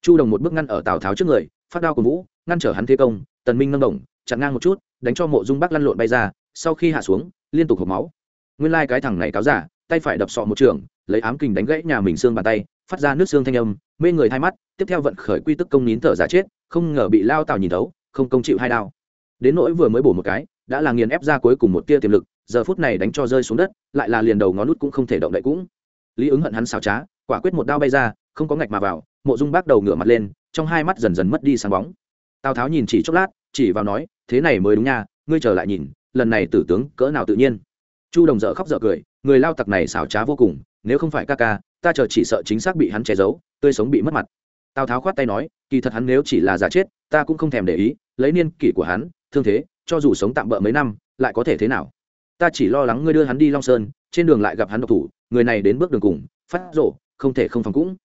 chu đồng một bước ngăn ở tào tháo trước người phát đao của vũ ngăn trở hắn thế công tần minh nâng đồng chặn ngang một chút đánh cho mộ dung bác lăn lộn bay ra sau khi hạ xuống liên tục hộp máu nguyên lai cái thằng này cáo giả tay phải đập sọ một trường, lấy ám kình đánh gãy nhà mình xương bàn tay, phát ra nước xương thanh âm, mê người thay mắt, tiếp theo vận khởi quy tức công nín thở giả chết, không ngờ bị lao tào nhìn thấu, không công chịu hai đao. Đến nỗi vừa mới bổ một cái, đã là nghiền ép ra cuối cùng một tia tiềm lực, giờ phút này đánh cho rơi xuống đất, lại là liền đầu ngón nút cũng không thể động đậy cũng. Lý ứng hận hắn xào trá, quả quyết một đao bay ra, không có ngạch mà vào, mộ dung bác đầu ngửa mặt lên, trong hai mắt dần dần mất đi sáng bóng. Tào tháo nhìn chỉ chốc lát, chỉ vào nói, thế này mới đúng nha, ngươi trở lại nhìn, lần này tử tướng cỡ nào tự nhiên chu đồng dở khóc dở cười, người lao tặc này xảo trá vô cùng, nếu không phải ca ca, ta chờ chỉ sợ chính xác bị hắn che giấu, tươi sống bị mất mặt. Tào tháo khoát tay nói, kỳ thật hắn nếu chỉ là giả chết, ta cũng không thèm để ý, lấy niên kỷ của hắn, thương thế, cho dù sống tạm bỡ mấy năm, lại có thể thế nào? Ta chỉ lo lắng ngươi đưa hắn đi long sơn, trên đường lại gặp hắn độc thủ, người này đến bước đường cùng, phát rộ không thể không phòng cũng.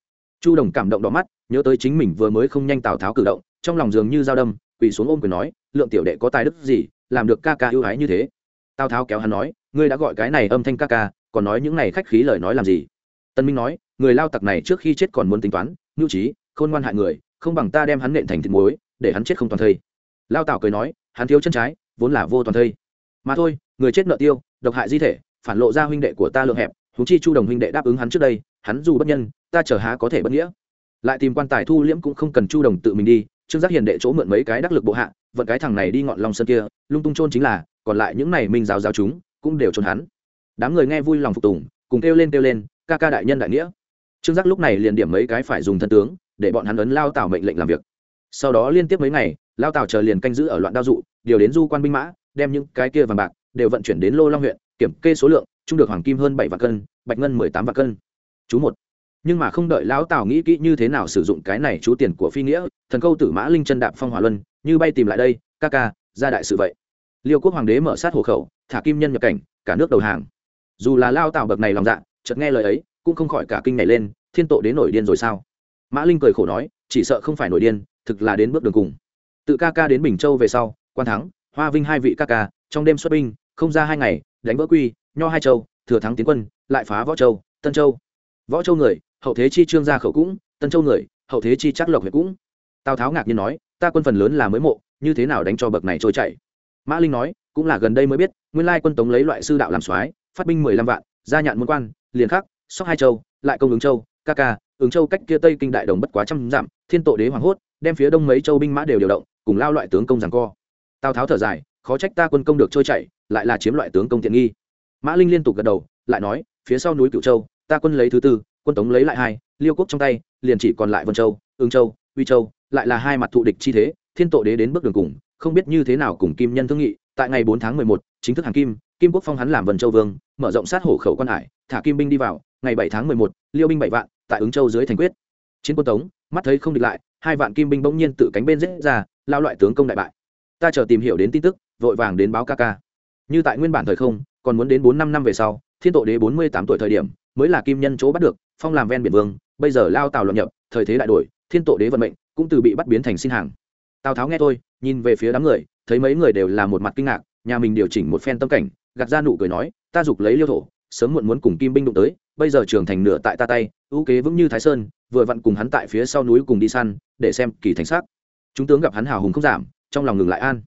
Chu đồng cảm động đỏ mắt, nhớ tới chính mình vừa mới không nhanh tào tháo cử động, trong lòng dường như dao đâm, quỳ xuống ôm quyền nói, lượng tiểu đệ có tài đức gì, làm được ca ca ưu ái như thế? Tào tháo kéo hắn nói ngươi đã gọi cái này âm thanh ca ca, còn nói những này khách khí lời nói làm gì? Tân minh nói, người lao tặc này trước khi chết còn muốn tính toán, nhu trí, khôn ngoan hại người, không bằng ta đem hắn nện thành thịt muối, để hắn chết không toàn thây. Lao tảo cười nói, hắn thiếu chân trái, vốn là vô toàn thây. Mà thôi, người chết nợ tiêu, độc hại di thể, phản lộ ra huynh đệ của ta lượng hẹp húng chi chu đồng huynh đệ đáp ứng hắn trước đây, hắn dù bất nhân, ta chờ há có thể bất nghĩa. Lại tìm quan tài thu liễm cũng không cần chu đồng tự mình đi, trương giác hiền đệ chỗ mượn mấy cái đắc lực bộ hạ, vận cái thằng này đi ngọn long sơn kia, lung tung trôn chính là, còn lại những này minh giáo giáo chúng cũng đều trôn hắn. Đám người nghe vui lòng phục tùng, cùng kêu lên kêu lên, ca ca đại nhân đại nghĩa. Trương giác lúc này liền điểm mấy cái phải dùng thân tướng, để bọn hắn ấn lao tảo mệnh lệnh làm việc. Sau đó liên tiếp mấy ngày, lao tảo chờ liền canh giữ ở loạn đao dụ, điều đến du quan binh mã, đem những cái kia vàng bạc đều vận chuyển đến lô long huyện, kiểm kê số lượng chung được hoàng kim hơn bảy vạn cân, bạch ngân mười tám vạn cân. Chú một. Nhưng mà không đợi lão tào nghĩ kỹ như thế nào sử dụng cái này chú tiền của phi nghĩa, thần câu tử mã linh chân đạp phong hỏa luân, như bay tìm lại đây, ca ca, ra đại sự vậy. Liêu quốc hoàng đế mở sát hộ khẩu thả kim nhân nhập cảnh, cả nước đầu hàng. Dù là lao tào bậc này lòng dạ chợt nghe lời ấy, cũng không khỏi cả kinh này lên, thiên tội đến nổi điên rồi sao? Mã linh cười khổ nói, chỉ sợ không phải nổi điên, thực là đến bước đường cùng. Tự ca ca đến bình châu về sau, quan thắng, hoa vinh hai vị ca ca, trong đêm xuất binh, không ra hai ngày, đánh vỡ quy, nho hai châu, thừa thắng tiến quân, lại phá võ châu, tân châu. Võ châu người, hậu thế chi trương gia khẩu cũng, tân châu người, hậu thế chi chắc lộc huyện cũng. Tào tháo ngạc nhiên nói, ta quân phần lớn là mới mộ, như thế nào đánh cho bậc này trôi chảy? Mã linh nói cũng là gần đây mới biết, nguyên lai quân tống lấy loại sư đạo làm soái, phát binh mười lăm vạn, gia nhạn môn quan, liền khắc, sóc hai châu, lại công ứng châu, ca ca, ứng châu cách kia tây kinh đại đồng bất quá trăm dặm, thiên tổ đế hoàng hốt, đem phía đông mấy châu binh mã đều điều động, cùng lao loại tướng công rằng co. Tào tháo thở dài, khó trách ta quân công được trôi chảy, lại là chiếm loại tướng công tiện nghi. Mã linh liên tục gật đầu, lại nói, phía sau núi cựu châu, ta quân lấy thứ tư, quân tống lấy lại hai, liêu quốc trong tay, liền chỉ còn lại vân châu, ứng châu, uy châu, lại là hai mặt thụ địch chi thế, thiên tổ đế đến bước đường cùng, không biết như thế nào cùng kim nhân thương nghị tại ngày bốn tháng mười một, chính thức hàng kim kim quốc phong hắn làm vần châu vương, mở rộng sát hổ khẩu quan hải, thả kim binh đi vào, ngày bảy tháng mười một, liêu binh bảy vạn, tại ứng châu dưới thành quyết. Chiến quân tống, mắt thấy không địch lại, hai vạn kim binh bỗng nhiên tự cánh bên rết ra, lao loại tướng công đại bại. Ta chờ tìm hiểu đến tin tức, vội vàng đến báo ca ca. Như tại nguyên bản thời không, còn muốn đến bốn năm năm về sau, thiên tổ đế bốn mươi tám tuổi thời điểm, mới là kim nhân chỗ bắt được, phong làm ven biển vương, bây giờ lao tàu lập nhập, thời thế đại đổi, thiên tổ đế vận mệnh cũng từ bị bắt biến thành xin hàng tào tháo nghe tôi nhìn về phía đám người, thấy mấy người đều là một mặt kinh ngạc, nhà mình điều chỉnh một phen tâm cảnh, gạt ra nụ cười nói, ta giục lấy liêu thổ, sớm muộn muốn cùng kim binh đụng tới, bây giờ trường thành nửa tại ta tay, ưu kế vững như thái sơn, vừa vặn cùng hắn tại phía sau núi cùng đi săn, để xem kỳ thành sắc chúng tướng gặp hắn hào hùng không giảm, trong lòng ngừng lại an.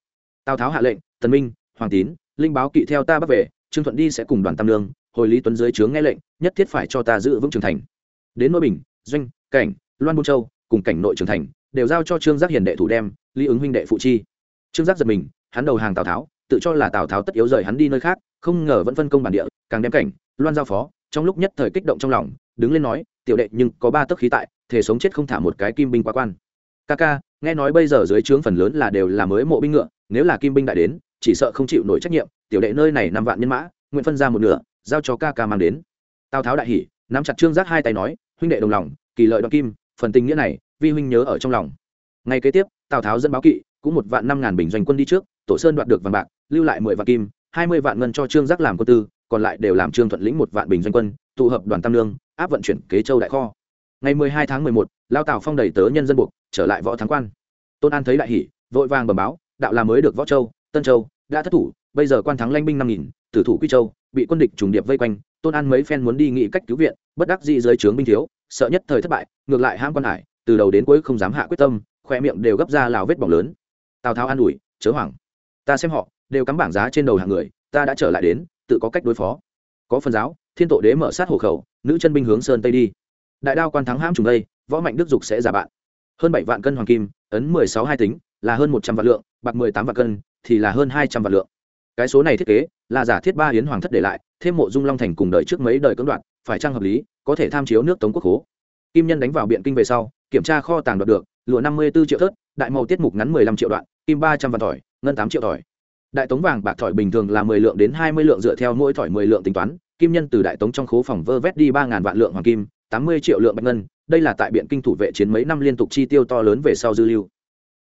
Tào tháo hạ lệnh, tần minh, hoàng tín, linh báo kỵ theo ta bắt về, trương thuận đi sẽ cùng đoàn tam lương hồi lý tuấn dưới trướng nghe lệnh, nhất thiết phải cho ta giữ vững trường thành. Đến nội bình, doanh, cảnh, loan bôn châu, cùng cảnh nội trường thành đều giao cho trương giác hiền đệ thủ đem, lý ứng huynh đệ phụ chi. Trương giác giật mình, hắn đầu hàng tào tháo, tự cho là tào tháo tất yếu rời hắn đi nơi khác, không ngờ vẫn phân công bản địa, càng đem cảnh, loan giao phó, trong lúc nhất thời kích động trong lòng, đứng lên nói, tiểu đệ, nhưng có ba tấc khí tại, thể sống chết không thả một cái kim binh quá quan. Ca ca, nghe nói bây giờ dưới trướng phần lớn là đều là mới mộ binh ngựa, nếu là kim binh đại đến, chỉ sợ không chịu nổi trách nhiệm, tiểu đệ nơi này năm vạn nhân mã, nguyện phân ra một nửa, giao cho ca ca mang đến. Tào tháo đại hỉ, nắm chặt trương giác hai tay nói, huynh đệ đồng lòng, kỳ lợi đoạn kim, phần tình nghĩa này vi huynh nhớ ở trong lòng. Ngày kế tiếp, tào tháo dẫn báo kỵ, cũng một vạn năm ngàn bình doanh quân đi trước, tổ sơn đoạt được vàng bạc, lưu lại mười vạn kim, hai mươi vạn ngân cho trương giác làm quân tư, còn lại đều làm trương thuận lĩnh một vạn bình doanh quân, tụ hợp đoàn tam lương áp vận chuyển kế châu đại kho. Ngày mười hai tháng mười một, lao tào phong đầy tớ nhân dân buộc, trở lại võ thắng quan. Tôn an thấy đại hỷ, vội vàng bẩm báo, đạo là mới được võ châu, tân châu, đã thất thủ, bây giờ quan thắng lanh binh năm nghìn, tử thủ quy châu, bị quân địch trùng điệp vây quanh, tôn an mấy phen muốn đi nghị cách cứu viện, bất đắc dĩ dưới trướng binh thiếu, sợ nhất thời thất bại, ngược lại ham quan hải từ đầu đến cuối không dám hạ quyết tâm khoe miệng đều gấp ra lào vết bỏng lớn. Tào tháo an ủi chớ hoảng. Ta xem họ đều cắm bảng giá trên đầu hàng người ta đã trở lại đến tự có cách đối phó. Có phần giáo thiên tổ đế mở sát hộ khẩu nữ chân binh hướng sơn tây đi. Đại đao quan thắng hãm trùng đây võ mạnh đức dục sẽ giả bạn. Hơn bảy vạn cân hoàng kim ấn mười sáu hai tính là hơn một trăm vạn lượng bạc mười tám vạn cân thì là hơn hai trăm vạn lượng. Cái số này thiết kế là giả thiết ba hiến hoàng thất để lại thêm mộ dung long thành cùng đời trước mấy đời cưỡng đoạn, phải trang hợp lý có thể tham chiếu nước tống quốc hố kim nhân đánh vào biện kinh về sau, kiểm tra kho tàng đoạt được, lụa năm mươi b ố triệu thớt, đại màu tiết mục ngắn mười lăm triệu đoạn, kim ba trăm vạn thỏi, ngân tám triệu thỏi. Đại tống vàng bạc thỏi bình thường là mười lượng đến hai mươi lượng dựa theo mỗi thỏi mười lượng tính toán, kim nhân từ đại tống trong khố phòng vơ vét đi ba ngàn vạn lượng hoàng kim, tám mươi triệu lượng bạch ngân, đây là tại biện kinh thủ vệ chiến mấy năm liên tục chi tiêu to lớn về sau dư lưu.